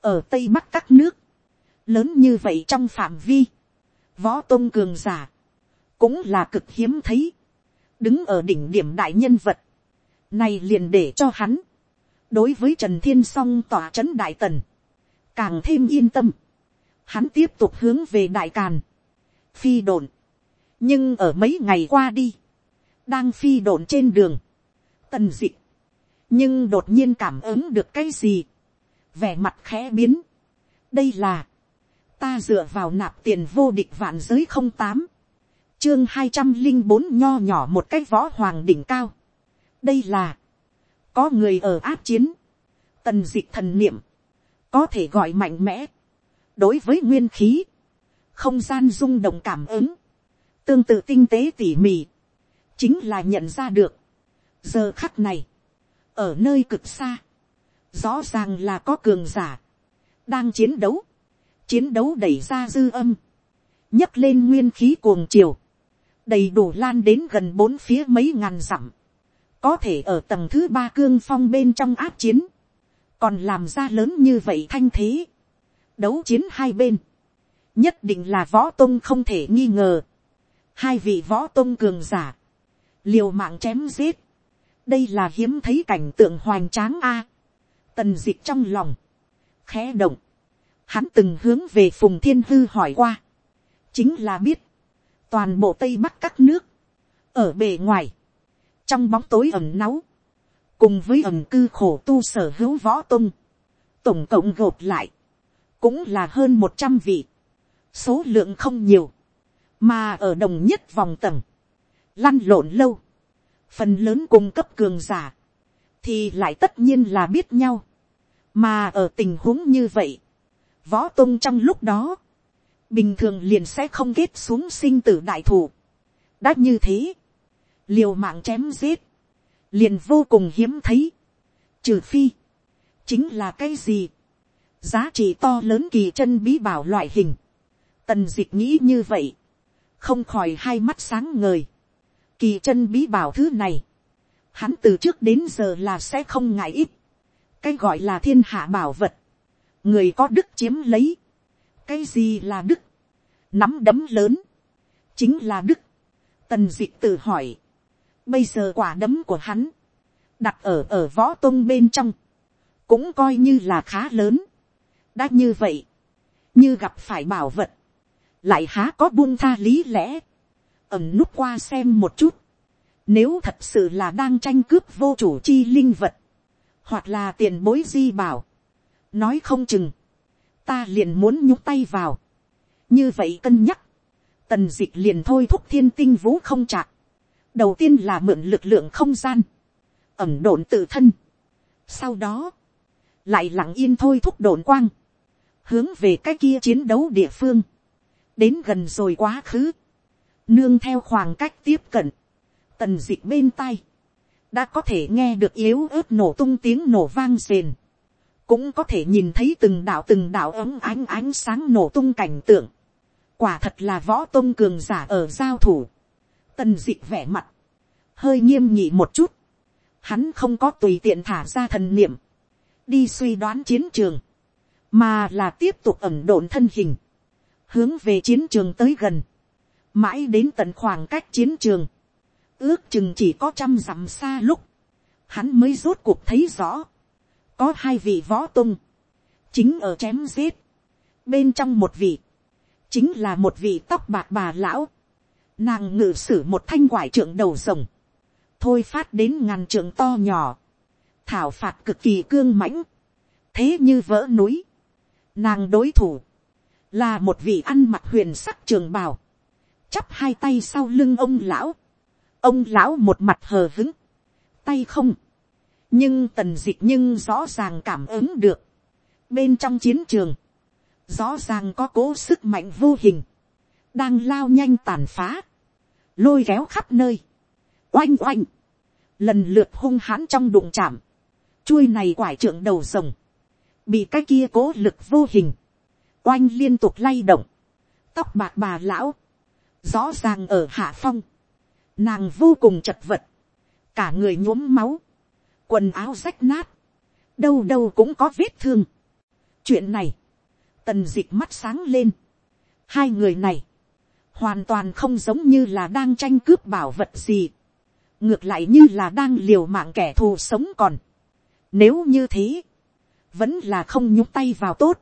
ở tây bắc các nước, lớn như vậy trong phạm vi, võ tôn cường giả, cũng là cực hiếm thấy, đứng ở đỉnh điểm đại nhân vật, này liền để cho hắn, đối với trần thiên song tỏa c h ấ n đại tần, càng thêm yên tâm, hắn tiếp tục hướng về đại càn, phi đồn, nhưng ở mấy ngày qua đi, đang phi đồn trên đường, tần dị nhưng đột nhiên cảm ứng được cái gì, vẻ mặt khẽ biến. đây là, ta dựa vào nạp tiền vô địch vạn giới không tám, chương hai trăm linh bốn nho nhỏ một cái võ hoàng đỉnh cao. đây là, có người ở áp chiến, tần d ị c h thần niệm, có thể gọi mạnh mẽ, đối với nguyên khí, không gian rung động cảm ứng, tương tự tinh tế tỉ mỉ, chính là nhận ra được. giờ khắc này, ở nơi cực xa, rõ ràng là có cường giả, đang chiến đấu, chiến đấu đẩy ra dư âm, nhấc lên nguyên khí cuồng chiều, đầy đủ lan đến gần bốn phía mấy ngàn dặm, có thể ở tầng thứ ba cương phong bên trong áp chiến, còn làm ra lớn như vậy thanh thế, đấu chiến hai bên, nhất định là võ tôn không thể nghi ngờ, hai vị võ tôn cường giả, liều mạng chém giết, đây là hiếm thấy cảnh tượng hoành tráng a. tần d ị c h trong lòng, khẽ động, hắn từng hướng về phùng thiên hư hỏi qua, chính là biết, toàn bộ tây bắc các nước, ở bề ngoài, trong bóng tối ẩm náu, cùng với ẩm cư khổ tu sở hữu võ tung, tổng cộng gộp lại, cũng là hơn một trăm vị, số lượng không nhiều, mà ở đồng nhất vòng tầng, lăn lộn lâu, phần lớn cung cấp cường giả, thì lại tất nhiên là biết nhau, mà ở tình huống như vậy, võ tung trong lúc đó, bình thường liền sẽ không kết xuống sinh tử đại thủ. đã như thế, liều mạng chém giết, liền vô cùng hiếm thấy, trừ phi, chính là cái gì, giá trị to lớn kỳ chân bí bảo loại hình, tần d ị c h nghĩ như vậy, không khỏi hai mắt sáng ngời, kỳ chân bí bảo thứ này, hắn từ trước đến giờ là sẽ không ngại ít, cái gọi là thiên hạ bảo vật, người có đức chiếm lấy, cái gì là đức, nắm đấm lớn, chính là đức, tần d ị c h tự hỏi, bây giờ quả đấm của hắn, đặt ở ở võ tôn bên trong, cũng coi như là khá lớn, đã như vậy, như gặp phải bảo vật, lại há có buông tha lý lẽ, ẩm nút qua xem một chút, nếu thật sự là đang tranh cướp vô chủ chi linh vật, hoặc là tiền bối di bảo, nói không chừng, ta liền muốn nhúc tay vào, như vậy cân nhắc, tần d ị c h liền thôi thúc thiên tinh vũ không chạc, đầu tiên là mượn lực lượng không gian, ẩm độn tự thân, sau đó, lại lặng yên thôi thúc độn quang, hướng về cái kia chiến đấu địa phương, đến gần rồi quá khứ, nương theo khoảng cách tiếp cận, tần d ị c h bên tay, đã có thể nghe được yếu ớt nổ tung tiếng nổ vang rền, cũng có thể nhìn thấy từng đạo từng đạo ấm ánh ánh sáng nổ tung cảnh tượng, quả thật là võ tôn cường giả ở giao thủ, tần d ị c h vẻ mặt, hơi nghiêm nhị một chút, hắn không có tùy tiện thả ra thần niệm, đi suy đoán chiến trường, mà là tiếp tục ẩm độn thân hình, hướng về chiến trường tới gần, mãi đến tận khoảng cách chiến trường, ước chừng chỉ có trăm dặm xa lúc, hắn mới rốt cuộc thấy rõ, có hai vị võ tung, chính ở chém giết, bên trong một vị, chính là một vị tóc bạc bà lão, nàng ngự sử một thanh quải trượng đầu rồng, thôi phát đến ngàn trượng to nhỏ, thảo phạt cực kỳ cương mãnh, thế như vỡ núi, Nàng đối thủ. Là một vị ăn mặc huyền sắc trường bào. Chắp hai tay sau lưng ông lão. Ông lão một mặt hờ hứng. Tay không. Nhưng tần dịch nhưng rõ ràng cảm ứng được. Bên trong chiến trường. Rõ ràng có cố sức mạnh vô hình. Đang lao nhanh tàn phá. Lôi kéo khắp nơi. Oanh oanh. Lần lượt hung hãn trong đụng chạm. Chuôi này quải trượng đầu rồng. Bị cái kia cố lực vô hình, oanh liên tục lay động, tóc bạc bà lão, rõ ràng ở hạ phong, nàng vô cùng chật vật, cả người nhuốm máu, quần áo rách nát, đâu đâu cũng có vết thương. chuyện này, tần d ị c h mắt sáng lên, hai người này, hoàn toàn không giống như là đang tranh cướp bảo vật gì, ngược lại như là đang liều mạng kẻ thù sống còn. Nếu như thế, vẫn là không nhúc tay vào tốt,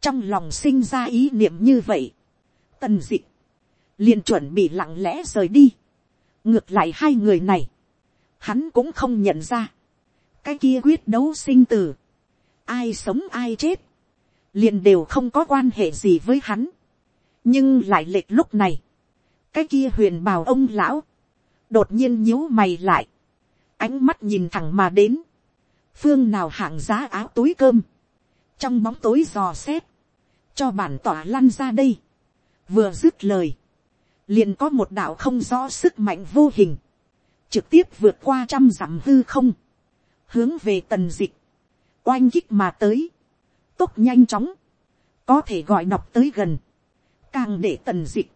trong lòng sinh ra ý niệm như vậy, tần d ị liền chuẩn bị lặng lẽ rời đi, ngược lại hai người này, hắn cũng không nhận ra, cái kia quyết đấu sinh tử, ai sống ai chết, liền đều không có quan hệ gì với hắn, nhưng lại lệch lúc này, cái kia huyền bào ông lão, đột nhiên nhíu mày lại, ánh mắt nhìn thẳng mà đến, phương nào hạng giá áo túi cơm, trong bóng tối dò xét, cho bản tỏa lăn ra đây, vừa dứt lời, liền có một đạo không rõ sức mạnh vô hình, trực tiếp vượt qua trăm dặm hư không, hướng về tần dịch, oanh kích mà tới, tốc nhanh chóng, có thể gọi đọc tới gần, càng để tần dịch,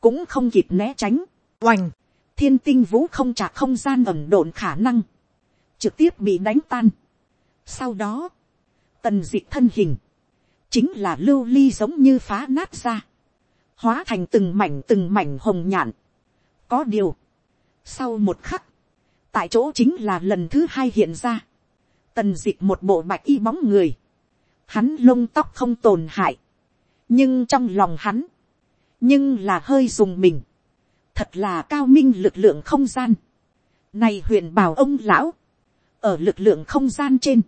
cũng không kịp né tránh, oanh, thiên tinh vũ không trả không gian ẩm độn khả năng, trực tiếp bị đánh tan. Sau đó, tần dịch thân hình, chính là lưu ly giống như phá nát ra, hóa thành từng mảnh từng mảnh hồng nhạn. Có điều, sau một khắc, tại chỗ chính là lần thứ hai hiện ra, tần dịch một bộ bạch y bóng người, hắn lông tóc không tồn hại, nhưng trong lòng hắn, nhưng là hơi dùng mình, thật là cao minh lực lượng không gian. Này huyền bảo ông lão, ở lực lượng không gian trên,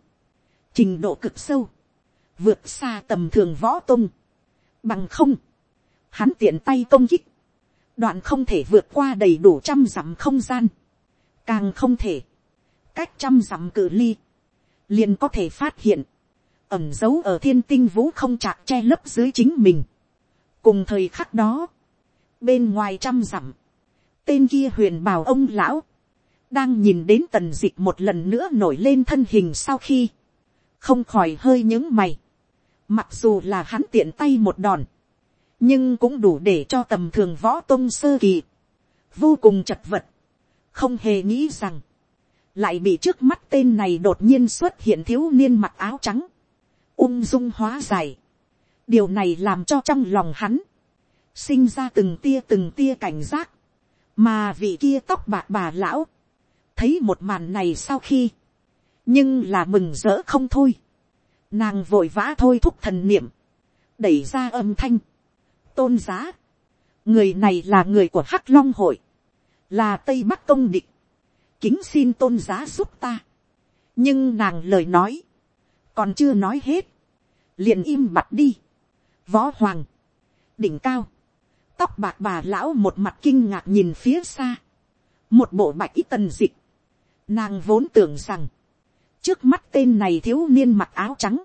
trình độ cực sâu, vượt xa tầm thường võ tung, bằng không, hắn tiện tay công kích, đoạn không thể vượt qua đầy đủ trăm dặm không gian, càng không thể, cách trăm dặm cự ly, liền có thể phát hiện, ẩm dấu ở thiên tinh vũ không chạc che lấp dưới chính mình. cùng thời khắc đó, bên ngoài trăm dặm, tên kia huyền bào ông lão, đang nhìn đến tần d ị c h một lần nữa nổi lên thân hình sau khi, không khỏi hơi những mày, mặc dù là hắn tiện tay một đòn, nhưng cũng đủ để cho tầm thường võ tôn sơ kỳ, vô cùng chật vật, không hề nghĩ rằng, lại bị trước mắt tên này đột nhiên xuất hiện thiếu niên mặc áo trắng, ung dung hóa giải. Điều này làm cho trong lòng hắn, sinh ra từng tia từng tia cảnh giác, mà vị kia tóc bạc bà lão, thấy một màn này sau khi, nhưng là mừng rỡ không thôi, nàng vội vã thôi thúc thần niệm, đẩy ra âm thanh, tôn giá, người này là người của hắc long hội, là tây bắc công địch, kính xin tôn giá giúp ta, nhưng nàng lời nói, còn chưa nói hết, liền im mặt đi, võ hoàng, đỉnh cao, tóc bạc bà lão một mặt kinh ngạc nhìn phía xa, một bộ bạch ít tần dịch, nàng vốn tưởng rằng, trước mắt tên này thiếu niên mặc áo trắng,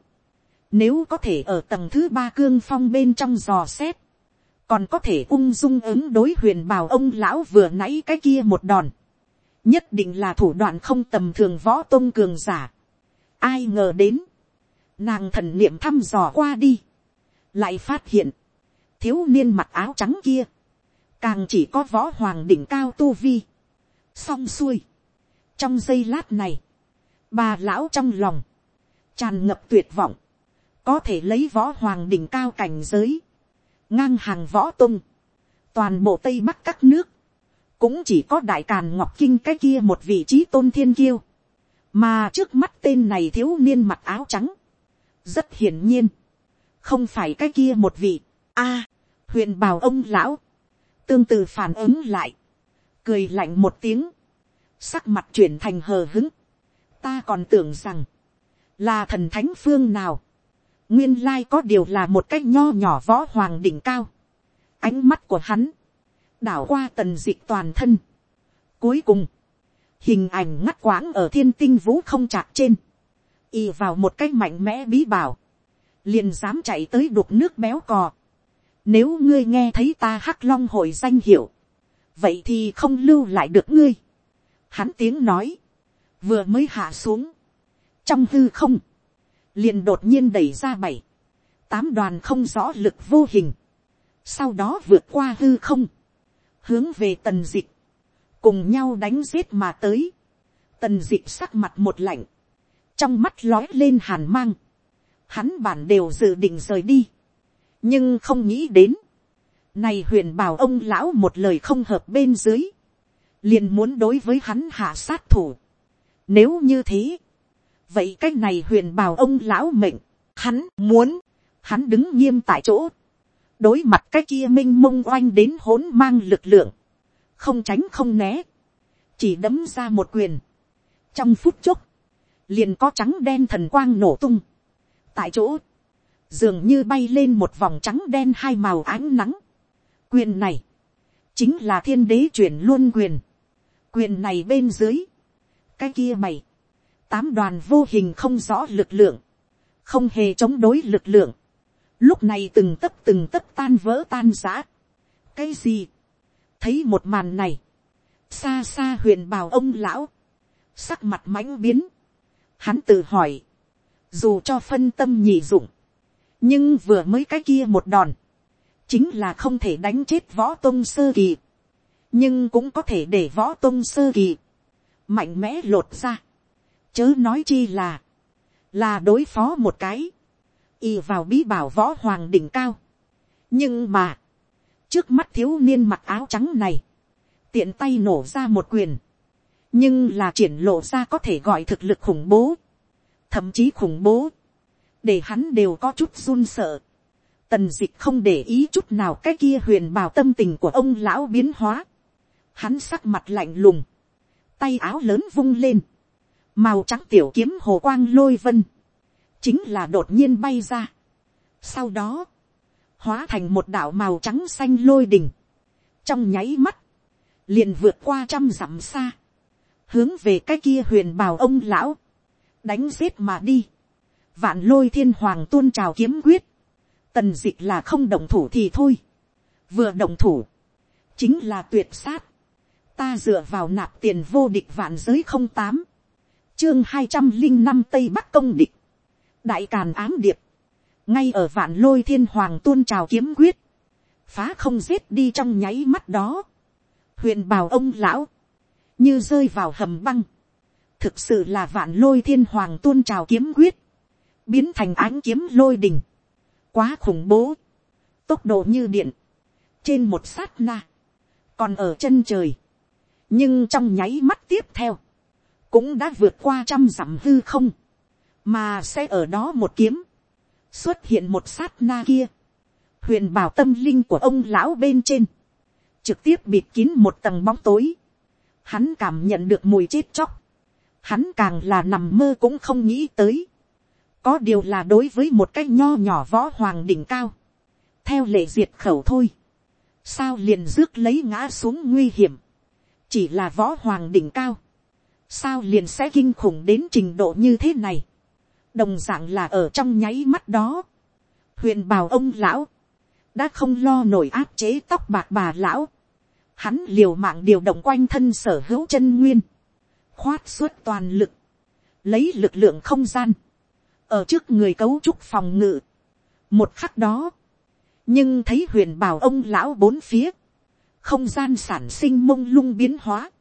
nếu có thể ở tầng thứ ba cương phong bên trong giò xét, còn có thể ung dung ứng đối huyền bào ông lão vừa nãy cái kia một đòn, nhất định là thủ đoạn không tầm thường võ tôn cường giả. ai ngờ đến, nàng thần niệm thăm dò qua đi, lại phát hiện, thiếu niên mặc áo trắng kia, càng chỉ có võ hoàng đỉnh cao tu vi, xong xuôi. trong giây lát này, bà lão trong lòng, tràn ngập tuyệt vọng, có thể lấy võ hoàng đỉnh cao cảnh giới, ngang hàng võ tung, toàn bộ tây bắc các nước, cũng chỉ có đại càn ngọc kinh cái kia một vị trí tôn thiên kiêu, mà trước mắt tên này thiếu niên mặc áo trắng, rất hiển nhiên, không phải cái kia một vị, a, à, huyền bào ông lão, tương tự phản ứng lại, cười lạnh một tiếng, sắc mặt chuyển thành hờ hứng, ta còn tưởng rằng, là thần thánh phương nào, nguyên lai có điều là một cái nho nhỏ võ hoàng đỉnh cao, ánh mắt của hắn, đảo qua tần dịch toàn thân, cuối cùng, hình ảnh ngắt quãng ở thiên tinh vũ không chạc trên, y vào một cái mạnh mẽ bí bảo, liền dám chạy tới đục nước béo cò, nếu ngươi nghe thấy ta hắc long hội danh hiệu. Vậy thì không lưu lại được ngươi. Hắn tiếng nói. Vừa mới hạ xuống. Trong hư không. Liền đột nhiên đẩy ra bảy. Tám đoàn không rõ lực vô hình. Sau đó vượt qua hư không. Hướng về tần dịch. Cùng nhau đánh giết mà tới. Tần dịch sắc mặt một lạnh. Trong mắt lói lên hàn mang. Hắn bản đều dự định rời đi. Nhưng không nghĩ đến, này huyền bảo ông lão một lời không hợp bên dưới, liền muốn đối với hắn hạ sát thủ. Nếu như thế, vậy cái này huyền bảo ông lão mệnh, hắn muốn, hắn đứng nghiêm tại chỗ, đối mặt cái kia m i n h mông oanh đến hỗn mang lực lượng, không tránh không né, chỉ đấm ra một quyền. trong phút chốc, liền có trắng đen thần quang nổ tung. tại chỗ, dường như bay lên một vòng trắng đen hai màu ánh nắng. Quyền này, chính là thiên đế chuyển luôn quyền. Quyền này bên dưới, cái kia mày, tám đoàn vô hình không rõ lực lượng, không hề chống đối lực lượng. Lúc này từng tấc từng tấc tan vỡ tan giã. Cái gì? Thấy một màn này, xa xa huyền bào ông lão, sắc mặt mãnh biến. Hắn tự hỏi, dù cho phân tâm nhị dụng, nhưng vừa mới cái kia một đòn, chính là không thể đánh chết võ tôn sơ kỳ, nhưng cũng có thể để võ tôn sơ kỳ, mạnh mẽ lột ra, chớ nói chi là, là đối phó một cái, y vào bí bảo võ hoàng đỉnh cao. nhưng mà, trước mắt thiếu niên mặc áo trắng này, tiện tay nổ ra một quyền, nhưng là triển lộ ra có thể gọi thực lực khủng bố, thậm chí khủng bố, để hắn đều có chút run sợ. Tần dịch không để ý chút nào cái kia huyền bảo tâm tình của ông lão biến hóa. Hắn sắc mặt lạnh lùng. Tay áo lớn vung lên. Màu trắng tiểu kiếm hồ quang lôi vân. Chính là đột nhiên bay ra. Sau đó. Hóa thành một đảo màu trắng xanh lôi đỉnh. Trong nháy mắt. Liền vượt qua trăm dặm xa hướng về cái kia huyền bào ông lão, đánh giết mà đi, vạn lôi thiên hoàng tuôn trào kiếm quyết, tần d ị c h là không động thủ thì thôi, vừa động thủ, chính là tuyệt sát, ta dựa vào nạp tiền vô địch vạn giới không tám, chương hai trăm linh năm tây bắc công địch, đại càn ám điệp, ngay ở vạn lôi thiên hoàng tuôn trào kiếm quyết, phá không giết đi trong nháy mắt đó, huyền bào ông lão, như rơi vào hầm băng, thực sự là vạn lôi thiên hoàng tuôn trào kiếm quyết, biến thành ánh kiếm lôi đình, quá khủng bố, tốc độ như điện, trên một sát na, còn ở chân trời, nhưng trong nháy mắt tiếp theo, cũng đã vượt qua trăm dặm hư không, mà sẽ ở đó một kiếm, xuất hiện một sát na kia, huyền bảo tâm linh của ông lão bên trên, trực tiếp bịt kín một tầng bóng tối, hắn cảm nhận được mùi chết chóc, hắn càng là nằm mơ cũng không nghĩ tới, có điều là đối với một cái nho nhỏ võ hoàng đỉnh cao, theo lệ diệt khẩu thôi, sao liền rước lấy ngã xuống nguy hiểm, chỉ là võ hoàng đỉnh cao, sao liền sẽ kinh khủng đến trình độ như thế này, đồng d ạ n g là ở trong nháy mắt đó, huyền bào ông lão, đã không lo nổi áp chế tóc bạc bà lão, hắn liều mạng điều động quanh thân sở hữu chân nguyên, khoát suốt toàn lực, lấy lực lượng không gian, ở trước người cấu trúc phòng ngự. một khắc đó, nhưng thấy huyền bảo ông lão bốn phía, không gian sản sinh mông lung biến hóa,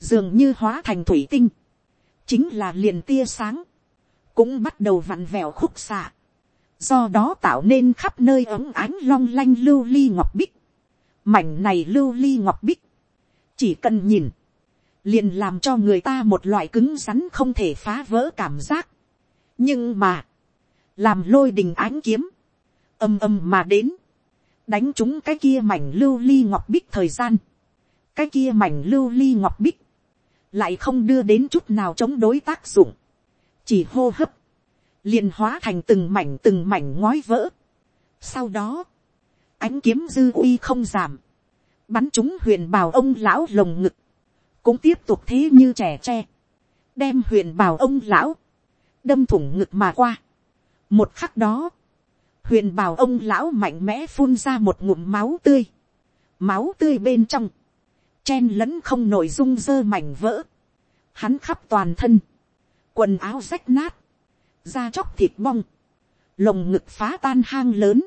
dường như hóa thành thủy tinh, chính là liền tia sáng, cũng bắt đầu vặn vẹo khúc xạ, do đó tạo nên khắp nơi ấm ánh long lanh lưu ly ngọc bích, mảnh này lưu ly ngọc bích, chỉ cần nhìn, liền làm cho người ta một loại cứng rắn không thể phá vỡ cảm giác, nhưng mà, làm lôi đình ánh kiếm, âm âm mà đến, đánh chúng cái kia mảnh lưu ly ngọc bích thời gian, cái kia mảnh lưu ly ngọc bích, lại không đưa đến chút nào chống đối tác dụng, chỉ hô hấp, liền hóa thành từng mảnh từng mảnh ngói vỡ. Sau đó, ánh kiếm dư uy không giảm, bắn chúng huyền bào ông lão lồng ngực, cũng tiếp tục thế như trẻ tre, đem huyền bào ông lão, đâm thủng ngực mà qua. một khắc đó, huyền bào ông lão mạnh mẽ phun ra một ngụm máu tươi, máu tươi bên trong, chen lẫn không nội dung dơ mảnh vỡ, hắn khắp toàn thân, quần áo rách nát, da chóc thịt bong, lồng ngực phá tan hang lớn,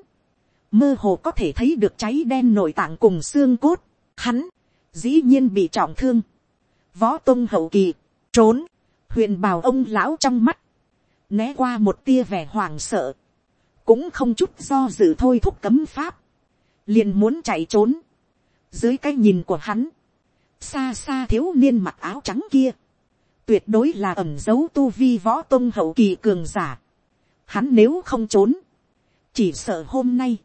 mơ hồ có thể thấy được cháy đen nội tạng cùng xương cốt, hắn, dĩ nhiên bị trọng thương, võ tung hậu kỳ, trốn, huyền bào ông lão trong mắt, né qua một tia vẻ hoảng sợ, cũng không chút do dự thôi thúc cấm pháp, liền muốn chạy trốn, dưới cái nhìn của hắn, xa xa thiếu niên mặc áo trắng kia, tuyệt đối là ẩm dấu tu vi võ tôn hậu kỳ cường giả, hắn nếu không trốn, chỉ sợ hôm nay,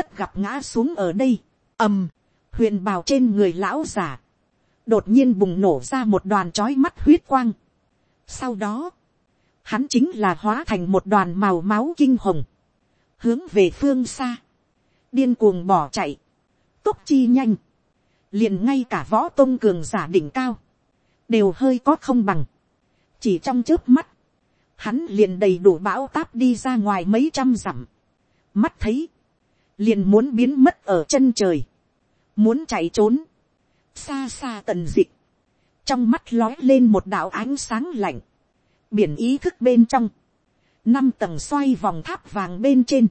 tất gặp ngã xuống ở đây, ầm, huyền bào trên người lão giả, đột nhiên bùng nổ ra một đoàn trói mắt huyết quang. Sau đó, hắn chính là hóa thành một đoàn màu máu kinh hồng, hướng về phương xa, điên cuồng bỏ chạy, tốc chi nhanh, liền ngay cả võ tôn cường giả đỉnh cao, đều hơi có không bằng, chỉ trong trước mắt, hắn liền đầy đủ bão táp đi ra ngoài mấy trăm dặm, mắt thấy, liền muốn biến mất ở chân trời, muốn chạy trốn, xa xa tần dịch, trong mắt lói lên một đạo ánh sáng lạnh, biển ý thức bên trong, năm tầng xoay vòng tháp vàng bên trên,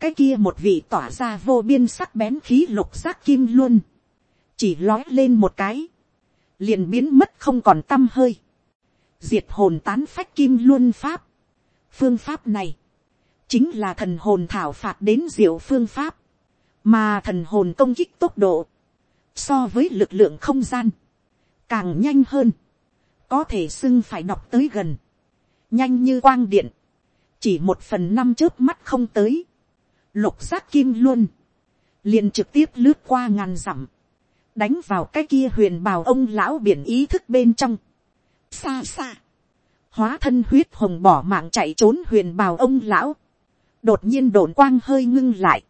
cái kia một vị tỏa ra vô biên sắc bén khí lục giác kim luôn, chỉ lói lên một cái, liền biến mất không còn t â m hơi, diệt hồn tán phách kim luôn pháp, phương pháp này, chính là thần hồn thảo phạt đến diệu phương pháp, mà thần hồn công kích tốc độ, so với lực lượng không gian, càng nhanh hơn, có thể xưng phải đọc tới gần, nhanh như quang điện, chỉ một phần năm trước mắt không tới, lục giác kim luôn, liền trực tiếp lướt qua ngàn dặm, đánh vào cái kia huyền bào ông lão biển ý thức bên trong, xa xa, hóa thân huyết hồng bỏ mạng chạy trốn huyền bào ông lão, đột nhiên đồn quang hơi ngưng lại,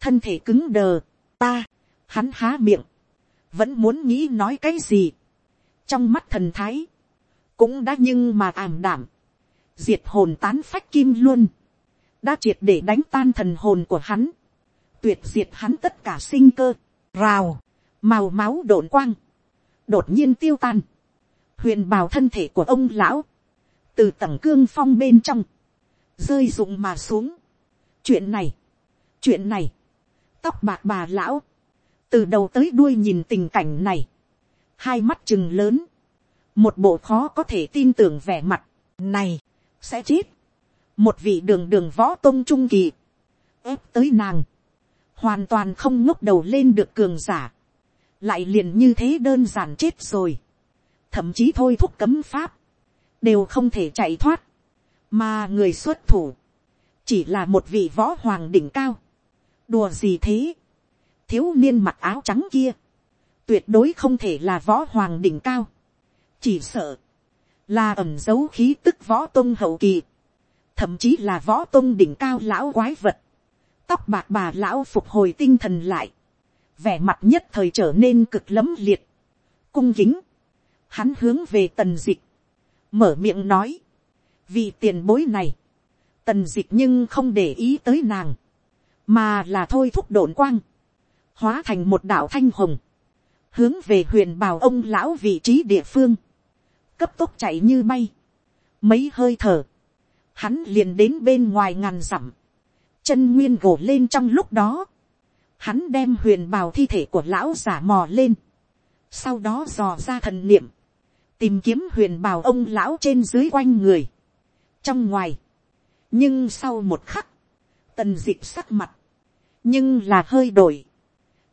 thân thể cứng đờ, ta, hắn há miệng, vẫn muốn nghĩ nói cái gì, trong mắt thần thái, cũng đã nhưng mà ảm đảm, diệt hồn tán phách kim luôn, đã triệt để đánh tan thần hồn của hắn, tuyệt diệt hắn tất cả sinh cơ, rào, màu máu đồn quang, đột nhiên tiêu tan, huyền bào thân thể của ông lão, từ tầng cương phong bên trong, rơi rụng mà xuống chuyện này, chuyện này, tóc bạc bà lão, từ đầu tới đuôi nhìn tình cảnh này, hai mắt chừng lớn, một bộ khó có thể tin tưởng vẻ mặt, này, sẽ chết, một vị đường đường võ tôn trung kỳ, ép tới nàng, hoàn toàn không ngốc đầu lên được cường giả, lại liền như thế đơn giản chết rồi, thậm chí thôi thúc cấm pháp, đều không thể chạy thoát, mà người xuất thủ, chỉ là một vị võ hoàng đỉnh cao, đùa gì thế, thiếu niên mặc áo trắng kia, tuyệt đối không thể là võ hoàng đỉnh cao, chỉ sợ, là ẩm dấu khí tức võ tôn hậu kỳ, thậm chí là võ tôn đỉnh cao lão quái vật, tóc bạc bà lão phục hồi tinh thần lại, vẻ mặt nhất thời trở nên cực lấm liệt, cung kính, hắn hướng về tần dịch, mở miệng nói, vì tiền bối này, tần dịch nhưng không để ý tới nàng, mà là thôi thúc đồn quang, hóa thành một đạo thanh hồng, hướng về huyền bào ông lão vị trí địa phương, cấp tốc chạy như bay, mấy hơi thở, hắn liền đến bên ngoài ngàn dặm, chân nguyên gổ lên trong lúc đó, hắn đem huyền bào thi thể của lão giả mò lên, sau đó dò ra thần niệm, tìm kiếm huyền bào ông lão trên dưới quanh người, trong ngoài, nhưng sau một khắc, tần d ị sắc mặt, nhưng là hơi đổi,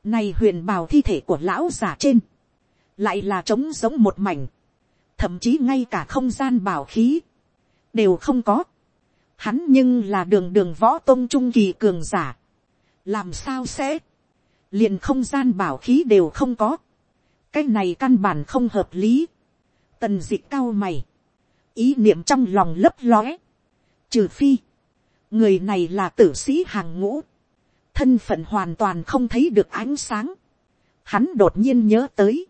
này huyền bào thi thể của lão già trên, lại là trống giống một mảnh, thậm chí ngay cả không gian bảo khí, đều không có. Hắn nhưng là đường đường võ tôn trung kỳ cường giả. Làm sao sẽ, liền không gian bảo khí đều không có. Cái này căn bản không hợp lý. Tần dịch cao mày, ý niệm trong lòng lấp lóe. Trừ phi, người này là tử sĩ hàng ngũ thân phận hoàn toàn không thấy được ánh sáng. Hắn đột nhiên nhớ tới,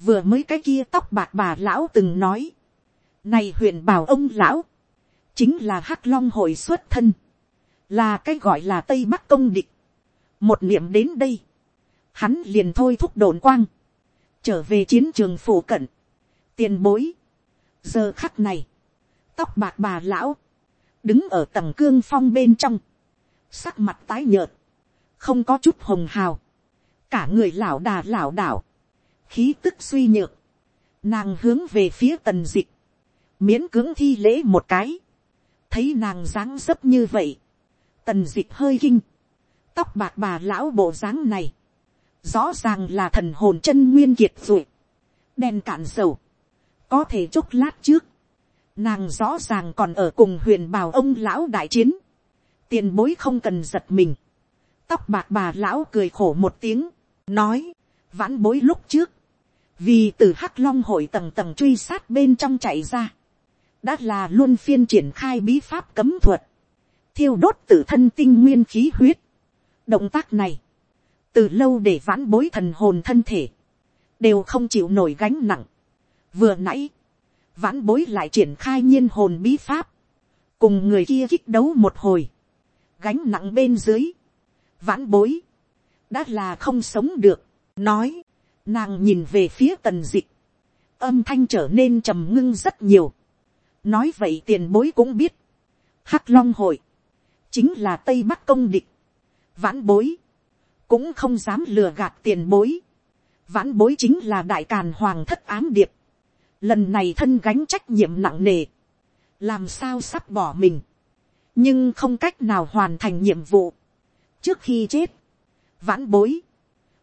vừa mới cái kia tóc bạc bà lão từng nói, này huyện bảo ông lão, chính là hắc long hội xuất thân, là cái gọi là tây bắc công địch. một niệm đến đây, hắn liền thôi thúc đồn quang, trở về chiến trường phổ cận, tiền bối. giờ khắc này, tóc bạc bà lão, đứng ở tầng cương phong bên trong, sắc mặt tái nhợt, không có chút hồng hào, cả người lảo đà lảo đảo, khí tức suy nhược, nàng hướng về phía tần dịch, miễn cưỡng thi lễ một cái, thấy nàng dáng dấp như vậy, tần dịch hơi kinh, tóc bạc bà lão bộ dáng này, rõ ràng là thần hồn chân nguyên kiệt ruột, đen cạn dầu, có thể chốc lát trước, nàng rõ ràng còn ở cùng huyền bào ông lão đại chiến, tiền bối không cần giật mình, tóc bạc bà lão cười khổ một tiếng, nói, vãn bối lúc trước, vì từ hắc long hội tầng tầng truy sát bên trong chạy ra, đã là luôn phiên triển khai bí pháp cấm thuật, thiêu đốt tự thân tinh nguyên khí huyết. động tác này, từ lâu để vãn bối thần hồn thân thể, đều không chịu nổi gánh nặng. vừa nãy, vãn bối lại triển khai nhiên hồn bí pháp, cùng người kia kích đấu một hồi, gánh nặng bên dưới, vãn bối, đã là không sống được, nói, nàng nhìn về phía tần dịch, âm thanh trở nên trầm ngưng rất nhiều, nói vậy tiền bối cũng biết, hắc long hội, chính là tây bắc công địch, vãn bối, cũng không dám lừa gạt tiền bối, vãn bối chính là đại càn hoàng thất ám điệp, lần này thân gánh trách nhiệm nặng nề, làm sao sắp bỏ mình, nhưng không cách nào hoàn thành nhiệm vụ, trước khi chết, vãn bối,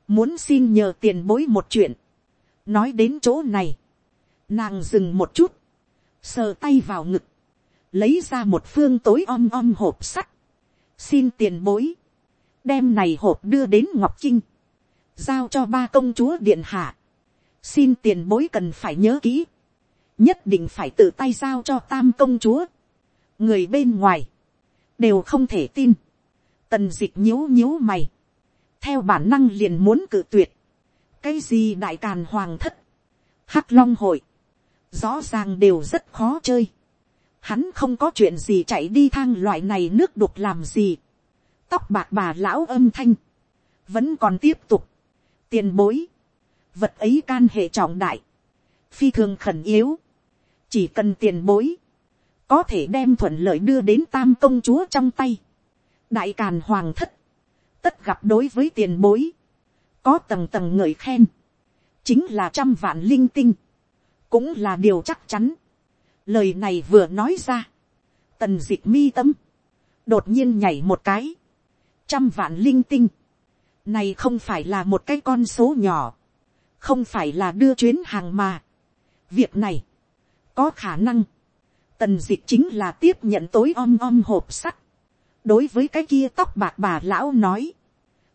muốn xin nhờ tiền bối một chuyện, nói đến chỗ này, nàng dừng một chút, sờ tay vào ngực, lấy ra một phương tối om om hộp sắt, xin tiền bối, đem này hộp đưa đến ngọc trinh, giao cho ba công chúa điện hạ, xin tiền bối cần phải nhớ kỹ, nhất định phải tự tay giao cho tam công chúa, người bên ngoài, đều không thể tin, tần d ị c h nhíu nhíu mày, theo bản năng liền muốn cự tuyệt, cái gì đại càn hoàng thất, hắc long hội, rõ ràng đều rất khó chơi. Hắn không có chuyện gì chạy đi thang loại này nước đục làm gì. Tóc bạc bà lão âm thanh. Vẫn còn tiếp tục. Tiền bối. Vật ấy can hệ trọng đại. Phi thường khẩn yếu. Chỉ cần tiền bối. Có thể đem thuận lợi đưa đến tam công chúa trong tay. Đại càn hoàng thất. Tất gặp đối với tiền bối. Có tầng tầng ngợi khen. Chính là trăm vạn linh tinh. Cũng là điều chắc chắn lời này vừa nói ra, tần d ị mi tâm, đột nhiên nhảy một cái, trăm vạn linh tinh, này không phải là một cái con số nhỏ, không phải là đưa chuyến hàng mà. việc này, có khả năng, tần dịch chính là tiếp nhận tối om om hộp sắt, đối với cái kia tóc bạc bà lão nói,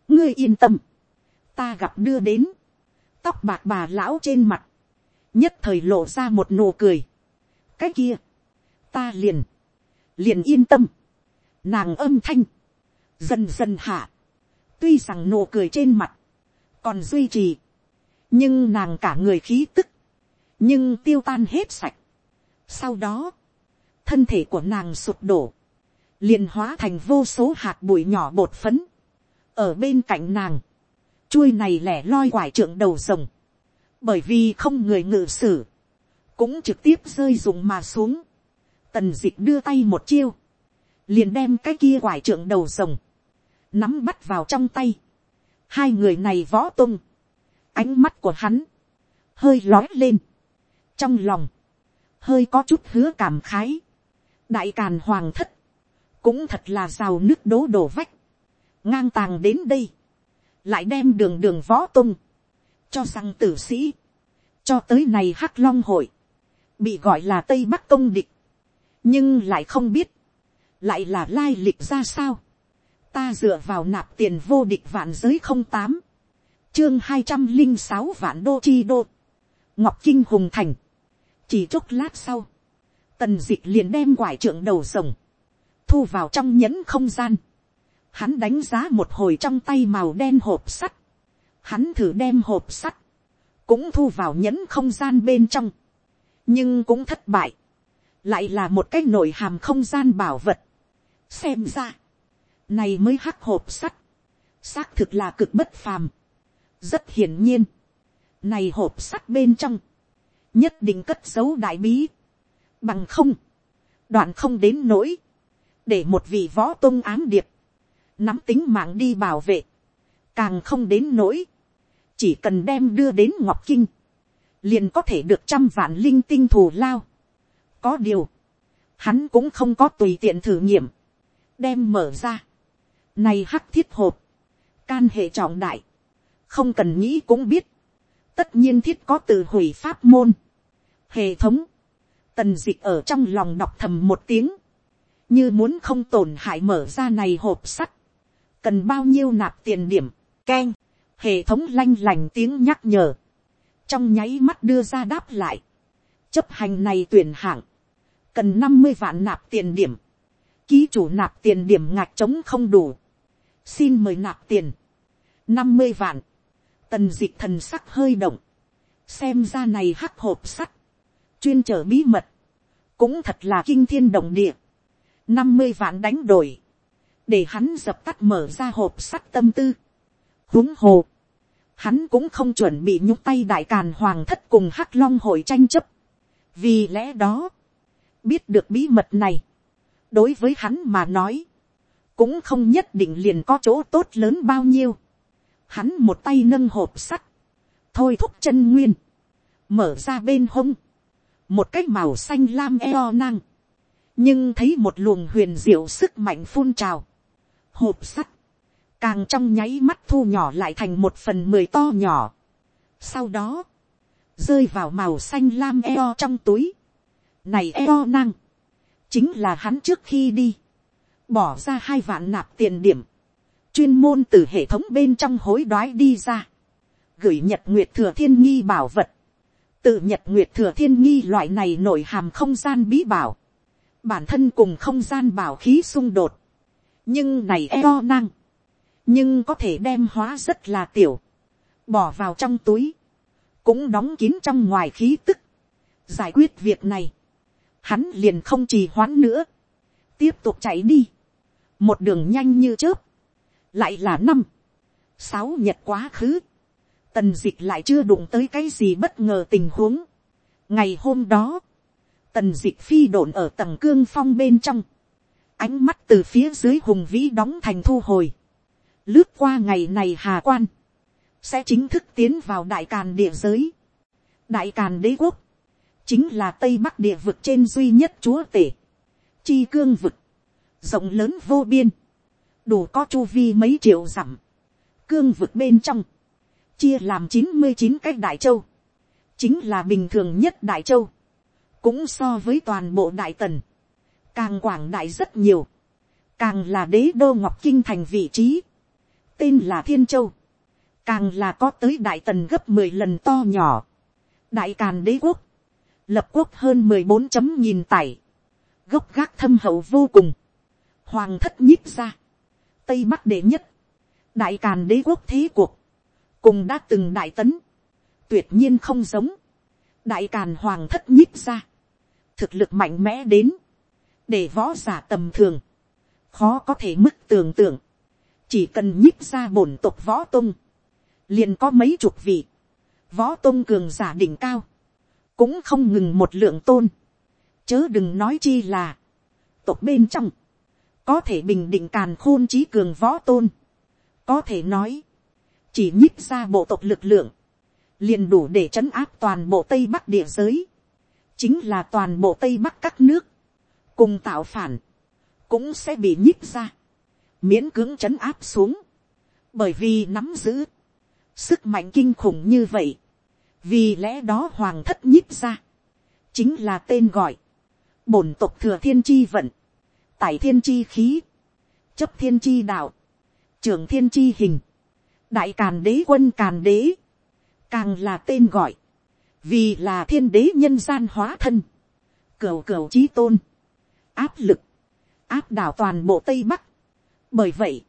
ngươi yên tâm, ta gặp đưa đến, tóc bạc bà lão trên mặt, nhất thời lộ ra một nụ cười, cái kia, ta liền, liền yên tâm, nàng âm thanh, dần dần hạ, tuy rằng nụ cười trên mặt, còn duy trì, nhưng nàng cả người khí tức, nhưng tiêu tan hết sạch. Sau đó, thân thể của nàng sụp đổ, liền hóa thành vô số hạt bụi nhỏ bột phấn, ở bên cạnh nàng, chuôi này lẻ loi quải trượng đầu rồng, bởi vì không người ngự sử, cũng trực tiếp rơi dùng mà xuống. Tần d ị c h đưa tay một chiêu, liền đem cái kia quải trượng đầu rồng, nắm bắt vào trong tay. Hai người này võ tung, ánh mắt của hắn, hơi lói lên, trong lòng, hơi có chút hứa cảm khái. đại càn hoàng thất, cũng thật là rào nước đố đổ vách, ngang tàng đến đây, lại đem đường đường võ tung, cho rằng tử sĩ, cho tới này hắc long hội, bị gọi là tây bắc công địch, nhưng lại không biết, lại là lai lịch ra sao. ta dựa vào nạp tiền vô địch vạn giới không tám, chương hai trăm linh sáu vạn đô chi đô, ngọc kinh hùng thành, chỉ chốc lát sau, tần d ị c h liền đem quải trượng đầu rồng, thu vào trong nhẫn không gian, hắn đánh giá một hồi trong tay màu đen hộp sắt, hắn thử đem hộp sắt, cũng thu vào nhẫn không gian bên trong, nhưng cũng thất bại, lại là một cái nội hàm không gian bảo vật. xem ra, này mới hắc hộp sắt, xác thực là cực bất phàm rất hiển nhiên, này hộp sắt bên trong, nhất định cất giấu đại bí, bằng không, đoạn không đến nỗi, để một vị võ tôn ám điệp, nắm tính mạng đi bảo vệ, càng không đến nỗi, chỉ cần đem đưa đến ngọc kinh, liền có thể được trăm vạn linh tinh thù lao. có điều, hắn cũng không có tùy tiện thử nghiệm, đem mở ra. này hắc thiết hộp, can hệ trọng đại, không cần nghĩ cũng biết, tất nhiên thiết có từ hủy pháp môn, hệ thống, tần d ị ở trong lòng đọc thầm một tiếng, như muốn không tổn hại mở ra này hộp sắt, cần bao nhiêu nạp tiền điểm, k e n hệ thống lanh lành tiếng nhắc nhở, trong nháy mắt đưa ra đáp lại, chấp hành này tuyển hạng, cần năm mươi vạn nạp tiền điểm, ký chủ nạp tiền điểm ngạc trống không đủ, xin mời nạp tiền, năm mươi vạn, tần dịch thần sắc hơi động, xem ra này hắc hộp sắt, chuyên trở bí mật, cũng thật là kinh thiên động địa, năm mươi vạn đánh đổi, để hắn dập tắt mở ra hộp sắt tâm tư, huống hồ, hắn cũng không chuẩn bị nhúc tay đại càn hoàng thất cùng hắc long hội tranh chấp. vì lẽ đó, biết được bí mật này, đối với hắn mà nói, cũng không nhất định liền có chỗ tốt lớn bao nhiêu. Hắn một tay nâng hộp sắt, thôi thúc chân nguyên, mở ra bên hông, một cái màu xanh lam eo năng, nhưng thấy một luồng huyền diệu sức mạnh phun trào, hộp sắt, càng trong nháy mắt thu nhỏ lại thành một phần mười to nhỏ. Sau đó, rơi vào màu xanh lam eo trong túi. Này eo năng, chính là hắn trước khi đi, bỏ ra hai vạn nạp tiền điểm, chuyên môn từ hệ thống bên trong hối đoái đi ra, gửi nhật nguyệt thừa thiên nghi bảo vật, tự nhật nguyệt thừa thiên nghi loại này nội hàm không gian bí bảo, bản thân cùng không gian bảo khí xung đột, nhưng này eo năng, nhưng có thể đem hóa rất là tiểu, bỏ vào trong túi, cũng đóng kín trong ngoài khí tức, giải quyết việc này, hắn liền không trì hoãn nữa, tiếp tục chạy đi, một đường nhanh như chớp, lại là năm, sáu nhật quá khứ, tần d ị c h lại chưa đụng tới cái gì bất ngờ tình huống. ngày hôm đó, tần d ị c h phi đồn ở tầng cương phong bên trong, ánh mắt từ phía dưới hùng vĩ đóng thành thu hồi, lướt qua ngày này hà quan, sẽ chính thức tiến vào đại càn địa giới, đại càn đế quốc, chính là tây bắc địa vực trên duy nhất chúa tể, chi cương vực, rộng lớn vô biên, đủ có chu vi mấy triệu dặm, cương vực bên trong, chia làm chín mươi chín cái đại châu, chính là bình thường nhất đại châu, cũng so với toàn bộ đại tần, càng quảng đại rất nhiều, càng là đế đô ngọc kinh thành vị trí, tên là thiên châu, càng là có tới đại tần gấp mười lần to nhỏ, đại càn đế quốc, lập quốc hơn mười bốn chấm nghìn tải, gốc gác thâm hậu vô cùng, hoàng thất nhích ra, tây bắc đệ nhất, đại càn đế quốc thế cuộc, cùng đã từng đại tấn, tuyệt nhiên không giống, đại càn hoàng thất nhích ra, thực lực mạnh mẽ đến, để võ giả tầm thường, khó có thể mức tưởng tượng, chỉ cần nhích ra bổn tộc võ tung, liền có mấy chục vị, võ tung cường giả đỉnh cao, cũng không ngừng một lượng tôn, chớ đừng nói chi là, tộc bên trong, có thể bình định càn khôn trí cường võ tôn, có thể nói, chỉ nhích ra bộ tộc lực lượng, liền đủ để trấn áp toàn bộ tây bắc địa giới, chính là toàn bộ tây bắc các nước, cùng tạo phản, cũng sẽ bị nhích ra, miễn cưỡng trấn áp xuống, bởi vì nắm giữ, sức mạnh kinh khủng như vậy, vì lẽ đó hoàng thất nhích ra, chính là tên gọi, bổn tộc thừa thiên chi vận, tải thiên chi khí, chấp thiên chi đạo, trưởng thiên chi hình, đại càn đế quân càn đế, càng là tên gọi, vì là thiên đế nhân gian hóa thân, cửu cửu trí tôn, áp lực, áp đảo toàn bộ tây bắc. bởi vậy,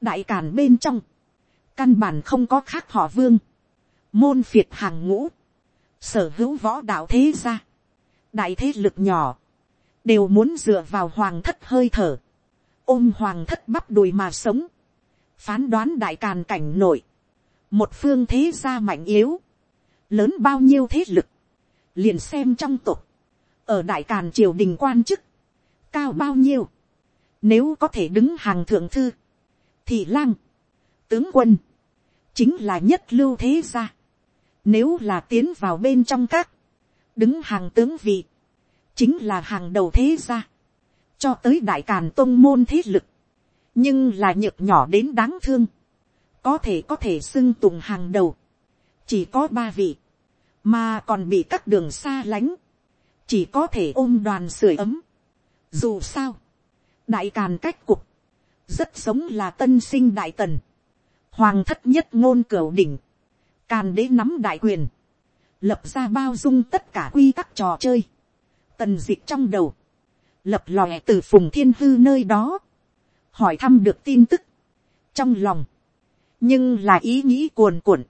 đại càn bên trong, căn bản không có khác họ vương, môn phiệt hàng ngũ, sở hữu võ đạo thế gia, đại thế lực nhỏ, đều muốn dựa vào hoàng thất hơi thở, ôm hoàng thất bắp đùi mà sống, phán đoán đại càn cảnh nội, một phương thế gia mạnh yếu, lớn bao nhiêu thế lực, liền xem trong tục, ở đại càn triều đình quan chức, cao bao nhiêu, nếu có thể đứng hàng thượng thư, thị lang, tướng quân, chính là nhất lưu thế gia, nếu là tiến vào bên trong các, đứng hàng tướng vị, chính là hàng đầu thế gia, cho tới đại càn tôn môn thế lực, nhưng là nhược nhỏ đến đáng thương, có thể có thể xưng tùng hàng đầu, chỉ có ba vị, mà còn bị các đường xa lánh, chỉ có thể ôm đoàn sưởi ấm. Dù sao, đại càn cách cục, rất sống là tân sinh đại tần, hoàng thất nhất ngôn cửu đỉnh, càn đế nắm đại quyền, lập ra bao dung tất cả quy tắc trò chơi, tần d trong đầu, lập lòe từ phùng thiên hư nơi đó, hỏi thăm được tin tức, trong lòng, nhưng là ý nghĩ cuồn cuộn,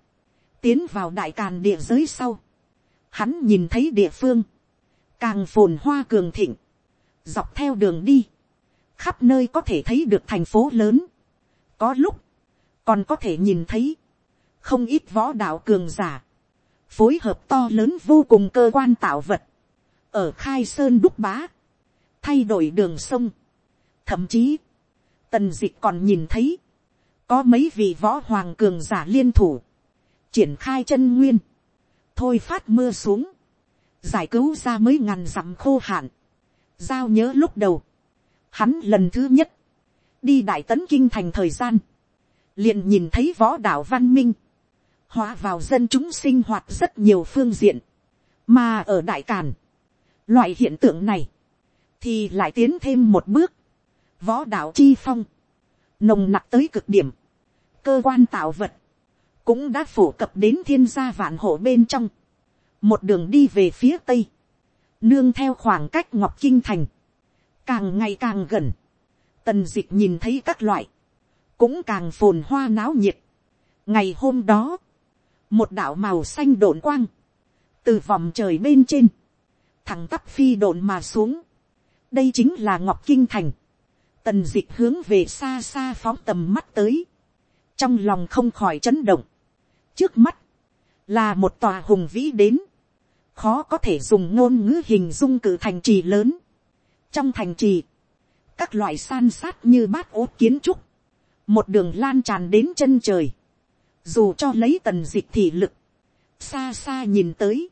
tiến vào đại càn địa giới sau, hắn nhìn thấy địa phương, càng phồn hoa cường thịnh, dọc theo đường đi, khắp nơi có thể thấy được thành phố lớn, có lúc, còn có thể nhìn thấy, không ít võ đạo cường giả, phối hợp to lớn vô cùng cơ quan tạo vật, ở khai sơn đúc bá, thay đổi đường sông, thậm chí, tần dịch còn nhìn thấy, có mấy vị võ hoàng cường giả liên thủ, triển khai chân nguyên, thôi phát mưa xuống, giải cứu ra mấy ngàn dặm khô hạn, giao nhớ lúc đầu, hắn lần thứ nhất, đi đại tấn kinh thành thời gian, liền nhìn thấy võ đạo văn minh, hóa vào dân chúng sinh hoạt rất nhiều phương diện, mà ở đại càn, loại hiện tượng này, thì lại tiến thêm một bước, võ đạo chi phong, nồng nặc tới cực điểm, cơ quan tạo vật, cũng đã phổ cập đến thiên gia vạn hộ bên trong, một đường đi về phía tây, nương theo khoảng cách ngọc kinh thành, càng ngày càng gần, tần d ị c h nhìn thấy các loại, cũng càng phồn hoa náo nhiệt. ngày hôm đó, một đạo màu xanh đồn quang, từ vòng trời bên trên, thẳng tắp phi độn mà xuống, đây chính là ngọc kinh thành, tần d ị c h hướng về xa xa phóng tầm mắt tới, trong lòng không khỏi chấn động, trước mắt, là một tòa hùng vĩ đến, khó có thể dùng ngôn ngữ hình dung cử thành trì lớn. trong thành trì, các loại san sát như bát ốt kiến trúc, một đường lan tràn đến chân trời, dù cho lấy tần dịch thị lực, xa xa nhìn tới,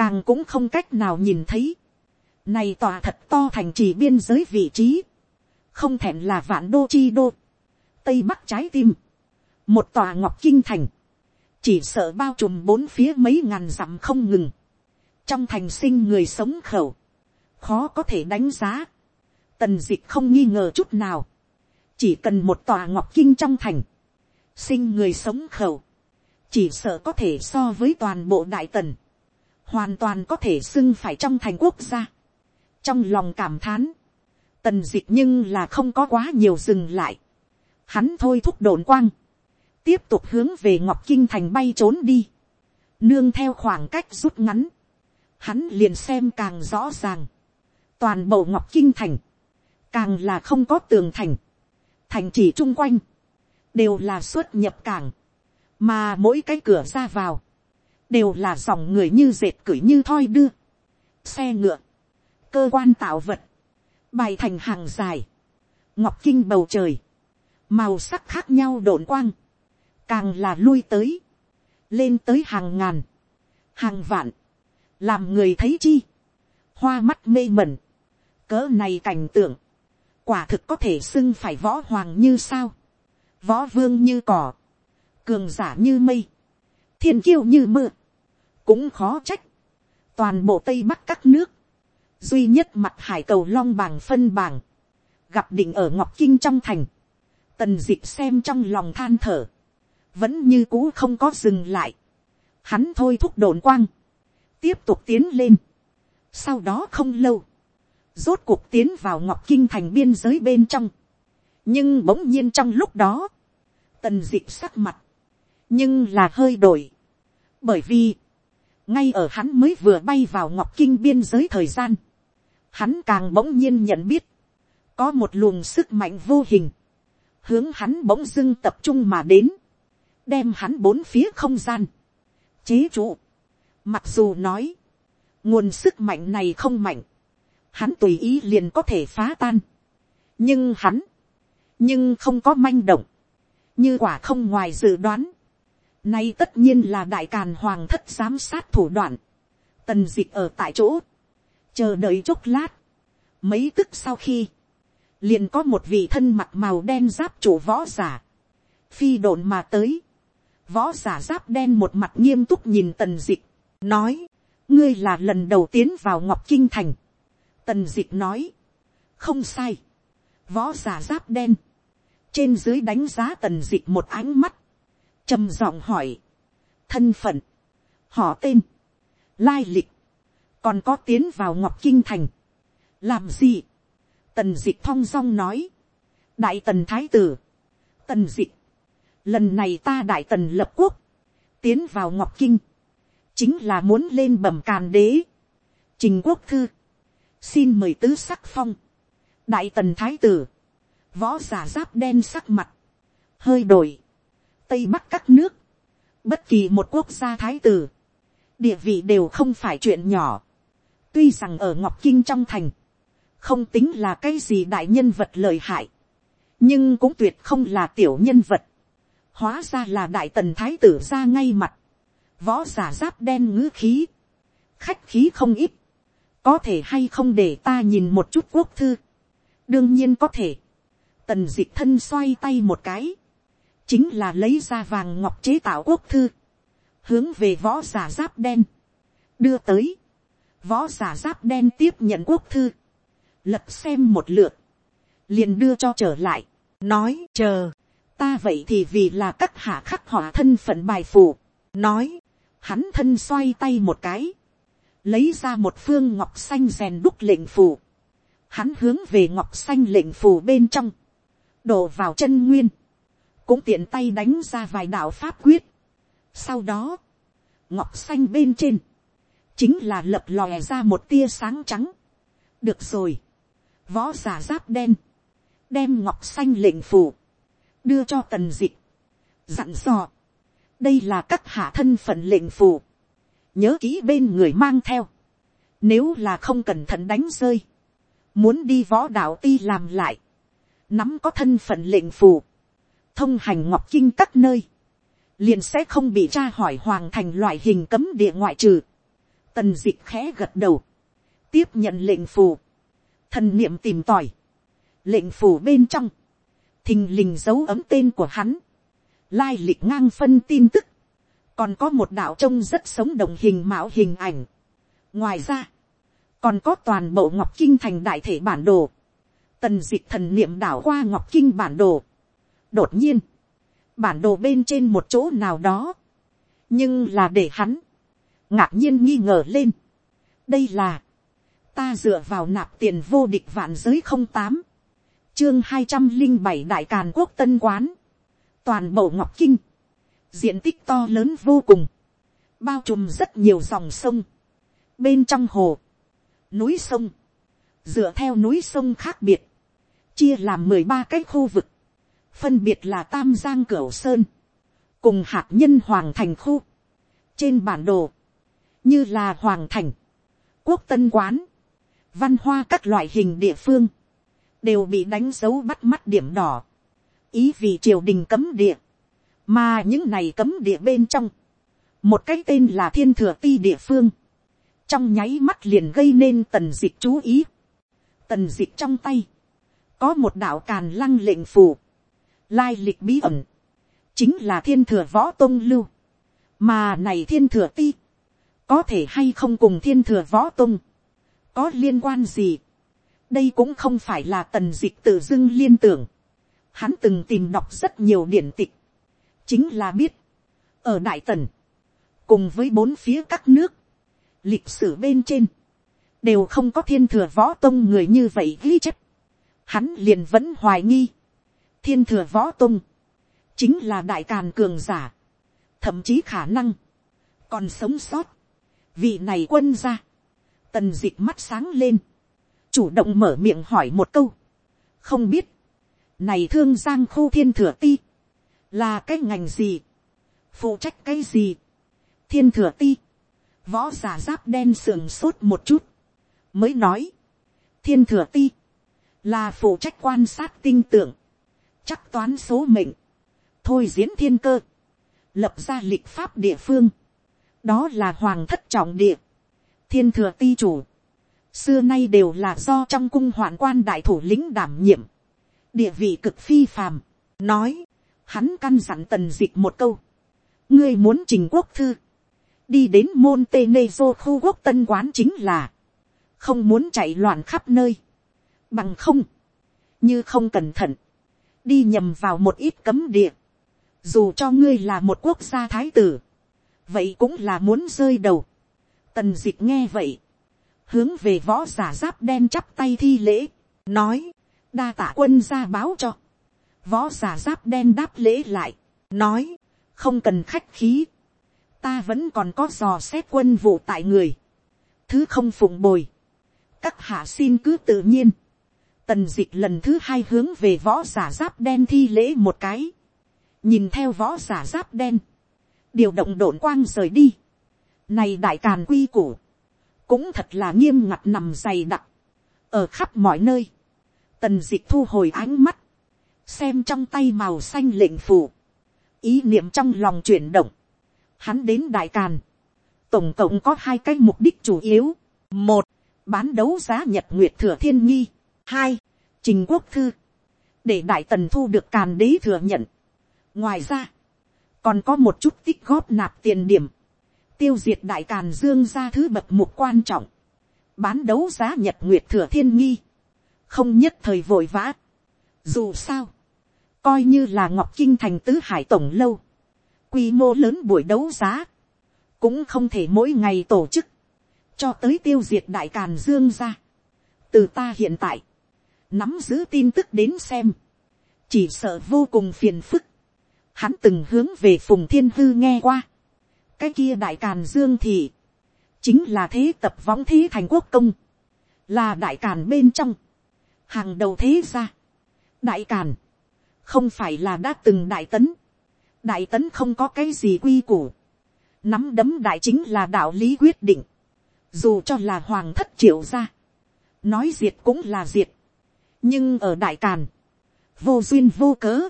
càng cũng không cách nào nhìn thấy, này tòa thật to thành trì biên giới vị trí. Không thèm là vạn đô chi đô. Tây bắc trái tim. Một tòa ngọc kinh thành. Chỉ sợ bao trùm bốn phía mấy ngàn dặm không ngừng. Trong thành sinh người sống khẩu. Khó có thể đánh giá. Tần dịch không nghi ngờ chút nào. Chỉ cần một tòa ngọc kinh trong thành. Sinh người sống khẩu. Chỉ sợ có thể so với toàn bộ đại tần hoàn toàn có thể xưng phải trong thành quốc gia. Trong lòng cảm thán, tần dịch nhưng là không có quá nhiều dừng lại, hắn thôi thúc đồn quang, tiếp tục hướng về ngọc kinh thành bay trốn đi, nương theo khoảng cách rút ngắn, hắn liền xem càng rõ ràng, toàn bộ ngọc kinh thành, càng là không có tường thành, thành chỉ chung quanh, đều là xuất nhập cảng, mà mỗi cái cửa ra vào, đều là dòng người như dệt cửi như thoi đưa, xe ngựa, cơ quan tạo vật, bài thành hàng dài, ngọc kinh bầu trời, màu sắc khác nhau đồn quang, càng là lui tới, lên tới hàng ngàn, hàng vạn, làm người thấy chi, hoa mắt mê mẩn, cỡ này cảnh tượng, quả thực có thể xưng phải võ hoàng như sao, võ vương như cỏ, cường giả như mây, thiên kiêu như mưa, cũng khó trách, toàn bộ tây bắc các nước, duy nhất mặt hải cầu long bảng phân bảng, gặp định ở ngọc kinh trong thành, tần d xem trong lòng than thở, vẫn như cũ không có dừng lại, hắn thôi thúc đồn quang, tiếp tục tiến lên, sau đó không lâu, rốt cuộc tiến vào ngọc kinh thành biên giới bên trong, nhưng bỗng nhiên trong lúc đó, tần d sắc mặt, nhưng là hơi đổi, bởi vì, ngay ở hắn mới vừa bay vào ngọc kinh biên giới thời gian, hắn càng bỗng nhiên nhận biết, có một luồng sức mạnh vô hình, hướng hắn bỗng dưng tập trung mà đến, đem hắn bốn phía không gian, chế trụ. Mặc dù nói, nguồn sức mạnh này không mạnh, hắn tùy ý liền có thể phá tan. nhưng hắn, nhưng không có manh động, như quả không ngoài dự đoán. Nay tất nhiên là đại càn hoàng thất giám sát thủ đoạn, tần dịch ở tại chỗ, chờ đợi chốc lát, mấy tức sau khi, liền có một vị thân mặc màu đen giáp chủ võ giả, phi độn mà tới, võ giả giáp đen một mặt nghiêm túc nhìn tần dịch, nói, ngươi là lần đầu tiến vào ngọc kinh thành, tần dịch nói, không sai, võ giả giáp đen, trên dưới đánh giá tần dịch một ánh mắt, trầm giọng hỏi, thân phận, họ tên, lai lịch, còn có tiến vào ngọc kinh thành, làm gì, tần d ị c h thong dong nói, đại tần thái tử, tần d ị c h lần này ta đại tần lập quốc, tiến vào ngọc kinh, chính là muốn lên bẩm càn đế, trình quốc thư, xin mời tứ sắc phong, đại tần thái tử, võ giả giáp đen sắc mặt, hơi đổi, tây bắc các nước, bất kỳ một quốc gia thái tử, địa vị đều không phải chuyện nhỏ, tuy rằng ở ngọc kinh trong thành, không tính là cái gì đại nhân vật lợi hại, nhưng cũng tuyệt không là tiểu nhân vật, hóa ra là đại tần thái tử ra ngay mặt, võ giả giáp đen ngữ khí, khách khí không ít, có thể hay không để ta nhìn một chút quốc thư, đương nhiên có thể, tần d ị c h thân xoay tay một cái, chính là lấy ra vàng ngọc chế tạo quốc thư, hướng về võ giả giáp đen, đưa tới, võ giả giáp đen tiếp nhận quốc thư, lật xem một lượt, liền đưa cho trở lại, nói chờ, ta vậy thì vì là các hạ khắc họa thân phận bài phù, nói, hắn thân xoay tay một cái, lấy ra một phương ngọc xanh rèn đúc lệnh phù, hắn hướng về ngọc xanh lệnh phù bên trong, đổ vào chân nguyên, cũng tiện tay đánh ra vài đạo pháp quyết, Sau đó, ngọc xanh bên trên, chính là lập lòe ra một tia sáng trắng. được rồi, võ giả giáp đen, đem ngọc xanh lệnh phủ, đưa cho tần dịch, dặn dò, đây là các hạ thân phận lệnh phủ, nhớ kỹ bên người mang theo, nếu là không cẩn thận đánh rơi, muốn đi võ đạo ti làm lại, nắm có thân phận lệnh phủ thông hành ngọc kinh các nơi, liền sẽ không bị tra hỏi hoàng thành loại hình cấm địa ngoại trừ. Tần d khẽ gật đầu, tiếp nhận lệnh phù, thần niệm tìm tòi, lệnh phù bên trong, thình lình dấu ấm tên của hắn, lai lịch ngang phân tin tức, còn có một đạo trông rất sống đồng hình mạo hình ảnh. ngoài ra, còn có toàn bộ ngọc kinh thành đại thể bản đồ, tần dịch thần niệm đảo qua ngọc kinh bản đồ đột nhiên, bản đồ bên trên một chỗ nào đó, nhưng là để hắn, ngạc nhiên nghi ngờ lên. đây là, ta dựa vào nạp tiền vô địch vạn giới không tám, chương hai trăm linh bảy đại càn quốc tân quán, toàn bộ ngọc kinh, diện tích to lớn vô cùng, bao trùm rất nhiều dòng sông, bên trong hồ, núi sông, dựa theo núi sông khác biệt, chia làm mười ba cái khu vực, phân biệt là tam giang cửu sơn, cùng hạt nhân hoàng thành khu, trên bản đồ, như là hoàng thành, quốc tân quán, văn hoa các loại hình địa phương, đều bị đánh dấu bắt mắt điểm đỏ, ý vì triều đình cấm địa, mà những này cấm địa bên trong, một cái tên là thiên thừa ti địa phương, trong nháy mắt liền gây nên tần dịch chú ý, tần dịch trong tay, có một đạo càn lăng lệnh phù, lai lịch bí ẩn, chính là thiên thừa võ tôn lưu, mà này thiên thừa ti, có thể hay không cùng thiên thừa võ tôn, có liên quan gì, đây cũng không phải là tần dịch tự dưng liên tưởng, hắn từng tìm đọc rất nhiều điển tịch, chính là biết, ở đại tần, cùng với bốn phía các nước, lịch sử bên trên, đều không có thiên thừa võ tông người như vậy ghi chép, hắn liền vẫn hoài nghi, thiên thừa võ tung chính là đại càn cường giả, thậm chí khả năng, còn sống sót, vị này quân ra, tần d ị c h mắt sáng lên, chủ động mở miệng hỏi một câu, không biết, này thương giang khu thiên thừa ti, là cái ngành gì, phụ trách cái gì, thiên thừa ti, võ giả giáp đen sườn sốt một chút, mới nói, thiên thừa ti, là phụ trách quan sát tinh tưởng, chắc toán số mệnh, thôi diễn thiên cơ, lập ra lịch pháp địa phương, đó là hoàng thất trọng địa, thiên thừa ti chủ, xưa nay đều là do trong cung hoạn quan đại thủ lĩnh đảm nhiệm, địa vị cực phi phàm, nói, hắn căn dặn tần dịch một câu, ngươi muốn trình quốc thư, đi đến môn tê nê dô khu quốc tân quán chính là, không muốn chạy loạn khắp nơi, Bằng không. Như không cẩn thận. Đi nhầm vào một ít cấm địa. Dù cho ngươi là một quốc gia thái tử. Vậy cũng là muốn rơi đầu. Tần dịch nghe vậy. Hướng về võ giả giáp đen chắp tay thi lễ. Nói. Đa tạ quân ra báo cho. Võ giả giáp đen đáp lễ lại. Nói. Không cần khách khí. Ta vẫn còn có dò xét quân vụ tại người. Thứ không phụng bồi, các hạ xin cứ tự nhiên. Tần dịch lần thứ hai hướng về võ giả giáp đen thi lễ một cái. Nhìn theo võ giả giáp đen. Điều động độn quang rời đi. Này đại càn quy củ. Cũng thật là nghiêm ngặt nằm dày đặc. Ở khắp mọi nơi. Tần dịch thu hồi ánh mắt. Xem trong tay màu xanh lệnh phủ. Ý niệm trong lòng chuyển động. Hắn đến đại càn. Tổng cộng có hai cái mục đích chủ yếu. Một, bán đấu giá nhật nguyệt thừa thiên nghi hai, trình quốc thư, để đại tần thu được càn đế thừa nhận. ngoài ra, còn có một chút tích góp nạp tiền điểm, tiêu diệt đại càn dương ra thứ bậc mục quan trọng, bán đấu giá nhật nguyệt thừa thiên nghi, không nhất thời vội vã. dù sao, coi như là ngọc kinh thành tứ hải tổng lâu, quy mô lớn buổi đấu giá, cũng không thể mỗi ngày tổ chức, cho tới tiêu diệt đại càn dương ra. từ ta hiện tại, nắm giữ tin tức đến xem, chỉ sợ vô cùng phiền phức. Hắn từng hướng về phùng thiên hư nghe qua, cái kia đại càn dương thì chính là thế tập võng thế thành quốc công, là đại càn bên trong, hàng đầu thế gia, đại càn, không phải là đã từng đại tấn, đại tấn không có cái gì quy củ, nắm đấm đại chính là đạo lý quyết định, dù cho là hoàng thất triệu gia, nói diệt cũng là diệt, nhưng ở đại càn, vô duyên vô cớ,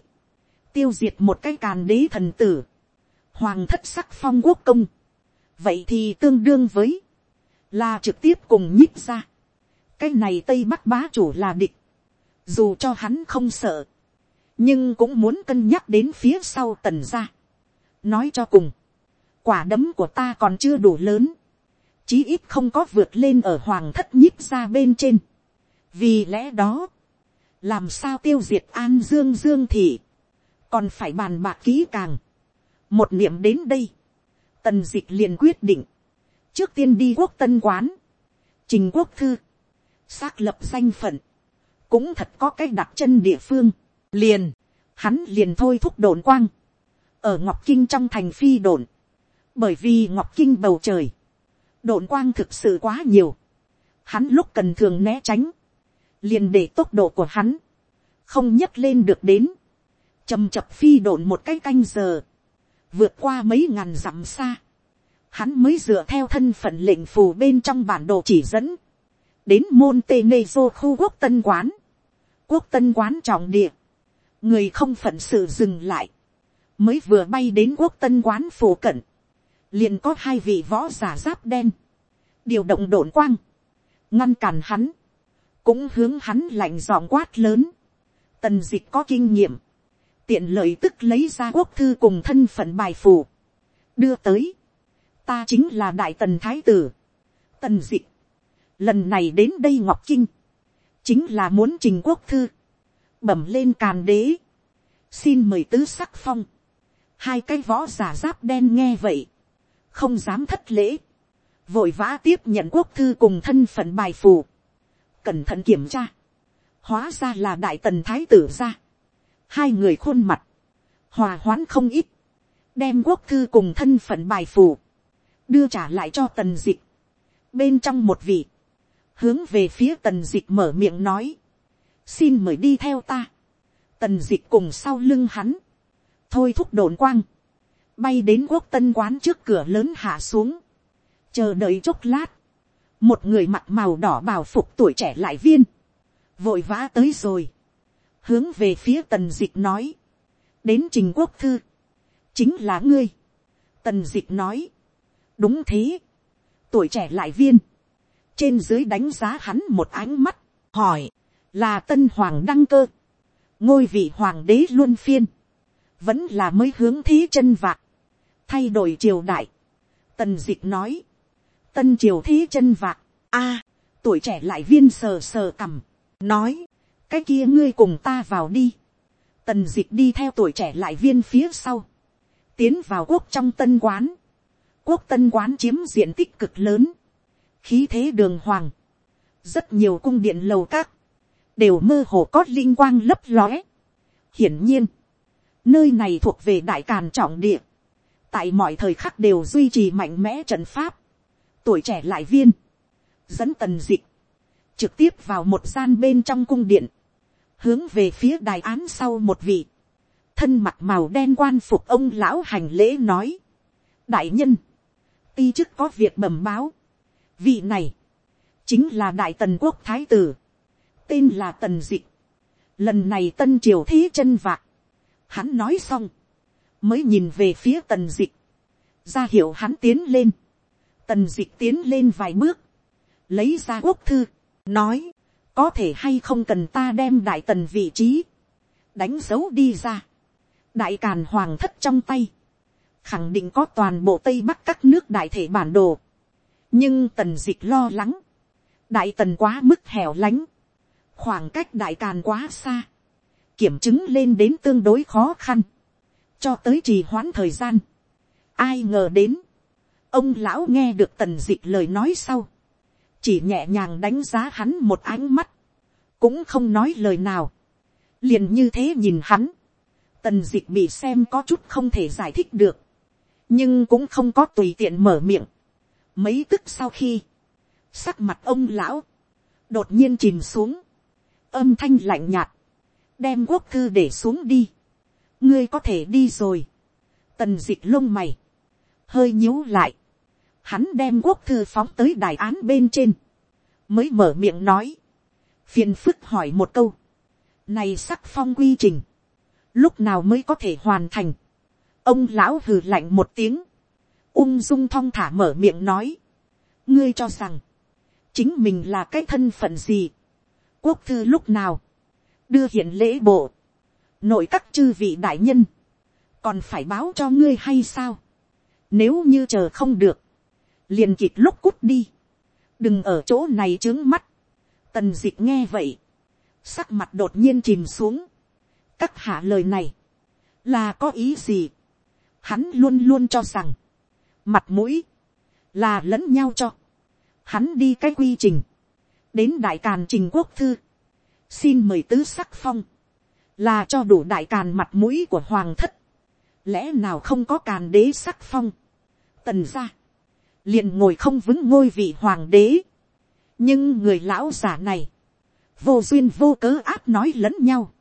tiêu diệt một cái càn đế thần tử, hoàng thất sắc phong quốc công, vậy thì tương đương với, là trực tiếp cùng nhích ra, cái này tây bắc bá chủ là địch, dù cho hắn không sợ, nhưng cũng muốn cân nhắc đến phía sau tần ra. nói cho cùng, quả đấm của ta còn chưa đủ lớn, chí ít không có vượt lên ở hoàng thất nhích ra bên trên. vì lẽ đó, làm sao tiêu diệt an dương dương thị, còn phải bàn bạc kỹ càng. một niệm đến đây, tần d ị c h liền quyết định, trước tiên đi quốc tân quán, trình quốc thư, xác lập danh phận, cũng thật có cái đặt chân địa phương, liền, hắn liền thôi thúc đồn quang, ở ngọc kinh trong thành phi đồn, bởi vì ngọc kinh bầu trời, đồn quang thực sự quá nhiều, hắn lúc cần thường né tránh, liền để tốc độ của hắn, không nhấc lên được đến, chầm chập phi độn một cái canh giờ, vượt qua mấy ngàn dặm xa, hắn mới dựa theo thân phận lệnh phù bên trong bản đồ chỉ dẫn, đến môn tê nê dô khu quốc tân quán, quốc tân quán trọng địa, người không phận sự dừng lại, mới vừa bay đến quốc tân quán phổ cận, liền có hai vị võ giả giáp đen, điều động đồn quang, ngăn cản hắn, cũng hướng hắn lạnh giòn quát lớn, tần dịch có kinh nghiệm, tiện lợi tức lấy ra quốc thư cùng thân phận bài phù, đưa tới, ta chính là đại tần thái tử, tần dịch, lần này đến đây ngọc kinh, chính là muốn trình quốc thư, bẩm lên càn đế, xin mời tứ sắc phong, hai cái võ giả giáp đen nghe vậy, không dám thất lễ, vội vã tiếp nhận quốc thư cùng thân phận bài phù, cẩn thận kiểm tra, hóa ra là đại tần thái tử ra, hai người khuôn mặt, hòa hoãn không ít, đem quốc thư cùng thân phận bài phù, đưa trả lại cho tần dịch. bên trong một vị, hướng về phía tần dịch mở miệng nói, xin mời đi theo ta, tần dịch cùng sau lưng hắn, thôi thúc đồn quang, bay đến quốc tân quán trước cửa lớn hạ xuống, chờ đợi chốc lát, một người mặt màu đỏ bào phục tuổi trẻ lại viên, vội vã tới rồi, hướng về phía tần dịch nói, đến trình quốc thư, chính là ngươi. tần dịch nói, đúng thế, tuổi trẻ lại viên, trên dưới đánh giá hắn một ánh mắt, hỏi, là tân hoàng đăng cơ, ngôi vị hoàng đế luôn phiên, vẫn là mới hướng thế chân vạc, thay đổi triều đại. Tần dịch nói, tân triều thí chân vạc, a, tuổi trẻ lại viên sờ sờ cằm, nói, cái kia ngươi cùng ta vào đi. tần d ị c h đi theo tuổi trẻ lại viên phía sau, tiến vào quốc trong tân quán. quốc tân quán chiếm diện tích cực lớn, khí thế đường hoàng, rất nhiều cung điện lầu các, đều mơ hồ có linh quang lấp lóe. hiển nhiên, nơi này thuộc về đại càn trọng địa, tại mọi thời khắc đều duy trì mạnh mẽ trận pháp, tuổi trẻ lại viên, dẫn tần dịch, trực tiếp vào một gian bên trong cung điện, hướng về phía đài án sau một vị, thân mặt màu đen quan phục ông lão hành lễ nói, đại nhân, ti chức có việc bẩm báo, vị này, chính là đại tần quốc thái tử, tên là tần dịch, lần này tân triều thế chân vạc, hắn nói xong, mới nhìn về phía tần dịch, ra hiệu hắn tiến lên, tần dịch tiến lên vài bước, lấy ra quốc thư, nói, có thể hay không cần ta đem đại tần vị trí, đánh dấu đi ra, đại càn hoàng thất trong tay, khẳng định có toàn bộ tây bắc các nước đại thể bản đồ, nhưng tần dịch lo lắng, đại tần quá mức hẻo lánh, khoảng cách đại càn quá xa, kiểm chứng lên đến tương đối khó khăn, cho tới trì hoãn thời gian. ai ngờ đến, ông lão nghe được tần dịch lời nói sau, chỉ nhẹ nhàng đánh giá hắn một ánh mắt, cũng không nói lời nào, liền như thế nhìn hắn, tần dịch bị xem có chút không thể giải thích được, nhưng cũng không có tùy tiện mở miệng. mấy tức sau khi, sắc mặt ông lão, đột nhiên chìm xuống, âm thanh lạnh nhạt, đem quốc thư để xuống đi, ngươi có thể đi rồi, tần d ị c h lông mày, hơi nhíu lại, hắn đem quốc thư phóng tới đại án bên trên, mới mở miệng nói, phiền phức hỏi một câu, này sắc phong quy trình, lúc nào mới có thể hoàn thành, ông lão hừ lạnh một tiếng, ung dung thong thả mở miệng nói, ngươi cho rằng, chính mình là cái thân phận gì, quốc thư lúc nào, đưa hiện lễ bộ, nội các chư vị đại nhân, còn phải báo cho ngươi hay sao, nếu như chờ không được, liền kịp lúc cút đi, đừng ở chỗ này trướng mắt, tần d ị c h nghe vậy, sắc mặt đột nhiên chìm xuống, các hạ lời này, là có ý gì, hắn luôn luôn cho rằng, mặt mũi, là lẫn nhau cho, hắn đi cái quy trình, đến đại càn trình quốc thư, xin mời tứ sắc phong, là cho đủ đại càn mặt mũi của hoàng thất, lẽ nào không có càn đế sắc phong, tần ra, liền ngồi không vững ngôi vị hoàng đế, nhưng người lão giả này, vô duyên vô cớ áp nói lẫn nhau,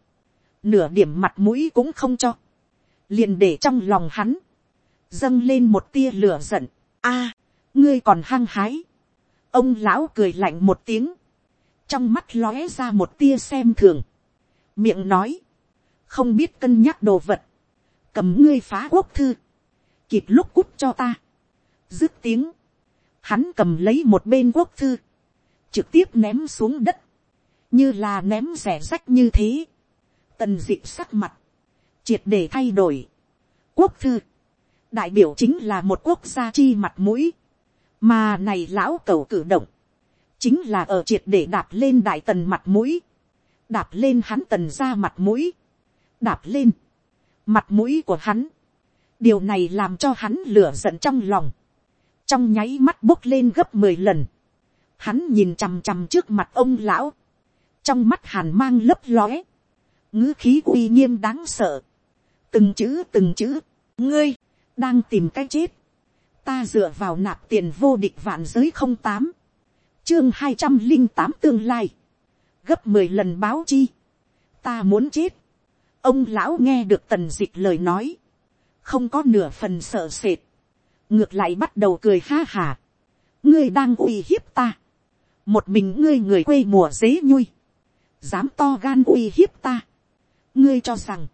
nửa điểm mặt mũi cũng không cho, liền để trong lòng hắn, dâng lên một tia lửa giận, a, ngươi còn hăng hái, ông lão cười lạnh một tiếng, trong mắt lóe ra một tia xem thường, miệng nói, không biết cân nhắc đồ vật, cầm ngươi phá quốc thư, kịp lúc cút cho ta, dứt tiếng, hắn cầm lấy một bên quốc thư, trực tiếp ném xuống đất, như là ném rẻ rách như thế, tần dịp sắc mặt, triệt để thay đổi, quốc thư, đại biểu chính là một quốc gia chi mặt mũi, mà này lão cầu cử động, chính là ở triệt để đạp lên đại tần mặt mũi, đạp lên hắn tần ra mặt mũi, đạp lên, mặt mũi của hắn, điều này làm cho hắn lửa giận trong lòng, trong nháy mắt bốc lên gấp mười lần, hắn nhìn chằm chằm trước mặt ông lão, trong mắt hàn mang lấp lóe, ngữ khí uy nghiêm đáng sợ, từng chữ từng chữ, ngươi, đang tìm cái chết, ta dựa vào nạp tiền vô địch vạn giới không tám, chương hai trăm linh tám tương lai, gấp mười lần báo chi, ta muốn chết, ông lão nghe được tần dịch lời nói, không có nửa phần sợ sệt, ngược lại bắt đầu cười ha hà, ngươi đang uy hiếp ta, một mình ngươi người quê mùa dế nhui, dám to gan uy hiếp ta, ngươi cho rằng,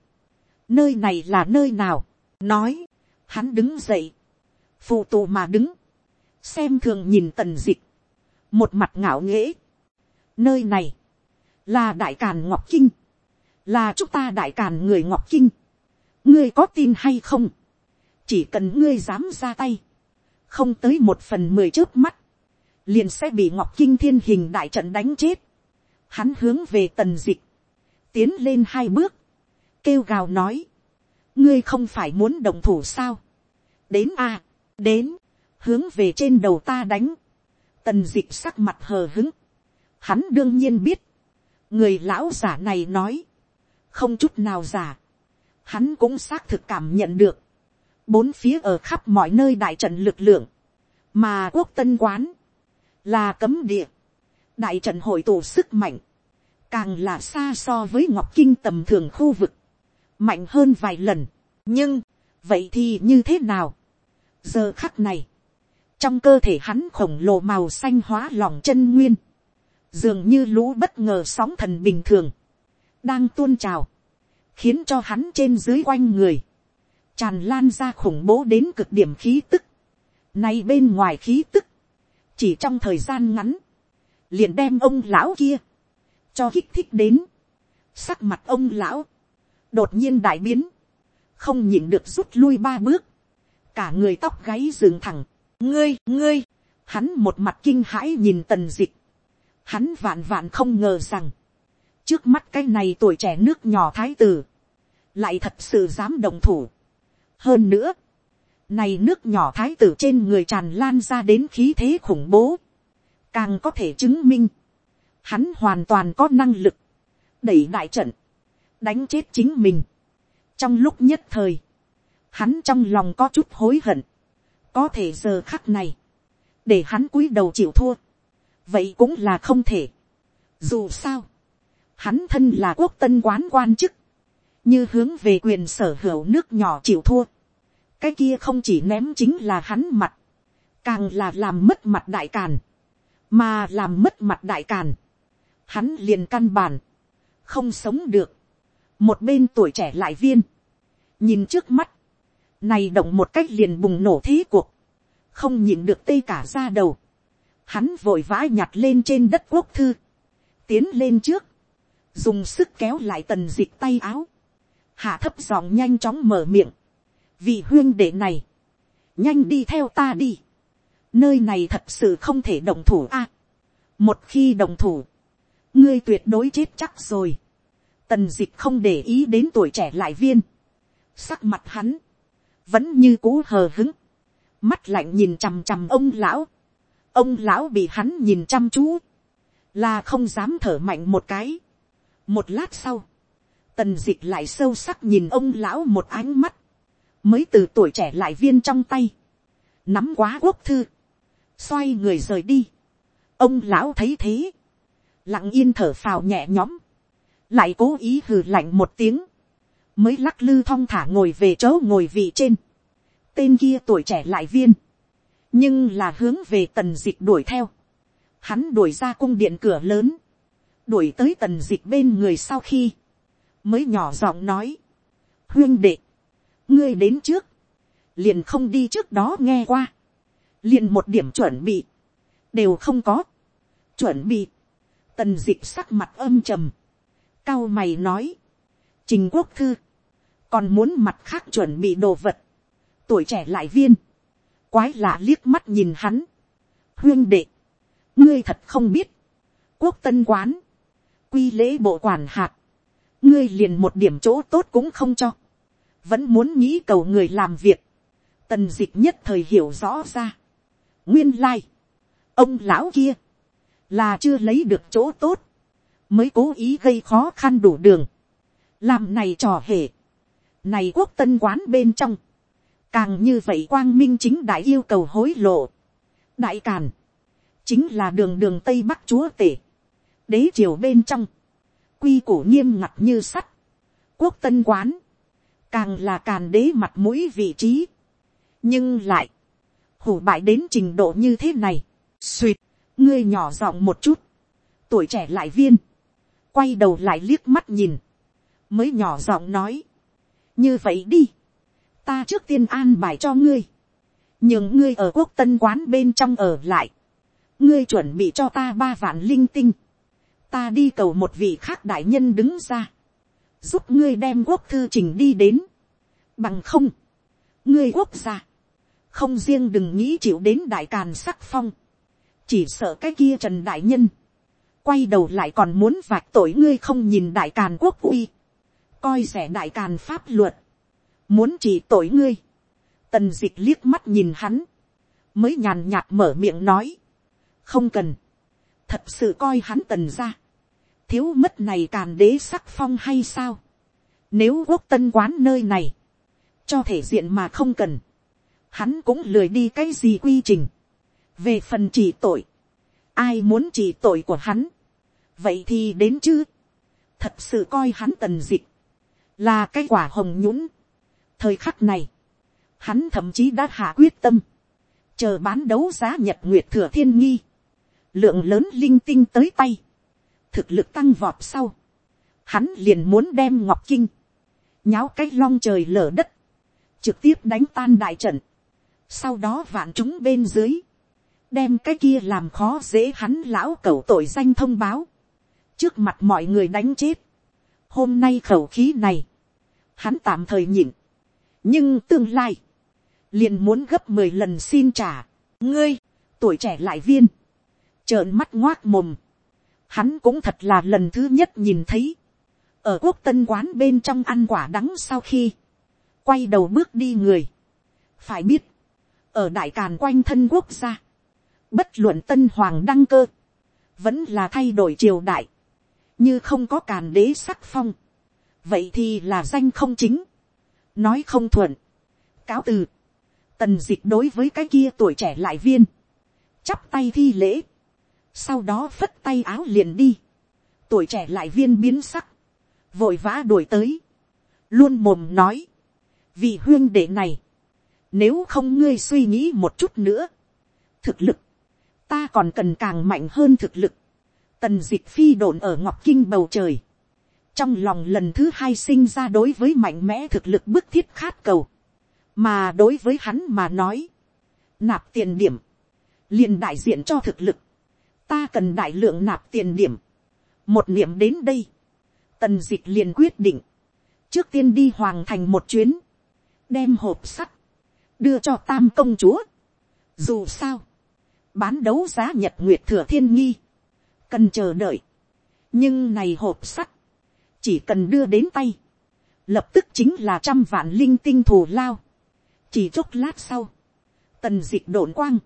nơi này là nơi nào, nói, hắn đứng dậy, phụ tụ mà đứng, xem thường nhìn tần dịch, một mặt ngạo nghễ, nơi này, là đại càn ngọc kinh, là chúng ta đại càn người ngọc kinh, ngươi có tin hay không, chỉ cần ngươi dám ra tay, không tới một phần mười trước mắt, liền sẽ bị ngọc kinh thiên hình đại trận đánh chết, hắn hướng về tần dịch, tiến lên hai bước, kêu gào nói, ngươi không phải muốn đồng thủ sao, đến a, đến, hướng về trên đầu ta đánh, tần dịch sắc mặt hờ hứng, hắn đương nhiên biết, người lão giả này nói, không chút nào giả, hắn cũng xác thực cảm nhận được, bốn phía ở khắp mọi nơi đại trận lực lượng, mà quốc tân quán, là cấm địa, đại trận hội tụ sức mạnh, càng là xa so với ngọc kinh tầm thường khu vực, mạnh hơn vài lần, nhưng, vậy thì như thế nào, giờ khắc này, trong cơ thể hắn khổng lồ màu xanh hóa lòng chân nguyên, dường như lũ bất ngờ sóng thần bình thường, đang tuôn trào, khiến cho hắn trên dưới quanh người, tràn lan ra khủng bố đến cực điểm khí tức, nay bên ngoài khí tức, chỉ trong thời gian ngắn, liền đem ông lão kia, cho kích thích đến, sắc mặt ông lão, đột nhiên đại biến, không nhịn được rút lui ba bước, cả người tóc gáy dừng thẳng, ngươi, ngươi, hắn một mặt kinh hãi nhìn tần dịch, hắn vạn vạn không ngờ rằng, trước mắt cái này tuổi trẻ nước nhỏ thái tử, lại thật sự dám đồng thủ hơn nữa, này nước nhỏ thái tử trên người tràn lan ra đến khí thế khủng bố, càng có thể chứng minh, hắn hoàn toàn có năng lực, đẩy đại trận, đánh chết chính mình. trong lúc nhất thời, hắn trong lòng có chút hối hận, có thể giờ khắc này, để hắn cúi đầu chịu thua, vậy cũng là không thể. Dù sao, hắn thân là quốc tân quán quan chức, như hướng về quyền sở hữu nước nhỏ chịu thua, cái kia không chỉ ném chính là hắn mặt, càng là làm mất mặt đại càn, mà làm mất mặt đại càn, hắn liền căn bản, không sống được, một bên tuổi trẻ lại viên, nhìn trước mắt, này động một cách liền bùng nổ thế cuộc, không nhìn được tê cả ra đầu, hắn vội vã nhặt lên trên đất quốc thư, tiến lên trước, dùng sức kéo lại tần dịch tay áo, hạ thấp giọng nhanh chóng mở miệng, vì huyên đệ này, nhanh đi theo ta đi, nơi này thật sự không thể đồng thủ a, một khi đồng thủ, ngươi tuyệt đối chết chắc rồi, tần dịch không để ý đến tuổi trẻ lại viên, sắc mặt hắn, vẫn như cú hờ hứng, mắt lạnh nhìn chằm chằm ông lão, ông lão bị hắn nhìn chăm chú, là không dám thở mạnh một cái. một lát sau, tần d ị c h lại sâu sắc nhìn ông lão một ánh mắt, mới từ tuổi trẻ lại viên trong tay, nắm quá quốc thư, xoay người rời đi. ông lão thấy thế, lặng yên thở phào nhẹ nhõm, lại cố ý hừ lạnh một tiếng, mới lắc lư thong thả ngồi về chỗ ngồi vị trên, tên kia tuổi trẻ lại viên, nhưng là hướng về tần dịch đuổi theo, hắn đuổi ra cung điện cửa lớn, đuổi tới tần dịch bên người sau khi, mới nhỏ giọng nói, huyên đệ, ngươi đến trước, liền không đi trước đó nghe qua, liền một điểm chuẩn bị, đều không có, chuẩn bị, tần dịp sắc mặt âm trầm, cao mày nói, trình quốc thư, còn muốn mặt khác chuẩn bị đồ vật, tuổi trẻ lại viên, quái lạ liếc mắt nhìn hắn. huyên đệ, ngươi thật không biết, quốc tân quán, quy lễ bộ quản hạt, ngươi liền một điểm chỗ tốt cũng không cho, vẫn muốn nghĩ cầu người làm việc, tần d ị c h nhất thời hiểu rõ ra, nguyên lai, ông lão kia, là chưa lấy được chỗ tốt, mới cố ý gây khó khăn đủ đường, làm này trò hề, này quốc tân quán bên trong, càng như vậy quang minh chính đại yêu cầu hối lộ. đại càn, chính là đường đường tây bắc chúa tể, đế triều bên trong, quy củ nghiêm ngặt như sắt, quốc tân quán, càng là càn đế mặt mũi vị trí, nhưng lại, hủ bại đến trình độ như thế này, Xuyệt, ngươi nhỏ giọng một chút, tuổi trẻ lại viên, quay đầu lại liếc mắt nhìn, mới nhỏ giọng nói, như vậy đi, ta trước tiên an bài cho ngươi, nhưng ngươi ở quốc tân quán bên trong ở lại, ngươi chuẩn bị cho ta ba vạn linh tinh, ta đi cầu một vị khác đại nhân đứng ra, giúp ngươi đem quốc thư trình đi đến, bằng không, ngươi quốc gia, không riêng đừng nghĩ chịu đến đại càn sắc phong, chỉ sợ cái kia trần đại nhân, quay đầu lại còn muốn vạch tội ngươi không nhìn đại càn quốc uy, coi rẻ đại càn pháp luật, muốn chỉ tội ngươi, tần d ị c h liếc mắt nhìn hắn, mới nhàn nhạt mở miệng nói, không cần, thật sự coi hắn tần ra, thiếu mất này càn đế sắc phong hay sao, nếu quốc tân quán nơi này, cho thể diện mà không cần, hắn cũng lười đi cái gì quy trình, về phần chỉ tội, ai muốn chỉ tội của hắn, vậy thì đến chứ, thật sự coi hắn tần dịch, là cái quả hồng nhũng, thời khắc này, hắn thậm chí đã hạ quyết tâm, chờ bán đấu giá nhật nguyệt thừa thiên nghi, lượng lớn linh tinh tới tay, thực lực tăng vọt sau, hắn liền muốn đem ngọc kinh, nháo cái long trời lở đất, trực tiếp đánh tan đại trận, sau đó vạn chúng bên dưới, đem cái kia làm khó dễ hắn lão cẩu tội danh thông báo, trước mặt mọi người đánh chết, hôm nay khẩu khí này, hắn tạm thời nhịn, nhưng tương lai, liền muốn gấp mười lần xin trả, ngươi, tuổi trẻ lại viên, trợn mắt ngoác mồm, hắn cũng thật là lần thứ nhất nhìn thấy, ở quốc tân quán bên trong ăn quả đắng sau khi, quay đầu bước đi người, phải biết, ở đại càn quanh thân quốc gia, bất luận tân hoàng đăng cơ, vẫn là thay đổi triều đại, như không có càn đế sắc phong, vậy thì là danh không chính, nói không thuận, cáo từ, tần d ị c h đối với cái kia tuổi trẻ lại viên, chắp tay thi lễ, sau đó phất tay áo liền đi, tuổi trẻ lại viên biến sắc, vội vã đuổi tới, luôn mồm nói, vì huyên đệ này, nếu không ngươi suy nghĩ một chút nữa, thực lực, ta còn cần càng mạnh hơn thực lực, tần dịch phi đồn ở ngọc kinh bầu trời, trong lòng lần thứ hai sinh ra đối với mạnh mẽ thực lực bức thiết khát cầu, mà đối với hắn mà nói, nạp tiền điểm, liền đại diện cho thực lực, ta cần đại lượng nạp tiền điểm, một niệm đến đây, tần d ị c h liền quyết định, trước tiên đi hoàng thành một chuyến, đem hộp sắt, đưa cho tam công chúa. Dù sao, bán đấu giá nhật nguyệt thừa thiên nghi, cần chờ đợi, nhưng này hộp sắt, chỉ cần đưa đến tay, lập tức chính là trăm vạn linh tinh thù lao, chỉ chốc lát sau, tần d ị c h đồn quang,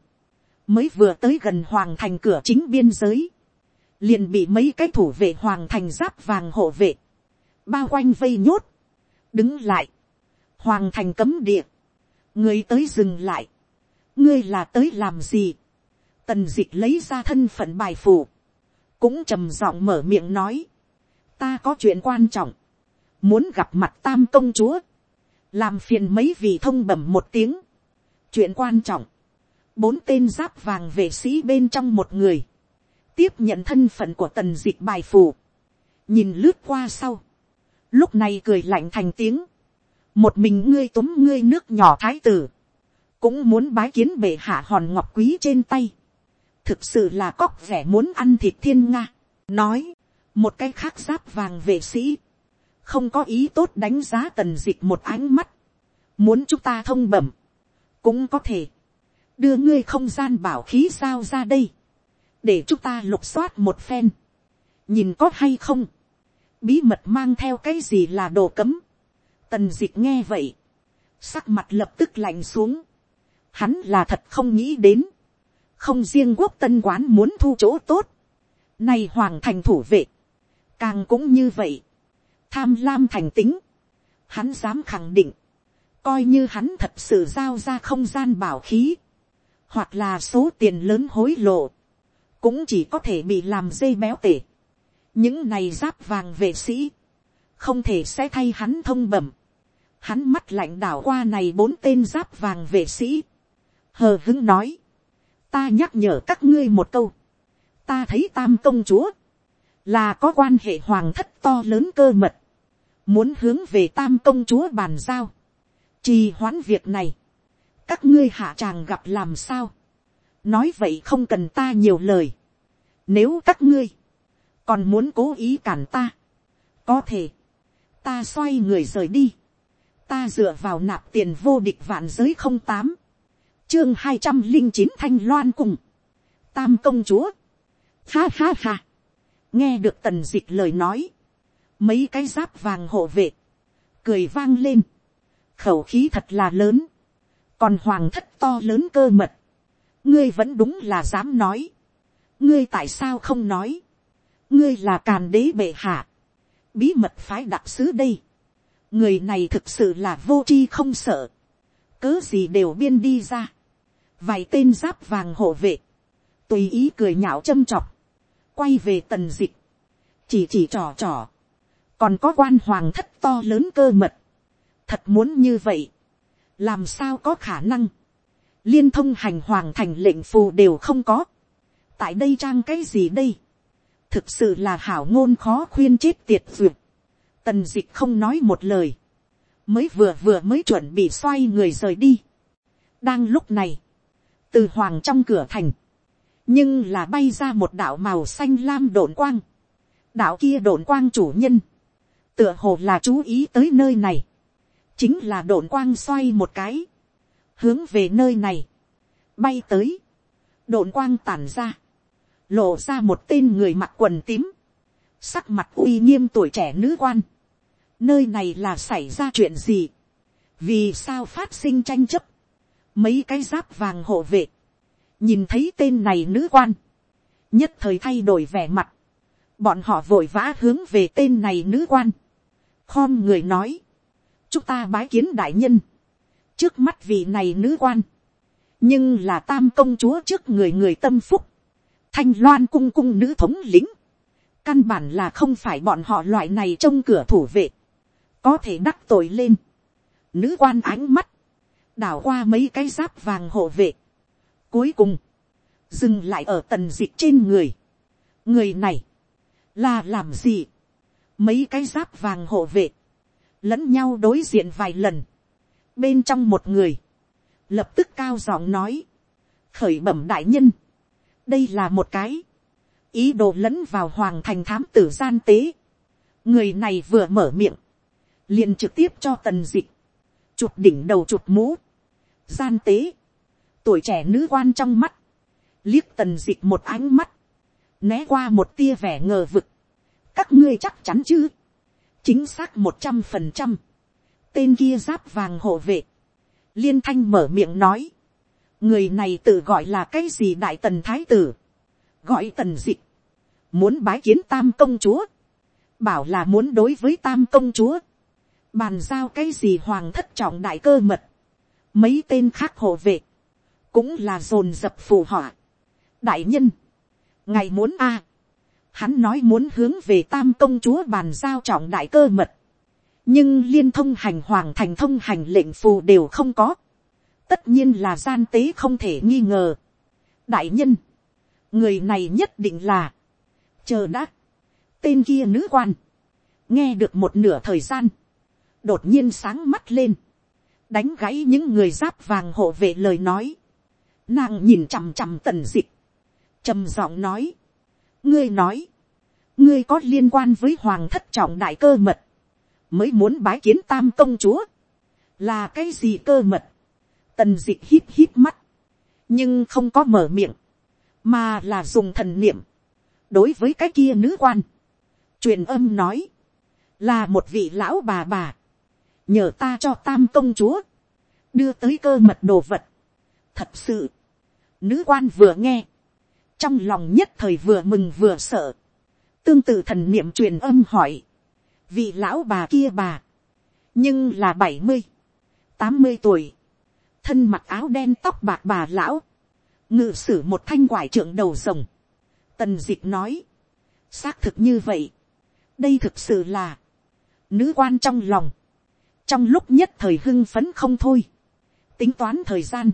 mới vừa tới gần hoàng thành cửa chính biên giới, liền bị mấy cái thủ vệ hoàng thành giáp vàng hộ vệ, bao quanh vây nhốt, đứng lại, hoàng thành cấm địa, người tới dừng lại, ngươi là tới làm gì, tần d ị c h lấy ra thân phận bài phù, cũng trầm giọng mở miệng nói, ta có chuyện quan trọng, muốn gặp mặt tam công chúa, làm phiền mấy vị thông bẩm một tiếng. chuyện quan trọng, bốn tên giáp vàng vệ sĩ bên trong một người, tiếp nhận thân phận của tần d ị c h bài phù, nhìn lướt qua sau, lúc này cười lạnh thành tiếng, một mình ngươi túm ngươi nước nhỏ thái tử, cũng muốn bái kiến bệ hạ hòn ngọc quý trên tay, thực sự là cóc vẻ muốn ăn thịt thiên nga, nói, một cái khác giáp vàng vệ sĩ, không có ý tốt đánh giá tần dịch một ánh mắt, muốn chúng ta thông bẩm, cũng có thể, đưa ngươi không gian bảo khí sao ra đây, để chúng ta lục soát một phen, nhìn có hay không, bí mật mang theo cái gì là đồ cấm, tần dịch nghe vậy, sắc mặt lập tức lạnh xuống, hắn là thật không nghĩ đến, không riêng quốc tân quán muốn thu chỗ tốt, nay hoàng thành thủ vệ, càng cũng như vậy, tham lam thành tính, hắn dám khẳng định, coi như hắn thật sự giao ra không gian bảo khí, hoặc là số tiền lớn hối lộ, cũng chỉ có thể bị làm dây béo tể. những này giáp vàng vệ sĩ, không thể sẽ thay hắn thông bẩm. hắn mắt lạnh đảo qua này bốn tên giáp vàng vệ sĩ, hờ hứng nói, ta nhắc nhở các ngươi một câu, ta thấy tam công chúa, là có quan hệ hoàng thất to lớn cơ mật, muốn hướng về tam công chúa bàn giao, trì hoãn việc này, các ngươi hạ tràng gặp làm sao, nói vậy không cần ta nhiều lời, nếu các ngươi còn muốn cố ý cản ta, có thể, ta xoay người rời đi, ta dựa vào nạp tiền vô địch vạn giới không tám, chương hai trăm linh chín thanh loan cùng, tam công chúa, ha ha ha, nghe được tần d ị c h lời nói, mấy cái giáp vàng hộ vệ, cười vang lên, khẩu khí thật là lớn, còn hoàng thất to lớn cơ mật, ngươi vẫn đúng là dám nói, ngươi tại sao không nói, ngươi là càn đế bệ hạ, bí mật phái đặc sứ đây, người này thực sự là vô c h i không sợ, cớ gì đều biên đi ra, vài tên giáp vàng hộ vệ, tùy ý cười nhạo châm chọc, quay về tần dịch, chỉ chỉ trò trò, còn có quan hoàng thất to lớn cơ mật, thật muốn như vậy, làm sao có khả năng, liên thông hành hoàng thành lệnh phù đều không có, tại đây trang cái gì đây, thực sự là hảo ngôn khó khuyên chết tiệt duyệt, tần d ị c h không nói một lời, mới vừa vừa mới chuẩn bị xoay người rời đi. đang lúc này, từ hoàng trong cửa thành, nhưng là bay ra một đạo màu xanh lam đồn quang. đạo kia đồn quang chủ nhân, tựa hồ là chú ý tới nơi này, chính là đồn quang xoay một cái, hướng về nơi này, bay tới, đồn quang tản ra, lộ ra một tên người mặc quần tím, sắc mặt uy nghiêm tuổi trẻ nữ quan, nơi này là xảy ra chuyện gì, vì sao phát sinh tranh chấp, mấy cái giáp vàng hộ vệ, nhìn thấy tên này nữ quan, nhất thời thay đổi vẻ mặt, bọn họ vội vã hướng về tên này nữ quan, khom người nói, chúng ta bái kiến đại nhân, trước mắt vị này nữ quan, nhưng là tam công chúa trước người người tâm phúc, thanh loan cung cung nữ thống lĩnh, căn bản là không phải bọn họ loại này trong cửa thủ vệ, có thể đắc tội lên, nữ quan ánh mắt, đảo qua mấy cái giáp vàng hộ vệ, cuối cùng, dừng lại ở tần dịch trên người, người này, là làm gì, mấy cái giáp vàng hộ vệ, lẫn nhau đối diện vài lần, bên trong một người, lập tức cao giọng nói, khởi bẩm đại nhân, đây là một cái, ý đồ lẫn vào hoàng thành thám tử gian tế, người này vừa mở miệng, liền trực tiếp cho tần dịch, chụp đỉnh đầu chụp mũ, gian tế, tuổi trẻ nữ quan trong mắt, liếc tần dịch một ánh mắt, né qua một tia vẻ ngờ vực, các ngươi chắc chắn chứ, chính xác một trăm phần trăm, tên kia giáp vàng hộ vệ, liên thanh mở miệng nói, người này tự gọi là cái gì đại tần thái tử, gọi tần dịch, muốn bái kiến tam công chúa, bảo là muốn đối với tam công chúa, bàn giao cái gì hoàng thất trọng đại cơ mật, mấy tên khác hộ vệ, cũng là dồn dập phù họa. đại nhân, ngày muốn a, hắn nói muốn hướng về tam công chúa bàn giao trọng đại cơ mật, nhưng liên thông hành hoàng thành thông hành lệnh phù đều không có, tất nhiên là gian tế không thể nghi ngờ. đại nhân, người này nhất định là, chờ đã, tên kia nữ quan, nghe được một nửa thời gian, đột nhiên sáng mắt lên, đánh gãy những người giáp vàng hộ vệ lời nói, nàng nhìn chằm chằm tần dịch, trầm giọng nói, ngươi nói, ngươi có liên quan với hoàng thất trọng đại cơ mật, mới muốn bái kiến tam công chúa, là cái gì cơ mật, tần d ị c h hít hít mắt, nhưng không có mở miệng, mà là dùng thần niệm, đối với cái kia nữ quan, truyền âm nói, là một vị lão bà bà, nhờ ta cho tam công chúa, đưa tới cơ mật đồ vật. thật sự, nữ quan vừa nghe, trong lòng nhất thời vừa mừng vừa sợ, tương tự thần niệm truyền âm hỏi, vị lão bà kia bà, nhưng là bảy mươi, tám mươi tuổi, thân mặc áo đen tóc bạc bà lão, ngự sử một thanh quải trưởng đầu rồng, tần d ị c h nói, xác thực như vậy, đây thực sự là, nữ quan trong lòng, trong lúc nhất thời hưng phấn không thôi, tính toán thời gian,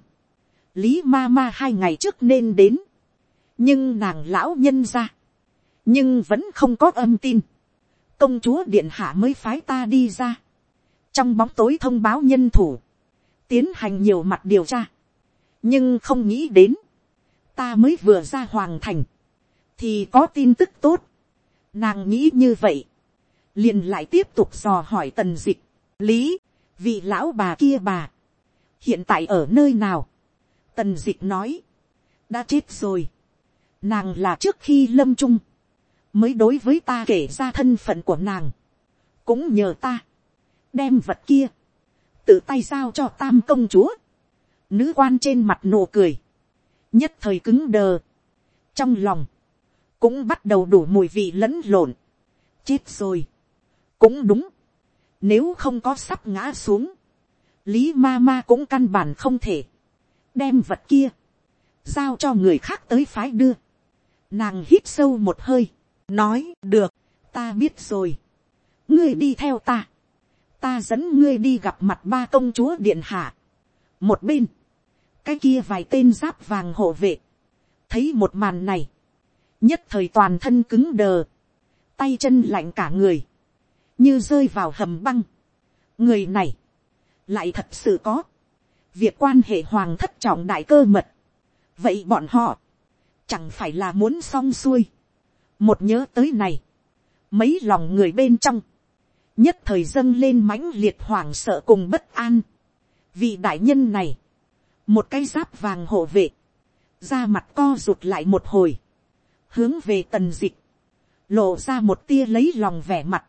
lý ma ma hai ngày trước nên đến, nhưng nàng lão nhân ra, nhưng vẫn không có âm tin, công chúa điện hạ mới phái ta đi ra, trong bóng tối thông báo nhân thủ, tiến hành nhiều mặt điều tra, nhưng không nghĩ đến, ta mới vừa ra hoàng thành, thì có tin tức tốt, nàng nghĩ như vậy, liền lại tiếp tục dò hỏi tần dịch, lý, vị lão bà kia bà, hiện tại ở nơi nào, tần dịch nói, đã chết rồi, nàng là trước khi lâm trung, mới đối với ta kể ra thân phận của nàng, cũng nhờ ta, đem vật kia, tự tay giao cho tam công chúa, nữ quan trên mặt nụ cười, nhất thời cứng đờ, trong lòng, cũng bắt đầu đủ mùi vị lẫn lộn, chết rồi, cũng đúng, nếu không có sắp ngã xuống, lý ma ma cũng căn bản không thể, đem vật kia, giao cho người khác tới phái đưa, nàng hít sâu một hơi, nói được, ta biết rồi, ngươi đi theo ta, ta dẫn ngươi đi gặp mặt ba công chúa điện hạ. một bên, cái kia vài tên giáp vàng hộ vệ, thấy một màn này, nhất thời toàn thân cứng đờ, tay chân lạnh cả người, như rơi vào hầm băng. người này, lại thật sự có, việc quan hệ hoàng thất trọng đại cơ mật, vậy bọn họ, chẳng phải là muốn xong xuôi, một nhớ tới này, mấy lòng người bên trong, nhất thời dâng lên mãnh liệt hoảng sợ cùng bất an. vị đại nhân này, một cái giáp vàng hộ vệ, da mặt co rụt lại một hồi, hướng về tần dịch, lộ ra một tia lấy lòng vẻ mặt.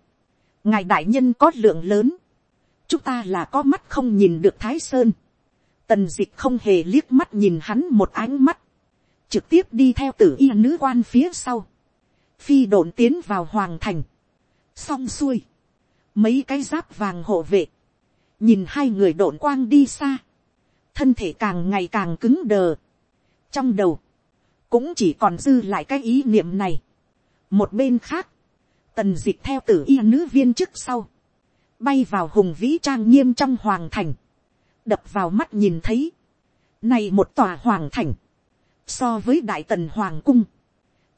ngài đại nhân có lượng lớn, chúng ta là có mắt không nhìn được thái sơn. tần dịch không hề liếc mắt nhìn hắn một ánh mắt, trực tiếp đi theo tử y nữ quan phía sau, phi độn tiến vào hoàng thành, xong xuôi, mấy cái giáp vàng hộ vệ, nhìn hai người độn quang đi xa, thân thể càng ngày càng cứng đờ, trong đầu, cũng chỉ còn dư lại cái ý niệm này. một bên khác, tần d ị c h theo tử y nữ viên trước sau, bay vào hùng vĩ trang nghiêm trong hoàng thành, đập vào mắt nhìn thấy, này một tòa hoàng thành, so với đại tần hoàng cung,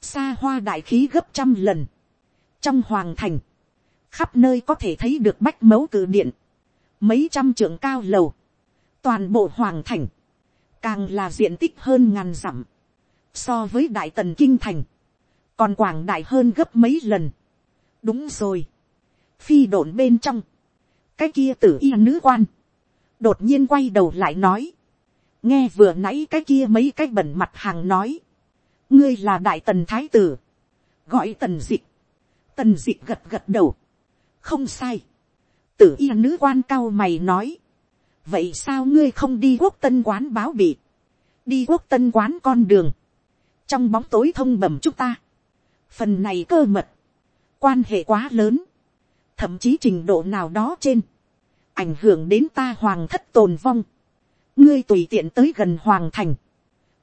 xa hoa đại khí gấp trăm lần, trong hoàng thành, khắp nơi có thể thấy được bách mẫu cử điện, mấy trăm trưởng cao lầu, toàn bộ hoàng thành, càng là diện tích hơn ngàn dặm, so với đại tần kinh thành, còn quảng đại hơn gấp mấy lần. đúng rồi, phi đồn bên trong, cái kia tử y nữ quan, đột nhiên quay đầu lại nói, nghe vừa nãy cái kia mấy cái bẩn mặt hàng nói, ngươi là đại tần thái tử, gọi tần dịch, tần dịch gật gật đầu, không sai, tử y nữ quan cao mày nói, vậy sao ngươi không đi quốc tân quán báo bị, đi quốc tân quán con đường, trong bóng tối thông bẩm chúng ta, phần này cơ mật, quan hệ quá lớn, thậm chí trình độ nào đó trên, ảnh hưởng đến ta hoàng thất tồn vong, ngươi tùy tiện tới gần hoàng thành,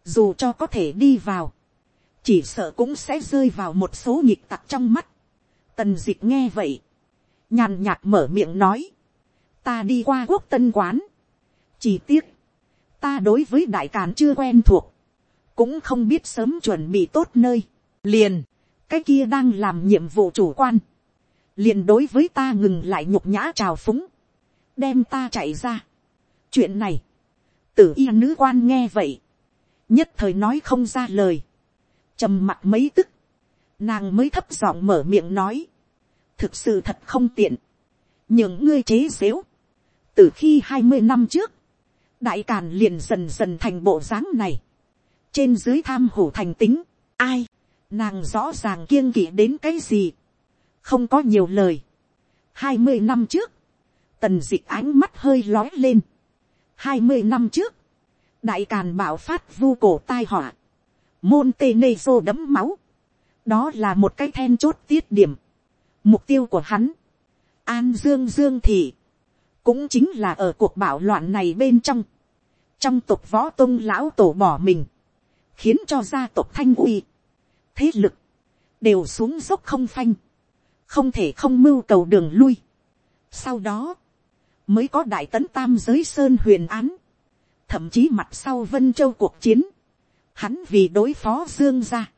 dù cho có thể đi vào, chỉ sợ cũng sẽ rơi vào một số nhịp tặc trong mắt. Tần dịch nghe vậy, nhàn nhạt mở miệng nói, ta đi qua quốc tân quán, chỉ tiếc, ta đối với đại càn chưa quen thuộc, cũng không biết sớm chuẩn bị tốt nơi, liền, cái kia đang làm nhiệm vụ chủ quan, liền đối với ta ngừng lại nhục nhã trào phúng, đem ta chạy ra. chuyện này, tử y nữ quan nghe vậy, nhất thời nói không ra lời, trầm mặt mấy tức, nàng mới thấp giọng mở miệng nói, thực sự thật không tiện, những ngươi chế xếu, từ khi hai mươi năm trước, đại càn liền dần dần thành bộ dáng này, trên dưới tham hủ thành tính, ai, nàng rõ ràng kiêng kỵ đến cái gì, không có nhiều lời. hai mươi năm trước, tần d ị ánh mắt hơi lói lên hai mươi năm trước, đại càn bảo phát vu cổ tai họa, môn tê nê dô đấm máu, đó là một cái then chốt tiết điểm, mục tiêu của hắn, an dương dương thị, cũng chính là ở cuộc bảo loạn này bên trong, trong tục võ tôn lão tổ bỏ mình, khiến cho gia tộc thanh uy, thế lực, đều xuống dốc không phanh, không thể không mưu cầu đường lui. Sau đó, mới có đại tấn tam giới sơn huyền án, thậm chí mặt sau vân châu cuộc chiến, hắn vì đối phó dương gia,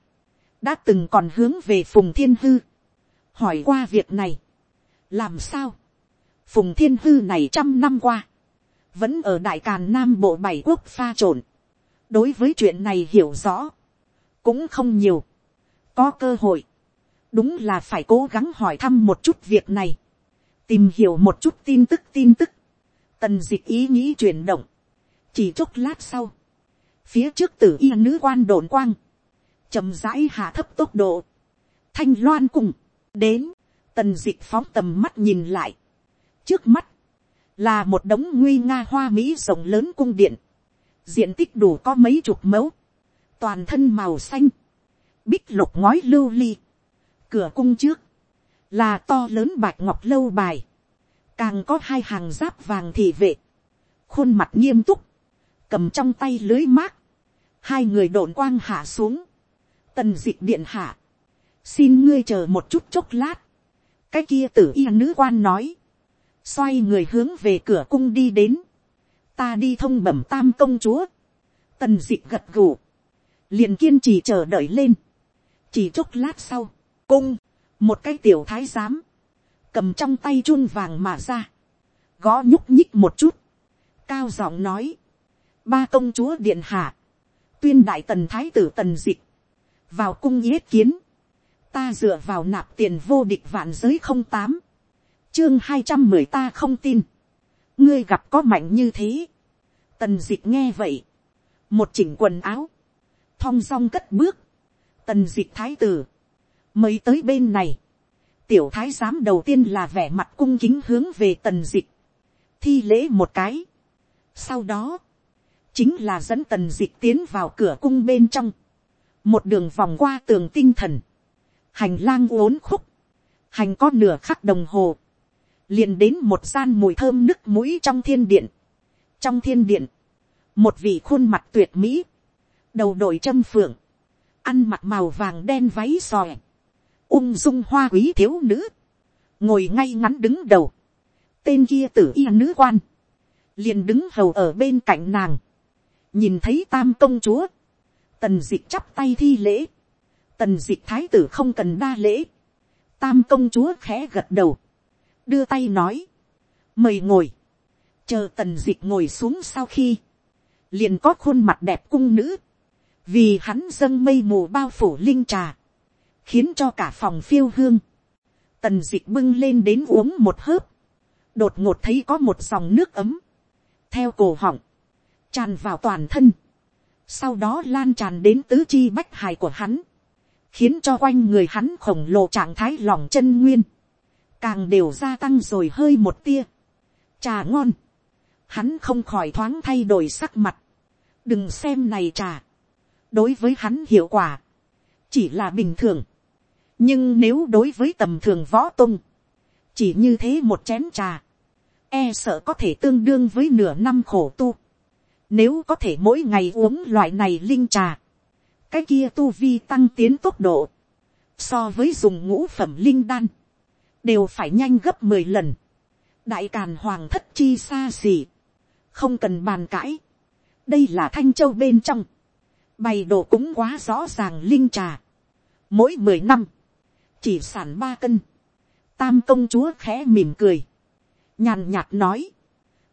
đã từng còn hướng về phùng thiên hư, hỏi qua việc này, làm sao, phùng thiên hư này trăm năm qua, vẫn ở đại càn nam bộ bảy quốc pha trộn, đối với chuyện này hiểu rõ, cũng không nhiều, có cơ hội, đúng là phải cố gắng hỏi thăm một chút việc này, tìm hiểu một chút tin tức tin tức, tần dịch ý nghĩ chuyển động, chỉ chốc lát sau, phía trước tử y nữ quan đồn quang, chầm rãi hạ thấp tốc độ, thanh loan cùng, đến, tần dịch phóng tầm mắt nhìn lại, trước mắt, là một đống nguy nga hoa mỹ rộng lớn cung điện, diện tích đủ có mấy chục mẫu, toàn thân màu xanh, bích lục ngói lưu ly, cửa cung trước, là to lớn bạch ngọc lâu bài, càng có hai hàng giáp vàng thị vệ, khuôn mặt nghiêm túc, cầm trong tay lưới mát, hai người đồn quang hạ xuống, tần d ị c h điện hạ, xin ngươi chờ một chút chốc lát, cái kia tử y nữ quan nói, xoay người hướng về cửa cung đi đến, ta đi thông bẩm tam công chúa, tần d ị gật gù, liền kiên trì chờ đợi lên, chỉ chốc lát sau, cung, một cái tiểu thái giám, cầm trong tay chun vàng mà ra, gõ nhúc nhích một chút, cao giọng nói, ba công chúa điện hạ, tuyên đại tần thái tử tần dịch. Vào cung yết kiến, ta dựa vào nạp tiền vô địch vạn giới không tám, chương hai trăm mười ta không tin, ngươi gặp có mạnh như thế. tần dịch nghe vậy, một chỉnh quần áo, thong dong cất bước, tần dịch thái tử, mấy tới bên này, tiểu thái giám đầu tiên là vẻ mặt cung kính hướng về tần dịch, thi lễ một cái. sau đó, chính là dẫn tần dịch tiến vào cửa cung bên trong, một đường vòng qua tường tinh thần, hành lang uốn khúc, hành có nửa khắc đồng hồ, liền đến một gian mùi thơm nức mũi trong thiên điện. trong thiên điện, một vị khuôn mặt tuyệt mỹ, đầu đội châm phượng, ăn mặc màu vàng đen váy sòi ung dung hoa quý thiếu nữ, ngồi ngay ngắn đứng đầu, tên kia tử y nữ quan, liền đứng hầu ở bên cạnh nàng, nhìn thấy tam công chúa, tần d ị chắp tay thi lễ, tần d ị thái tử không cần đa lễ, tam công chúa khẽ gật đầu, đưa tay nói, mời ngồi, chờ tần d ị ngồi xuống sau khi, liền có khuôn mặt đẹp cung nữ, vì hắn dâng mây mù bao phủ linh trà, khiến cho cả phòng phiêu hương, tần d bưng lên đến uống một hớp, đột ngột thấy có một dòng nước ấm, theo cổ họng, tràn vào toàn thân, sau đó lan tràn đến tứ chi bách hài của hắn, khiến cho quanh người hắn khổng lồ trạng thái lòng chân nguyên, càng đều gia tăng rồi hơi một tia. Trà ngon, hắn không khỏi thoáng thay đổi sắc mặt, đừng xem này trà, đối với hắn hiệu quả, chỉ là bình thường, nhưng nếu đối với tầm thường võ tung, chỉ như thế một chén trà, e sợ có thể tương đương với nửa năm khổ tu. Nếu có thể mỗi ngày uống loại này linh trà, cái kia tu vi tăng tiến tốc độ, so với dùng ngũ phẩm linh đan, đều phải nhanh gấp mười lần. đại càn hoàng thất chi xa xỉ, không cần bàn cãi. đây là thanh châu bên trong, bày đồ cũng quá rõ ràng linh trà. mỗi mười năm, chỉ sản ba cân, tam công chúa khẽ mỉm cười, nhàn nhạt nói,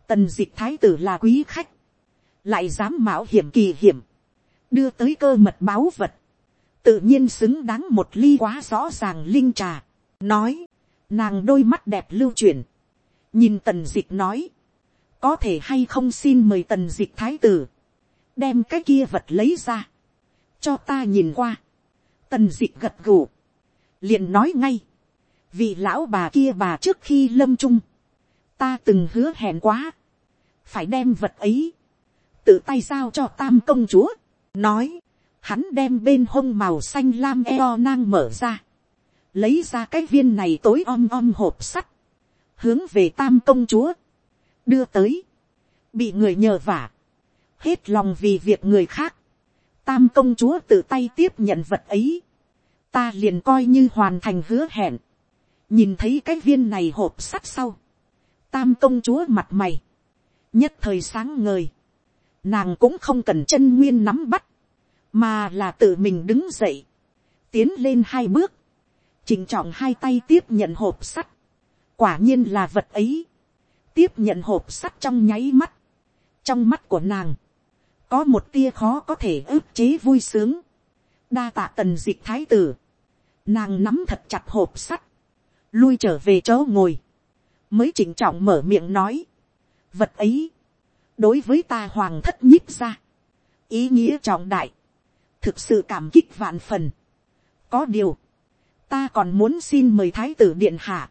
tần d ị c h thái tử là quý khách, lại dám mạo hiểm kỳ hiểm, đưa tới cơ mật báo vật, tự nhiên xứng đáng một ly quá rõ ràng linh trà, nói, nàng đôi mắt đẹp lưu chuyển, nhìn tần dịch nói, có thể hay không xin mời tần dịch thái tử, đem cái kia vật lấy ra, cho ta nhìn qua, tần dịch gật gù, liền nói ngay, vì lão bà kia bà trước khi lâm trung, ta từng hứa hẹn quá, phải đem vật ấy, tự tay giao cho tam công chúa, nói, hắn đem bên hông màu xanh lam eo nang mở ra, lấy ra cái viên này tối om om hộp sắt, hướng về tam công chúa, đưa tới, bị người nhờ vả, hết lòng vì việc người khác, tam công chúa tự tay tiếp nhận vật ấy, ta liền coi như hoàn thành hứa hẹn, nhìn thấy cái viên này hộp sắt sau, tam công chúa mặt mày, nhất thời sáng ngời, nàng cũng không cần chân nguyên nắm bắt, mà là tự mình đứng dậy, tiến lên hai bước, chỉnh trọng hai tay tiếp nhận hộp sắt, quả nhiên là vật ấy, tiếp nhận hộp sắt trong nháy mắt, trong mắt của nàng, có một tia khó có thể ước chế vui sướng, đa tạ tần d ị c h thái tử, nàng nắm thật chặt hộp sắt, lui trở về chỗ ngồi, mới chỉnh trọng mở miệng nói, vật ấy, đối với ta hoàng thất nhích ra, ý nghĩa trọng đại, thực sự cảm kích vạn phần. có điều, ta còn muốn xin mời thái tử điện hạ,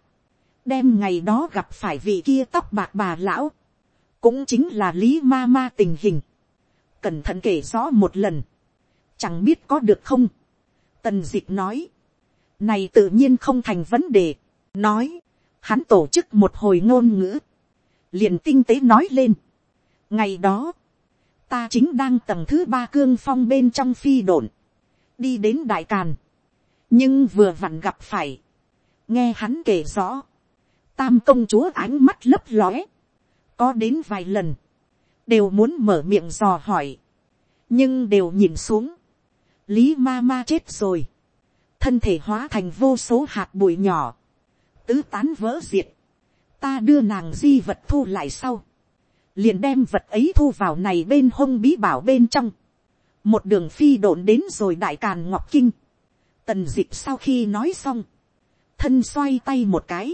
đem ngày đó gặp phải vị kia tóc bạc bà lão, cũng chính là lý ma ma tình hình, cẩn thận kể rõ một lần, chẳng biết có được không. tần d ị c h nói, này tự nhiên không thành vấn đề, nói, hắn tổ chức một hồi ngôn ngữ, liền tinh tế nói lên, ngày đó, ta chính đang tầng thứ ba cương phong bên trong phi đồn, đi đến đại càn, nhưng vừa vặn gặp phải, nghe hắn kể rõ, tam công chúa ánh mắt lấp lóe, có đến vài lần, đều muốn mở miệng dò hỏi, nhưng đều nhìn xuống, lý ma ma chết rồi, thân thể hóa thành vô số hạt bụi nhỏ, tứ tán vỡ diệt, ta đưa nàng di vật thu lại sau, liền đem vật ấy thu vào này bên hông bí bảo bên trong, một đường phi độn đến rồi đại càn ngọc kinh, tần d ị c h sau khi nói xong, thân xoay tay một cái,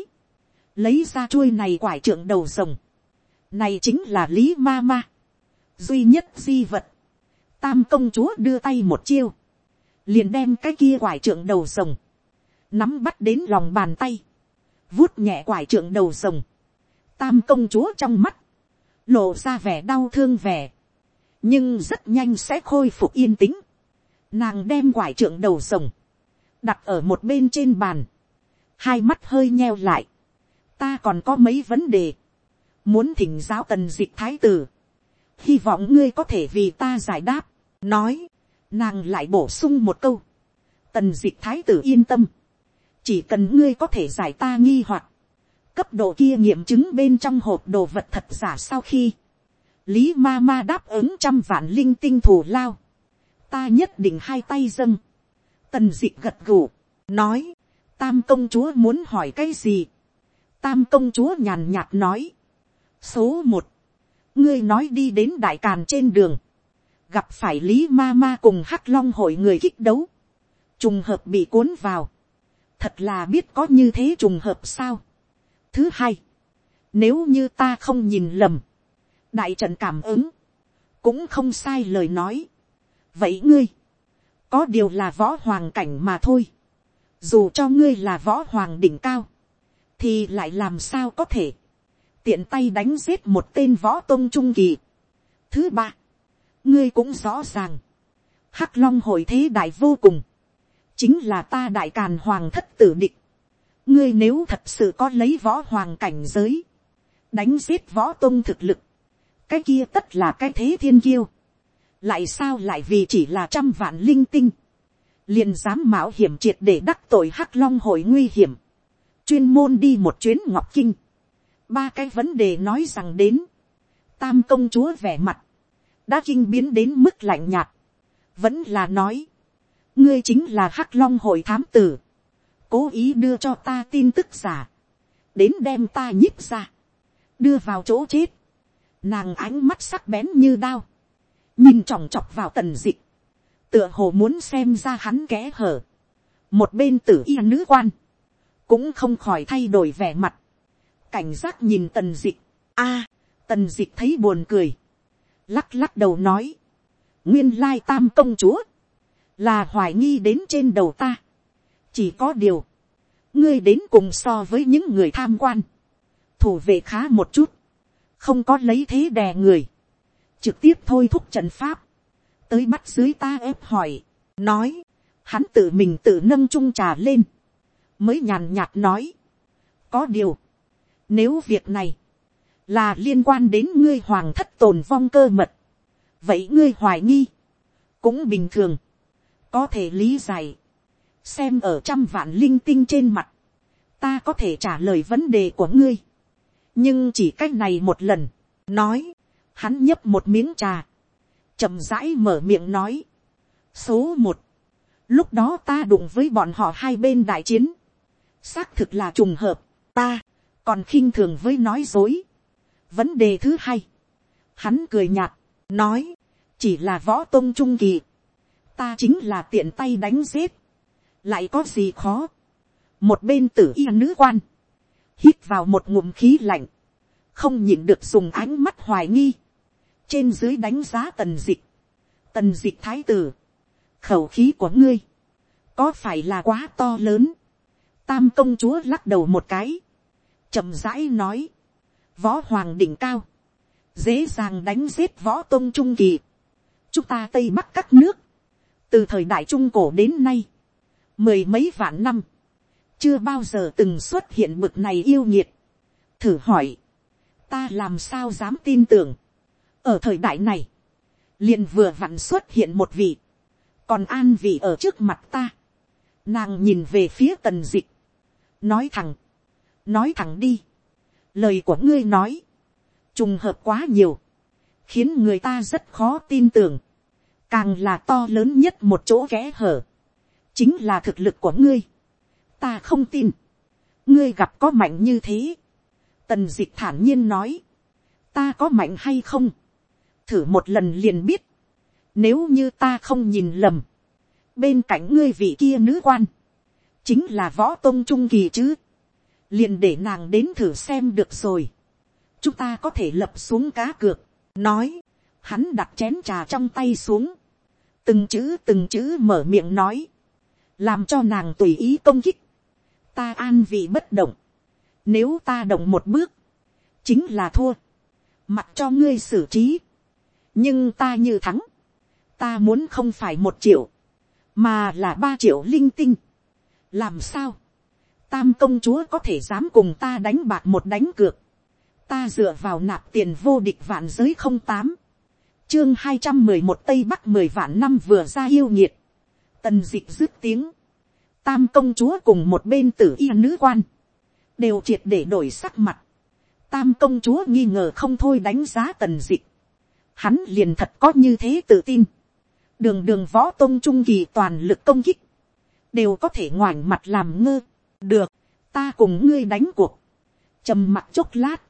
lấy ra chuôi này quải trượng đầu rồng, này chính là lý ma ma, duy nhất di vật, tam công chúa đưa tay một chiêu, liền đem cái kia quải trượng đầu rồng, nắm bắt đến lòng bàn tay, vuốt nhẹ quải trượng đầu rồng, tam công chúa trong mắt, lộ ra vẻ đau thương vẻ, nhưng rất nhanh sẽ khôi phục yên tĩnh. Nàng đem quải trượng đầu rồng, đặt ở một bên trên bàn, hai mắt hơi nheo lại. Ta còn có mấy vấn đề, muốn thỉnh giáo tần dịch thái tử, hy vọng ngươi có thể vì ta giải đáp, nói, nàng lại bổ sung một câu, tần d thái tử yên tâm, chỉ cần ngươi có thể giải ta nghi hoặc, cấp độ kia nghiệm chứng bên trong hộp đồ vật thật giả sau khi, lý ma ma đáp ứng trăm vạn linh tinh thù lao, ta nhất định hai tay dâng, tần d gật gù, nói, tam công chúa muốn hỏi cái gì, tam công chúa nhàn nhạt nói, số một, ngươi nói đi đến đại càn trên đường, gặp phải lý ma ma cùng hắc long hội người kích đấu, trùng hợp bị cuốn vào, thật là biết có như thế trùng hợp sao. thứ hai, nếu như ta không nhìn lầm, đại trận cảm ứng, cũng không sai lời nói. vậy ngươi, có điều là võ hoàng cảnh mà thôi, dù cho ngươi là võ hoàng đỉnh cao, thì lại làm sao có thể, tiện tay đánh giết một tên võ tôn trung kỳ. Thứ ba, ngươi cũng rõ ràng, hắc long hội thế đại vô cùng, chính là ta đại càn hoàng thất tử địch. ngươi nếu thật sự có lấy võ hoàng cảnh giới, đánh giết võ tôn thực lực, cái kia tất là cái thế thiên kiêu. lại sao lại vì chỉ là trăm vạn linh tinh, liền dám mạo hiểm triệt để đắc tội hắc long hội nguy hiểm, chuyên môn đi một chuyến ngọc kinh, ba cái vấn đề nói rằng đến, tam công chúa vẻ mặt, đã kinh biến đến mức lạnh nhạt, vẫn là nói, ngươi chính là hắc long hội thám tử, cố ý đưa cho ta tin tức giả, đến đem ta nhíp ra, đưa vào chỗ chết, nàng ánh mắt sắc bén như đao, nhìn chòng chọc vào tần dịch, tựa hồ muốn xem ra hắn kẽ hở, một bên tử y nữ quan, cũng không khỏi thay đổi vẻ mặt, cảnh giác nhìn tần dịch, a, tần dịch thấy buồn cười, lắc lắc đầu nói, nguyên lai tam công chúa, là hoài nghi đến trên đầu ta, chỉ có điều, ngươi đến cùng so với những người tham quan, thủ vệ khá một chút, không có lấy thế đè người, trực tiếp thôi thúc trận pháp, tới bắt dưới ta ép hỏi, nói, hắn tự mình tự nâng trung trà lên, mới nhàn nhạt nói, có điều, nếu việc này là liên quan đến ngươi hoàng thất tồn vong cơ mật, vậy ngươi hoài nghi, cũng bình thường, có thể lý giải, xem ở trăm vạn linh tinh trên mặt, ta có thể trả lời vấn đề của ngươi, nhưng chỉ cách này một lần, nói, hắn nhấp một miếng trà, chậm rãi mở miệng nói, số một, lúc đó ta đụng với bọn họ hai bên đại chiến, xác thực là trùng hợp, ta, còn khinh thường với nói dối vấn đề thứ hai, hắn cười nhạt, nói, chỉ là võ tôn trung kỳ, ta chính là tiện tay đánh giết, lại có gì khó, một bên tử y nữ quan, hít vào một ngụm khí lạnh, không nhịn được dùng ánh mắt hoài nghi, trên dưới đánh giá tần dịch, tần dịch thái tử, khẩu khí của ngươi, có phải là quá to lớn, tam công chúa lắc đầu một cái, chậm rãi nói, võ hoàng đỉnh cao, dễ dàng đánh giết võ tôn trung kỳ, chúng ta tây bắc các nước, từ thời đại trung cổ đến nay, mười mấy vạn năm, chưa bao giờ từng xuất hiện bực này yêu nhiệt. thử hỏi, ta làm sao dám tin tưởng, ở thời đại này, liền vừa vặn xuất hiện một vị, còn an vị ở trước mặt ta, nàng nhìn về phía tần dịch, nói thẳng, nói thẳng đi, lời của ngươi nói, trùng hợp quá nhiều, khiến người ta rất khó tin tưởng, càng là to lớn nhất một chỗ kẽ hở, chính là thực lực của ngươi, ta không tin, ngươi gặp có mạnh như thế, tần d ị c h thản nhiên nói, ta có mạnh hay không, thử một lần liền biết, nếu như ta không nhìn lầm, bên cạnh ngươi vị kia nữ quan, chính là võ tôn trung kỳ chứ, liền để nàng đến thử xem được rồi. chúng ta có thể lập xuống cá cược, nói, hắn đặt chén trà trong tay xuống, từng chữ từng chữ mở miệng nói, làm cho nàng tùy ý công kích, ta an vị bất động, nếu ta động một bước, chính là thua, mặc cho ngươi xử trí, nhưng ta như thắng, ta muốn không phải một triệu, mà là ba triệu linh tinh, làm sao, tam công chúa có thể dám cùng ta đánh bạc một đánh cược, ta dựa vào nạp tiền vô địch vạn giới không tám, chương hai trăm mười một tây bắc mười vạn năm vừa ra yêu nhiệt, tần d ị dứt tiếng, tam công chúa cùng một bên tử y nữ quan, đều triệt để đổi sắc mặt, tam công chúa nghi ngờ không thôi đánh giá tần d ị hắn liền thật có như thế tự tin, đường đường võ tôn trung kỳ toàn lực công kích, đều có thể ngoảnh mặt làm ngơ, được, ta cùng ngươi đánh cuộc, trầm mặt chốc lát,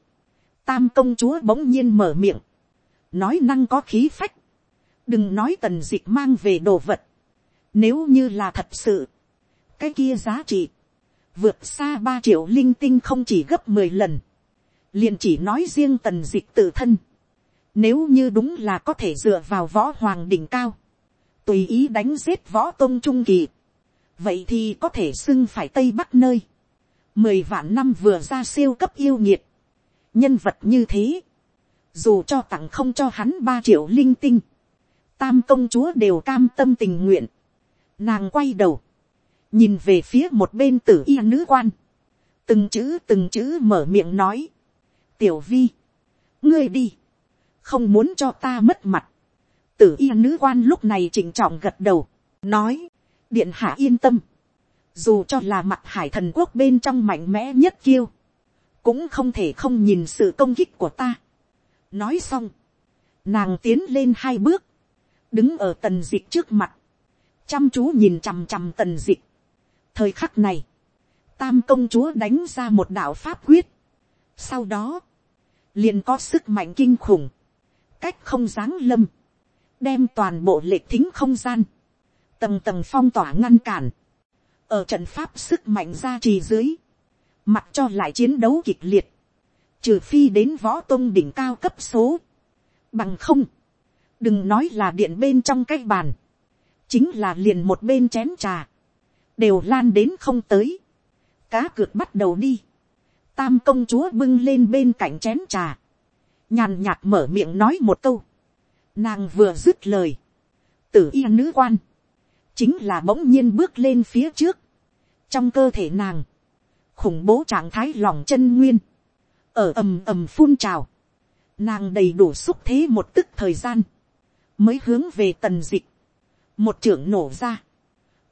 tam công chúa bỗng nhiên mở miệng, nói năng có khí phách, đừng nói tần d ị mang về đồ vật, nếu như là thật sự, cái kia giá trị, vượt xa ba triệu linh tinh không chỉ gấp mười lần, liền chỉ nói riêng tần d ị tự thân, nếu như đúng là có thể dựa vào võ hoàng đỉnh cao, tùy ý đánh giết võ tôn trung kỳ, vậy thì có thể xưng phải tây bắc nơi, mười vạn năm vừa ra siêu cấp yêu nhiệt, nhân vật như thế, dù cho tặng không cho hắn ba triệu linh tinh, tam công chúa đều cam tâm tình nguyện, Nàng quay đầu. Nhìn về phía một bên tử y nữ quan. Từng chữ từng chữ mở miệng nói. Tiểu vi. Ngươi đi. Không muốn cho ta mất mặt. Tử y nữ quan lúc này chỉnh trọng gật đầu. Nói. Điện hạ yên tâm. Dù cho là mặt hải thần quốc bên trong mạnh mẽ nhất kiêu. Cũng không thể không nhìn sự công kích của ta. Nói xong. Nàng tiến lên hai bước. Đứng ở tần dịch trước mặt chăm chú nhìn chằm chằm tần dịch. thời khắc này, tam công chúa đánh ra một đạo pháp quyết. sau đó, liền có sức mạnh kinh khủng, cách không giáng lâm, đem toàn bộ lệ thính không gian, tầng tầng phong tỏa ngăn cản, ở trận pháp sức mạnh ra trì dưới, mặc cho lại chiến đấu kịch liệt, trừ phi đến võ tôn đỉnh cao cấp số, bằng không, đừng nói là điện bên trong cái bàn, chính là liền một bên chén trà, đều lan đến không tới, cá cược bắt đầu đi, tam công chúa bưng lên bên cạnh chén trà, nhàn nhạt mở miệng nói một câu, nàng vừa dứt lời, tử y nữ quan, chính là bỗng nhiên bước lên phía trước, trong cơ thể nàng, khủng bố trạng thái lòng chân nguyên, ở ầm ầm phun trào, nàng đầy đủ xúc thế một tức thời gian, mới hướng về tần dịch, một trưởng nổ ra.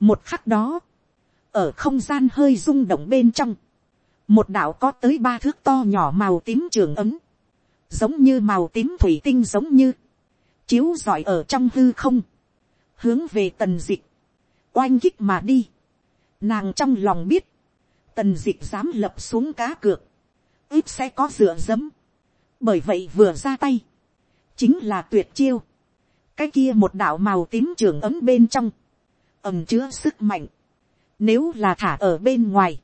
một khắc đó, ở không gian hơi rung động bên trong, một đạo có tới ba thước to nhỏ màu tím trường ấm, giống như màu tím thủy tinh giống như, chiếu rọi ở trong hư không, hướng về tần dịch, oanh kích mà đi. Nàng trong lòng biết, tần dịch dám lập xuống cá cược, ít sẽ có dựa dẫm. bởi vậy vừa ra tay, chính là tuyệt chiêu, cái kia một đạo màu tím trường ấm bên trong, ẩm chứa sức mạnh, nếu là thả ở bên ngoài,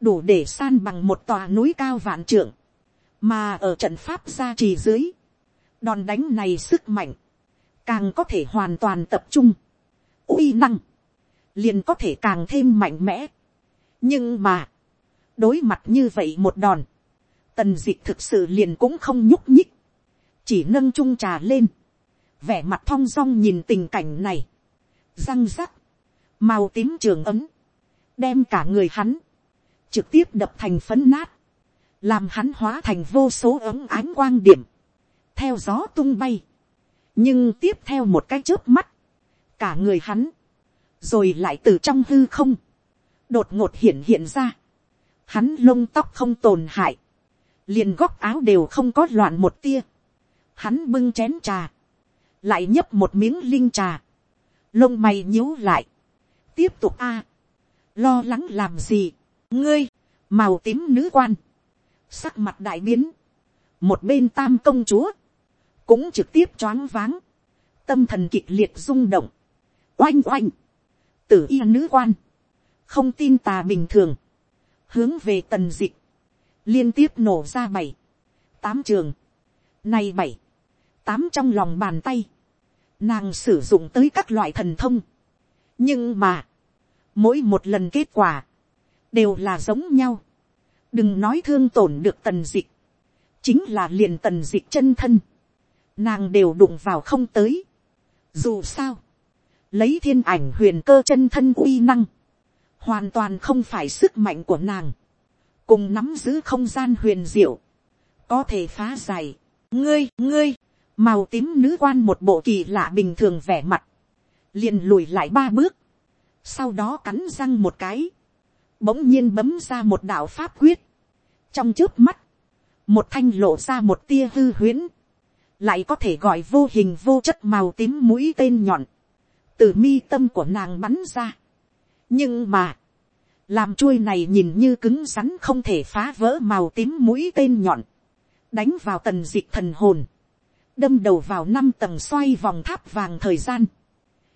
đủ để san bằng một tòa núi cao vạn trượng, mà ở trận pháp gia trì dưới, đòn đánh này sức mạnh, càng có thể hoàn toàn tập trung, uy năng, liền có thể càng thêm mạnh mẽ. nhưng mà, đối mặt như vậy một đòn, tần d ị c h thực sự liền cũng không nhúc nhích, chỉ nâng trung trà lên, vẻ mặt thong dong nhìn tình cảnh này, răng rắc, màu tím trường ấm, đem cả người hắn, trực tiếp đập thành phấn nát, làm hắn hóa thành vô số ấm ánh quang điểm, theo gió tung bay, nhưng tiếp theo một cái trước mắt, cả người hắn, rồi lại từ trong hư không, đột ngột hiện hiện ra, hắn lông tóc không tồn hại, liền góc áo đều không có loạn một tia, hắn bưng chén trà, lại nhấp một miếng linh trà, lông mày nhíu lại, tiếp tục a, lo lắng làm gì, ngươi, màu tím nữ quan, sắc mặt đại biến, một bên tam công chúa, cũng trực tiếp choáng váng, tâm thần kịch liệt rung động, oanh oanh, tử y nữ quan, không tin tà bình thường, hướng về tần dịch, liên tiếp nổ ra bảy, tám trường, nay bảy, tám trong lòng bàn tay, nàng sử dụng tới các loại thần thông. nhưng mà, mỗi một lần kết quả, đều là giống nhau. đừng nói thương tổn được tần dịch, chính là liền tần dịch chân thân, nàng đều đụng vào không tới. dù sao, lấy thiên ảnh huyền cơ chân thân uy năng, hoàn toàn không phải sức mạnh của nàng, cùng nắm giữ không gian huyền diệu, có thể phá giải, ngươi, ngươi, màu tím nữ quan một bộ kỳ lạ bình thường vẻ mặt, liền lùi lại ba bước, sau đó cắn răng một cái, bỗng nhiên bấm ra một đạo pháp quyết, trong trước mắt, một thanh lộ ra một tia hư huyễn, lại có thể gọi vô hình vô chất màu tím mũi tên nhọn, từ mi tâm của nàng bắn ra. nhưng mà, làm chuôi này nhìn như cứng rắn không thể phá vỡ màu tím mũi tên nhọn, đánh vào tần d ị c h thần hồn, đâm đầu vào năm tầng xoay vòng tháp vàng thời gian,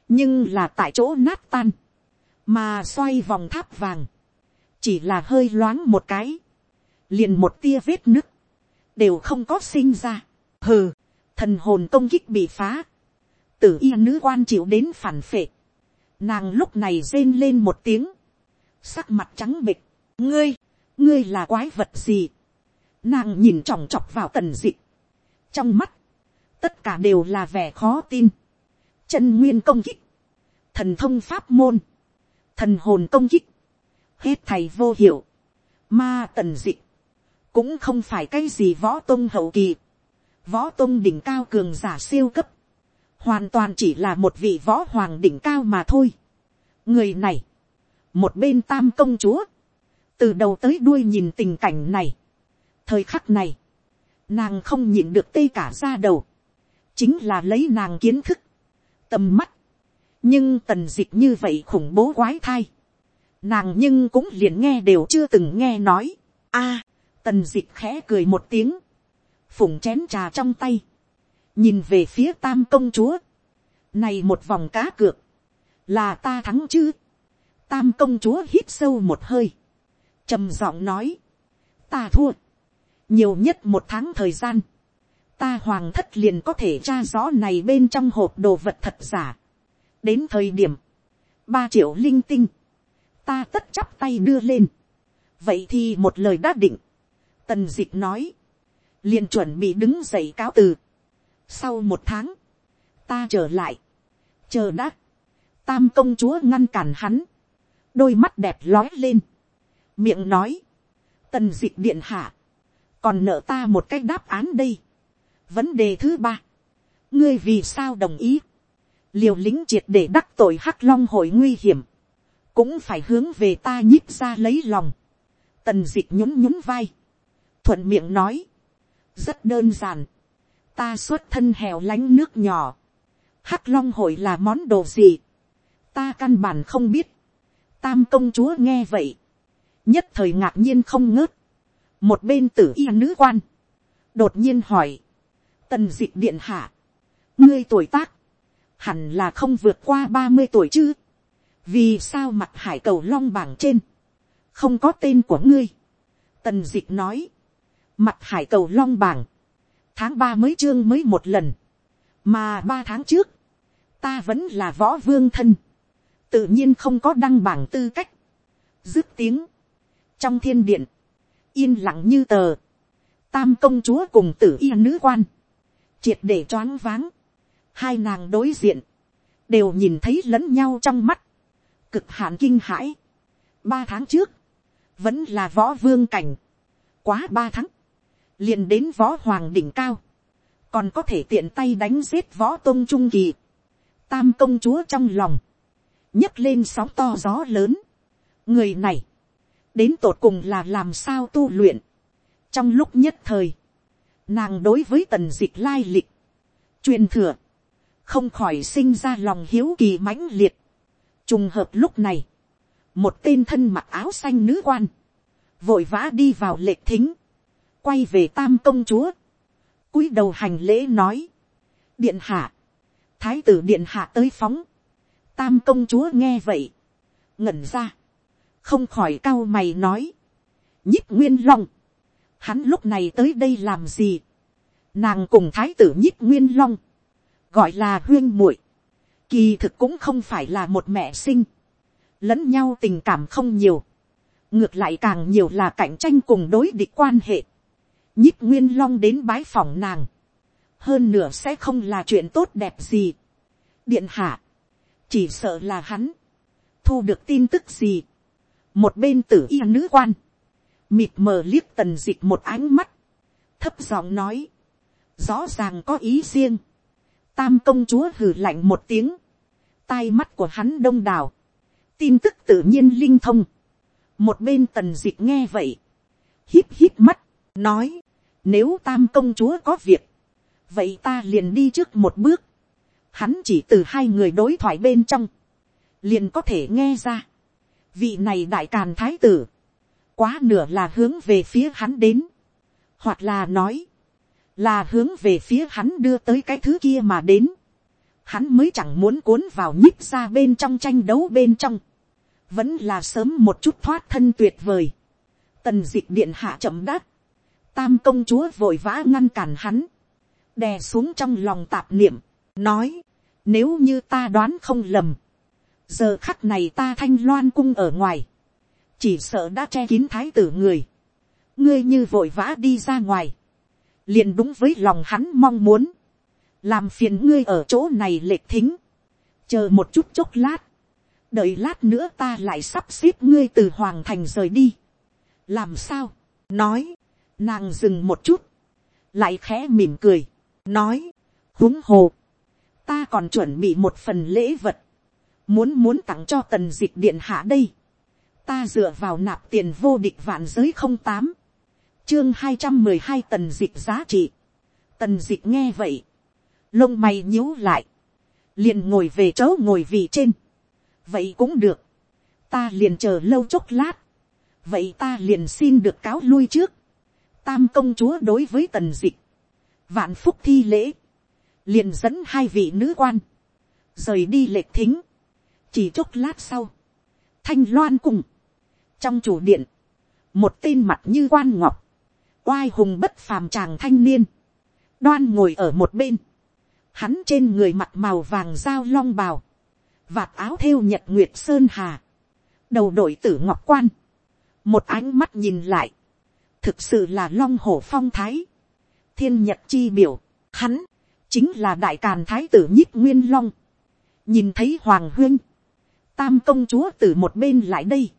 nhưng là tại chỗ nát tan, mà xoay vòng tháp vàng, chỉ là hơi loáng một cái, liền một tia vết nứt, đều không có sinh ra, hừ, thần hồn công kích bị phá, tử y nữ quan chịu đến phản phệ, nàng lúc này rên lên một tiếng, sắc mặt trắng bịch, ngươi, ngươi là quái vật gì, nàng nhìn chòng chọc vào tần dị trong mắt, tất cả đều là vẻ khó tin, chân nguyên công kích, thần thông pháp môn, thần hồn công kích, hết thầy vô hiệu, ma tần dị cũng không phải cái gì võ tôn hậu kỳ, võ tôn đỉnh cao cường giả siêu cấp, hoàn toàn chỉ là một vị võ hoàng đỉnh cao mà thôi. người này, một bên tam công chúa, từ đầu tới đuôi nhìn tình cảnh này, thời khắc này, nàng không nhìn được tê cả ra đầu, chính là lấy nàng kiến thức, tầm mắt, nhưng tần d ị c h như vậy khủng bố quái thai, nàng nhưng cũng liền nghe đều chưa từng nghe nói, a, tần d ị c h khẽ cười một tiếng, phủng chén trà trong tay, nhìn về phía tam công chúa, này một vòng cá cược, là ta thắng chứ, tam công chúa hít sâu một hơi, trầm giọng nói, ta thua, nhiều nhất một tháng thời gian, ta hoàng thất liền có thể tra rõ này bên trong hộp đồ vật thật giả. đến thời điểm, ba triệu linh tinh, ta tất chắp tay đưa lên. vậy thì một lời đã định, tần d ị c h nói, liền chuẩn bị đứng dậy cáo từ sau một tháng, ta trở lại, chờ đã, tam công chúa ngăn cản hắn, đôi mắt đẹp lói lên, miệng nói, tần d ị điện hạ, còn nợ ta một cách đáp án đây. vấn đề thứ ba, ngươi vì sao đồng ý, liều lính triệt để đắc tội hắc long hội nguy hiểm, cũng phải hướng về ta nhích ra lấy lòng, tần d ị nhún nhún vai, thuận miệng nói, rất đơn giản, ta xuất thân hèo lánh nước nhỏ, hắc long hội là món đồ gì, ta căn bản không biết, tam công chúa nghe vậy, nhất thời ngạc nhiên không ngớt, một bên tử y nữ quan, đột nhiên hỏi, tần d ị c h điện hạ, ngươi tuổi tác, hẳn là không vượt qua ba mươi tuổi chứ, vì sao mặt hải cầu long bảng trên, không có tên của ngươi, tần d ị c h nói, mặt hải cầu long bảng, tháng ba mới chương mới một lần, mà ba tháng trước, ta vẫn là võ vương thân, tự nhiên không có đăng bảng tư cách. dứt tiếng, trong thiên điện, yên lặng như tờ, tam công chúa cùng tử y nữ quan, triệt để choáng váng, hai nàng đối diện, đều nhìn thấy lẫn nhau trong mắt, cực hạn kinh hãi. ba tháng trước, vẫn là võ vương cảnh, quá ba tháng, liền đến võ hoàng đỉnh cao, còn có thể tiện tay đánh giết võ tôn trung kỳ, tam công chúa trong lòng, nhấc lên sóng to gió lớn. người này, đến tột cùng là làm sao tu luyện. trong lúc nhất thời, nàng đối với tần dịch lai lịch, truyền thừa, không khỏi sinh ra lòng hiếu kỳ mãnh liệt. trùng hợp lúc này, một tên thân mặc áo xanh nữ quan, vội vã đi vào lệ thính, quay về tam công chúa, cúi đầu hành lễ nói, điện hạ, thái tử điện hạ tới phóng, tam công chúa nghe vậy, ngẩn ra, không khỏi cao mày nói, nhích nguyên long, hắn lúc này tới đây làm gì, nàng cùng thái tử nhích nguyên long, gọi là huyên muội, kỳ thực cũng không phải là một mẹ sinh, lẫn nhau tình cảm không nhiều, ngược lại càng nhiều là cạnh tranh cùng đối địch quan hệ, nhích nguyên long đến bái phòng nàng, hơn nửa sẽ không là chuyện tốt đẹp gì. điện hạ, chỉ sợ là hắn, thu được tin tức gì, một bên tử y nữ quan, mịt mờ liếc tần d ị c h một ánh mắt, thấp giọng nói, rõ ràng có ý riêng, tam công chúa hừ lạnh một tiếng, tai mắt của hắn đông đảo, tin tức tự nhiên linh thông, một bên tần d ị c h nghe vậy, hít hít mắt, nói, nếu tam công chúa có việc, vậy ta liền đi trước một bước, hắn chỉ từ hai người đối thoại bên trong, liền có thể nghe ra, vị này đại càn thái tử, quá nửa là hướng về phía hắn đến, hoặc là nói, là hướng về phía hắn đưa tới cái thứ kia mà đến, hắn mới chẳng muốn cuốn vào nhích ra bên trong tranh đấu bên trong, vẫn là sớm một chút thoát thân tuyệt vời. Tần dịch điện hạ chậm đáp. Tam công chúa vội vã ngăn cản hắn. Đè xuống trong lòng tạp niệm. Nói. Nếu như ta đoán không lầm. Giờ khắc này ta thanh loan cung ở ngoài. Chỉ sợ đã che kín thái tử người. Ngươi như vội vã đi ra ngoài. liền đúng với lòng hắn mong muốn. Làm phiền ngươi ở chỗ này lệch thính. Chờ một chút chốc lát đợi lát nữa ta lại sắp xếp ngươi từ hoàng thành rời đi. làm sao, nói, nàng dừng một chút, lại khẽ mỉm cười, nói, huống hồ, ta còn chuẩn bị một phần lễ vật, muốn muốn tặng cho tần dịch điện hạ đây, ta dựa vào nạp tiền vô địch vạn giới không tám, chương hai trăm mười hai tần dịch giá trị, tần dịch nghe vậy, lông mày nhíu lại, liền ngồi về chỗ ngồi vị trên, vậy cũng được, ta liền chờ lâu chốc lát, vậy ta liền xin được cáo lui trước, tam công chúa đối với tần dịch, vạn phúc thi lễ, liền dẫn hai vị nữ quan, rời đi lệch thính, chỉ chốc lát sau, thanh loan cùng, trong chủ điện, một tên mặt như quan ngọc, oai hùng bất phàm chàng thanh niên, đoan ngồi ở một bên, hắn trên người mặt màu vàng dao long bào, vạt áo thêu nhật nguyệt sơn hà, đầu đội tử ngọc quan, một ánh mắt nhìn lại, thực sự là long hổ phong thái, thiên nhật chi biểu, hắn, chính là đại càn thái tử nhích nguyên long, nhìn thấy hoàng huyên, tam công chúa từ một bên lại đây,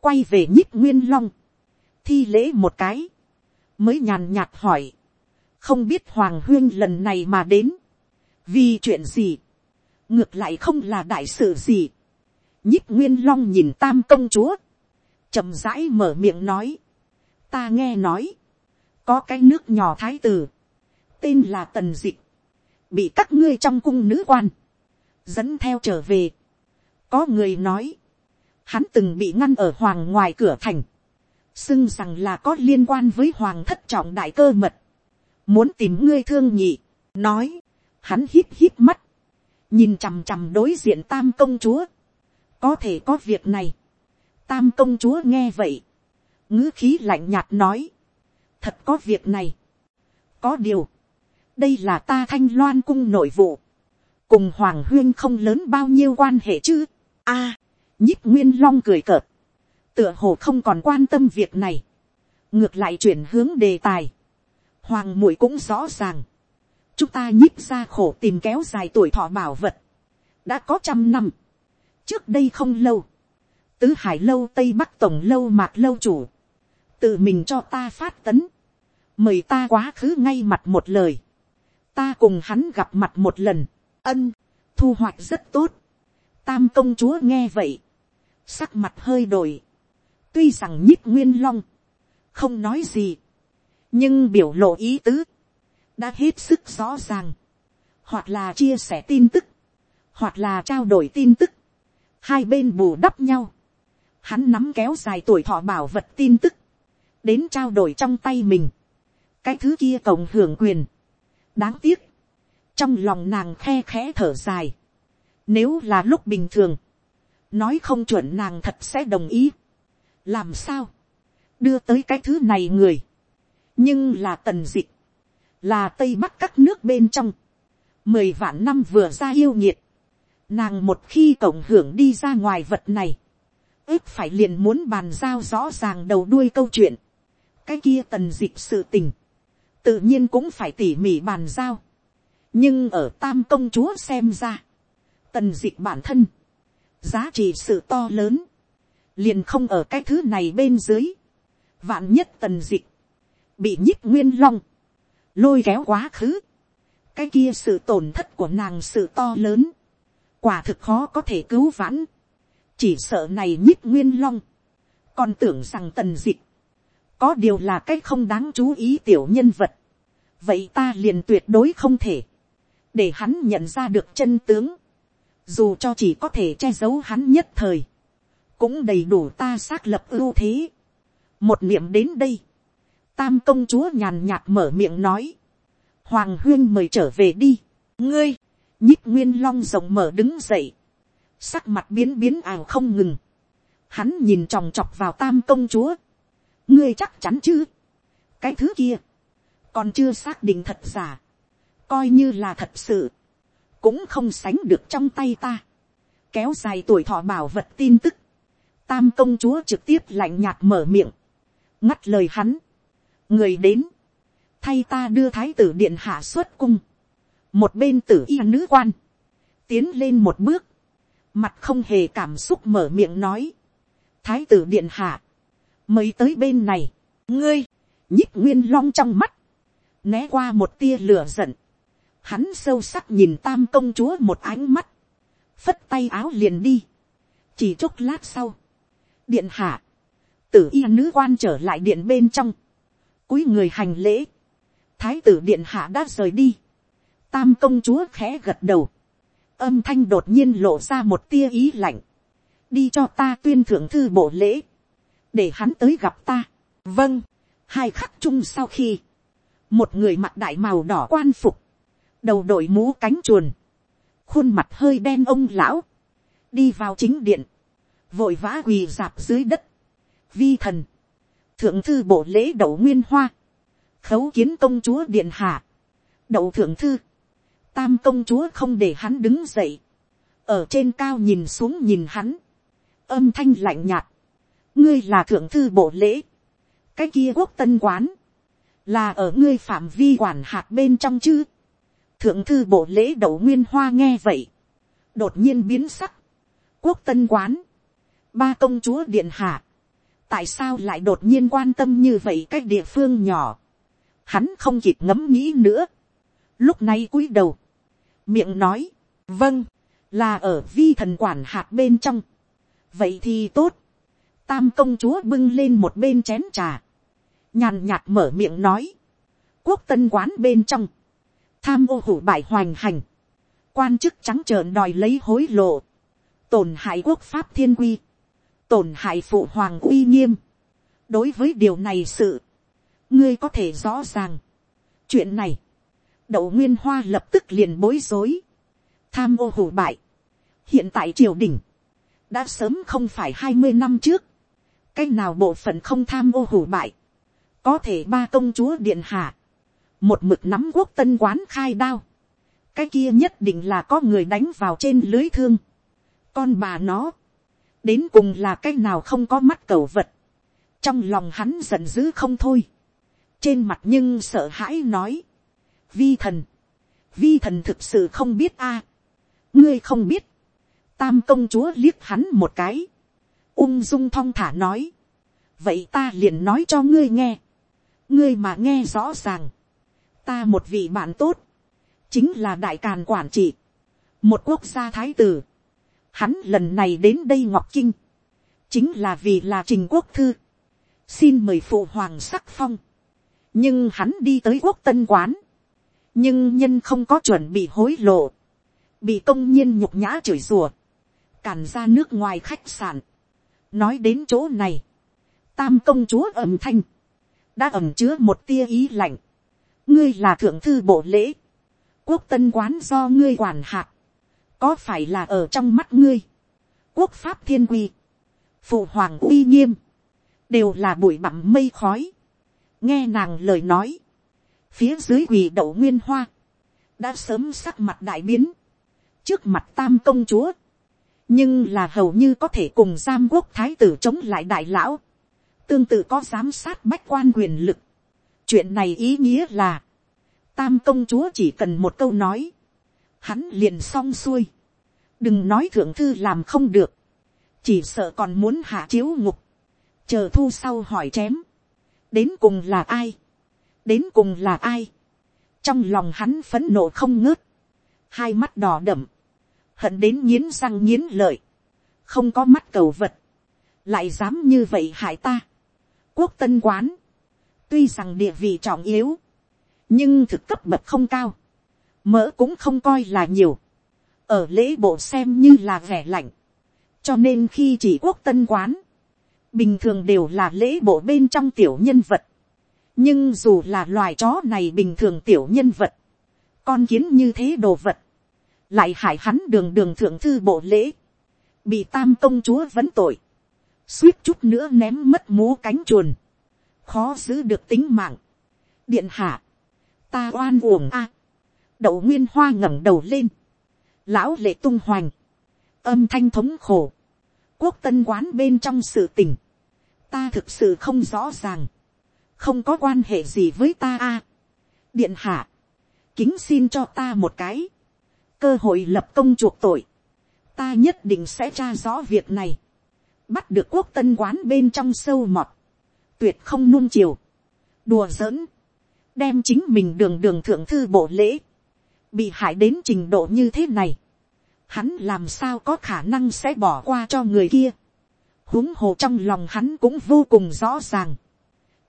quay về nhích nguyên long, thi lễ một cái, mới nhàn nhạt hỏi, không biết hoàng huyên lần này mà đến, vì chuyện gì, ngược lại không là đại sự gì. nhích nguyên long nhìn tam công chúa, chậm rãi mở miệng nói, ta nghe nói, có cái nước nhỏ thái tử, tên là tần dịch, bị các ngươi trong cung nữ quan, dẫn theo trở về. có người nói, hắn từng bị ngăn ở hoàng ngoài cửa thành, xưng rằng là có liên quan với hoàng thất trọng đại cơ mật, muốn tìm ngươi thương nhị, nói, hắn hít hít mắt, nhìn chằm chằm đối diện tam công chúa, có thể có việc này, tam công chúa nghe vậy, ngữ khí lạnh nhạt nói, thật có việc này, có điều, đây là ta thanh loan cung nội vụ, cùng hoàng huyên không lớn bao nhiêu quan hệ chứ, a, à, nhích nguyên long cười cợt, tựa hồ không còn quan tâm việc này, ngược lại chuyển hướng đề tài, hoàng muội cũng rõ ràng, chúng ta nhích ra khổ tìm kéo dài tuổi thọ bảo vật, đã có trăm năm. trước đây không lâu, tứ hải lâu tây bắc tổng lâu mạc lâu chủ, tự mình cho ta phát tấn, mời ta quá khứ ngay mặt một lời, ta cùng hắn gặp mặt một lần, ân, thu hoạch rất tốt, tam công chúa nghe vậy, sắc mặt hơi đổi, tuy rằng nhích nguyên long, không nói gì, nhưng biểu lộ ý tứ, đã hết sức rõ ràng, hoặc là chia sẻ tin tức, hoặc là trao đổi tin tức, hai bên bù đắp nhau, hắn nắm kéo dài tuổi thọ bảo vật tin tức, đến trao đổi trong tay mình, cái thứ kia cộng hưởng quyền, đáng tiếc, trong lòng nàng khe khẽ thở dài, nếu là lúc bình thường, nói không chuẩn nàng thật sẽ đồng ý, làm sao, đưa tới cái thứ này người, nhưng là tần dịch. Là tây bắc các nước bên trong, mười vạn năm vừa ra yêu nhiệt, nàng một khi cộng hưởng đi ra ngoài vật này, ước phải liền muốn bàn giao rõ ràng đầu đuôi câu chuyện, cái kia tần dịp sự tình, tự nhiên cũng phải tỉ mỉ bàn giao, nhưng ở tam công chúa xem ra, tần dịp bản thân, giá trị sự to lớn, liền không ở cái thứ này bên dưới, vạn nhất tần dịp, bị nhích nguyên long, lôi kéo quá khứ, cái kia sự tổn thất của nàng sự to lớn, quả thực khó có thể cứu vãn, chỉ sợ này nhích nguyên long, còn tưởng rằng tần dịch có điều là cái không đáng chú ý tiểu nhân vật, vậy ta liền tuyệt đối không thể, để hắn nhận ra được chân tướng, dù cho chỉ có thể che giấu hắn nhất thời, cũng đầy đủ ta xác lập ưu thế. một niệm đến đây, tam công chúa nhàn nhạt mở miệng nói, hoàng huyên mời trở về đi, ngươi, nhích nguyên long rộng mở đứng dậy, sắc mặt biến biến ảo không ngừng, hắn nhìn tròng trọc vào tam công chúa, ngươi chắc chắn chứ, cái thứ kia, còn chưa xác định thật giả, coi như là thật sự, cũng không sánh được trong tay ta, kéo dài tuổi thọ bảo vật tin tức, tam công chúa trực tiếp lạnh nhạt mở miệng, ngắt lời hắn, người đến, thay ta đưa thái tử điện hạ xuất cung, một bên tử y nữ quan, tiến lên một bước, mặt không hề cảm xúc mở miệng nói, thái tử điện hạ, mấy tới bên này, ngươi, nhích nguyên long trong mắt, né qua một tia lửa giận, hắn sâu sắc nhìn tam công chúa một ánh mắt, phất tay áo liền đi, chỉ chốc lát sau, điện hạ, tử y nữ quan trở lại điện bên trong, cúi người hành lễ, thái tử điện hạ đã rời đi, tam công chúa khẽ gật đầu, âm thanh đột nhiên lộ ra một tia ý lạnh, đi cho ta tuyên thưởng thư bộ lễ, để hắn tới gặp ta. vâng, hai khắc chung sau khi, một người mặc đại màu đỏ quan phục, đầu đội mũ cánh chuồn, khuôn mặt hơi đen ông lão, đi vào chính điện, vội vã quỳ dạp dưới đất, vi thần, thượng thư bộ lễ đậu nguyên hoa, khấu kiến công chúa điện hạ, đậu thượng thư, tam công chúa không để hắn đứng dậy, ở trên cao nhìn xuống nhìn hắn, âm thanh lạnh nhạt, ngươi là thượng thư bộ lễ, cái kia quốc tân quán, là ở ngươi phạm vi quản hạt bên trong chứ, thượng thư bộ lễ đậu nguyên hoa nghe vậy, đột nhiên biến sắc, quốc tân quán, ba công chúa điện hạ, tại sao lại đột nhiên quan tâm như vậy cách địa phương nhỏ, hắn không kịp ngẫm nghĩ nữa, lúc này cúi đầu, miệng nói, vâng, là ở vi thần quản hạt bên trong, vậy thì tốt, tam công chúa bưng lên một bên chén trà, nhàn nhạt mở miệng nói, quốc tân quán bên trong, tham ô hủ bại hoành hành, quan chức trắng trợn đòi lấy hối lộ, tổn hại quốc pháp thiên quy, tổn hại phụ hoàng uy nghiêm. đối với điều này sự, ngươi có thể rõ ràng. chuyện này, đậu nguyên hoa lập tức liền bối rối, tham ô hủ bại. hiện tại triều đình, đã sớm không phải hai mươi năm trước, cái nào bộ phận không tham ô hủ bại, có thể ba công chúa điện hạ, một mực nắm quốc tân quán khai đao, cái kia nhất định là có người đánh vào trên lưới thương, con bà nó, đến cùng là cái nào không có mắt cầu vật, trong lòng hắn giận dữ không thôi, trên mặt nhưng sợ hãi nói, vi thần, vi thần thực sự không biết a, ngươi không biết, tam công chúa liếc hắn một cái, ung dung thong thả nói, vậy ta liền nói cho ngươi nghe, ngươi mà nghe rõ ràng, ta một vị bạn tốt, chính là đại càn quản trị, một quốc gia thái tử, hắn lần này đến đây ngọc kinh, chính là vì là trình quốc thư, xin mời phụ hoàng sắc phong, nhưng hắn đi tới quốc tân quán, nhưng nhân không có chuẩn bị hối lộ, bị công nhiên nhục nhã chửi rùa, càn ra nước ngoài khách sạn, nói đến chỗ này, tam công chúa ẩm thanh, đã ẩm chứa một tia ý lạnh, ngươi là thượng thư bộ lễ, quốc tân quán do ngươi quản hạt, có phải là ở trong mắt ngươi, quốc pháp thiên quy, phụ hoàng uy nghiêm, đều là bụi bặm mây khói, nghe nàng lời nói, phía dưới quỳ đậu nguyên hoa, đã sớm sắc mặt đại biến, trước mặt tam công chúa, nhưng là hầu như có thể cùng giam quốc thái tử chống lại đại lão, tương tự có giám sát bách quan quyền lực. chuyện này ý nghĩa là, tam công chúa chỉ cần một câu nói, hắn liền xong xuôi, đừng nói thượng thư làm không được, chỉ sợ còn muốn hạ chiếu ngục, chờ thu sau hỏi chém, đến cùng là ai, đến cùng là ai, trong lòng hắn phấn nộ không ngớt, hai mắt đỏ đậm, hận đến nghiến răng nghiến lợi, không có mắt cầu vật, lại dám như vậy hại ta. quốc tân quán, tuy rằng địa vị trọng yếu, nhưng thực cấp bậc không cao, mỡ cũng không coi là nhiều, ở lễ bộ xem như là vẻ lạnh, cho nên khi chỉ quốc tân quán, bình thường đều là lễ bộ bên trong tiểu nhân vật, nhưng dù là loài chó này bình thường tiểu nhân vật, con kiến như thế đồ vật, lại hại hắn đường đường thượng thư bộ lễ, bị tam công chúa vấn tội, suýt chút nữa ném mất mố cánh chuồn, khó giữ được tính mạng. điện hạ, ta oan uổng a, đậu nguyên hoa ngẩng đầu lên, lão lệ tung hoành, âm thanh thống khổ, quốc tân quán bên trong sự tình, ta thực sự không rõ ràng, không có quan hệ gì với ta a. điện hạ, kính xin cho ta một cái, cơ hội lập công chuộc tội, ta nhất định sẽ tra rõ việc này, bắt được quốc tân quán bên trong sâu mọt, tuyệt không nung chiều, đùa giỡn, đem chính mình đường đường thượng thư bộ lễ, bị hại đến trình độ như thế này, hắn làm sao có khả năng sẽ bỏ qua cho người kia, huống hồ trong lòng hắn cũng vô cùng rõ ràng,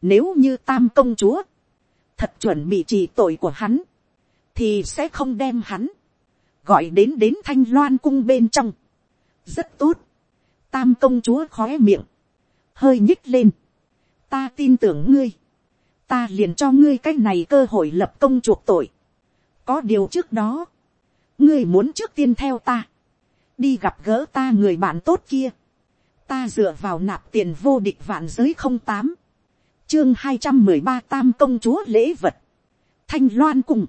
nếu như tam công chúa, thật chuẩn bị trị tội của hắn, thì sẽ không đem hắn, gọi đến đến thanh loan cung bên trong. rất tốt, tam công chúa khói miệng, hơi nhích lên, ta tin tưởng ngươi, ta liền cho ngươi cái này cơ hội lập công chuộc tội. có điều trước đó, ngươi muốn trước tiên theo ta, đi gặp gỡ ta người bạn tốt kia, ta dựa vào nạp tiền vô địch vạn giới không tám, chương hai trăm mười ba tam công chúa lễ vật, thanh loan cùng,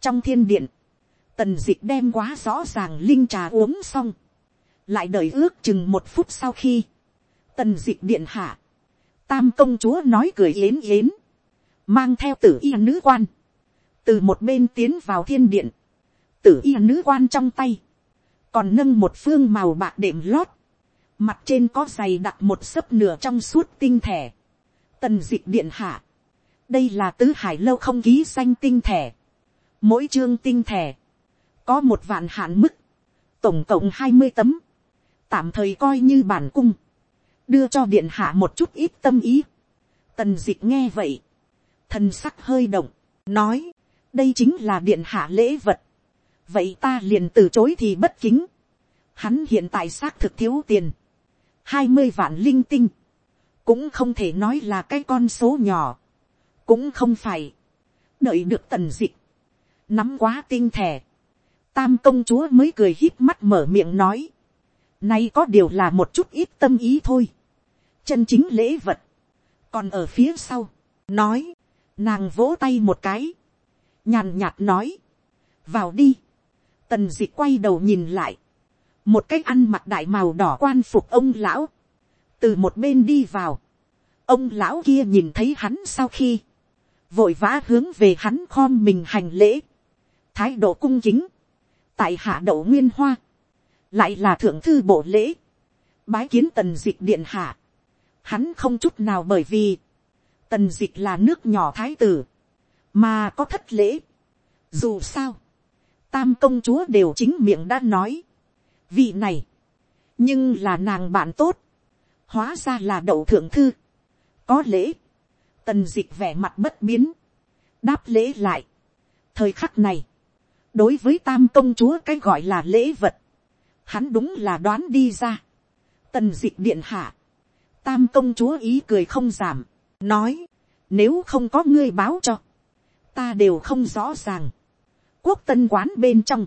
trong thiên điện, tần dịch đem quá rõ ràng linh trà uống xong, lại đợi ước chừng một phút sau khi, tần dịch điện hạ, tam công chúa nói cười yến yến, mang theo tử y nữ quan, từ một bên tiến vào thiên điện, tử y nữ quan trong tay, còn nâng một phương màu bạc đệm lót, mặt trên có giày đặt một sấp nửa trong suốt tinh thể, tần dịch điện hạ, đây là tứ hải lâu không ký danh tinh thể, mỗi chương tinh thể, có một vạn hạn mức, tổng cộng hai mươi tấm, tạm thời coi như bản cung, đưa cho điện hạ một chút ít tâm ý. Tần d ị c h nghe vậy, thần sắc hơi động, nói, đây chính là điện hạ lễ vật, vậy ta liền từ chối thì bất kính, hắn hiện tại xác thực thiếu tiền, hai mươi vạn linh tinh, cũng không thể nói là cái con số nhỏ, cũng không phải, đợi được tần d ị c h nắm quá tinh thẻ, tam công chúa mới cười hít mắt mở miệng nói. Nay có điều là một chút ít tâm ý thôi. Chân chính lễ vật. Còn ở phía sau. Nói. Nàng vỗ tay một cái. Nhàn nhạt nói. Vào đi. Tần dịch quay đầu nhìn lại. Một cách ăn mặc đại màu đỏ quan phục ông lão. Từ một bên đi vào. Ông lão kia nhìn thấy hắn sau khi. Vội vã hướng về hắn khom mình hành lễ. Thái độ cung kính tại hạ đậu nguyên hoa, lại là thượng thư bộ lễ, bái kiến tần d ị c h điện hạ, hắn không chút nào bởi vì, tần d ị c h là nước nhỏ thái tử, mà có thất lễ. Dù sao, tam công chúa đều chính miệng đã nói, vị này, nhưng là nàng bạn tốt, hóa ra là đậu thượng thư, có lễ, tần d ị c h vẻ mặt bất biến, đáp lễ lại. thời khắc này, đối với tam công chúa cái gọi là lễ vật, hắn đúng là đoán đi ra. tần d ị c h điện hạ, tam công chúa ý cười không giảm, nói, nếu không có ngươi báo cho, ta đều không rõ ràng. quốc tân quán bên trong,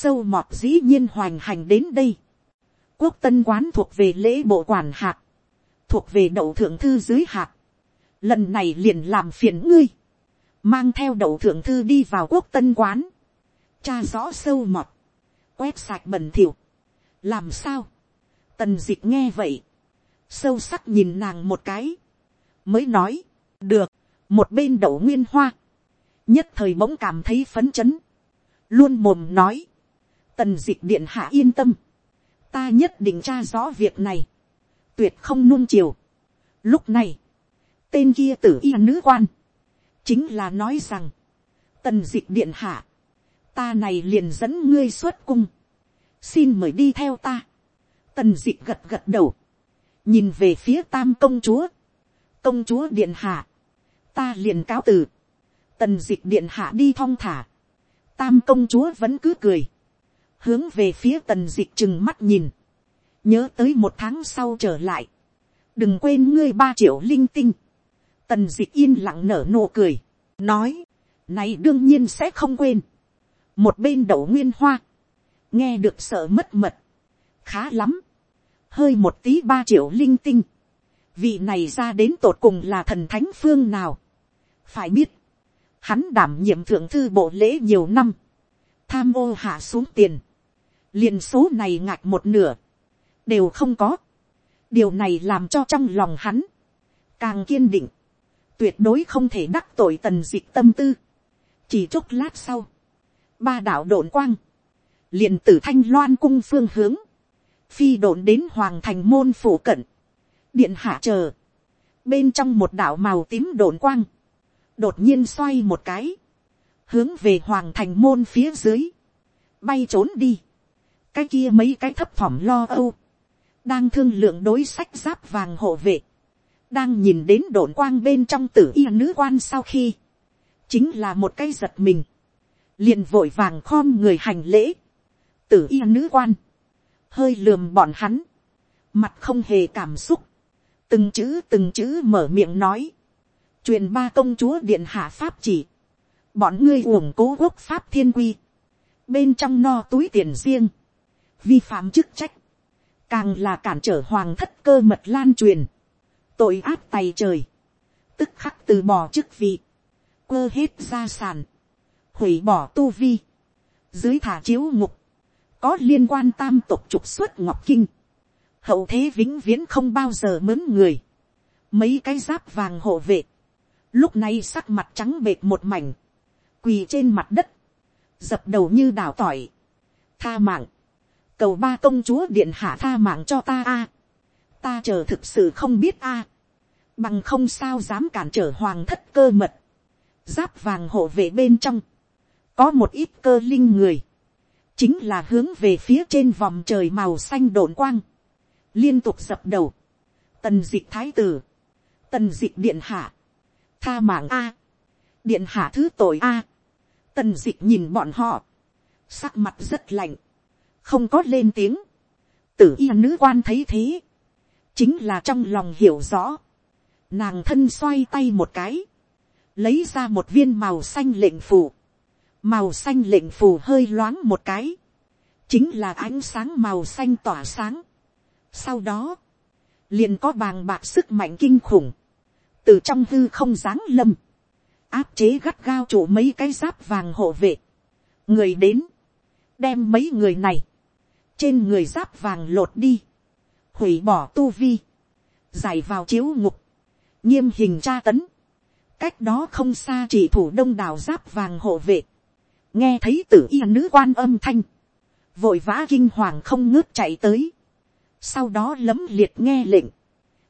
sâu mọt dĩ nhiên hoành hành đến đây. quốc tân quán thuộc về lễ bộ quản hạt, thuộc về đậu thượng thư dưới hạt. lần này liền làm phiền ngươi, mang theo đậu thượng thư đi vào quốc tân quán, cha rõ sâu mọt, quét sạch bẩn thỉu, làm sao, tần d ị c h nghe vậy, sâu sắc nhìn nàng một cái, mới nói, được, một bên đậu nguyên hoa, nhất thời bỗng cảm thấy phấn chấn, luôn mồm nói, tần d ị c h điện hạ yên tâm, ta nhất định tra rõ việc này, tuyệt không nung chiều. lúc này, tên kia tử y nữ quan, chính là nói rằng, tần d ị c h điện hạ, ta này liền dẫn ngươi xuất cung, xin mời đi theo ta, tần d ị gật gật đầu, nhìn về phía tam công chúa, công chúa điện hạ, ta liền cáo từ, tần d ị điện hạ đi thong thả, tam công chúa vẫn cứ cười, hướng về phía tần d ị chừng mắt nhìn, nhớ tới một tháng sau trở lại, đừng quên ngươi ba triệu linh tinh, tần d ị yên lặng nở nụ cười, nói, này đương nhiên sẽ không quên, một bên đậu nguyên hoa, nghe được sợ mất mật, khá lắm, hơi một tí ba triệu linh tinh, vị này ra đến tột cùng là thần thánh phương nào, phải biết, hắn đảm nhiệm thượng thư bộ lễ nhiều năm, tham ô hạ xuống tiền, liền số này ngạc một nửa, đều không có, điều này làm cho trong lòng hắn, càng kiên định, tuyệt đối không thể đắc tội tần dịch tâm tư. chỉ chốc lát sau, ba đạo đồn quang, liền tử thanh loan cung phương hướng, phi đồn đến hoàng thành môn phủ cận, điện hạ chờ, bên trong một đạo màu tím đồn quang, đột nhiên xoay một cái, hướng về hoàng thành môn phía dưới, bay trốn đi, cái kia mấy cái thấp thỏm lo âu, đang thương lượng đối sách giáp vàng hộ vệ, đang nhìn đến đồn quang bên trong tử y nữ quan sau khi, chính là một cái giật mình, liền vội vàng khom người hành lễ, tử y nữ quan, hơi lườm bọn hắn, mặt không hề cảm xúc, từng chữ từng chữ mở miệng nói, truyền ba công chúa điện hạ pháp chỉ, bọn ngươi uổng cố quốc pháp thiên quy, bên trong no túi tiền riêng, vi phạm chức trách, càng là cản trở hoàng thất cơ mật lan truyền, tội ác tay trời, tức khắc từ bỏ chức vị, quơ hết gia sản, hủy bỏ tu vi, dưới thả chiếu ngục, có liên quan tam tục trục xuất ngọc kinh, hậu thế vĩnh viễn không bao giờ mớn người, mấy cái giáp vàng hộ vệ, lúc này sắc mặt trắng bệt một mảnh, quỳ trên mặt đất, dập đầu như đào tỏi, tha mạng, cầu ba công chúa điện hạ tha mạng cho ta a, ta chờ thực sự không biết a, bằng không sao dám cản trở hoàng thất cơ mật, giáp vàng hộ vệ bên trong, có một ít cơ linh người, chính là hướng về phía trên vòng trời màu xanh đồn quang, liên tục dập đầu, tần d ị c h thái tử, tần d ị c h điện hạ, tha mạng a, điện hạ thứ tội a, tần d ị c h nhìn bọn họ, sắc mặt rất lạnh, không có lên tiếng, tử y nữ quan thấy thế, chính là trong lòng hiểu rõ, nàng thân xoay tay một cái, lấy ra một viên màu xanh lệnh phù, màu xanh lệnh phù hơi loáng một cái, chính là ánh sáng màu xanh tỏa sáng. Sau đó, liền có bàng bạc sức mạnh kinh khủng, từ trong hư không dáng lâm, áp chế gắt gao chủ mấy cái giáp vàng hộ vệ, người đến, đem mấy người này, trên người giáp vàng lột đi, hủy bỏ tu vi, giải vào chiếu ngục, nghiêm hình tra tấn, cách đó không xa chỉ thủ đông đảo giáp vàng hộ vệ, nghe thấy tử y nữ quan âm thanh, vội vã kinh hoàng không ngớt chạy tới, sau đó lấm liệt nghe lệnh,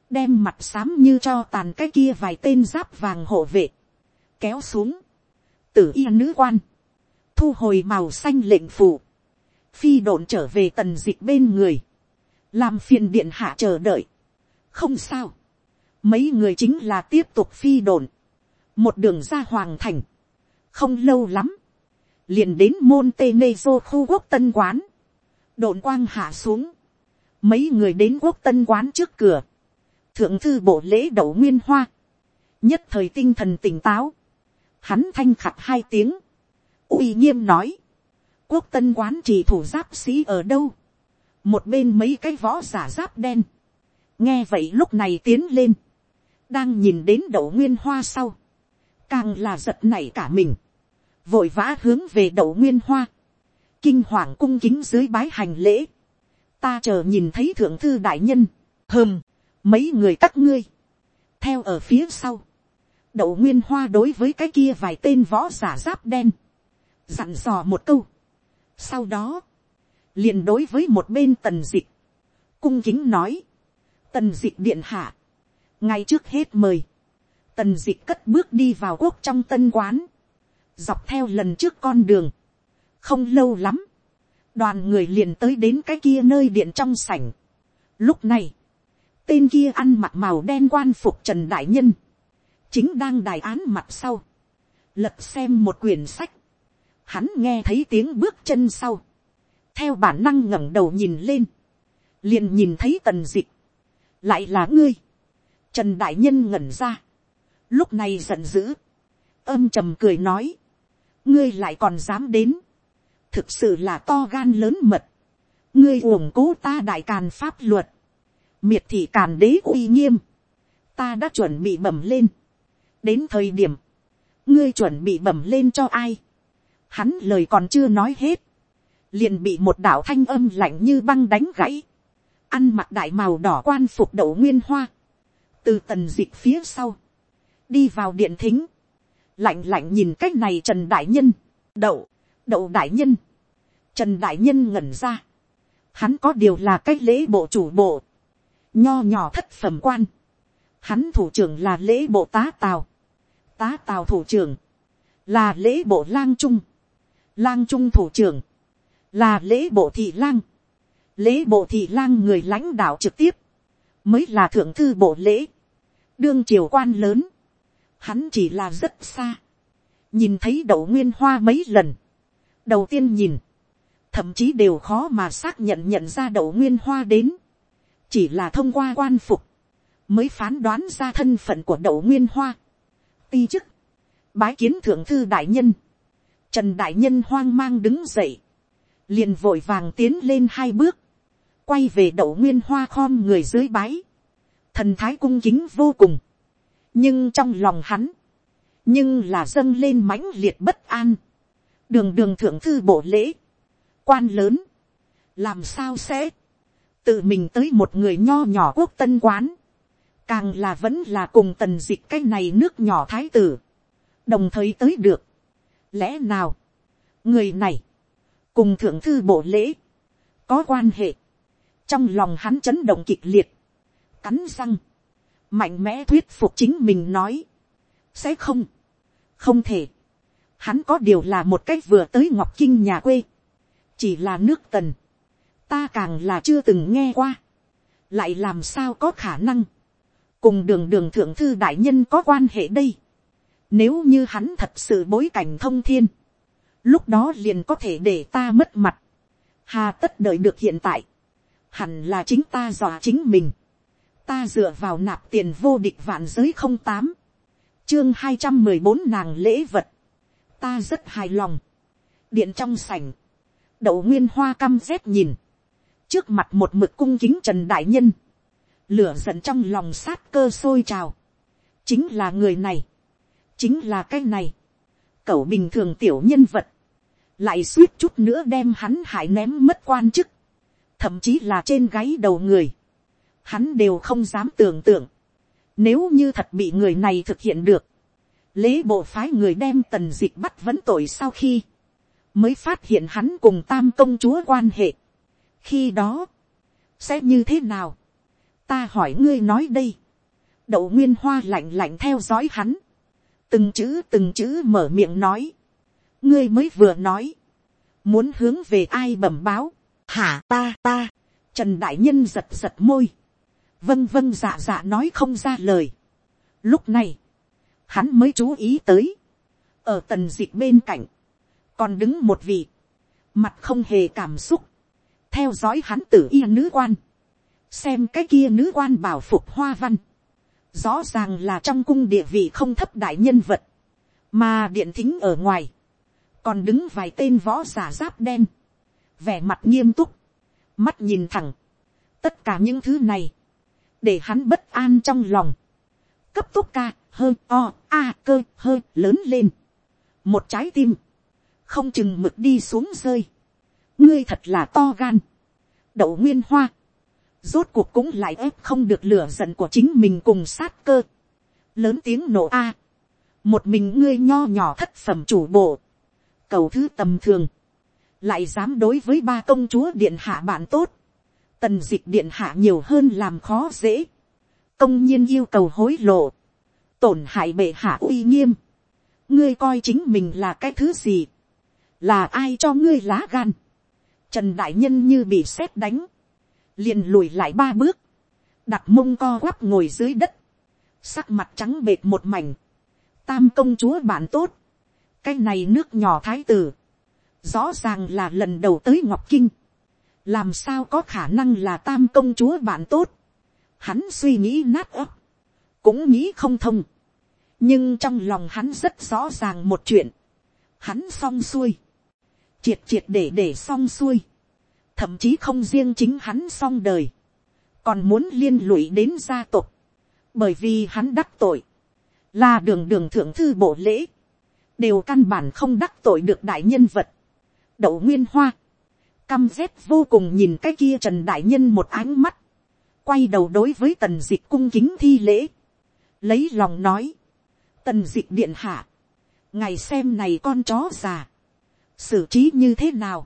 đem mặt xám như cho tàn cái kia vài tên giáp vàng hộ vệ, kéo xuống, tử y nữ quan, thu hồi màu xanh lệnh phủ, phi độn trở về tần dịch bên người, làm phiền điện hạ chờ đợi, không sao, mấy người chính là tiếp tục phi đồn, một đường ra hoàng thành, không lâu lắm, liền đến môn tê nê dô khu quốc tân quán, đồn quang hạ xuống, mấy người đến quốc tân quán trước cửa, thượng thư bộ lễ đậu nguyên hoa, nhất thời tinh thần tỉnh táo, hắn thanh khặt hai tiếng, uy nghiêm nói, quốc tân quán chỉ thủ giáp sĩ ở đâu, một bên mấy cái võ giả giáp đen, nghe vậy lúc này tiến lên, đang nhìn đến đậu nguyên hoa sau, càng là giật nảy cả mình, vội vã hướng về đậu nguyên hoa, kinh hoàng cung kính dưới bái hành lễ, ta chờ nhìn thấy thượng thư đại nhân, hơm, mấy người các ngươi, theo ở phía sau, đậu nguyên hoa đối với cái kia vài tên võ giả giáp đen, dặn dò một câu, sau đó, liền đối với một bên tần dịch, cung kính nói, tần dịch điện hạ, ngay trước hết mời, tần dịch cất bước đi vào quốc trong tân quán, dọc theo lần trước con đường, không lâu lắm, đoàn người liền tới đến cái kia nơi điện trong sảnh. Lúc này, tên kia ăn mặc màu đen quan phục trần đại nhân, chính đang đài án mặt sau, lật xem một quyển sách, hắn nghe thấy tiếng bước chân sau, theo bản năng ngẩng đầu nhìn lên, liền nhìn thấy tần dịch, lại là ngươi, trần đại nhân ngẩn ra, lúc này giận dữ, âm trầm cười nói, ngươi lại còn dám đến, thực sự là to gan lớn mật, ngươi uổng cố ta đại càn pháp luật, miệt thị càn đế uy nghiêm, ta đã chuẩn bị bẩm lên, đến thời điểm, ngươi chuẩn bị bẩm lên cho ai, hắn lời còn chưa nói hết, liền bị một đạo thanh âm lạnh như băng đánh gãy, ăn mặc đại màu đỏ quan phục đậu nguyên hoa, từ tần dịch phía sau, đi vào điện thính, lạnh lạnh nhìn cách này trần đại nhân, đậu, đậu đại nhân, trần đại nhân ngẩn ra, hắn có điều là cái lễ bộ chủ bộ, nho nhỏ thất phẩm quan, hắn thủ trưởng là lễ bộ tá tào, tá tào thủ trưởng, là lễ bộ lang trung, lang trung thủ trưởng, là lễ bộ thị lang, lễ bộ thị lang người lãnh đạo trực tiếp, mới là thượng thư bộ lễ, đương triều quan lớn, hắn chỉ là rất xa, nhìn thấy đậu nguyên hoa mấy lần, đầu tiên nhìn, thậm chí đều khó mà xác nhận nhận ra đậu nguyên hoa đến, chỉ là thông qua quan phục, mới phán đoán ra thân phận của đậu nguyên hoa. ti chức, bái kiến thượng thư đại nhân, trần đại nhân hoang mang đứng dậy, liền vội vàng tiến lên hai bước, quay về đậu nguyên hoa khom người dưới bái, thần thái cung kính vô cùng, nhưng trong lòng hắn, nhưng là dâng lên mãnh liệt bất an, đường đường thượng thư bộ lễ, quan lớn, làm sao sẽ, tự mình tới một người nho nhỏ quốc tân quán, càng là vẫn là cùng tần dịch cái này nước nhỏ thái tử, đồng thời tới được. Lẽ nào, người này, cùng thượng thư bộ lễ, có quan hệ, trong lòng hắn chấn động kịch liệt, cắn răng, mạnh mẽ thuyết phục chính mình nói, sẽ không, không thể, hắn có điều là một cách vừa tới ngọc kinh nhà quê, chỉ là nước tần, ta càng là chưa từng nghe qua, lại làm sao có khả năng, cùng đường đường thượng thư đại nhân có quan hệ đây, nếu như hắn thật sự bối cảnh thông thiên, lúc đó liền có thể để ta mất mặt, hà tất đợi được hiện tại, hẳn là chính ta dọa chính mình, ta dựa vào nạp tiền vô địch vạn giới không tám, chương hai trăm mười bốn nàng lễ vật, ta rất hài lòng, điện trong sảnh, đậu nguyên hoa căm rét nhìn, trước mặt một mực cung kính trần đại nhân, lửa giận trong lòng sát cơ sôi trào, chính là người này, chính là cái này, cậu bình thường tiểu nhân vật, lại suýt chút nữa đem hắn hại ném mất quan chức, thậm chí là trên gáy đầu người, hắn đều không dám tưởng tượng, nếu như thật bị người này thực hiện được, lễ bộ phái người đem tần dịch bắt vấn tội sau khi, mới phát hiện hắn cùng tam công chúa quan hệ. khi đó, sẽ như thế nào, ta hỏi ngươi nói đây, đậu nguyên hoa lạnh lạnh theo dõi hắn, từng chữ từng chữ mở miệng nói, ngươi mới vừa nói, muốn hướng về ai bẩm báo, hả ta ta, trần đại nhân giật giật môi, vâng vâng dạ dạ nói không ra lời. lúc này, hắn mới chú ý tới, ở tần dịch bên cạnh, còn đứng một vị, mặt không hề cảm xúc, theo dõi hắn tử y nữ quan, xem cái kia nữ quan bảo phục hoa văn, rõ ràng là trong cung địa vị không thấp đại nhân vật, mà điện thính ở ngoài, còn đứng vài tên võ giả giáp đen, vẻ mặt nghiêm túc, mắt nhìn thẳng, tất cả những thứ này, để hắn bất an trong lòng, cấp tốc ca, hơi o, a cơ hơi lớn lên, một trái tim, không chừng mực đi xuống rơi, ngươi thật là to gan, đậu nguyên hoa, rốt cuộc cũng lại ép không được lửa giận của chính mình cùng sát cơ, lớn tiếng nổ a, một mình ngươi nho nhỏ thất phẩm chủ bộ, cầu thứ tầm thường, lại dám đối với ba công chúa điện hạ bạn tốt, tần dịch điện hạ nhiều hơn làm khó dễ, công nhiên yêu cầu hối lộ, tổn hại bệ hạ uy nghiêm, ngươi coi chính mình là cái thứ gì, là ai cho ngươi lá gan, trần đại nhân như bị sét đánh, liền lùi lại ba bước, đặt mông co quắp ngồi dưới đất, sắc mặt trắng bệt một mảnh, tam công chúa bạn tốt, cái này nước nhỏ thái tử, rõ ràng là lần đầu tới ngọc kinh, làm sao có khả năng là tam công chúa bạn tốt, hắn suy nghĩ nát ấp, cũng nghĩ không thông, nhưng trong lòng hắn rất rõ ràng một chuyện, hắn xong xuôi, triệt triệt để để xong xuôi, thậm chí không riêng chính hắn xong đời, còn muốn liên lụy đến gia tộc, bởi vì hắn đắc tội, là đường đường thượng thư bộ lễ, đều căn bản không đắc tội được đại nhân vật, đậu nguyên hoa, căm rét vô cùng nhìn cái kia trần đại nhân một ánh mắt, quay đầu đối với tần d ị c h cung kính thi lễ, lấy lòng nói, tần d ị c h điện hạ, ngày xem này con chó già, xử trí như thế nào,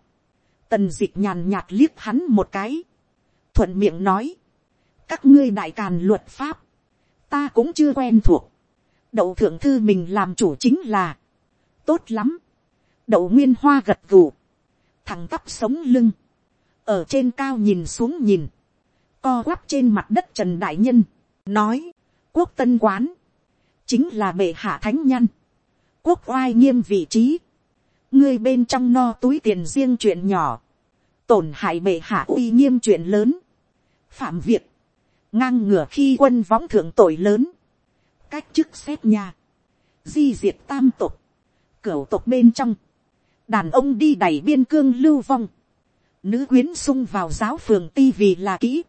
tần d ị c h nhàn nhạt liếc hắn một cái, thuận miệng nói, các ngươi đại càn luật pháp, ta cũng chưa quen thuộc, đậu thượng thư mình làm chủ chính là, tốt lắm, đậu nguyên hoa gật gù, thằng tắp sống lưng, ở trên cao nhìn xuống nhìn, co quắp trên mặt đất trần đại nhân, nói, quốc tân quán, chính là bệ hạ thánh nhân, quốc oai nghiêm vị trí, ngươi bên trong no túi tiền riêng chuyện nhỏ, tổn hại bệ hạ uy nghiêm chuyện lớn, phạm việc, ngang ngửa khi quân võng thượng tội lớn, cách chức xét nhà, di diệt tam tục, cửu tục bên trong, đàn ông đi đẩy biên cương lưu vong, nữ quyến sung vào giáo phường ti vì là kỹ,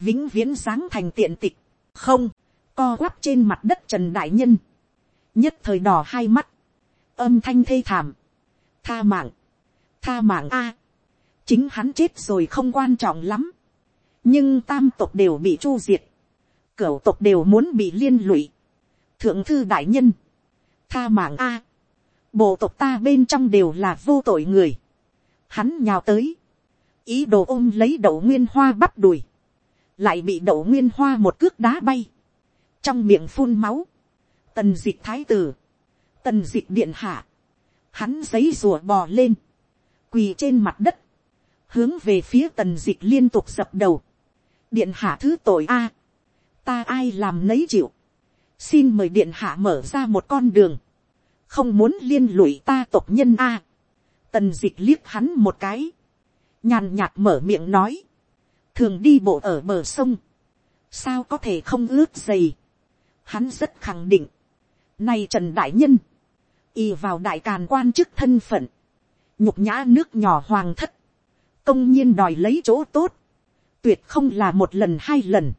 vĩnh viễn sáng thành tiện tịch, không, co quắp trên mặt đất trần đại nhân, nhất thời đỏ hai mắt, âm thanh thê thảm, tha mạng, tha mạng a, chính hắn chết rồi không quan trọng lắm, nhưng tam tộc đều bị chu diệt, cửu tộc đều muốn bị liên lụy, thượng thư đại nhân, tha mạng a, bộ tộc ta bên trong đều là vô tội người, hắn nhào tới, ý đồ ôm lấy đậu nguyên hoa bắt đùi, lại bị đậu nguyên hoa một cước đá bay, trong miệng phun máu, tần dịch thái tử, tần dịch điện hạ, hắn giấy rùa bò lên, quỳ trên mặt đất, hướng về phía tần dịch liên tục dập đầu, điện hạ thứ tội a, ta ai làm nấy chịu, xin mời điện hạ mở ra một con đường, không muốn liên lụy ta tộc nhân a, tần d ị c h liếc hắn một cái, nhàn nhạt mở miệng nói, thường đi bộ ở bờ sông, sao có thể không ướt dày. Hắn rất khẳng định, nay trần đại nhân, y vào đại càn quan chức thân phận, nhục nhã nước nhỏ hoàng thất, công nhiên đòi lấy chỗ tốt, tuyệt không là một lần hai lần,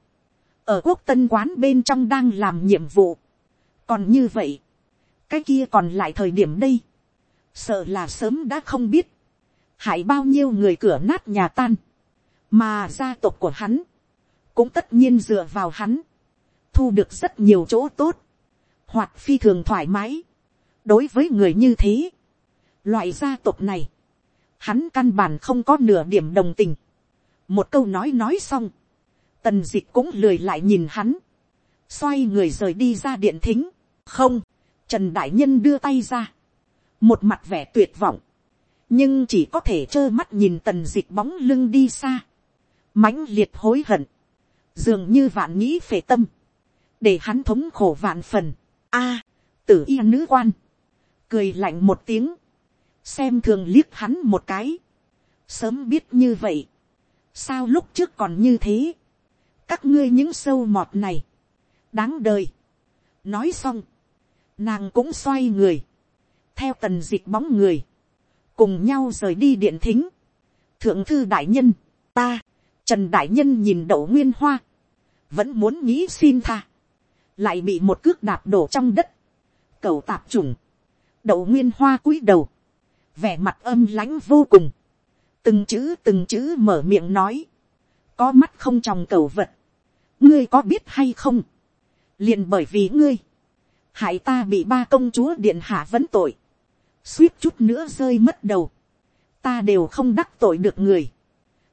ở quốc tân quán bên trong đang làm nhiệm vụ, còn như vậy, cái kia còn lại thời điểm đây, sợ là sớm đã không biết, hại bao nhiêu người cửa nát nhà tan, mà gia tộc của hắn, cũng tất nhiên dựa vào hắn, thu được rất nhiều chỗ tốt, hoặc phi thường thoải mái. đối với người như thế, loại gia tộc này, hắn căn bản không có nửa điểm đồng tình. một câu nói nói xong, tần d ị c h cũng lười lại nhìn hắn, xoay người rời đi ra điện thính, không, trần đại nhân đưa tay ra, một mặt vẻ tuyệt vọng, nhưng chỉ có thể trơ mắt nhìn tần dịch bóng lưng đi xa, mãnh liệt hối hận, dường như vạn nghĩ phệ tâm, để hắn thống khổ vạn phần. A, tử y nữ quan, cười lạnh một tiếng, xem thường liếc hắn một cái, sớm biết như vậy, sao lúc trước còn như thế, các ngươi những sâu mọt này, đáng đời. nói xong, nàng cũng xoay người, theo tần d ị c h bóng người, cùng nhau rời đi điện thính, thượng thư đại nhân, ta, Trần Đại Nhân nhìn đậu nguyên hoa. Vẫn muốn nghĩ xin tha. Lại bị một cước đạp đổ trong đất. Cầu tạp trùng. Đậu nguyên hoa cúi đầu. Vẻ mặt âm lãnh vô cùng. Từng chữ từng chữ mở miệng nói. Có mắt không tròng cầu vật. Ngươi có biết hay không? liền bởi vì ngươi. Hại ta bị ba công chúa điện hạ vấn tội. Suýt chút nữa rơi mất đầu. Ta đều không đắc tội được người.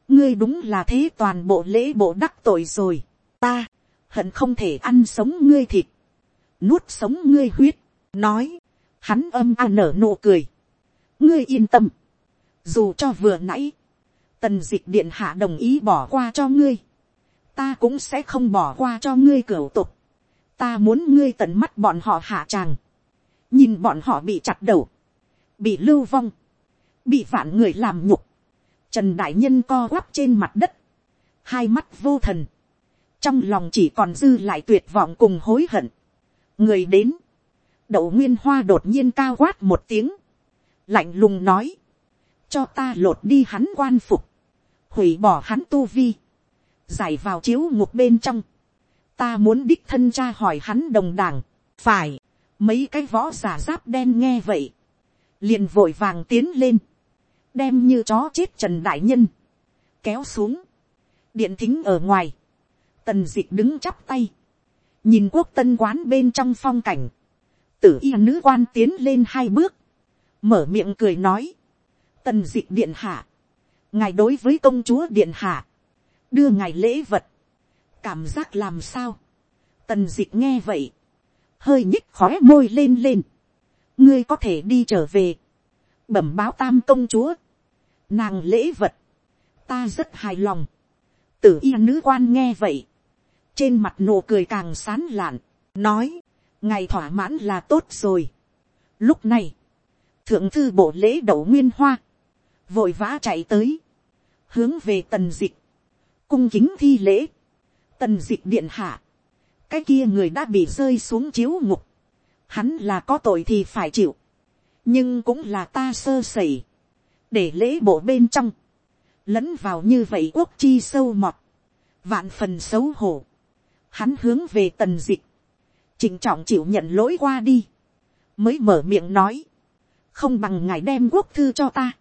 Ngươi đúng là thế toàn bộ lễ bộ đắc tội rồi, ta, hận không thể ăn sống ngươi thịt, nuốt sống ngươi huyết, nói, hắn âm a nở nụ cười, ngươi yên tâm, dù cho vừa nãy, tần d ị c h điện hạ đồng ý bỏ qua cho ngươi, ta cũng sẽ không bỏ qua cho ngươi cửa tục, ta muốn ngươi tận mắt bọn họ hạ tràng, nhìn bọn họ bị chặt đầu, bị lưu vong, bị vạn người làm nhục, trần đại nhân co quắp trên mặt đất, hai mắt vô thần, trong lòng chỉ còn dư lại tuyệt vọng cùng hối hận. người đến, đậu nguyên hoa đột nhiên cao quát một tiếng, lạnh lùng nói, cho ta lột đi hắn quan phục, hủy bỏ hắn tu vi, giải vào chiếu ngục bên trong, ta muốn đích thân cha hỏi hắn đồng đảng, phải, mấy cái võ giả giáp đen nghe vậy, liền vội vàng tiến lên, đem như chó chết trần đại nhân, kéo xuống, điện thính ở ngoài, tần d ị c h đứng chắp tay, nhìn quốc tân quán bên trong phong cảnh, tử y nữ quan tiến lên hai bước, mở miệng cười nói, tần d ị c h điện hạ, ngài đối với công chúa điện hạ, đưa ngài lễ vật, cảm giác làm sao, tần dịch nghe vậy, hơi nhích khóe môi lên lên, ngươi có thể đi trở về, bẩm báo tam công chúa, nàng lễ vật, ta rất hài lòng, tử y nữ quan nghe vậy, trên mặt nụ cười càng sán lạn, nói, ngày thỏa mãn là tốt rồi. Lúc này, thượng thư bộ lễ đậu nguyên hoa, vội vã chạy tới, hướng về tần dịch, cung kính thi lễ, tần dịch điện hạ, cái kia người đã bị rơi xuống chiếu ngục, hắn là có tội thì phải chịu, nhưng cũng là ta sơ sẩy, để lễ bộ bên trong, lẫn vào như vậy quốc chi sâu mọt, vạn phần xấu hổ, hắn hướng về tần dịch, trình trọng chịu nhận lỗi qua đi, mới mở miệng nói, không bằng ngài đem quốc thư cho ta,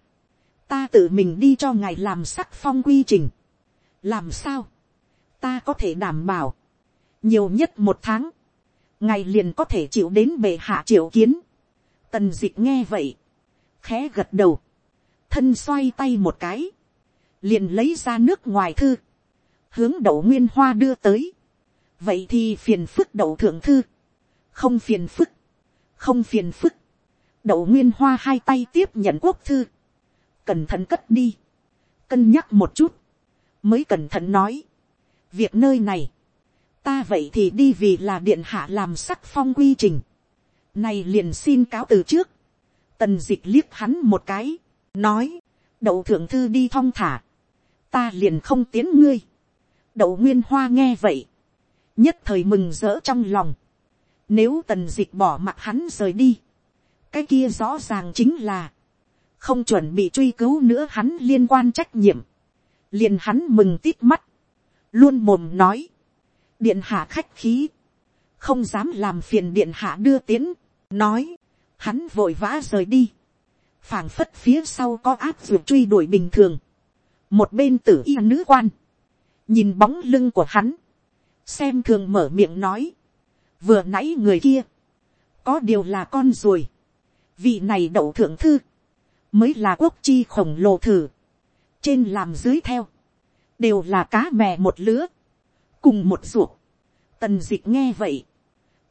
ta tự mình đi cho ngài làm sắc phong quy trình. làm sao, ta có thể đảm bảo, nhiều nhất một tháng, ngài liền có thể chịu đến bệ hạ triệu kiến. tần dịch nghe vậy, khẽ gật đầu, thân xoay tay một cái, liền lấy ra nước ngoài thư, hướng đậu nguyên hoa đưa tới. vậy thì phiền phức đậu thượng thư, không phiền phức, không phiền phức, đậu nguyên hoa hai tay tiếp nhận quốc thư, cẩn thận cất đi, cân nhắc một chút, mới cẩn thận nói, việc nơi này, ta vậy thì đi vì là điện hạ làm sắc phong quy trình, này liền xin cáo từ trước, tần d ị c h liếc hắn một cái, nói, đậu thượng thư đi thong thả, ta liền không tiến ngươi, đậu nguyên hoa nghe vậy, nhất thời mừng rỡ trong lòng, nếu tần d ị c h bỏ mặt hắn rời đi, cái kia rõ ràng chính là, không chuẩn bị truy cứu nữa hắn liên quan trách nhiệm, liền hắn mừng tít mắt, luôn mồm nói, điện hạ khách khí, không dám làm phiền điện hạ đưa tiến, nói, hắn vội vã rời đi, phảng phất phía sau có áp dược truy đuổi bình thường, một bên tử y nữ quan, nhìn bóng lưng của hắn, xem thường mở miệng nói, vừa nãy người kia, có điều là con ruồi, vị này đậu thượng thư, mới là quốc chi khổng lồ thử, trên làm dưới theo, đều là cá mè một lứa, cùng một ruột, tần d ị c h nghe vậy,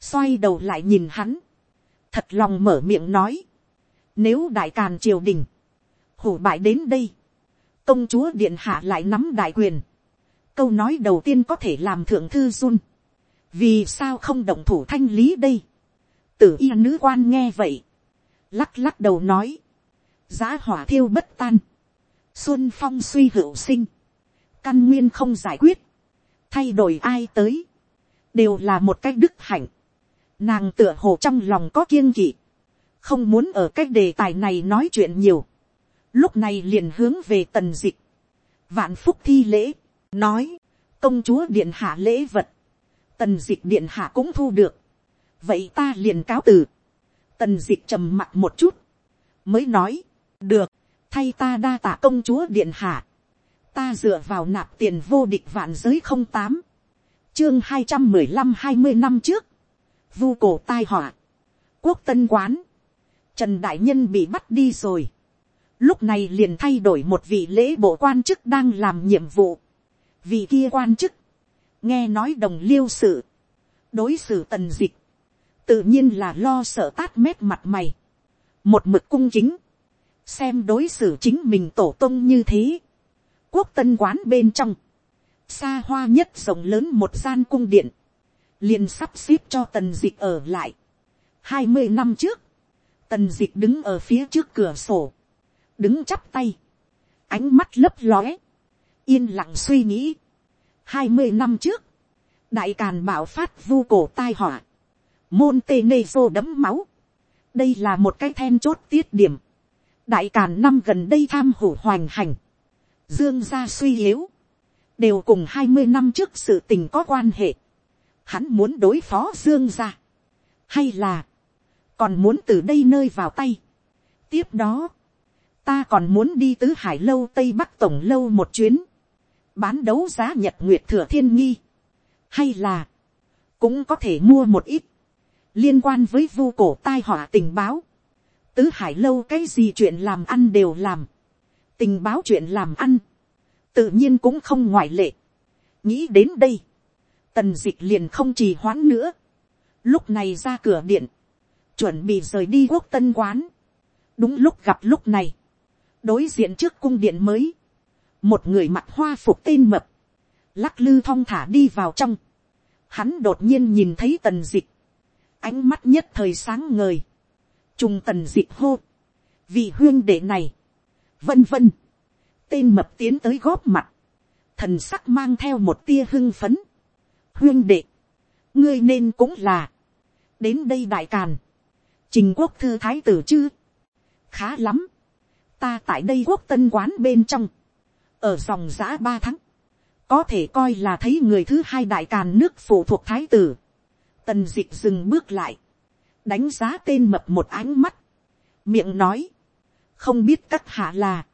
xoay đầu lại nhìn hắn, thật lòng mở miệng nói, nếu đại càn triều đình, hủ bại đến đây, công chúa điện hạ lại nắm đại quyền, câu nói đầu tiên có thể làm thượng thư run, vì sao không động thủ thanh lý đây, tử y nữ quan nghe vậy, lắc lắc đầu nói, giá hỏa thiêu bất tan, xuân phong suy hữu sinh, căn nguyên không giải quyết, thay đổi ai tới, đều là một cách đức hạnh, nàng tựa hồ trong lòng có kiêng kỵ, không muốn ở cái đề tài này nói chuyện nhiều, lúc này liền hướng về tần dịch, vạn phúc thi lễ, nói, công chúa điện hạ lễ vật, tần dịch điện hạ cũng thu được, vậy ta liền cáo từ, tần dịch trầm mặt một chút, mới nói, được, thay ta đa tạ công chúa điện hạ, ta dựa vào nạp tiền vô địch vạn giới không tám, chương hai trăm mười lăm hai mươi năm trước, vu cổ tai họa, quốc tân quán, trần đại nhân bị bắt đi rồi, lúc này liền thay đổi một vị lễ bộ quan chức đang làm nhiệm vụ, vị kia quan chức, nghe nói đồng liêu sự, đối xử tần dịch, tự nhiên là lo sợ tát mét mặt mày, một mực cung chính, xem đối xử chính mình tổ tông như thế, quốc tân quán bên trong, xa hoa nhất rộng lớn một gian cung điện, liền sắp xếp cho tần d ị c h ở lại. hai mươi năm trước, tần d ị c h đứng ở phía trước cửa sổ, đứng chắp tay, ánh mắt lấp lóe, yên lặng suy nghĩ. hai mươi năm trước, đại càn bảo phát vu cổ tai họa, môn tê nê xô đấm máu, đây là một cái then chốt tiết điểm, đại càn năm gần đây tham hủ hoành hành, dương gia suy yếu, đều cùng hai mươi năm trước sự tình có quan hệ. Hắn muốn đối phó dương gia, hay là, còn muốn từ đây nơi vào tay. tiếp đó, ta còn muốn đi tứ hải lâu tây bắc tổng lâu một chuyến, bán đấu giá nhật nguyệt thừa thiên nghi, hay là, cũng có thể mua một ít, liên quan với vu cổ tai họa tình báo, tứ hải lâu cái gì chuyện làm ăn đều làm, tình báo chuyện làm ăn, tự nhiên cũng không ngoại lệ. nghĩ đến đây, tần dịch liền không trì hoãn nữa, lúc này ra cửa điện, chuẩn bị rời đi quốc tân quán, đúng lúc gặp lúc này, đối diện trước cung điện mới, một người mặc hoa phục tên mập, lắc lư thong thả đi vào trong, hắn đột nhiên nhìn thấy tần dịch, ánh mắt nhất thời sáng ngời, trùng tần dịch hô, vì huyên đệ này, vân vân, tên mập tiến tới góp mặt, thần sắc mang theo một tia hưng phấn, huyên đệ, ngươi nên cũng là, đến đây đại càn, trình quốc thư thái tử chứ, khá lắm, ta tại đây quốc tân quán bên trong, ở dòng giã ba tháng, có thể coi là thấy người thứ hai đại càn nước phụ thuộc thái tử, tần dịch dừng bước lại, đánh giá tên mập một ánh mắt, miệng nói, không biết các hạ là,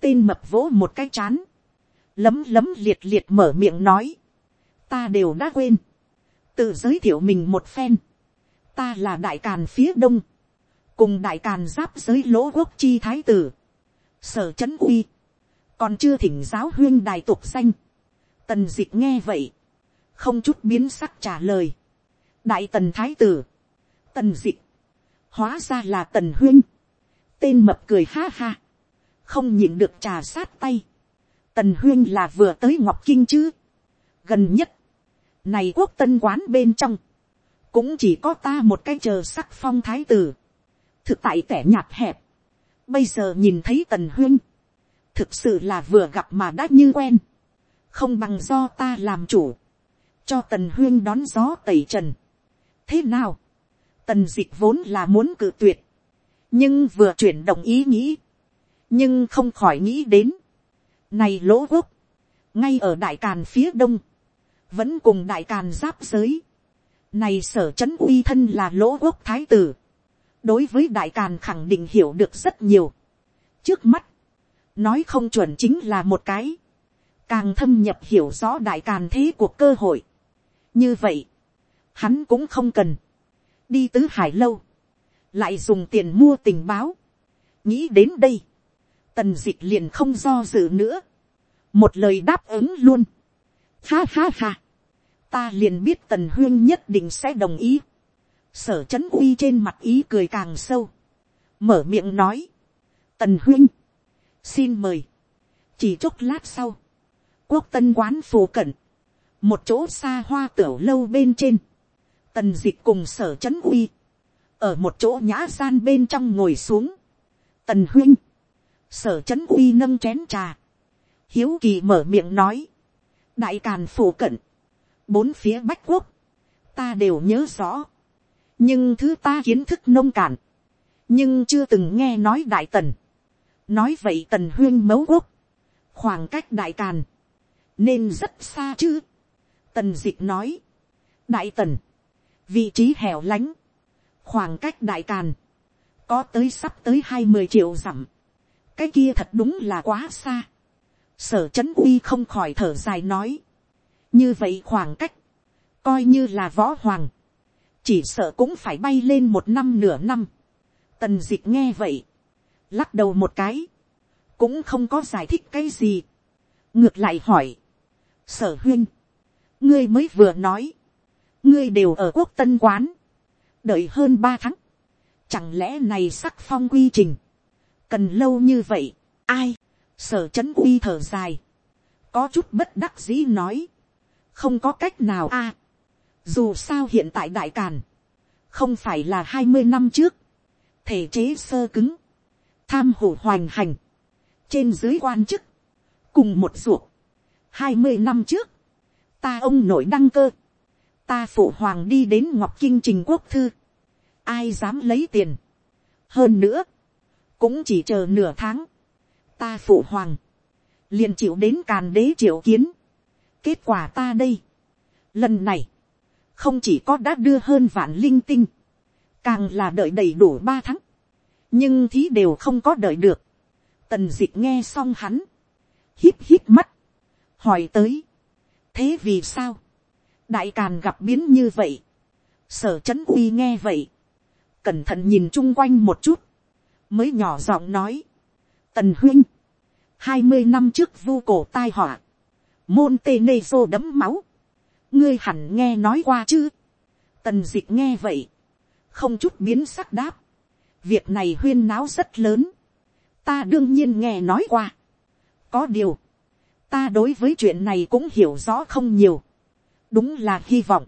tên mập vỗ một cái chán, lấm lấm liệt liệt mở miệng nói, ta đều đã quên, tự giới thiệu mình một phen, ta là đại càn phía đông, cùng đại càn giáp giới lỗ quốc chi thái tử, sở trấn uy, còn chưa thỉnh giáo huyên đài tục xanh tần d ị c h nghe vậy, không chút biến sắc trả lời, đại tần thái tử, tần d ị c h hóa ra là tần huyên, tên mập cười ha ha, không nhịn được trà sát tay, tần huyên là vừa tới ngọc kinh chứ, gần nhất, này quốc tân quán bên trong. Cũng chỉ có ta một cái chờ sắc phong thái tử. Thực tại tẻ nhạt hẹp. Bây giờ nhìn thấy tần huyên. Thực sự là vừa gặp mà đã như quen. Không bằng do ta làm chủ. Cho tần huyên đón gió tẩy trần. Thế nào? Tần dịch vốn là muốn cự tuyệt. Nhưng vừa chuyển động ý nghĩ. Nhưng không khỏi nghĩ đến. Này lỗ quốc. Ngay ở đại càn phía đông vẫn cùng đại càn giáp giới. Này sở trấn uy thân là lỗ quốc thái tử. Đối với đại càn khẳng định hiểu được rất nhiều. Trước mắt, nói không chuẩn chính là một cái. Càng thâm nhập hiểu rõ đại càn thế cuộc cơ hội. Như vậy, hắn cũng không cần. Đi tứ hải lâu. Lại dùng tiền mua tình báo. Nghĩ đến đây. Tần dịch liền không do dự nữa. Một lời đáp ứng luôn Ha ha ha. Ta liền biết tần huyên nhất định sẽ đồng ý. Sở chấn uy trên mặt ý cười càng sâu. Mở miệng nói. Tần huyên. Xin mời. Chỉ chốc lát sau. Quốc tân quán phù cận. Một chỗ xa hoa tiểu lâu bên trên. Tần dịch cùng sở chấn uy. Ở một chỗ nhã gian bên trong ngồi xuống. Tần huyên. Sở chấn uy nâng chén trà. Hiếu kỳ mở miệng nói đại càn phủ cận, bốn phía bách quốc, ta đều nhớ rõ. nhưng thứ ta kiến thức nông cạn, nhưng chưa từng nghe nói đại tần. nói vậy tần huyên mấu quốc, khoảng cách đại càn, nên rất xa chứ. tần d ị c h nói, đại tần, vị trí hẻo lánh, khoảng cách đại càn, có tới sắp tới hai mươi triệu dặm, cái kia thật đúng là quá xa. sở trấn uy không khỏi thở dài nói, như vậy khoảng cách, coi như là võ hoàng, chỉ sợ cũng phải bay lên một năm nửa năm. tần d ị c h nghe vậy, lắc đầu một cái, cũng không có giải thích cái gì, ngược lại hỏi, sở huyên, ngươi mới vừa nói, ngươi đều ở quốc tân quán, đợi hơn ba tháng, Chẳng lẽ này sắc phong quy trình. Cần lâu như vậy. Ai. Sở chấn uy thở dài. Có chút bất đắc dĩ nói. Không có cách nào a Dù sao hiện tại đại càn. Không phải là hai mươi năm trước. Thể chế sơ cứng. Tham hủ hoành hành. Trên dưới quan chức. Cùng một ruột. hai mươi năm trước. Ta ông nội đăng cơ. Ta phụ hoàng đi đến Ngọc Kinh Trình Quốc Thư ai dám lấy tiền. hơn nữa, cũng chỉ chờ nửa tháng, ta phụ hoàng, liền chịu đến càn đế triệu kiến. kết quả ta đây, lần này, không chỉ có đã đưa hơn vạn linh tinh, càng là đợi đầy đủ ba tháng, nhưng thí đều không có đợi được. tần d ị c h nghe xong hắn, hít hít mắt, hỏi tới, thế vì sao, đại càn gặp biến như vậy, sở c h ấ n uy nghe vậy, cẩn thận nhìn chung quanh một chút, mới nhỏ giọng nói, tần huynh, hai mươi năm trước vu cổ tai họa, môn tê nê xô đấm máu, ngươi hẳn nghe nói qua chứ, tần d ị c h nghe vậy, không chút biến sắc đáp, việc này huyên náo rất lớn, ta đương nhiên nghe nói qua, có điều, ta đối với chuyện này cũng hiểu rõ không nhiều, đúng là hy vọng,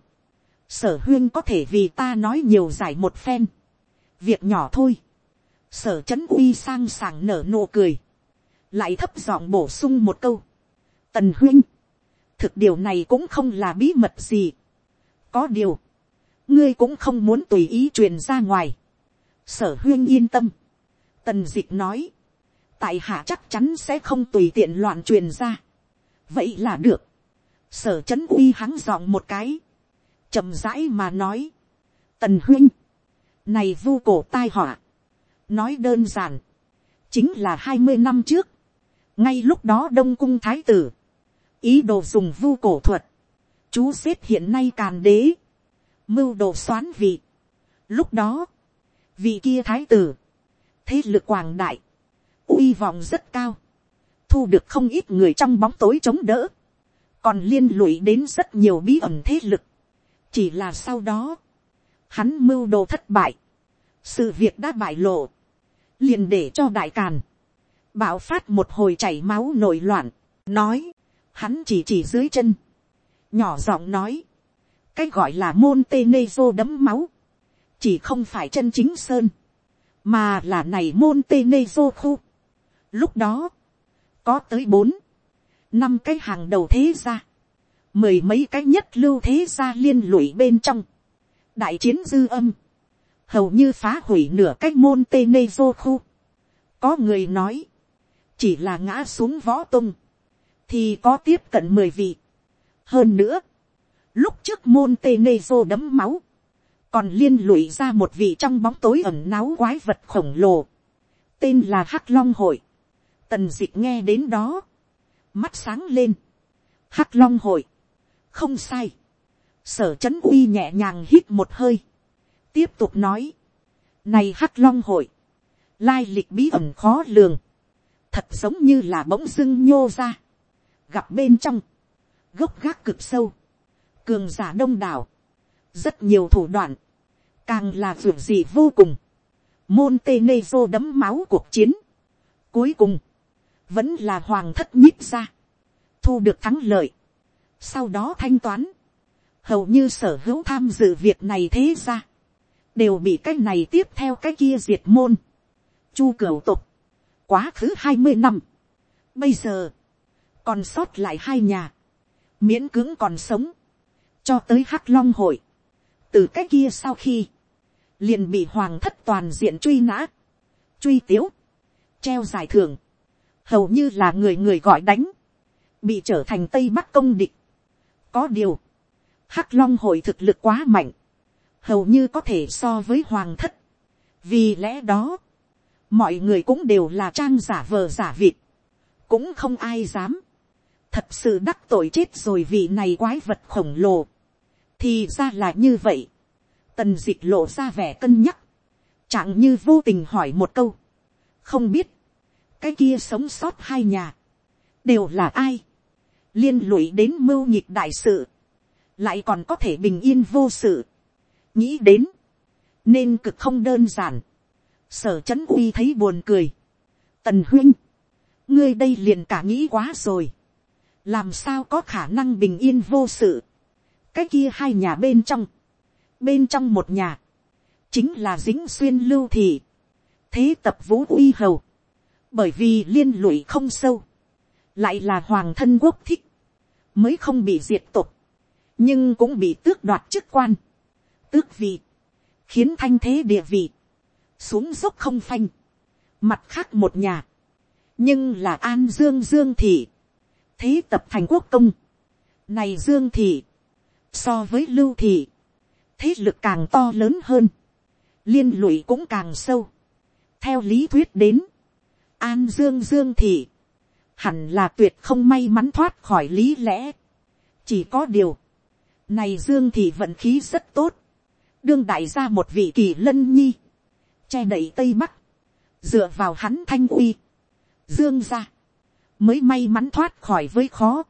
sở huyên có thể vì ta nói nhiều giải một phen, việc nhỏ thôi, sở c h ấ n uy sang sảng nở nụ cười, lại thấp giọng bổ sung một câu, tần Huyên, thực điều này cũng không là bí mật gì, có điều, ngươi cũng không muốn tùy ý truyền ra ngoài, sở huyên yên tâm, tần d ị c h nói, tại hạ chắc chắn sẽ không tùy tiện loạn truyền ra, vậy là được, sở c h ấ n uy hắng dọn một cái, chậm rãi mà nói, tần huynh, này vu cổ tai họa. Nói đơn giản. Chính là hai mươi năm trước. Ngay lúc đó đông cung thái tử. Ý đồ dùng vu cổ thuật. Chú xếp hiện nay càn đế. Mưu đồ xoán vị. Lúc đó. Vị kia thái tử. Thế lực quảng đại. uy vọng rất cao. Thu được không ít người trong bóng tối chống đỡ. Còn liên lụy đến rất nhiều bí ẩn thế lực. Chỉ là sau đó hắn mưu đồ thất bại, sự việc đã bại lộ, liền để cho đại càn, bạo phát một hồi chảy máu nổi loạn, nói, hắn chỉ chỉ dưới chân, nhỏ giọng nói, cái gọi là môn tê nê vô đấm máu, chỉ không phải chân chính sơn, mà là này môn tê nê vô khu. Lúc đó, có tới bốn, năm cái hàng đầu thế gia, mười mấy cái nhất lưu thế gia liên lụy bên trong, đại chiến dư âm, hầu như phá hủy nửa cách môn tê nê vô khu. có người nói, chỉ là ngã xuống võ tung, thì có tiếp cận mười vị. hơn nữa, lúc trước môn tê nê vô đấm máu, còn liên lụy ra một vị trong bóng tối ẩn náu quái vật khổng lồ, tên là hắc long hội. tần d ị nghe đến đó, mắt sáng lên, hắc long hội, không sai, sở c h ấ n uy nhẹ nhàng hít một hơi, tiếp tục nói, này hắc long hội, lai lịch bí ẩn khó lường, thật giống như là bỗng dưng nhô ra, gặp bên trong, gốc gác cực sâu, cường giả đông đảo, rất nhiều thủ đoạn, càng là vượt gì vô cùng, môn tê nê vô đấm máu cuộc chiến, cuối cùng, vẫn là hoàng thất nhích ra, thu được thắng lợi, sau đó thanh toán, hầu như sở hữu tham dự việc này thế ra, đều bị cái này tiếp theo cái kia diệt môn, chu cửu tục, quá khứ hai mươi năm, bây giờ, còn sót lại hai nhà, miễn cưỡng còn sống, cho tới hắc long hội, từ cái kia sau khi, liền bị hoàng thất toàn diện truy nã, truy tiếu, treo giải thưởng, hầu như là người người gọi đánh, bị trở thành tây bắc công địch. có điều, hắc long hội thực lực quá mạnh, hầu như có thể so với hoàng thất. vì lẽ đó, mọi người cũng đều là trang giả vờ giả vịt, cũng không ai dám, thật sự đắc tội chết rồi vì này quái vật khổng lồ, thì ra là như vậy, tần d ị c h lộ ra vẻ cân nhắc, chẳng như vô tình hỏi một câu, không biết, cái kia sống sót hai nhà, đều là ai, liên lụy đến mưu nhịp đại sự, lại còn có thể bình yên vô sự. nghĩ đến, nên cực không đơn giản. sở trấn uy thấy buồn cười, tần huynh, ngươi đây liền cả nghĩ quá rồi, làm sao có khả năng bình yên vô sự, cái kia hai nhà bên trong, bên trong một nhà, chính là dính xuyên lưu thị, thế tập vũ uy hầu, bởi vì liên lụy không sâu, lại là hoàng thân quốc thích, mới không bị diệt tục, nhưng cũng bị tước đoạt chức quan, tước vị, khiến thanh thế địa vị, xuống dốc không phanh, mặt khác một nhà, nhưng là an dương dương thị, thế tập thành quốc công, này dương thị, so với lưu thị, thế lực càng to lớn hơn, liên lụy cũng càng sâu. theo lý thuyết đến, an dương dương thị, hẳn là tuyệt không may mắn thoát khỏi lý lẽ. chỉ có điều, này dương thị vận khí rất tốt, đương đại ra một vị kỳ lân nhi, che đậy tây bắc, dựa vào hắn thanh uy, dương ra, mới may mắn thoát khỏi với khó.